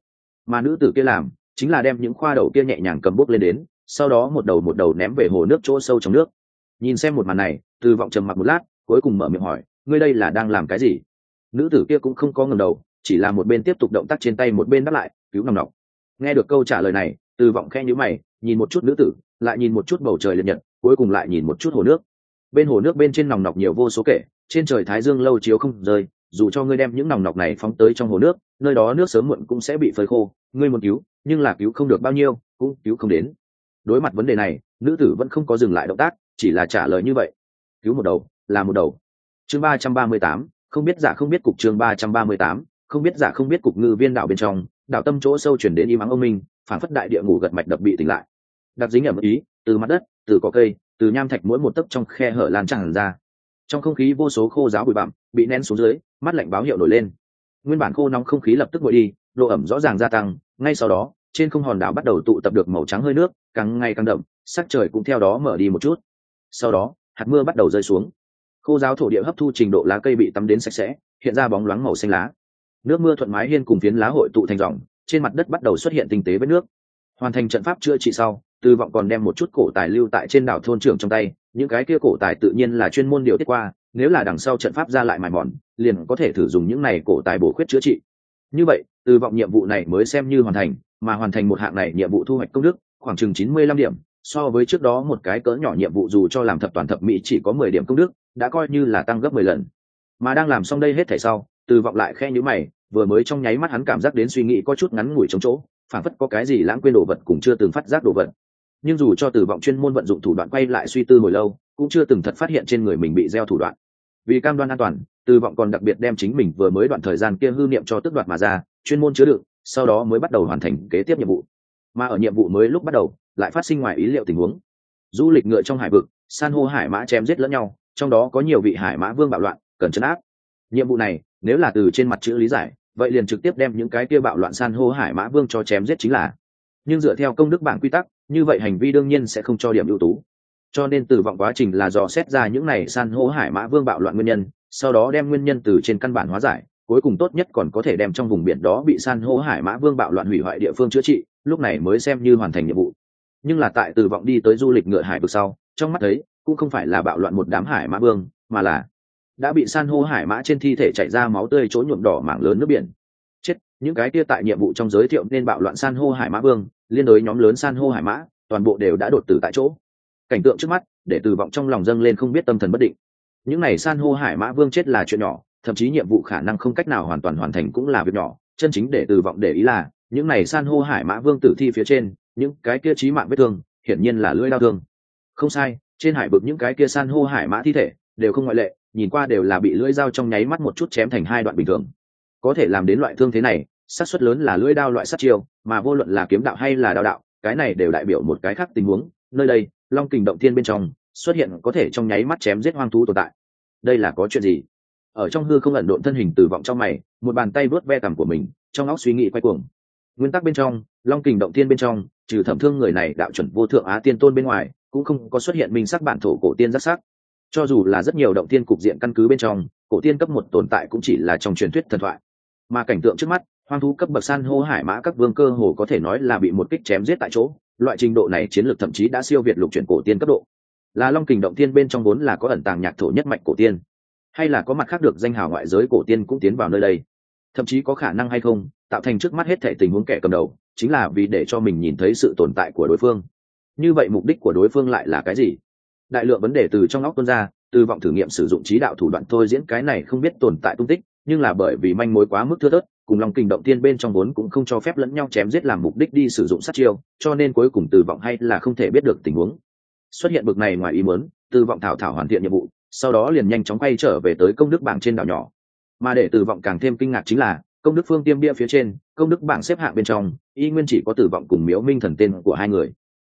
Mà nữ tử kia làm chính là đem những khoa đầu kia nhẹ nhàng cầm bút lên đến, sau đó một đầu một đầu ném về hồ nước chỗ sâu trong nước. Nhìn xem một màn này, từ vọng trầm mặc một lát, cuối cùng mở miệng hỏi, ngươi đây là đang làm cái gì? Nữ tử kia cũng không có ngầm đầu, chỉ là một bên tiếp tục động tác trên tay một bên đáp lại, cứu nòng nọc. Nghe được câu trả lời này, từ vọng khe nhữ mày, nhìn một chút nữ tử, lại nhìn một chút bầu trời liệt nhật, cuối cùng lại nhìn một chút hồ nước bên hồ nước bên trên nòng nọc nhiều vô số kể, trên trời thái dương lâu chiếu không rơi, dù cho ngươi đem những nòng nọc này phóng tới trong hồ nước, nơi đó nước sớm muộn cũng sẽ bị phơi khô, ngươi muốn cứu, nhưng là cứu không được bao nhiêu, cũng cứu không đến. Đối mặt vấn đề này, nữ tử vẫn không có dừng lại động tác, chỉ là trả lời như vậy. Cứu một đầu, là một đầu. Chương ba trăm ba mươi tám, không biết giả không biết cục chương ba trăm ba mươi tám, không biết giả không biết cục ngư viên đảo bên trong, đảo tâm chỗ sâu chuyển đến y mắng ông minh phản phất đại địa ngủ gật mạch đập bị tỉnh lại. Đặc dính ẩm ý, từ mặt đất, từ cỏ cây từ nham thạch mỗi một tấc trong khe hở lan tràn ra. Trong không khí vô số khô giáo bụi bặm bị nén xuống dưới, mắt lạnh báo hiệu nổi lên. Nguyên bản khô nóng không khí lập tức nguội đi, độ ẩm rõ ràng gia tăng, ngay sau đó, trên không hòn đảo bắt đầu tụ tập được màu trắng hơi nước, càng ngày càng đậm, sắc trời cũng theo đó mở đi một chút. Sau đó, hạt mưa bắt đầu rơi xuống. Khô giáo thổ địa hấp thu trình độ lá cây bị tắm đến sạch sẽ, hiện ra bóng loáng màu xanh lá. Nước mưa thuận mái hiên cùng phiến lá hội tụ thành dòng, trên mặt đất bắt đầu xuất hiện tinh tế với nước. Hoàn thành trận pháp chữa trị sau tư vọng còn đem một chút cổ tài lưu tại trên đảo thôn trưởng trong tay, những cái kia cổ tài tự nhiên là chuyên môn điều tiết qua, nếu là đằng sau trận pháp ra lại mài mòn, liền có thể thử dùng những này cổ tài bổ khuyết chữa trị. Như vậy, tư vọng nhiệm vụ này mới xem như hoàn thành, mà hoàn thành một hạng này nhiệm vụ thu hoạch công đức, khoảng chừng chín mươi lăm điểm, so với trước đó một cái cỡ nhỏ nhiệm vụ dù cho làm thập toàn thập mỹ chỉ có mười điểm công đức, đã coi như là tăng gấp mười lần. Mà đang làm xong đây hết thảy sau từ vọng lại khe nhíu mày, vừa mới trong nháy mắt hắn cảm giác đến suy nghĩ có chút ngắn ngủi trong chỗ phản phất có cái gì lãng quên đồ vật cũng chưa từng phát giác đồ vật nhưng dù cho từ vọng chuyên môn vận dụng thủ đoạn quay lại suy tư hồi lâu, cũng chưa từng thật phát hiện trên người mình bị gieo thủ đoạn. Vì cam đoan an toàn từ vọng còn đặc biệt đem chính mình vừa mới đoạn thời gian kia hư niệm cho tức đoạt mà ra, chuyên môn chứa đựng, sau đó mới bắt đầu hoàn thành kế tiếp nhiệm vụ. Mà ở nhiệm vụ mới lúc bắt đầu, lại phát sinh ngoài ý liệu tình huống. Du lịch ngựa trong hải vực, san hô hải mã chém giết lẫn nhau, trong đó có nhiều vị hải mã vương bạo loạn, cần chấn áp. Nhiệm vụ này, nếu là từ trên mặt chữ lý giải, vậy liền trực tiếp đem những cái kia bạo loạn san hô hải mã vương cho chém giết chính là. Nhưng dựa theo công đức bảng quy tắc như vậy hành vi đương nhiên sẽ không cho điểm ưu tú. Cho nên từ vọng quá trình là dò xét ra những này san hô hải mã vương bạo loạn nguyên nhân, sau đó đem nguyên nhân từ trên căn bản hóa giải, cuối cùng tốt nhất còn có thể đem trong vùng biển đó bị san hô hải mã vương bạo loạn hủy hoại địa phương chữa trị, lúc này mới xem như hoàn thành nhiệm vụ. Nhưng là tại từ vọng đi tới du lịch ngựa hải vực sau, trong mắt thấy, cũng không phải là bạo loạn một đám hải mã vương, mà là đã bị san hô hải mã trên thi thể chảy ra máu tươi chỗ nhuộm đỏ mảng lớn nước biển. Chết, những cái kia tại nhiệm vụ trong giới thiệu nên bạo loạn san hô hải mã vương liên đối nhóm lớn san hô hải mã, toàn bộ đều đã đột tử tại chỗ. Cảnh tượng trước mắt, để từ vọng trong lòng dâng lên không biết tâm thần bất định. Những này san hô hải mã vương chết là chuyện nhỏ, thậm chí nhiệm vụ khả năng không cách nào hoàn toàn hoàn thành cũng là việc nhỏ. Chân chính để từ vọng để ý là, những này san hô hải mã vương tử thi phía trên, những cái kia trí mạng vết thương, hiển nhiên là lưỡi đau thương. Không sai, trên hải vực những cái kia san hô hải mã thi thể, đều không ngoại lệ, nhìn qua đều là bị lưỡi dao trong nháy mắt một chút chém thành hai đoạn bình thường. Có thể làm đến loại thương thế này xác suất lớn là lưỡi đao loại sát chiêu, mà vô luận là kiếm đạo hay là đao đạo, cái này đều đại biểu một cái khác tình huống. Nơi đây, long kình động thiên bên trong, xuất hiện có thể trong nháy mắt chém giết hoang thú tồn tại. Đây là có chuyện gì? Ở trong hư không ẩn độn thân hình từ vọng trong mày, một bàn tay vớt ve cằm của mình, trong óc suy nghĩ quay cuồng. Nguyên tắc bên trong, long kình động thiên bên trong, trừ thẩm thương người này đạo chuẩn vô thượng á tiên tôn bên ngoài, cũng không có xuất hiện minh sắc bản thổ cổ tiên giác sắc. Cho dù là rất nhiều động tiên cục diện căn cứ bên trong, cổ tiên cấp một tồn tại cũng chỉ là trong truyền thuyết thần thoại. Mà cảnh tượng trước mắt hoang thú cấp bậc san hô hải mã các vương cơ hồ có thể nói là bị một kích chém giết tại chỗ, loại trình độ này chiến lược thậm chí đã siêu việt lục chuyển cổ tiên cấp độ. Là long kình động tiên bên trong vốn là có ẩn tàng nhạc thổ nhất mạch cổ tiên, hay là có mặt khác được danh hào ngoại giới cổ tiên cũng tiến vào nơi đây. Thậm chí có khả năng hay không, tạo thành trước mắt hết thể tình huống kẻ cầm đầu, chính là vì để cho mình nhìn thấy sự tồn tại của đối phương. Như vậy mục đích của đối phương lại là cái gì? Đại lượng vấn đề từ trong óc tuôn ra, từ vọng thử nghiệm sử dụng trí đạo thủ đoạn thôi diễn cái này không biết tồn tại tung tích, nhưng là bởi vì manh mối quá mức thưa thớt cùng lòng kinh động tiên bên trong vốn cũng không cho phép lẫn nhau chém giết làm mục đích đi sử dụng sát chiêu, cho nên cuối cùng từ vọng hay là không thể biết được tình huống. Xuất hiện bực này ngoài ý muốn, từ vọng thảo thảo hoàn thiện nhiệm vụ, sau đó liền nhanh chóng quay trở về tới công đức bảng trên đảo nhỏ. Mà để từ vọng càng thêm kinh ngạc chính là, công đức phương tiêm bia phía trên, công đức bảng xếp hạng bên trong, y nguyên chỉ có tử vọng cùng miếu minh thần tên của hai người.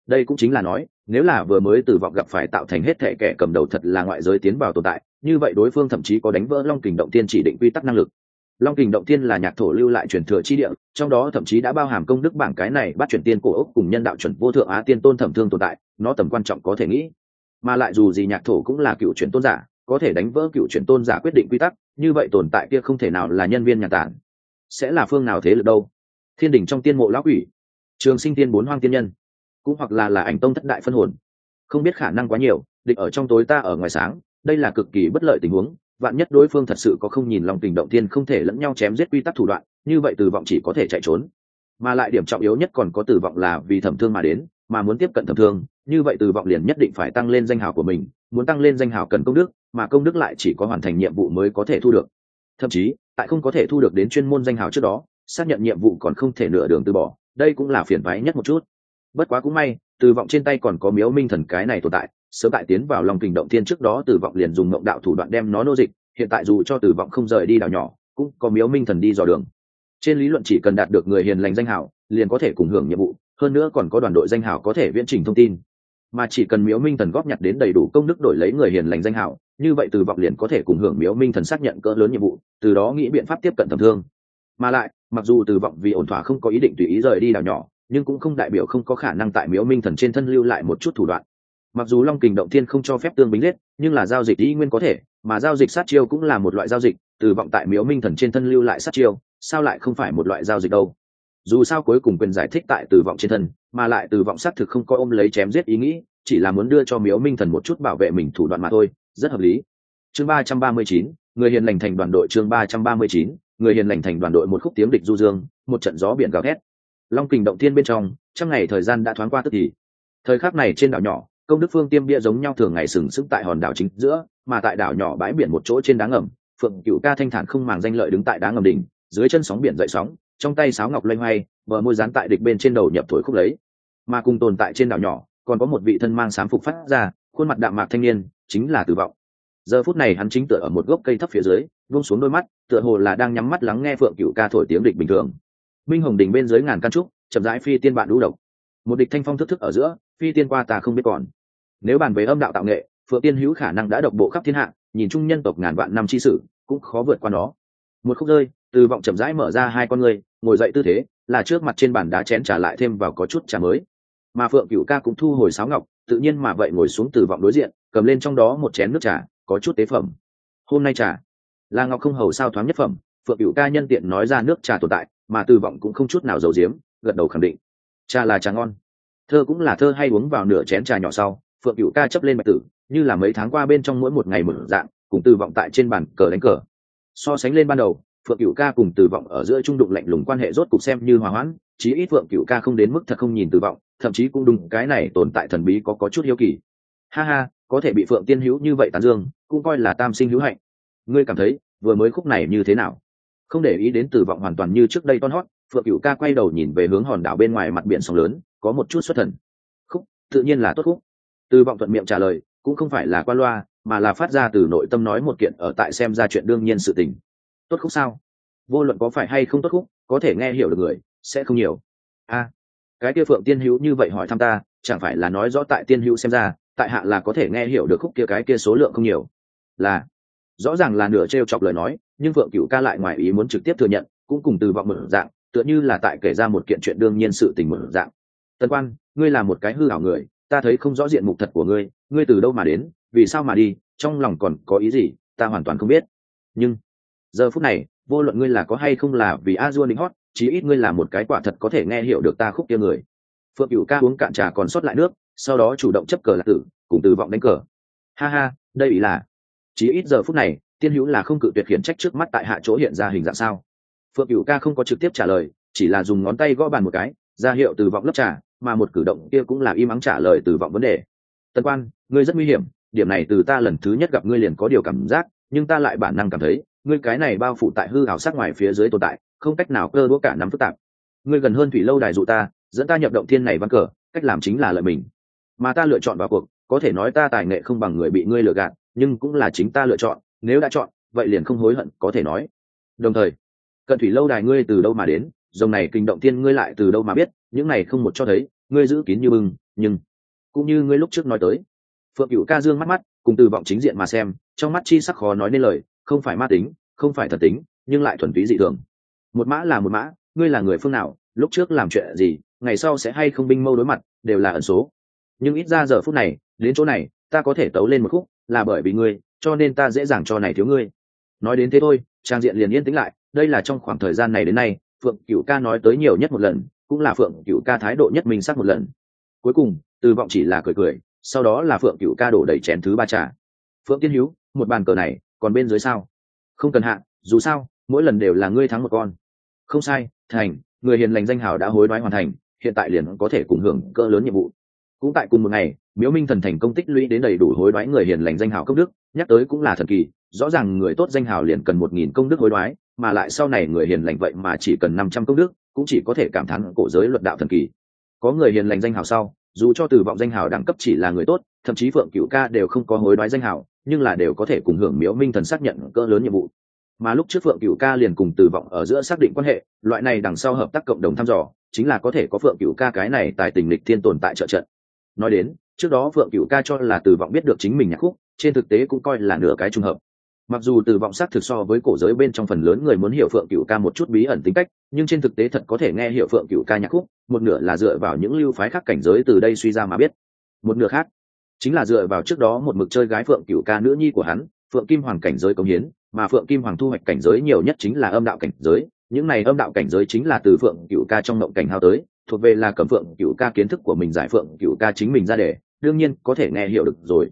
Đây cũng chính là nói, nếu là vừa mới tử vọng gặp phải tạo thành hết thể kẻ cầm đầu thật là ngoại giới tiến vào tồn tại, như vậy đối phương thậm chí có đánh vỡ long kình động tiên chỉ định quy tắc năng lực long kình động tiên là nhạc thổ lưu lại truyền thừa chi địa, trong đó thậm chí đã bao hàm công đức bảng cái này bắt chuyển tiên cổ ốc cùng nhân đạo chuẩn vô thượng á tiên tôn thẩm thương tồn tại, nó tầm quan trọng có thể nghĩ. Mà lại dù gì nhạc thổ cũng là cựu truyền tôn giả, có thể đánh vỡ cựu truyền tôn giả quyết định quy tắc, như vậy tồn tại kia không thể nào là nhân viên nhà tản. Sẽ là phương nào thế lực đâu? Thiên đình trong tiên mộ lão quỷ, trường sinh tiên bốn hoang tiên nhân, cũng hoặc là là ảnh tông thất đại phân hồn. Không biết khả năng quá nhiều, địch ở trong tối ta ở ngoài sáng, đây là cực kỳ bất lợi tình huống vạn nhất đối phương thật sự có không nhìn lòng tình động tiên không thể lẫn nhau chém giết quy tắc thủ đoạn, như vậy tử vọng chỉ có thể chạy trốn. Mà lại điểm trọng yếu nhất còn có tử vọng là vì thẩm thương mà đến, mà muốn tiếp cận thẩm thương, như vậy tử vọng liền nhất định phải tăng lên danh hào của mình, muốn tăng lên danh hào cần công đức, mà công đức lại chỉ có hoàn thành nhiệm vụ mới có thể thu được. Thậm chí, tại không có thể thu được đến chuyên môn danh hào trước đó, xác nhận nhiệm vụ còn không thể nửa đường từ bỏ, đây cũng là phiền váy nhất một chút. Bất quá cũng may từ vọng trên tay còn có miếu minh thần cái này tồn tại sớm tại tiến vào lòng kình động thiên trước đó Tử vọng liền dùng mộng đạo thủ đoạn đem nó nô dịch, hiện tại dù cho Tử vọng không rời đi đảo nhỏ, cũng có miếu minh thần đi dò đường. Trên lý luận chỉ cần đạt được người hiền lành danh hảo, liền có thể cùng hưởng nhiệm vụ, hơn nữa còn có đoàn đội danh hảo có thể viễn trình thông tin. Mà chỉ cần miếu minh thần góp nhặt đến đầy đủ công đức đổi lấy người hiền lành danh hảo, như vậy từ vọng liền có thể cùng hưởng miếu minh thần xác nhận cỡ lớn nhiệm vụ, từ đó nghĩ biện pháp tiếp cận thẩm thương. Mà lại, mặc dù từ vọng vì ổn thỏa không có ý định tùy ý rời đi đảo nhỏ, nhưng cũng không đại biểu không có khả năng tại miếu minh thần trên thân lưu lại một chút thủ đoạn mặc dù long kình động thiên không cho phép tương bính giết, nhưng là giao dịch y nguyên có thể, mà giao dịch sát chiêu cũng là một loại giao dịch, từ vọng tại miếu minh thần trên thân lưu lại sát chiêu, sao lại không phải một loại giao dịch đâu? Dù sao cuối cùng quyền giải thích tại từ vọng trên thân, mà lại từ vọng sát thực không có ôm lấy chém giết ý nghĩ, chỉ là muốn đưa cho miếu minh thần một chút bảo vệ mình thủ đoạn mà thôi, rất hợp lý. Chương ba trăm ba mươi chín, người hiền lành thành đoàn đội chương ba trăm ba mươi chín, người hiền lành thành đoàn đội một khúc tiếng địch du dương, một trận gió biển gào thét. Long kình động thiên bên trong trong ngày thời gian đã thoáng qua tức thì. Thời khắc này trên đảo nhỏ công đức phương tiêm bia giống nhau thường ngày sừng sững tại hòn đảo chính giữa, mà tại đảo nhỏ bãi biển một chỗ trên đá ngầm, phượng cựu ca thanh thản không màng danh lợi đứng tại đá ngầm đỉnh, dưới chân sóng biển dậy sóng, trong tay sáo ngọc loay hoay, bờ môi dán tại địch bên trên đầu nhập thổi khúc lấy. Mà cùng tồn tại trên đảo nhỏ, còn có một vị thân mang sám phục phát ra, khuôn mặt đạm mạc thanh niên, chính là tử vọng. Giờ phút này hắn chính tựa ở một gốc cây thấp phía dưới vung xuống đôi mắt, tựa hồ là đang nhắm mắt lắng nghe phượng cựu ca thổi tiếng địch bình thường. Minh hồng đỉnh bên dưới ngàn căn trúc, chậm rãi phi tiên bạn đũ độc. Một địch thanh phong thức thức ở giữa phi tiên qua ta không biết còn. Nếu bàn về âm đạo tạo nghệ, phượng tiên hữu khả năng đã độc bộ khắp thiên hạ, nhìn chung nhân tộc ngàn vạn năm chi sử, cũng khó vượt qua nó. Một khúc rơi, từ vọng chậm rãi mở ra hai con người, ngồi dậy tư thế, là trước mặt trên bàn đá chén trả lại thêm vào có chút trà mới. Mà phượng cựu ca cũng thu hồi sáo ngọc, tự nhiên mà vậy ngồi xuống từ vọng đối diện, cầm lên trong đó một chén nước trà, có chút tế phẩm. Hôm nay trà, là ngọc không hầu sao thoáng nhất phẩm, phượng cựu ca nhân tiện nói ra nước trà tồn tại, mà từ vọng cũng không chút nào giấu giếm, gật đầu khẳng định. Trà là trà ngon thơ cũng là thơ hay uống vào nửa chén trà nhỏ sau, phượng cựu ca chấp lên bạch tử, như là mấy tháng qua bên trong mỗi một ngày mở dạng, cùng từ vọng tại trên bàn cờ đánh cờ. So sánh lên ban đầu, phượng cựu ca cùng từ vọng ở giữa trung đụng lạnh lùng quan hệ rốt cục xem như hòa hoãn, chí ít phượng cựu ca không đến mức thật không nhìn từ vọng, thậm chí cũng đúng cái này tồn tại thần bí có có chút hiếu kỳ. Ha ha, có thể bị phượng tiên hữu như vậy tán dương, cũng coi là tam sinh hữu hạnh. Ngươi cảm thấy, vừa mới khúc này như thế nào? Không để ý đến từ vọng hoàn toàn như trước đây ton hót, phượng cựu ca quay đầu nhìn về hướng hòn đảo bên ngoài mặt biển sóng lớn có một chút xuất thần. Khúc, tự nhiên là tốt khúc. Từ vọng thuận miệng trả lời, cũng không phải là qua loa, mà là phát ra từ nội tâm nói một kiện ở tại xem ra chuyện đương nhiên sự tình. Tốt khúc sao? Vô luận có phải hay không tốt khúc, có thể nghe hiểu được người, sẽ không nhiều. A, cái kia phượng tiên hữu như vậy hỏi thăm ta, chẳng phải là nói rõ tại tiên hữu xem ra, tại hạ là có thể nghe hiểu được khúc kia cái kia số lượng không nhiều. Là, rõ ràng là nửa t r e o chọc lời nói, nhưng phượng cựu ca lại ngoài ý muốn trực tiếp thừa nhận, cũng cùng từ vọng mở dạng, tựa như là tại kể ra một kiện chuyện đương nhiên sự tình mở dạng tần quan ngươi là một cái hư hảo người, ta thấy không rõ diện mục thật của ngươi ngươi từ đâu mà đến, vì sao mà đi, trong lòng còn có ý gì, ta hoàn toàn không biết. Nhưng, giờ phút này, vô luận ngươi là có hay không là vì a dua đính hót, chí ít ngươi là một cái quả thật có thể nghe hiểu được ta khúc kia người. Phượng cựu ca uống cạn trà còn sót lại nước, sau đó chủ động chấp cờ lạc tử, cùng từ vọng đánh cờ. Ha ha, đây ý là, chí ít giờ phút này, tiên hữu là không cự tuyệt khiển trách trước mắt tại hạ chỗ hiện ra hình dạng sao? Phượng cựu ca không có trực tiếp trả lời, chỉ là dùng ngón tay gõ bàn một cái, ra hiệu từ vọng lớp trà mà một cử động kia cũng là im ắng trả lời từ vọng vấn đề. Tân quan, ngươi rất nguy hiểm, điểm này từ ta lần thứ nhất gặp ngươi liền có điều cảm giác, nhưng ta lại bản năng cảm thấy, ngươi cái này bao phủ tại hư ảo sát ngoài phía dưới tồn tại, không cách nào cơ đũa cả nắm phức tạp. Ngươi gần hơn thủy lâu đài dụ ta, dẫn ta nhập động thiên này văn cờ, cách làm chính là lợi mình. Mà ta lựa chọn vào cuộc, có thể nói ta tài nghệ không bằng người bị ngươi lừa gạt, nhưng cũng là chính ta lựa chọn, nếu đã chọn, vậy liền không hối hận, có thể nói. Đồng thời, cận thủy lâu đài ngươi từ đâu mà đến, dòng này kinh động tiên ngươi lại từ đâu mà biết những này không một cho thấy, ngươi giữ kín như bưng, nhưng cũng như ngươi lúc trước nói tới. Phượng cựu ca dương mắt mắt, cùng từ vọng chính diện mà xem, trong mắt chi sắc khó nói nên lời, không phải ma tính, không phải thật tính, nhưng lại thuần túy dị thường. Một mã là một mã, ngươi là người phương nào, lúc trước làm chuyện gì, ngày sau sẽ hay không binh mâu đối mặt, đều là ẩn số. Nhưng ít ra giờ phút này, đến chỗ này, ta có thể tấu lên một khúc, là bởi vì ngươi, cho nên ta dễ dàng cho này thiếu ngươi. Nói đến thế thôi, trang diện liền yên tĩnh lại, đây là trong khoảng thời gian này đến nay, phượng cựu ca nói tới nhiều nhất một lần cũng là phượng cựu ca thái độ nhất mình sắc một lần. Cuối cùng, từ vọng chỉ là cười cười, sau đó là phượng cựu ca đổ đầy chén thứ ba trà. Phượng tiên hữu một bàn cờ này, còn bên dưới sao? Không cần hạ, dù sao, mỗi lần đều là ngươi thắng một con. Không sai, thành, người hiền lành danh hào đã hối đoái hoàn thành, hiện tại liền có thể cùng hưởng cỡ lớn nhiệm vụ. Cũng tại cùng một ngày, miếu minh thần thành công tích lũy đến đầy đủ hối đoái người hiền lành danh hào công đức, nhắc tới cũng là thần kỳ, rõ ràng người tốt danh hào liền cần một nghìn công đức hối đoái, mà lại sau này người hiền lành vậy mà chỉ cần năm trăm công đức cũng chỉ có thể cảm thán cổ giới luật đạo thần kỳ. Có người hiền lành danh hào sau, dù cho từ vọng danh hào đẳng cấp chỉ là người tốt, thậm chí phượng cựu ca đều không có hối đoái danh hào, nhưng là đều có thể cùng hưởng miếu minh thần xác nhận cỡ lớn nhiệm vụ. Mà lúc trước phượng cựu ca liền cùng từ vọng ở giữa xác định quan hệ, loại này đằng sau hợp tác cộng đồng thăm dò, chính là có thể có phượng cựu ca cái này tại tình lịch thiên tồn tại trợ trận. Nói đến, trước đó phượng cựu ca cho là từ vọng biết được chính mình nhạc khúc, trên thực tế cũng coi là nửa cái trùng hợp mặc dù từ vọng sắc thực so với cổ giới bên trong phần lớn người muốn hiểu phượng cựu ca một chút bí ẩn tính cách, nhưng trên thực tế thật có thể nghe hiểu phượng cựu ca nhạc khúc, một nửa là dựa vào những lưu phái khác cảnh giới từ đây suy ra mà biết. Một nửa khác, chính là dựa vào trước đó một mực chơi gái phượng cựu ca nữ nhi của hắn, phượng kim hoàng cảnh giới công hiến, mà phượng kim hoàng thu hoạch cảnh giới nhiều nhất chính là âm đạo cảnh giới, những này âm đạo cảnh giới chính là từ phượng cựu ca trong mộng cảnh hao tới, thuộc về là cầm phượng cựu ca kiến thức của mình giải phượng cựu ca chính mình ra để, đương nhiên có thể nghe hiểu được rồi.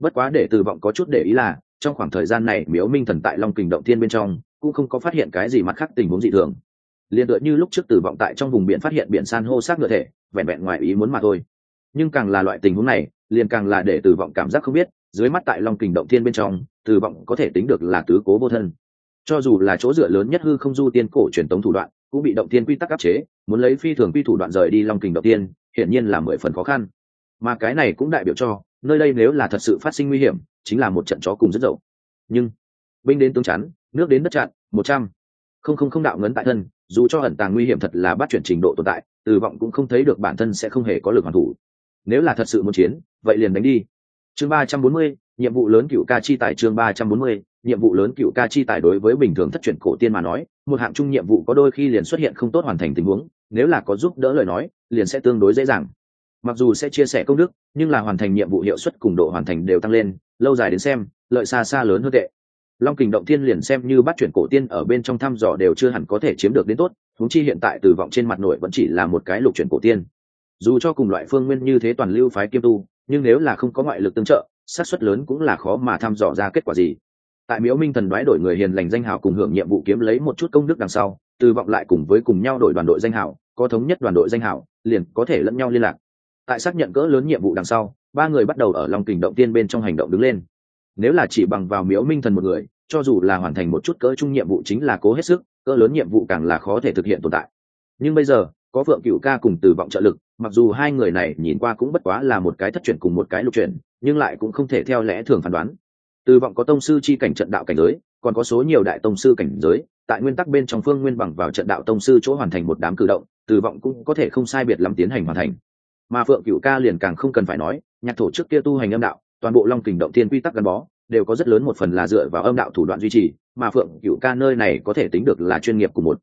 Bất quá để từ vọng có chút để ý là trong khoảng thời gian này miếu minh thần tại long kình động thiên bên trong cũng không có phát hiện cái gì mặt khác tình huống dị thường liền tựa như lúc trước tử vọng tại trong vùng biển phát hiện biển san hô xác ngựa thể vẹn vẹn ngoài ý muốn mà thôi nhưng càng là loại tình huống này liền càng là để tử vọng cảm giác không biết dưới mắt tại long kình động thiên bên trong tử vọng có thể tính được là tứ cố vô thân cho dù là chỗ dựa lớn nhất hư không du tiên cổ truyền tống thủ đoạn cũng bị động thiên quy tắc áp chế muốn lấy phi thường quy thủ đoạn rời đi long kình động tiên hiển nhiên là mười phần khó khăn mà cái này cũng đại biểu cho nơi đây nếu là thật sự phát sinh nguy hiểm chính là một trận chó cùng rất dậu nhưng, binh đến tướng chắn, nước đến đất chặn, một trăm. Không không không đạo ngấn tại thân, dù cho ẩn tàng nguy hiểm thật là bắt chuyển trình độ tồn tại, từ vọng cũng không thấy được bản thân sẽ không hề có lực hoàn thủ. Nếu là thật sự muốn chiến, vậy liền đánh đi. Chương ba trăm bốn mươi, nhiệm vụ lớn cựu ca chi tài chương ba trăm bốn mươi, nhiệm vụ lớn cựu ca chi tài đối với bình thường thất truyền cổ tiên mà nói, một hạng chung nhiệm vụ có đôi khi liền xuất hiện không tốt hoàn thành tình huống, nếu là có giúp đỡ lời nói, liền sẽ tương đối dễ dàng mặc dù sẽ chia sẻ công đức, nhưng là hoàn thành nhiệm vụ hiệu suất cùng độ hoàn thành đều tăng lên, lâu dài đến xem, lợi xa xa lớn hơn tệ. Long kình động thiên liền xem như bắt chuyển cổ tiên ở bên trong thăm dò đều chưa hẳn có thể chiếm được đến tốt thúng chi hiện tại từ vọng trên mặt nội vẫn chỉ là một cái lục chuyển cổ tiên. Dù cho cùng loại phương nguyên như thế toàn lưu phái kiêm tu, nhưng nếu là không có ngoại lực tương trợ, xác suất lớn cũng là khó mà thăm dò ra kết quả gì. Tại miễu minh thần đoái đổi người hiền lành danh hào cùng hưởng nhiệm vụ kiếm lấy một chút công đức đằng sau từ vọng lại cùng với cùng nhau đổi đoàn đội danh hào, có thống nhất đoàn đội danh hào, liền có thể lẫn nhau liên lạc tại xác nhận cỡ lớn nhiệm vụ đằng sau ba người bắt đầu ở lòng kình động tiên bên trong hành động đứng lên. Nếu là chỉ bằng vào miếu minh thần một người cho dù là hoàn thành một chút cỡ chung nhiệm vụ chính là cố hết sức cỡ lớn nhiệm vụ càng là khó thể thực hiện tồn tại. Nhưng bây giờ có phượng cựu ca cùng từ vọng trợ lực mặc dù hai người này nhìn qua cũng bất quá là một cái thất truyền cùng một cái lục truyền, nhưng lại cũng không thể theo lẽ thường phán đoán. Từ vọng có tông sư chi cảnh trận đạo cảnh giới còn có số nhiều đại tông sư cảnh giới tại nguyên tắc bên trong phương nguyên bằng vào trận đạo tông sư chỗ hoàn thành một đám cử động từ vọng cũng có thể không sai biệt lắm tiến hành hoàn thành mà phượng cựu ca liền càng không cần phải nói, nhạc thổ trước kia tu hành âm đạo, toàn bộ long kình động thiên quy tắc gắn bó, đều có rất lớn một phần là dựa vào âm đạo thủ đoạn duy trì, mà phượng cựu ca nơi này có thể tính được là chuyên nghiệp của một.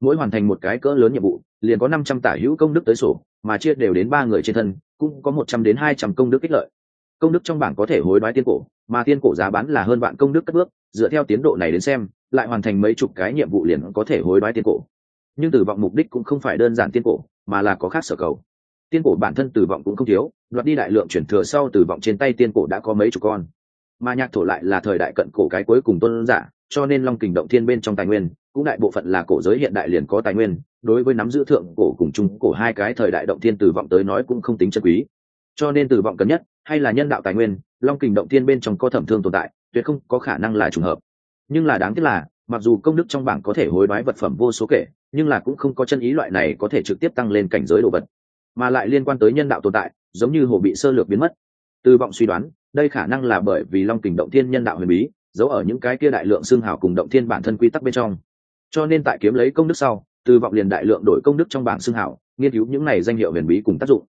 Mỗi hoàn thành một cái cỡ lớn nhiệm vụ, liền có năm trăm tả hữu công đức tới sổ, mà chia đều đến ba người trên thân, cũng có một trăm đến hai trăm công đức ích lợi. Công đức trong bảng có thể hối đoái tiên cổ, mà tiên cổ giá bán là hơn vạn công đức cất bước, dựa theo tiến độ này đến xem, lại hoàn thành mấy chục cái nhiệm vụ liền có thể hối đoái tiên cổ. Nhưng tử vọng mục đích cũng không phải đơn giản tiên cổ, mà là có khác sở cầu tiên cổ bản thân tử vọng cũng không thiếu, đoạt đi đại lượng chuyển thừa sau tử vọng trên tay tiên cổ đã có mấy chục con. Mà nhạc thổ lại là thời đại cận cổ cái cuối cùng tôn giả, cho nên long kình động thiên bên trong tài nguyên, cũng đại bộ phận là cổ giới hiện đại liền có tài nguyên, đối với nắm giữ thượng cổ cùng trung cổ hai cái thời đại động thiên tử vọng tới nói cũng không tính chân quý. Cho nên tử vọng cần nhất, hay là nhân đạo tài nguyên, long kình động thiên bên trong có thẩm thương tồn tại, tuyệt không có khả năng là trùng hợp. Nhưng là đáng tiếc là, mặc dù công đức trong bảng có thể hối đoái vật phẩm vô số kể, nhưng là cũng không có chân ý loại này có thể trực tiếp tăng lên cảnh giới đồ vật mà lại liên quan tới nhân đạo tồn tại, giống như hồ bị sơ lược biến mất. Từ vọng suy đoán, đây khả năng là bởi vì long kình động thiên nhân đạo huyền bí, giấu ở những cái kia đại lượng xương hào cùng động thiên bản thân quy tắc bên trong. Cho nên tại kiếm lấy công đức sau, từ vọng liền đại lượng đổi công đức trong bảng xương hào, nghiên cứu những này danh hiệu huyền bí cùng tác dụng.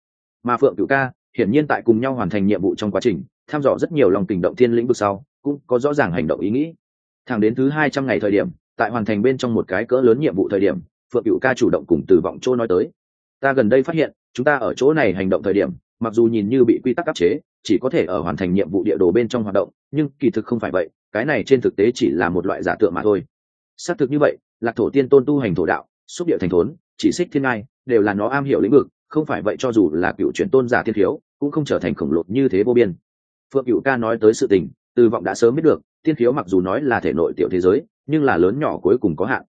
Mà phượng cựu ca, hiển nhiên tại cùng nhau hoàn thành nhiệm vụ trong quá trình, tham dò rất nhiều lòng tình động thiên lĩnh vực sau, cũng có rõ ràng hành động ý nghĩ. Thẳng đến thứ hai trăm ngày thời điểm, tại hoàn thành bên trong một cái cỡ lớn nhiệm vụ thời điểm, phượng cựu ca chủ động cùng từ vọng chỗ nói tới ta gần đây phát hiện, chúng ta ở chỗ này hành động thời điểm, mặc dù nhìn như bị quy tắc áp chế, chỉ có thể ở hoàn thành nhiệm vụ địa đồ bên trong hoạt động, nhưng kỳ thực không phải vậy, cái này trên thực tế chỉ là một loại giả tượng mà thôi. Xác thực như vậy, lạc thổ tiên tôn tu hành thổ đạo, xúc địa thành thốn, chỉ xích thiên ngai, đều là nó am hiểu lĩnh vực, không phải vậy cho dù là cựu truyền tôn giả thiên thiếu, cũng không trở thành khổng lồ như thế vô biên. Phượng cựu ca nói tới sự tình, từ vọng đã sớm biết được, thiên thiếu mặc dù nói là thể nội tiểu thế giới, nhưng là lớn nhỏ cuối cùng có hạn.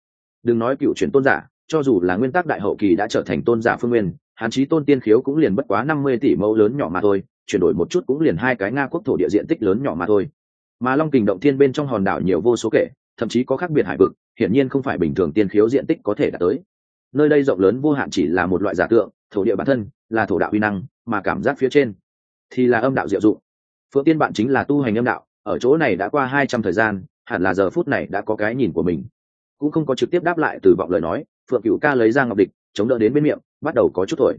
Đừng nói cựu truyền tôn giả cho dù là nguyên tắc đại hậu kỳ đã trở thành tôn giả phương nguyên, hán chí tôn tiên khiếu cũng liền bất quá năm mươi tỷ mẫu lớn nhỏ mà thôi, chuyển đổi một chút cũng liền hai cái nga quốc thổ địa diện tích lớn nhỏ mà thôi. Mà long kình động thiên bên trong hòn đảo nhiều vô số kể, thậm chí có khác biệt hải vực, hiển nhiên không phải bình thường tiên khiếu diện tích có thể đạt tới. Nơi đây rộng lớn vô hạn chỉ là một loại giả tượng, thổ địa bản thân là thổ đạo uy năng, mà cảm giác phía trên thì là âm đạo diệu dụng. Phượng tiên bạn chính là tu hành âm đạo, ở chỗ này đã qua hai trăm thời gian, hẳn là giờ phút này đã có cái nhìn của mình. Cũng không có trực tiếp đáp lại từ vọng lời nói phượng cựu ca lấy ra ngọc địch, chống đỡ đến bên miệng, bắt đầu có chút thổi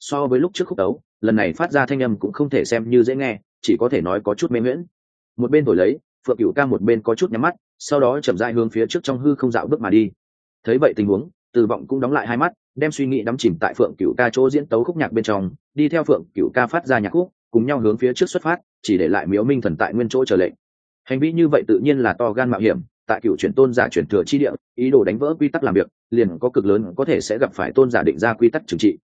so với lúc trước khúc đấu, lần này phát ra thanh âm cũng không thể xem như dễ nghe, chỉ có thể nói có chút mê nguyễn. một bên thổi lấy, phượng cựu ca một bên có chút nhắm mắt, sau đó chậm dại hướng phía trước trong hư không dạo bước mà đi. Thấy vậy tình huống, từ vọng cũng đóng lại hai mắt, đem suy nghĩ đắm chìm tại phượng cựu ca chỗ diễn tấu khúc nhạc bên trong, đi theo phượng cựu ca phát ra nhạc khúc, cùng nhau hướng phía trước xuất phát, chỉ để lại miếu minh thần tại nguyên chỗ trở lệnh. Hành vi như vậy tự nhiên là to gan mạo hiểm tại cựu truyền tôn giả truyền thừa chi địa, ý đồ đánh vỡ quy tắc làm việc, liền có cực lớn có thể sẽ gặp phải tôn giả định ra quy tắc trừng trị.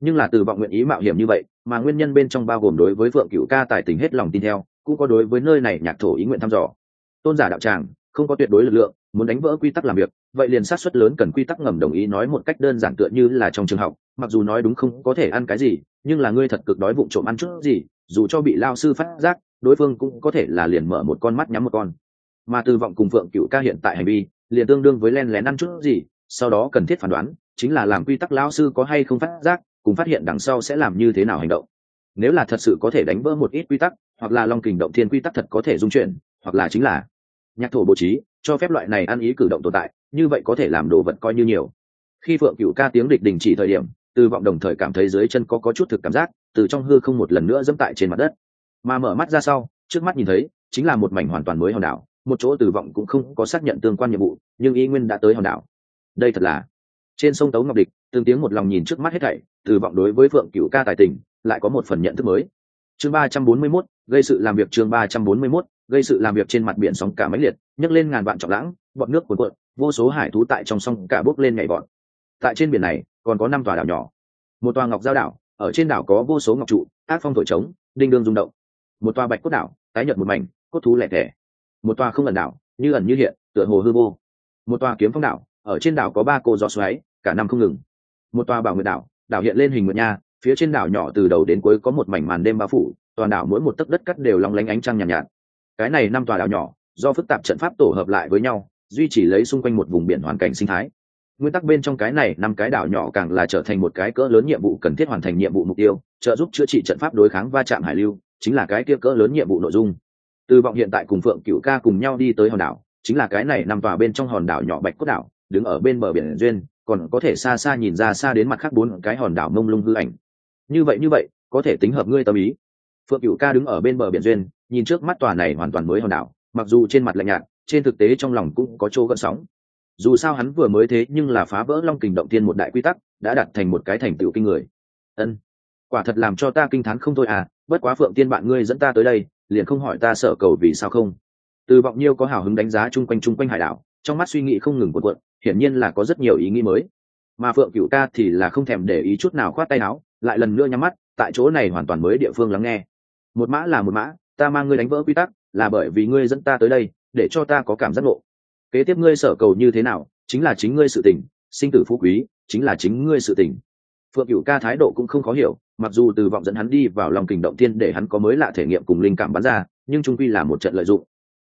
Nhưng là từ vọng nguyện ý mạo hiểm như vậy, mà nguyên nhân bên trong bao gồm đối với phượng cựu ca tài tình hết lòng tin theo, cũng có đối với nơi này nhạc thổ ý nguyện thăm dò. Tôn giả đạo tràng, không có tuyệt đối lực lượng, muốn đánh vỡ quy tắc làm việc, vậy liền sát xuất lớn cần quy tắc ngầm đồng ý nói một cách đơn giản tựa như là trong trường học, mặc dù nói đúng không có thể ăn cái gì, nhưng là ngươi thật cực đói bụng trộm ăn chút gì, dù cho bị lao sư phát giác, đối phương cũng có thể là liền mở một con mắt nhắm một con mà từ vọng cùng phượng cựu ca hiện tại hành vi, liền tương đương với len lén ăn chút gì, sau đó cần thiết phán đoán, chính là làm quy tắc lão sư có hay không phát giác, cùng phát hiện đằng sau sẽ làm như thế nào hành động. Nếu là thật sự có thể đánh vỡ một ít quy tắc, hoặc là long kình động thiên quy tắc thật có thể dung chuyển, hoặc là chính là nhạc thổ bố trí, cho phép loại này ăn ý cử động tồn tại, như vậy có thể làm đồ vật coi như nhiều. Khi phượng cựu ca tiếng địch đình chỉ thời điểm từ vọng đồng thời cảm thấy dưới chân có có chút thực cảm giác, từ trong hư không một lần nữa dẫm tại trên mặt đất. Mà mở mắt ra sau, trước mắt nhìn thấy, chính là một mảnh hoàn toàn mới hòn đảo một chỗ tử vọng cũng không có xác nhận tương quan nhiệm vụ nhưng y nguyên đã tới hòn đảo. Đây thật là trên sông tấu ngọc địch từng tiếng một lòng nhìn trước mắt hết thảy tử vọng đối với phượng cựu ca tài tình lại có một phần nhận thức mới. Chương ba trăm bốn mươi 341, gây sự làm việc chương ba trăm bốn mươi 341, gây sự làm việc trên mặt biển sóng cả máy liệt nhấc lên ngàn vạn trọng lãng bọn nước cuồn cuộn vô số hải thú tại trong sông cả bốc lên nhảy vọt. Tại trên biển này còn có năm tòa đảo nhỏ. Một tòa ngọc giao đảo ở trên đảo có vô số ngọc trụ ác phong thổi trống đinh đương rung động. Một tòa bạch cốt đảo tái nhợt một mảnh cốt thú lẻ thẻ một tòa không ẩn đảo như ẩn như hiện tựa hồ hư vô. Một tòa kiếm phong đảo ở trên đảo có ba cô gió xoáy cả năm không ngừng. Một tòa bảo nguyệt đảo đảo hiện lên hình nguyệt nha phía trên đảo nhỏ từ đầu đến cuối có một mảnh màn đêm bao phủ toàn đảo mỗi một tấc đất cắt đều long lánh ánh trăng nhàn nhạt, nhạt. Cái này năm tòa đảo nhỏ do phức tạp trận pháp tổ hợp lại với nhau duy trì lấy xung quanh một vùng biển hoàn cảnh sinh thái. Nguyên tắc bên trong cái này năm cái đảo nhỏ càng là trở thành một cái cỡ lớn nhiệm vụ cần thiết hoàn thành nhiệm vụ mục tiêu trợ giúp chữa trị trận pháp đối kháng va chạm hải lưu chính là cái kia cỡ lớn nhiệm vụ nội dung từ vọng hiện tại cùng phượng cựu ca cùng nhau đi tới hòn đảo, chính là cái này nằm vào bên trong hòn đảo nhỏ bạch cốt đảo, đứng ở bên bờ biển duyên, còn có thể xa xa nhìn ra xa đến mặt khác bốn cái hòn đảo mông lung hư ảnh. Như vậy như vậy, có thể tính hợp ngươi tâm ý. Phượng cựu ca đứng ở bên bờ biển duyên, nhìn trước mắt tòa này hoàn toàn mới hòn đảo, mặc dù trên mặt lạnh nhạt, trên thực tế trong lòng cũng có chỗ gợn sóng. Dù sao hắn vừa mới thế nhưng là phá vỡ long kình động tiên một đại quy tắc, đã đặt thành một cái thành tựu kinh người. Ân, quả thật làm cho ta kinh t h á n không thôi à bất quá phượng tiên bạn ngươi dẫn ta tới đây liền không hỏi ta sợ cầu vì sao không. Từ vọng nhiêu có hào hứng đánh giá chung quanh chung quanh hải đảo, trong mắt suy nghĩ không ngừng quần quận hiển nhiên là có rất nhiều ý nghĩ mới. Mà phượng cựu ca thì là không thèm để ý chút nào khoát tay áo, lại lần nữa nhắm mắt, tại chỗ này hoàn toàn mới địa phương lắng nghe. Một mã là một mã, ta mang ngươi đánh vỡ quy tắc, là bởi vì ngươi dẫn ta tới đây, để cho ta có cảm giác ngộ. Kế tiếp ngươi sở cầu như thế nào, chính là chính ngươi sự tình, sinh tử phú quý, chính là chính ngươi sự tình. Phượng cựu ca thái độ cũng không khó hiểu mặc dù từ vọng dẫn hắn đi vào lòng kình động tiên để hắn có mới lạ thể nghiệm cùng linh cảm bắn ra, nhưng trung quy là một trận lợi dụng.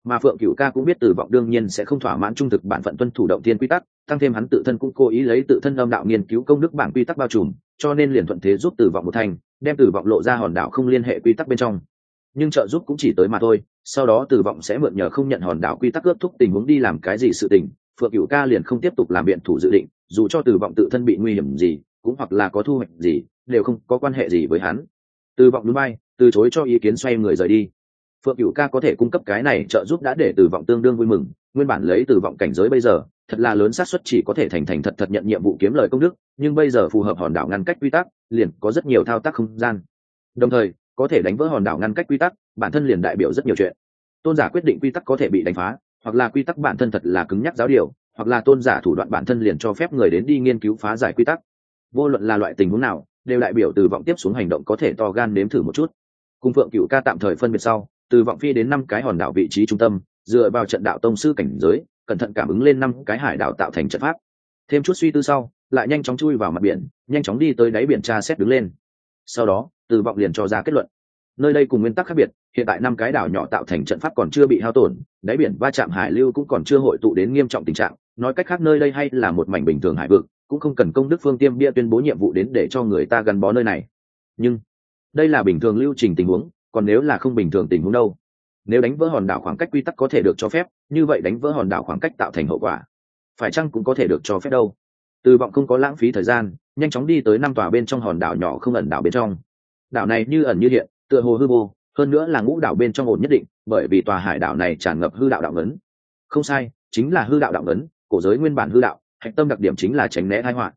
Mà phượng cựu ca cũng biết từ vọng đương nhiên sẽ không thỏa mãn trung thực bản phận tuân thủ động tiên quy tắc, tăng thêm hắn tự thân cũng cố ý lấy tự thân âm đạo nghiên cứu công đức bản quy tắc bao trùm, cho nên liền thuận thế giúp từ vọng một thành, đem từ vọng lộ ra hòn đảo không liên hệ quy tắc bên trong. Nhưng trợ giúp cũng chỉ tới mà thôi, sau đó từ vọng sẽ mượn nhờ không nhận hòn đảo quy tắc ước thúc tình huống đi làm cái gì sự tình, phượng cửu ca liền không tiếp tục làm biện thủ dự định, dù cho từ vọng tự thân bị nguy hiểm gì cũng hoặc là có thu hoạch gì, đều không có quan hệ gì với hắn. Từ vọng núi bay, từ chối cho ý kiến xoay người rời đi. Phượng cửu ca có thể cung cấp cái này trợ giúp đã để từ vọng tương đương vui mừng, nguyên bản lấy từ vọng cảnh giới bây giờ, thật là lớn xác suất chỉ có thể thành thành thật thật nhận nhiệm vụ kiếm lời công đức, nhưng bây giờ phù hợp hòn đảo ngăn cách quy tắc, liền có rất nhiều thao tác không gian. Đồng thời, có thể đánh vỡ hòn đảo ngăn cách quy tắc, bản thân liền đại biểu rất nhiều chuyện. Tôn giả quyết định quy tắc có thể bị đánh phá, hoặc là quy tắc bản thân thật là cứng nhắc giáo điều, hoặc là tôn giả thủ đoạn bản thân liền cho phép người đến đi nghiên cứu phá giải quy tắc vô luận là loại tình huống nào, đều đại biểu từ vọng tiếp xuống hành động có thể to gan nếm thử một chút. Cung phượng cựu ca tạm thời phân biệt sau, từ vọng phi đến năm cái hòn đảo vị trí trung tâm, dựa vào trận đạo tông sư cảnh giới, cẩn thận cảm ứng lên năm cái hải đảo tạo thành trận pháp. Thêm chút suy tư sau, lại nhanh chóng chui vào mặt biển, nhanh chóng đi tới đáy biển tra xét đứng lên. Sau đó, từ vọng liền cho ra kết luận. Nơi đây cùng nguyên tắc khác biệt, hiện tại năm cái đảo nhỏ tạo thành trận pháp còn chưa bị hao tổn, đáy biển va chạm hải lưu cũng còn chưa hội tụ đến nghiêm trọng tình trạng, nói cách khác nơi đây hay là một mảnh bình thường hải vực cũng không cần công đức phương tiêm bia tuyên bố nhiệm vụ đến để cho người ta gắn bó nơi này. Nhưng, đây là bình thường lưu trình tình huống, còn nếu là không bình thường tình huống đâu? Nếu đánh vỡ hòn đảo khoảng cách quy tắc có thể được cho phép, như vậy đánh vỡ hòn đảo khoảng cách tạo thành hậu quả, phải chăng cũng có thể được cho phép đâu? Từ vọng không có lãng phí thời gian, nhanh chóng đi tới năm tòa bên trong hòn đảo nhỏ không ẩn đảo bên trong. Đảo này như ẩn như hiện, tựa hồ hư vô, hơn nữa là ngũ đảo bên trong ổn nhất định, bởi vì tòa hải đảo này tràn ngập hư đạo đạo ngấn không sai, chính là hư đạo đạo ngấn cổ giới nguyên bản hư đạo hạch tâm đặc điểm chính là tránh né thái họa.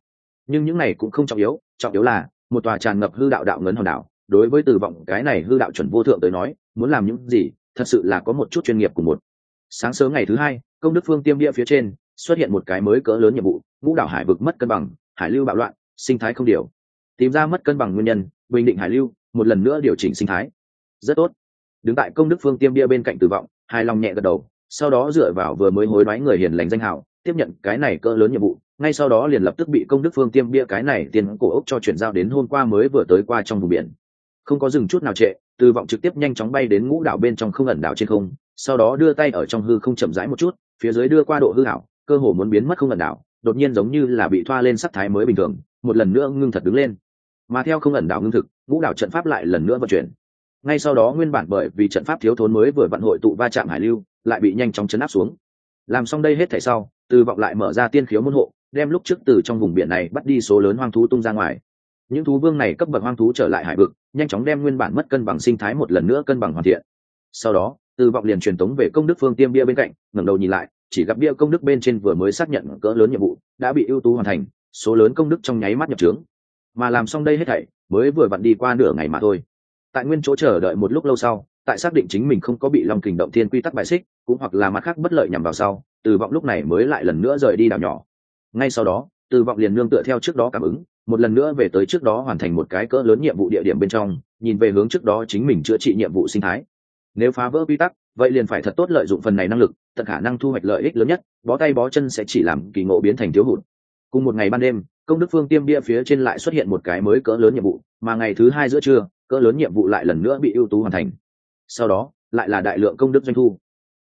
Nhưng những này cũng không trọng yếu trọng yếu là, một tòa tràn ngập hư đạo đạo ngấn hòn đảo, đối với từ vọng cái này hư đạo chuẩn vô thượng tới nói, muốn làm những gì, thật sự là có một chút chuyên nghiệp của một. Sáng sớm ngày thứ hai, công đức phương tiêm địa phía trên, xuất hiện một cái mới cỡ lớn nhiệm vụ, ngũ đảo hải vực mất cân bằng, hải lưu bạo loạn, sinh thái không điều. Tìm ra mất cân bằng nguyên nhân, bình định hải lưu, một lần nữa điều chỉnh sinh thái. Rất tốt. Đứng tại công đức phương tiêm bia bên cạnh tử vọng, hài lòng nhẹ gật đầu, sau đó dựa vào vừa mới hối đoái người hiền lành danh hào tiếp nhận cái này cỡ lớn nhiệm vụ, ngay sau đó liền lập tức bị công đức phương tiêm bia cái này tiền cổ ốc cho chuyển giao đến hôm qua mới vừa tới qua trong vùng biển. Không có dừng chút nào trệ, từ vọng trực tiếp nhanh chóng bay đến ngũ đảo bên trong không ẩn đảo trên không, sau đó đưa tay ở trong hư không chậm rãi một chút, phía dưới đưa qua độ hư hảo, cơ hồ muốn biến mất không ẩn đảo, đột nhiên giống như là bị thoa lên sắc thái mới bình thường, một lần nữa ngưng thật đứng lên. Mà theo không ẩn đảo ngưng thực, ngũ đảo trận pháp lại lần nữa vận chuyển. Ngay sau đó nguyên bản bởi vì trận pháp thiếu thốn mới vừa vận hội tụ va chạm hải lưu, lại bị nhanh chóng chấn áp xuống. Làm xong đây hết thảy sau từ vọng lại mở ra tiên khiếu môn hộ, đem lúc trước từ trong vùng biển này bắt đi số lớn hoang thú tung ra ngoài. Những thú vương này cấp bậc hoang thú trở lại hải vực, nhanh chóng đem nguyên bản mất cân bằng sinh thái một lần nữa cân bằng hoàn thiện. Sau đó từ vọng liền truyền tống về công đức phương tiêm bia bên cạnh, ngẩng đầu nhìn lại, chỉ gặp bia công đức bên trên vừa mới xác nhận cỡ lớn nhiệm vụ, đã bị ưu tú hoàn thành, số lớn công đức trong nháy mắt nhập trướng. Mà làm xong đây hết thảy, mới vừa vặn đi qua nửa ngày mà thôi. Tại nguyên chỗ chờ đợi một lúc lâu sau, tại xác định chính mình không có bị long kình động thiên quy tắc bài xích, cũng hoặc là mặt khác bất lợi nhằm vào sau từ vọng lúc này mới lại lần nữa rời đi đảo nhỏ. Ngay sau đó, từ vọng liền nương tựa theo trước đó cảm ứng, một lần nữa về tới trước đó hoàn thành một cái cỡ lớn nhiệm vụ địa điểm bên trong, nhìn về hướng trước đó chính mình chữa trị nhiệm vụ sinh thái. Nếu phá vỡ quy tắc, vậy liền phải thật tốt lợi dụng phần này năng lực, tận khả năng thu hoạch lợi ích lớn nhất, bó tay bó chân sẽ chỉ làm kỳ ngộ biến thành thiếu hụt. Cùng một ngày ban đêm, công đức phương tiêm bia phía trên lại xuất hiện một cái mới cỡ lớn nhiệm vụ, mà ngày thứ hai giữa trưa, cỡ lớn nhiệm vụ lại lần nữa bị ưu tú hoàn thành. Sau đó, lại là đại lượng công đức doanh thu.